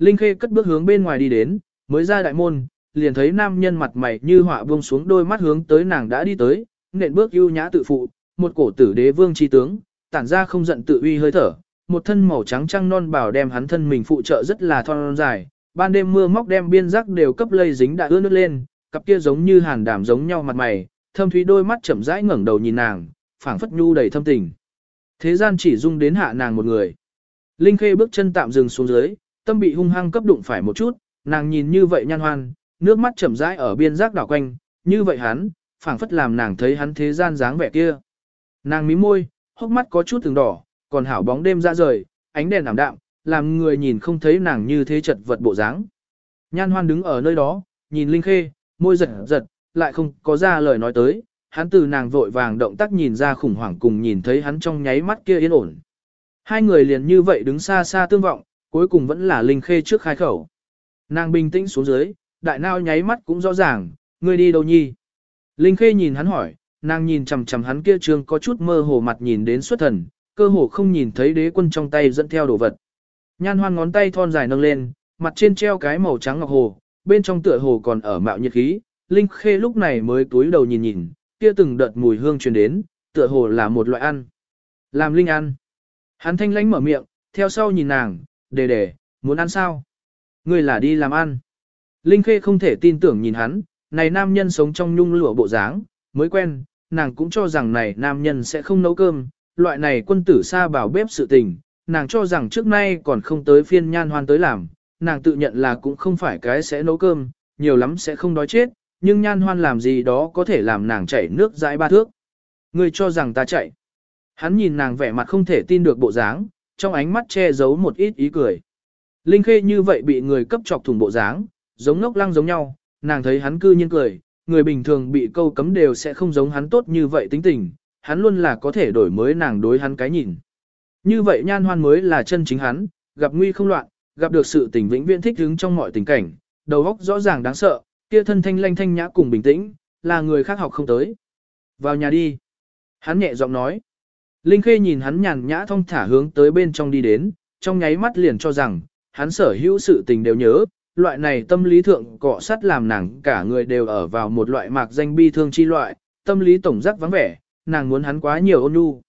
Linh Khê cất bước hướng bên ngoài đi đến, mới ra đại môn, liền thấy nam nhân mặt mày như họa buông xuống đôi mắt hướng tới nàng đã đi tới, nện bước ưu nhã tự phụ, một cổ tử đế vương chi tướng, tản ra không giận tự uy hơi thở, một thân màu trắng trăng non bảo đem hắn thân mình phụ trợ rất là thon dài, ban đêm mưa móc đem biên giác đều cấp lây dính đã ướt nước lên, cặp kia giống như hàn đảm giống nhau mặt mày, thâm thúy đôi mắt chậm rãi ngẩng đầu nhìn nàng, phảng phất nhu đầy thâm tình. Thế gian chỉ dung đến hạ nàng một người. Linh Khê bước chân tạm dừng xuống dưới, tâm bị hung hăng cấp đụng phải một chút, nàng nhìn như vậy nhan hoan, nước mắt chậm rãi ở biên giác đảo quanh, như vậy hắn, phảng phất làm nàng thấy hắn thế gian dáng vẻ kia. Nàng mím môi, hốc mắt có chút từng đỏ, còn hảo bóng đêm ra rời, ánh đèn ảm đạm, làm người nhìn không thấy nàng như thế chật vật bộ dáng. Nhan hoan đứng ở nơi đó, nhìn Linh Khê, môi giật giật, lại không có ra lời nói tới, hắn từ nàng vội vàng động tác nhìn ra khủng hoảng cùng nhìn thấy hắn trong nháy mắt kia yên ổn. Hai người liền như vậy đứng xa xa tương vọng, cuối cùng vẫn là Linh Khê trước khai khẩu. Nàng bình tĩnh xuống dưới, đại nao nháy mắt cũng rõ ràng, ngươi đi đâu nhi? Linh Khê nhìn hắn hỏi, nàng nhìn chằm chằm hắn kia trương có chút mơ hồ mặt nhìn đến xuất thần, cơ hồ không nhìn thấy đế quân trong tay dẫn theo đồ vật. Nhan hoan ngón tay thon dài nâng lên, mặt trên treo cái màu trắng ngọc hồ, bên trong tựa hồ còn ở mạo nhiệt khí. Linh Khê lúc này mới túi đầu nhìn nhìn, kia từng đợt mùi hương truyền đến, tựa hồ là một loại ăn. Làm Linh ăn. Hắn thanh lãnh mở miệng, theo sau nhìn nàng, đề đề, muốn ăn sao? Ngươi là đi làm ăn. Linh Khê không thể tin tưởng nhìn hắn, này nam nhân sống trong nhung lụa bộ dáng, mới quen, nàng cũng cho rằng này nam nhân sẽ không nấu cơm, loại này quân tử xa bảo bếp sự tình, nàng cho rằng trước nay còn không tới phiên nhan hoan tới làm, nàng tự nhận là cũng không phải cái sẽ nấu cơm, nhiều lắm sẽ không đói chết, nhưng nhan hoan làm gì đó có thể làm nàng chảy nước dãi ba thước. Ngươi cho rằng ta chạy. Hắn nhìn nàng vẻ mặt không thể tin được bộ dáng, trong ánh mắt che giấu một ít ý cười. Linh Khê như vậy bị người cấp chọc thủng bộ dáng, giống ngốc lăng giống nhau, nàng thấy hắn cư nhiên cười, người bình thường bị câu cấm đều sẽ không giống hắn tốt như vậy tính tình, hắn luôn là có thể đổi mới nàng đối hắn cái nhìn. Như vậy nhan hoan mới là chân chính hắn, gặp nguy không loạn, gặp được sự tình vĩnh viễn thích hứng trong mọi tình cảnh, đầu óc rõ ràng đáng sợ, kia thân thanh lanh thanh nhã cùng bình tĩnh, là người khác học không tới. Vào nhà đi. Hắn nhẹ giọng nói. Linh Khê nhìn hắn nhàn nhã thong thả hướng tới bên trong đi đến, trong nháy mắt liền cho rằng, hắn sở hữu sự tình đều nhớ, loại này tâm lý thượng cọ sát làm nàng cả người đều ở vào một loại mạc danh bi thương chi loại, tâm lý tổng giác vắng vẻ, nàng muốn hắn quá nhiều ôn nhu.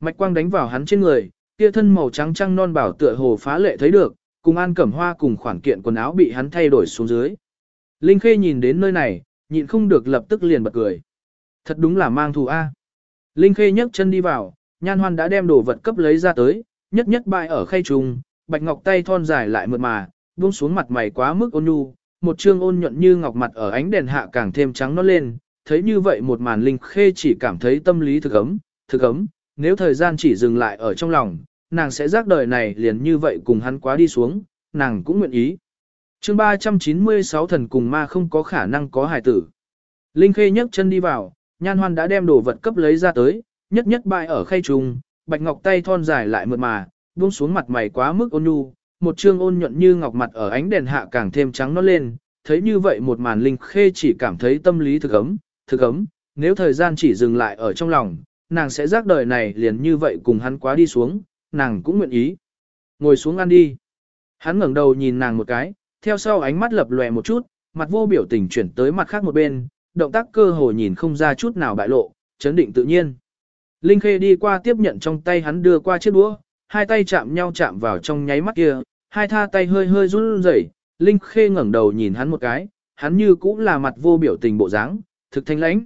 Mạch quang đánh vào hắn trên người, kia thân màu trắng trăng non bảo tựa hồ phá lệ thấy được, cùng an cẩm hoa cùng khoản kiện quần áo bị hắn thay đổi xuống dưới. Linh Khê nhìn đến nơi này, nhịn không được lập tức liền bật cười. Thật đúng là mang thù A. Linh Khê nhấc chân đi vào, nhan hoan đã đem đồ vật cấp lấy ra tới, nhất nhất bại ở khay trùng, bạch ngọc tay thon dài lại mượt mà, buông xuống mặt mày quá mức ôn nhu, một trương ôn nhuận như ngọc mặt ở ánh đèn hạ càng thêm trắng nó lên, thấy như vậy một màn Linh Khê chỉ cảm thấy tâm lý thực ấm, thực ấm, nếu thời gian chỉ dừng lại ở trong lòng, nàng sẽ giác đời này liền như vậy cùng hắn quá đi xuống, nàng cũng nguyện ý. chương 396 thần cùng ma không có khả năng có hài tử. Linh Khê nhấc chân đi vào, nhan hoan đã đem đồ vật cấp lấy ra tới, nhất nhất bại ở khay trùng, bạch ngọc tay thon dài lại mượt mà, buông xuống mặt mày quá mức ôn nhu, một trương ôn nhuận như ngọc mặt ở ánh đèn hạ càng thêm trắng nó lên, thấy như vậy một màn Linh Khê chỉ cảm thấy tâm lý thực ấm, thực ấm, nếu thời gian chỉ dừng lại ở trong lòng, nàng sẽ giác đời này liền như vậy cùng hắn quá đi xuống, nàng cũng nguyện ý. Ngồi xuống ăn đi. Hắn ngẩng đầu nhìn nàng một cái, theo sau ánh mắt lập lòe một chút, mặt vô biểu tình chuyển tới mặt khác một bên, động tác cơ hồ nhìn không ra chút nào bại lộ, chấn định tự nhiên. Linh Khê đi qua tiếp nhận trong tay hắn đưa qua chiếc đũa, hai tay chạm nhau chạm vào trong nháy mắt kia, hai tha tay hơi hơi run rẩy. Linh Khê ngẩng đầu nhìn hắn một cái, hắn như cũng là mặt vô biểu tình bộ dáng, thực thanh lãnh.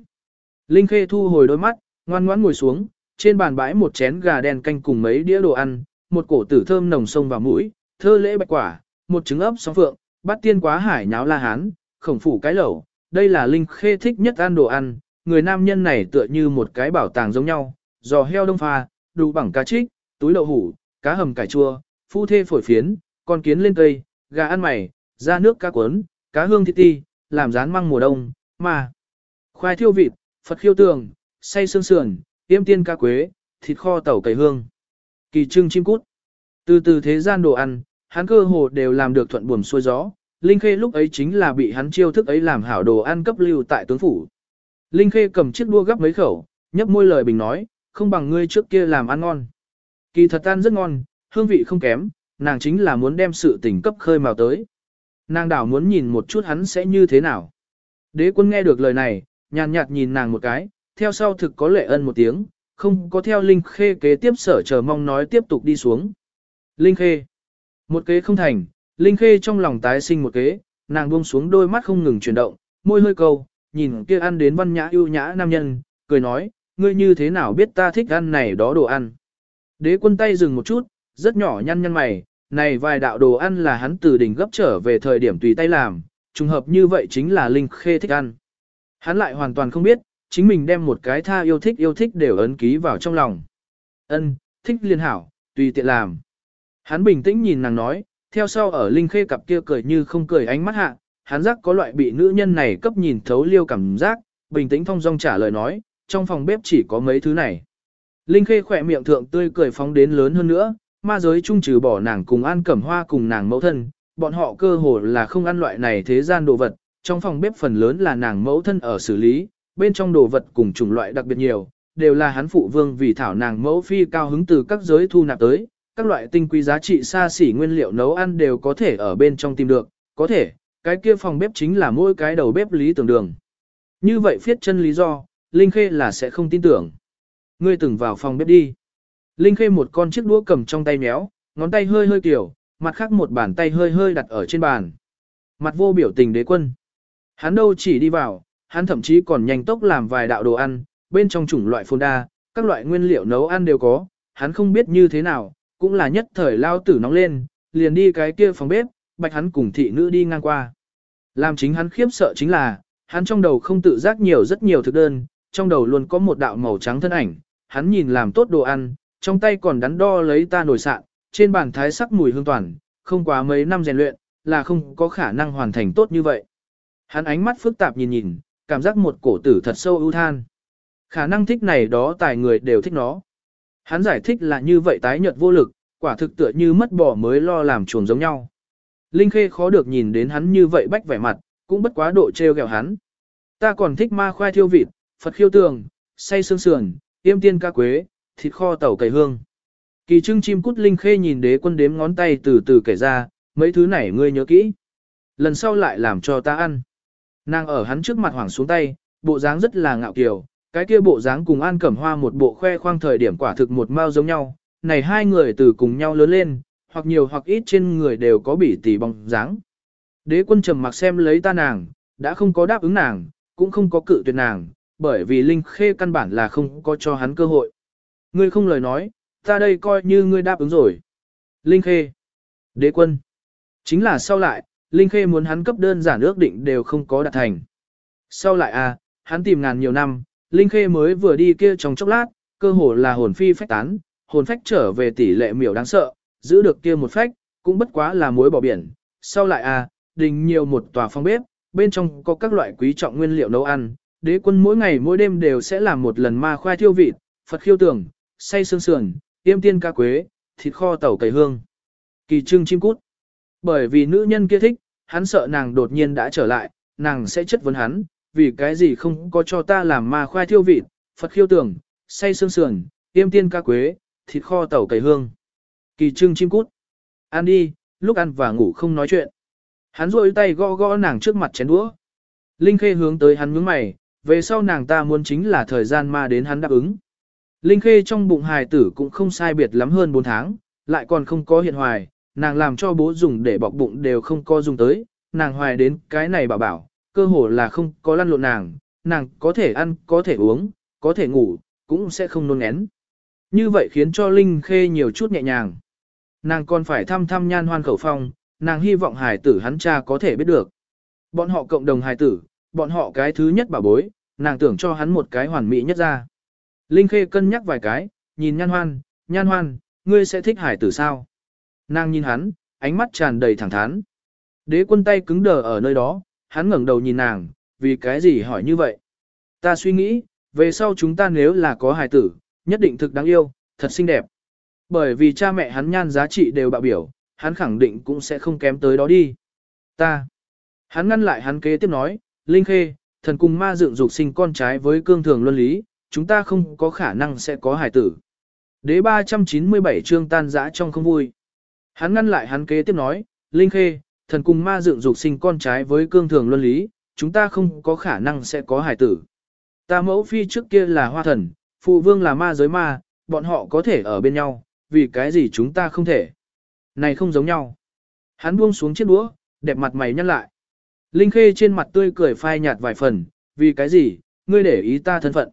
Linh Khê thu hồi đôi mắt, ngoan ngoãn ngồi xuống, trên bàn bãi một chén gà đen canh cùng mấy đĩa đồ ăn, một cổ tử thơm nồng sông vào mũi, thơ lễ bạch quả, một trứng ấp sóng phượng, bát tiên quá hải nháo la hán, khổng phủ cái lẩu, đây là Linh Khê thích nhất ăn đồ ăn, người nam nhân này tựa như một cái bảo tàng giống nhau, giò heo đông pha, đủ bằng cá trích, túi đậu hủ, cá hầm cải chua, phu thê phổi phiến, con kiến lên cây, gà ăn mày, da nước cá cuốn, cá hương thịt ti, làm rán măng mùa đông, mà khoai thiêu vịt, phật khiêu tường, say xương sườn, yêm tiên ca quế, thịt kho tẩu cầy hương, kỳ trưng chim cút. Từ từ thế gian đồ ăn, hắn cơ hồ đều làm được thuận buồm xuôi gió. Linh Khê lúc ấy chính là bị hắn chiêu thức ấy làm hảo đồ ăn cấp lưu tại tướng phủ. Linh Khê cầm chiếc đua gấp mấy khẩu, nhấp môi lời bình nói, không bằng ngươi trước kia làm ăn ngon. Kỳ thật ăn rất ngon, hương vị không kém, nàng chính là muốn đem sự tình cấp khơi mào tới. Nàng đảo muốn nhìn một chút hắn sẽ như thế nào. Đế quân nghe được lời này, nhàn nhạt nhìn nàng một cái, theo sau thực có lệ ân một tiếng, không có theo Linh Khê kế tiếp sở chờ mong nói tiếp tục đi xuống. Linh Khê. Một kế không thành, Linh Khê trong lòng tái sinh một kế, nàng buông xuống đôi mắt không ngừng chuyển động, môi hơi câu, nhìn kia ăn đến văn nhã ưu nhã nam nhân, cười nói, ngươi như thế nào biết ta thích ăn này đó đồ ăn. Đế quân tay dừng một chút, rất nhỏ nhăn nhăn mày, này vài đạo đồ ăn là hắn từ đỉnh gấp trở về thời điểm tùy tay làm, trùng hợp như vậy chính là Linh Khê thích ăn. Hắn lại hoàn toàn không biết, chính mình đem một cái tha yêu thích yêu thích đều ấn ký vào trong lòng. Ân, thích liên hảo, tùy tiện làm. Hắn bình tĩnh nhìn nàng nói, theo sau ở Linh Khê cặp kia cười như không cười ánh mắt hạ, hắn giác có loại bị nữ nhân này cấp nhìn thấu liêu cảm giác, bình tĩnh thong dong trả lời nói, trong phòng bếp chỉ có mấy thứ này. Linh Khê khỏe miệng thượng tươi cười phóng đến lớn hơn nữa, ma giới trung trừ bỏ nàng cùng An Cẩm Hoa cùng nàng mẫu thân, bọn họ cơ hồ là không ăn loại này thế gian đồ vật, trong phòng bếp phần lớn là nàng mẫu thân ở xử lý, bên trong đồ vật cùng chủng loại đặc biệt nhiều, đều là hắn phụ vương vì thảo nàng mẫu phi cao hứng từ các giới thu nạp tới, các loại tinh quý giá trị xa xỉ nguyên liệu nấu ăn đều có thể ở bên trong tìm được, có thể, cái kia phòng bếp chính là mỗi cái đầu bếp lý tưởng đường. Như vậy phiết chân lý do, Linh Khê là sẽ không tin tưởng. Ngươi từng vào phòng bếp đi. Linh Khê một con chiếc đũa cầm trong tay méo, ngón tay hơi hơi kiểu, mặt khác một bàn tay hơi hơi đặt ở trên bàn. Mặt vô biểu tình đế quân. Hắn đâu chỉ đi vào, hắn thậm chí còn nhanh tốc làm vài đạo đồ ăn, bên trong chủng loại phôn đa, các loại nguyên liệu nấu ăn đều có, hắn không biết như thế nào, cũng là nhất thời lao tử nóng lên, liền đi cái kia phòng bếp, bạch hắn cùng thị nữ đi ngang qua. Làm chính hắn khiếp sợ chính là, hắn trong đầu không tự giác nhiều rất nhiều thực đơn, trong đầu luôn có một đạo màu trắng thân ảnh, hắn nhìn làm tốt đồ ăn, trong tay còn đắn đo lấy ta nổi sạn, trên bàn thái sắc mùi hương toàn, không quá mấy năm rèn luyện, là không có khả năng hoàn thành tốt như vậy. Hắn ánh mắt phức tạp nhìn nhìn, cảm giác một cổ tử thật sâu ưu than. Khả năng thích này đó tài người đều thích nó. Hắn giải thích là như vậy tái nhợt vô lực, quả thực tựa như mất bỏ mới lo làm chuồng giống nhau. Linh Khê khó được nhìn đến hắn như vậy bách vẻ mặt, cũng bất quá độ treo gẹo hắn. Ta còn thích ma khoai thiêu vịt, Phật khiêu tường, say xương sườn, tiêm tiên ca quế, thịt kho tàu cầy hương. Kỳ trưng chim cút Linh Khê nhìn đế quân đếm ngón tay từ từ kể ra, mấy thứ này ngươi nhớ kỹ. Lần sau lại làm cho ta ăn. Nàng ở hắn trước mặt hoảng xuống tay, bộ dáng rất là ngạo kiều, cái kia bộ dáng cùng An Cẩm Hoa một bộ khoe khoang thời điểm quả thực một mao giống nhau, này hai người từ cùng nhau lớn lên, hoặc nhiều hoặc ít trên người đều có bỉ tỉ bóng dáng. Đế quân trầm mặc xem lấy ta nàng, đã không có đáp ứng nàng, cũng không có cự tuyệt nàng, bởi vì Linh Khê căn bản là không có cho hắn cơ hội. Ngươi không lời nói, ta đây coi như ngươi đáp ứng rồi. Linh Khê. Đế quân. Chính là sau lại, Linh Khê muốn hắn cấp đơn giản ước định đều không có đạt thành. Sau lại à, hắn tìm ngàn nhiều năm, Linh Khê mới vừa đi kia trong chốc lát, cơ hồ là hồn phi phách tán, hồn phách trở về tỷ lệ miểu đáng sợ, giữ được kia một phách, cũng bất quá là muối bỏ biển. Sau lại à, đình nhiều một tòa phong bếp, bên trong có các loại quý trọng nguyên liệu nấu ăn, đế quân mỗi ngày mỗi đêm đều sẽ làm một lần ma khoai thiêu vịt, Phật khiêu tưởng, say xương sườn, tiêm tiên ca quế, thịt kho tàu cầy hương. Kỳ trưng chim cút. Bởi vì nữ nhân kia thích, hắn sợ nàng đột nhiên đã trở lại, nàng sẽ chất vấn hắn, vì cái gì không có cho ta làm ma khoai thiêu vịt, Phật khiêu tưởng, say xương sườn, tiêm tiên ca quế, thịt kho tàu cầy hương. Kỳ trưng chim cút. Ăn đi, lúc ăn và ngủ không nói chuyện. Hắn rôi tay gõ gõ nàng trước mặt chén đũa. Linh Khê hướng tới hắn nhướng mày, về sau nàng ta muốn chính là thời gian ma đến hắn đáp ứng. Linh Khê trong bụng hài tử cũng không sai biệt lắm hơn 4 tháng, lại còn không có hiện hoài, nàng làm cho bố dùng để bọc bụng đều không có dùng tới, nàng hoài đến cái này bảo bảo, cơ hồ là không có lăn lộn nàng, nàng có thể ăn, có thể uống, có thể ngủ, cũng sẽ không nôn ngén. Như vậy khiến cho Linh Khê nhiều chút nhẹ nhàng. Nàng còn phải thăm thăm nhan hoan khẩu phong, nàng hy vọng hài tử hắn cha có thể biết được. Bọn họ cộng đồng hài tử, bọn họ cái thứ nhất bảo bối, nàng tưởng cho hắn một cái hoàn mỹ nhất ra. Linh Khê cân nhắc vài cái, nhìn nhan hoan, nhan hoan, ngươi sẽ thích hải tử sao? Nàng nhìn hắn, ánh mắt tràn đầy thẳng thắn. Đế quân tay cứng đờ ở nơi đó, hắn ngẩng đầu nhìn nàng, vì cái gì hỏi như vậy? Ta suy nghĩ, về sau chúng ta nếu là có hài tử, nhất định thực đáng yêu, thật xinh đẹp. Bởi vì cha mẹ hắn nhan giá trị đều bạo biểu, hắn khẳng định cũng sẽ không kém tới đó đi. Ta. Hắn ngăn lại hắn kế tiếp nói, Linh Khê, thần cùng ma dựng dục sinh con trái với cương thường luân lý, chúng ta không có khả năng sẽ có hài tử. Đế 397 chương tan dã trong không vui. Hắn ngăn lại hắn kế tiếp nói, Linh Khê, thần cùng ma dựng dục sinh con trái với cương thường luân lý, chúng ta không có khả năng sẽ có hài tử. Ta mẫu phi trước kia là hoa thần, phụ vương là ma giới ma, bọn họ có thể ở bên nhau, vì cái gì chúng ta không thể. Này không giống nhau. Hắn buông xuống chiếc đũa, đẹp mặt mày nhăn lại. Linh Khê trên mặt tươi cười phai nhạt vài phần, vì cái gì, ngươi để ý ta thân phận.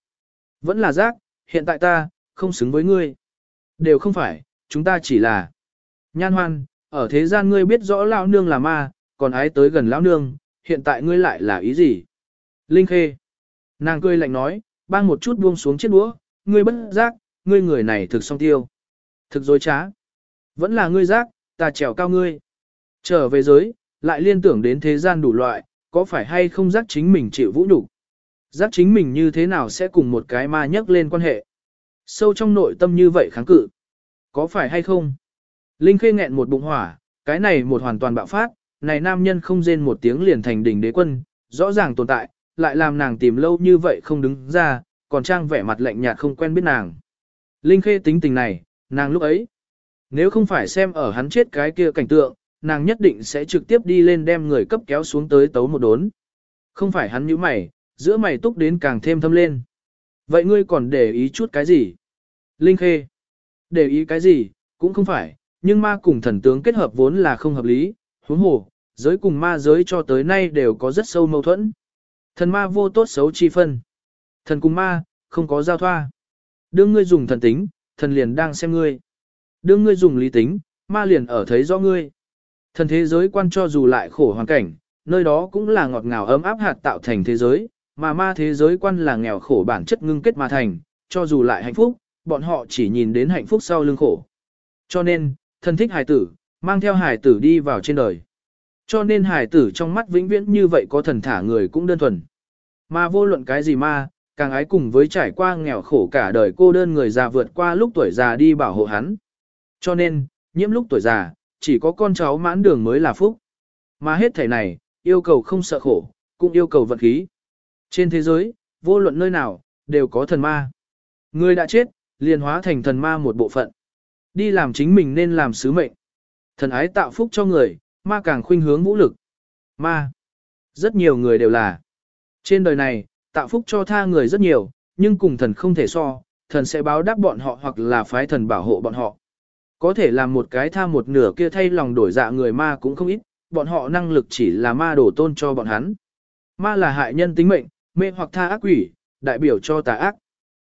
Vẫn là giác, hiện tại ta, không xứng với ngươi. Đều không phải, chúng ta chỉ là. Nhan hoan, ở thế gian ngươi biết rõ lão nương là ma, còn ái tới gần lão nương, hiện tại ngươi lại là ý gì? Linh Khê. Nàng cười lạnh nói, bang một chút buông xuống chiếc đũa, ngươi bất giác, ngươi người này thực song tiêu. Thực dối trá. Vẫn là ngươi giác, ta trèo cao ngươi. Trở về giới, lại liên tưởng đến thế gian đủ loại, có phải hay không giác chính mình chịu vũ nhục Giác chính mình như thế nào sẽ cùng một cái ma nhắc lên quan hệ. Sâu trong nội tâm như vậy kháng cự. Có phải hay không? Linh khê nghẹn một bụng hỏa, cái này một hoàn toàn bạo phát, này nam nhân không rên một tiếng liền thành đỉnh đế quân, rõ ràng tồn tại, lại làm nàng tìm lâu như vậy không đứng ra, còn trang vẻ mặt lạnh nhạt không quen biết nàng. Linh khê tính tình này, nàng lúc ấy, nếu không phải xem ở hắn chết cái kia cảnh tượng, nàng nhất định sẽ trực tiếp đi lên đem người cấp kéo xuống tới tấu một đốn. Không phải hắn như mày, giữa mày túc đến càng thêm thâm lên. Vậy ngươi còn để ý chút cái gì? Linh Khê. Để ý cái gì, cũng không phải, nhưng ma cùng thần tướng kết hợp vốn là không hợp lý, huống hồ, Giới cùng ma giới cho tới nay đều có rất sâu mâu thuẫn. Thần ma vô tốt xấu chi phân. Thần cùng ma, không có giao thoa. Đương ngươi dùng thần tính, thần liền đang xem ngươi. Đương ngươi dùng lý tính, ma liền ở thấy rõ ngươi. Thần thế giới quan cho dù lại khổ hoàn cảnh, nơi đó cũng là ngọt ngào ấm áp hạt tạo thành thế giới, mà ma thế giới quan là nghèo khổ bản chất ngưng kết mà thành, cho dù lại hạnh phúc, bọn họ chỉ nhìn đến hạnh phúc sau lưng khổ. Cho nên, thần thích hài tử, mang theo hài tử đi vào trên đời. Cho nên hài tử trong mắt vĩnh viễn như vậy có thần thả người cũng đơn thuần. Mà vô luận cái gì ma, càng ái cùng với trải qua nghèo khổ cả đời cô đơn người già vượt qua lúc tuổi già đi bảo hộ hắn. Cho nên, nhiễm lúc tuổi già, chỉ có con cháu mãn đường mới là phúc. Mà hết thể này, yêu cầu không sợ khổ, cũng yêu cầu vận khí. Trên thế giới, vô luận nơi nào, đều có thần ma. Người đã chết, liền hóa thành thần ma một bộ phận. Đi làm chính mình nên làm sứ mệnh. Thần ái tạo phúc cho người, ma càng khuynh hướng vũ lực. Ma. Rất nhiều người đều là. Trên đời này, tạo phúc cho tha người rất nhiều, nhưng cùng thần không thể so, thần sẽ báo đáp bọn họ hoặc là phái thần bảo hộ bọn họ. Có thể làm một cái tha một nửa kia thay lòng đổi dạ người ma cũng không ít, bọn họ năng lực chỉ là ma đổ tôn cho bọn hắn. Ma là hại nhân tính mệnh, mê hoặc tha ác quỷ, đại biểu cho tà ác.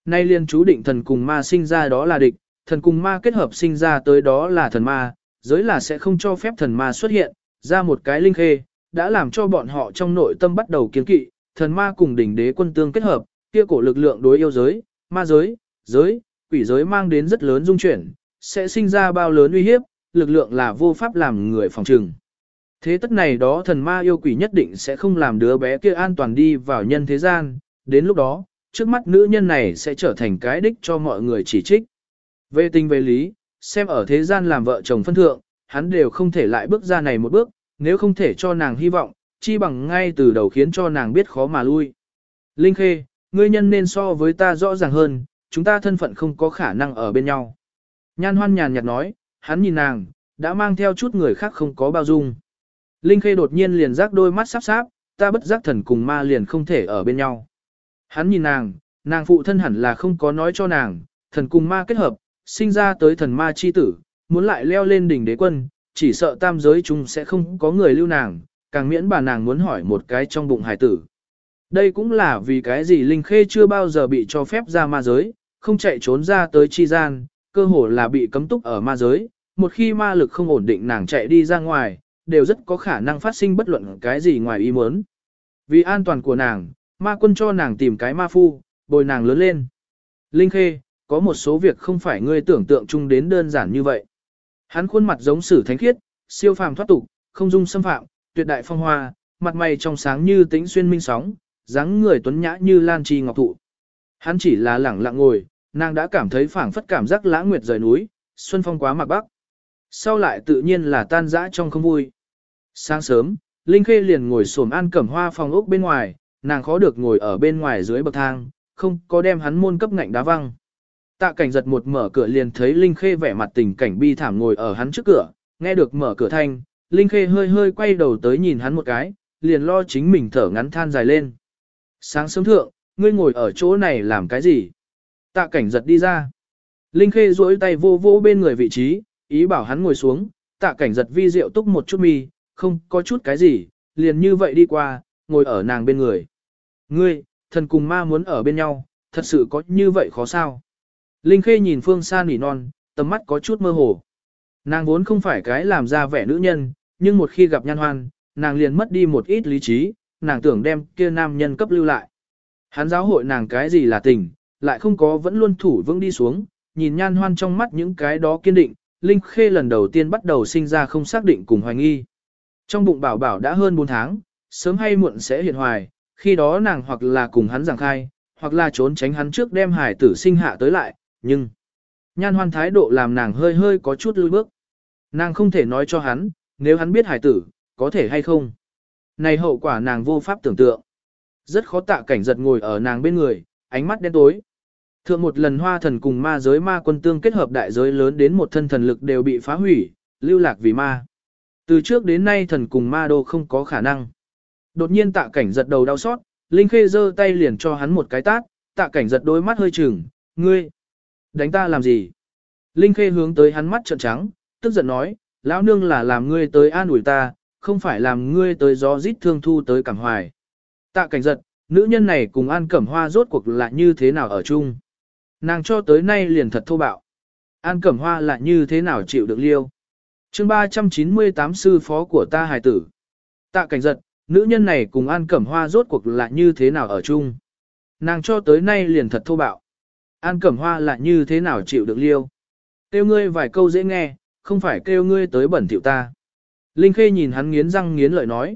Nay liên chú định thần cùng ma sinh ra đó là địch, thần cùng ma kết hợp sinh ra tới đó là thần ma, giới là sẽ không cho phép thần ma xuất hiện, ra một cái linh khê, đã làm cho bọn họ trong nội tâm bắt đầu kiến kỵ, thần ma cùng đỉnh đế quân tương kết hợp, kia cổ lực lượng đối yêu giới, ma giới, giới, quỷ giới mang đến rất lớn dung chuyển, sẽ sinh ra bao lớn uy hiếp, lực lượng là vô pháp làm người phòng trừng. Thế tất này đó thần ma yêu quỷ nhất định sẽ không làm đứa bé kia an toàn đi vào nhân thế gian, đến lúc đó, trước mắt nữ nhân này sẽ trở thành cái đích cho mọi người chỉ trích. Về tình về lý, xem ở thế gian làm vợ chồng phân thượng, hắn đều không thể lại bước ra này một bước, nếu không thể cho nàng hy vọng, chi bằng ngay từ đầu khiến cho nàng biết khó mà lui. Linh Khê, ngươi nhân nên so với ta rõ ràng hơn, chúng ta thân phận không có khả năng ở bên nhau. Nhan hoan nhàn nhạt nói, hắn nhìn nàng, đã mang theo chút người khác không có bao dung. Linh Khê đột nhiên liền rác đôi mắt sắp sáp, ta bất giác thần cùng ma liền không thể ở bên nhau. Hắn nhìn nàng, nàng phụ thân hẳn là không có nói cho nàng, thần cùng ma kết hợp, sinh ra tới thần ma chi tử, muốn lại leo lên đỉnh đế quân, chỉ sợ tam giới chúng sẽ không có người lưu nàng, càng miễn bà nàng muốn hỏi một cái trong bụng hải tử. Đây cũng là vì cái gì Linh Khê chưa bao giờ bị cho phép ra ma giới, không chạy trốn ra tới chi gian, cơ hồ là bị cấm túc ở ma giới, một khi ma lực không ổn định nàng chạy đi ra ngoài, đều rất có khả năng phát sinh bất luận cái gì ngoài ý muốn. Vì an toàn của nàng, ma quân cho nàng tìm cái ma phu, bồi nàng lớn lên. Linh Khê, có một số việc không phải ngươi tưởng tượng chung đến đơn giản như vậy. Hắn khuôn mặt giống sử thánh khiết, siêu phàm thoát tục, không dung xâm phạm, tuyệt đại phong hoa, mặt mày trong sáng như tĩnh xuyên minh sóng, dáng người tuấn nhã như lan trì ngọc thụ. Hắn chỉ là lẳng lặng ngồi, nàng đã cảm thấy phảng phất cảm giác lãng nguyệt rời núi, xuân phong quá mạc bắc. Sau lại tự nhiên là tan dã trong không vui. Sáng sớm, Linh Khê liền ngồi xổm an cẩm hoa phòng ốc bên ngoài, nàng khó được ngồi ở bên ngoài dưới bậc thang, không có đem hắn môn cấp ngạnh đá văng. Tạ cảnh giật một mở cửa liền thấy Linh Khê vẻ mặt tình cảnh bi thảm ngồi ở hắn trước cửa, nghe được mở cửa thanh, Linh Khê hơi hơi quay đầu tới nhìn hắn một cái, liền lo chính mình thở ngắn than dài lên. Sáng sớm thượng, ngươi ngồi ở chỗ này làm cái gì? Tạ cảnh giật đi ra. Linh Khê duỗi tay vô vô bên người vị trí, ý bảo hắn ngồi xuống, tạ cảnh giật vi rượu túc một chút mi, không có chút cái gì, liền như vậy đi qua, ngồi ở nàng bên người. Ngươi, thần cùng ma muốn ở bên nhau, thật sự có như vậy khó sao? Linh Khê nhìn phương xa nỉ non, tầm mắt có chút mơ hồ. Nàng vốn không phải cái làm ra vẻ nữ nhân, nhưng một khi gặp nhan hoan, nàng liền mất đi một ít lý trí, nàng tưởng đem kia nam nhân cấp lưu lại. Hắn giáo hội nàng cái gì là tình, lại không có vẫn luôn thủ vững đi xuống, nhìn nhan hoan trong mắt những cái đó kiên định, Linh Khê lần đầu tiên bắt đầu sinh ra không xác định cùng hoài nghi. Trong bụng bảo bảo đã hơn 4 tháng, sớm hay muộn sẽ hiện hoài, khi đó nàng hoặc là cùng hắn giảng khai, hoặc là trốn tránh hắn trước đem hải tử sinh hạ tới lại, nhưng nhan hoan thái độ làm nàng hơi hơi có chút lùi bước. Nàng không thể nói cho hắn, nếu hắn biết hải tử, có thể hay không. Này hậu quả nàng vô pháp tưởng tượng. Rất khó tạ cảnh giật ngồi ở nàng bên người, ánh mắt đen tối. Thượng một lần hoa thần cùng ma giới ma quân tương kết hợp đại giới lớn đến một thân thần lực đều bị phá hủy, lưu lạc vì ma. Từ trước đến nay thần cùng ma đô không có khả năng. Đột nhiên tạ cảnh giật đầu đau xót, Linh Khê giơ tay liền cho hắn một cái tát, tạ cảnh giật đôi mắt hơi chừng, ngươi, đánh ta làm gì? Linh Khê hướng tới hắn mắt trợn trắng, tức giận nói, lão nương là làm ngươi tới an ủi ta, không phải làm ngươi tới gió rít thương thu tới cảm hoài. Tạ cảnh giật, nữ nhân này cùng An Cẩm Hoa rốt cuộc là như thế nào ở chung. Nàng cho tới nay liền thật thô bạo. An Cẩm Hoa là như thế nào chịu được liêu. chương 398 sư phó của ta hài tử. Tạ cảnh giật, nữ nhân này cùng An Cẩm Hoa rốt cuộc là như thế nào ở chung. Nàng cho tới nay liền thật thô bạo. An Cẩm Hoa là như thế nào chịu được liêu. Kêu ngươi vài câu dễ nghe, không phải kêu ngươi tới bẩn thỉu ta. Linh Khê nhìn hắn nghiến răng nghiến lợi nói.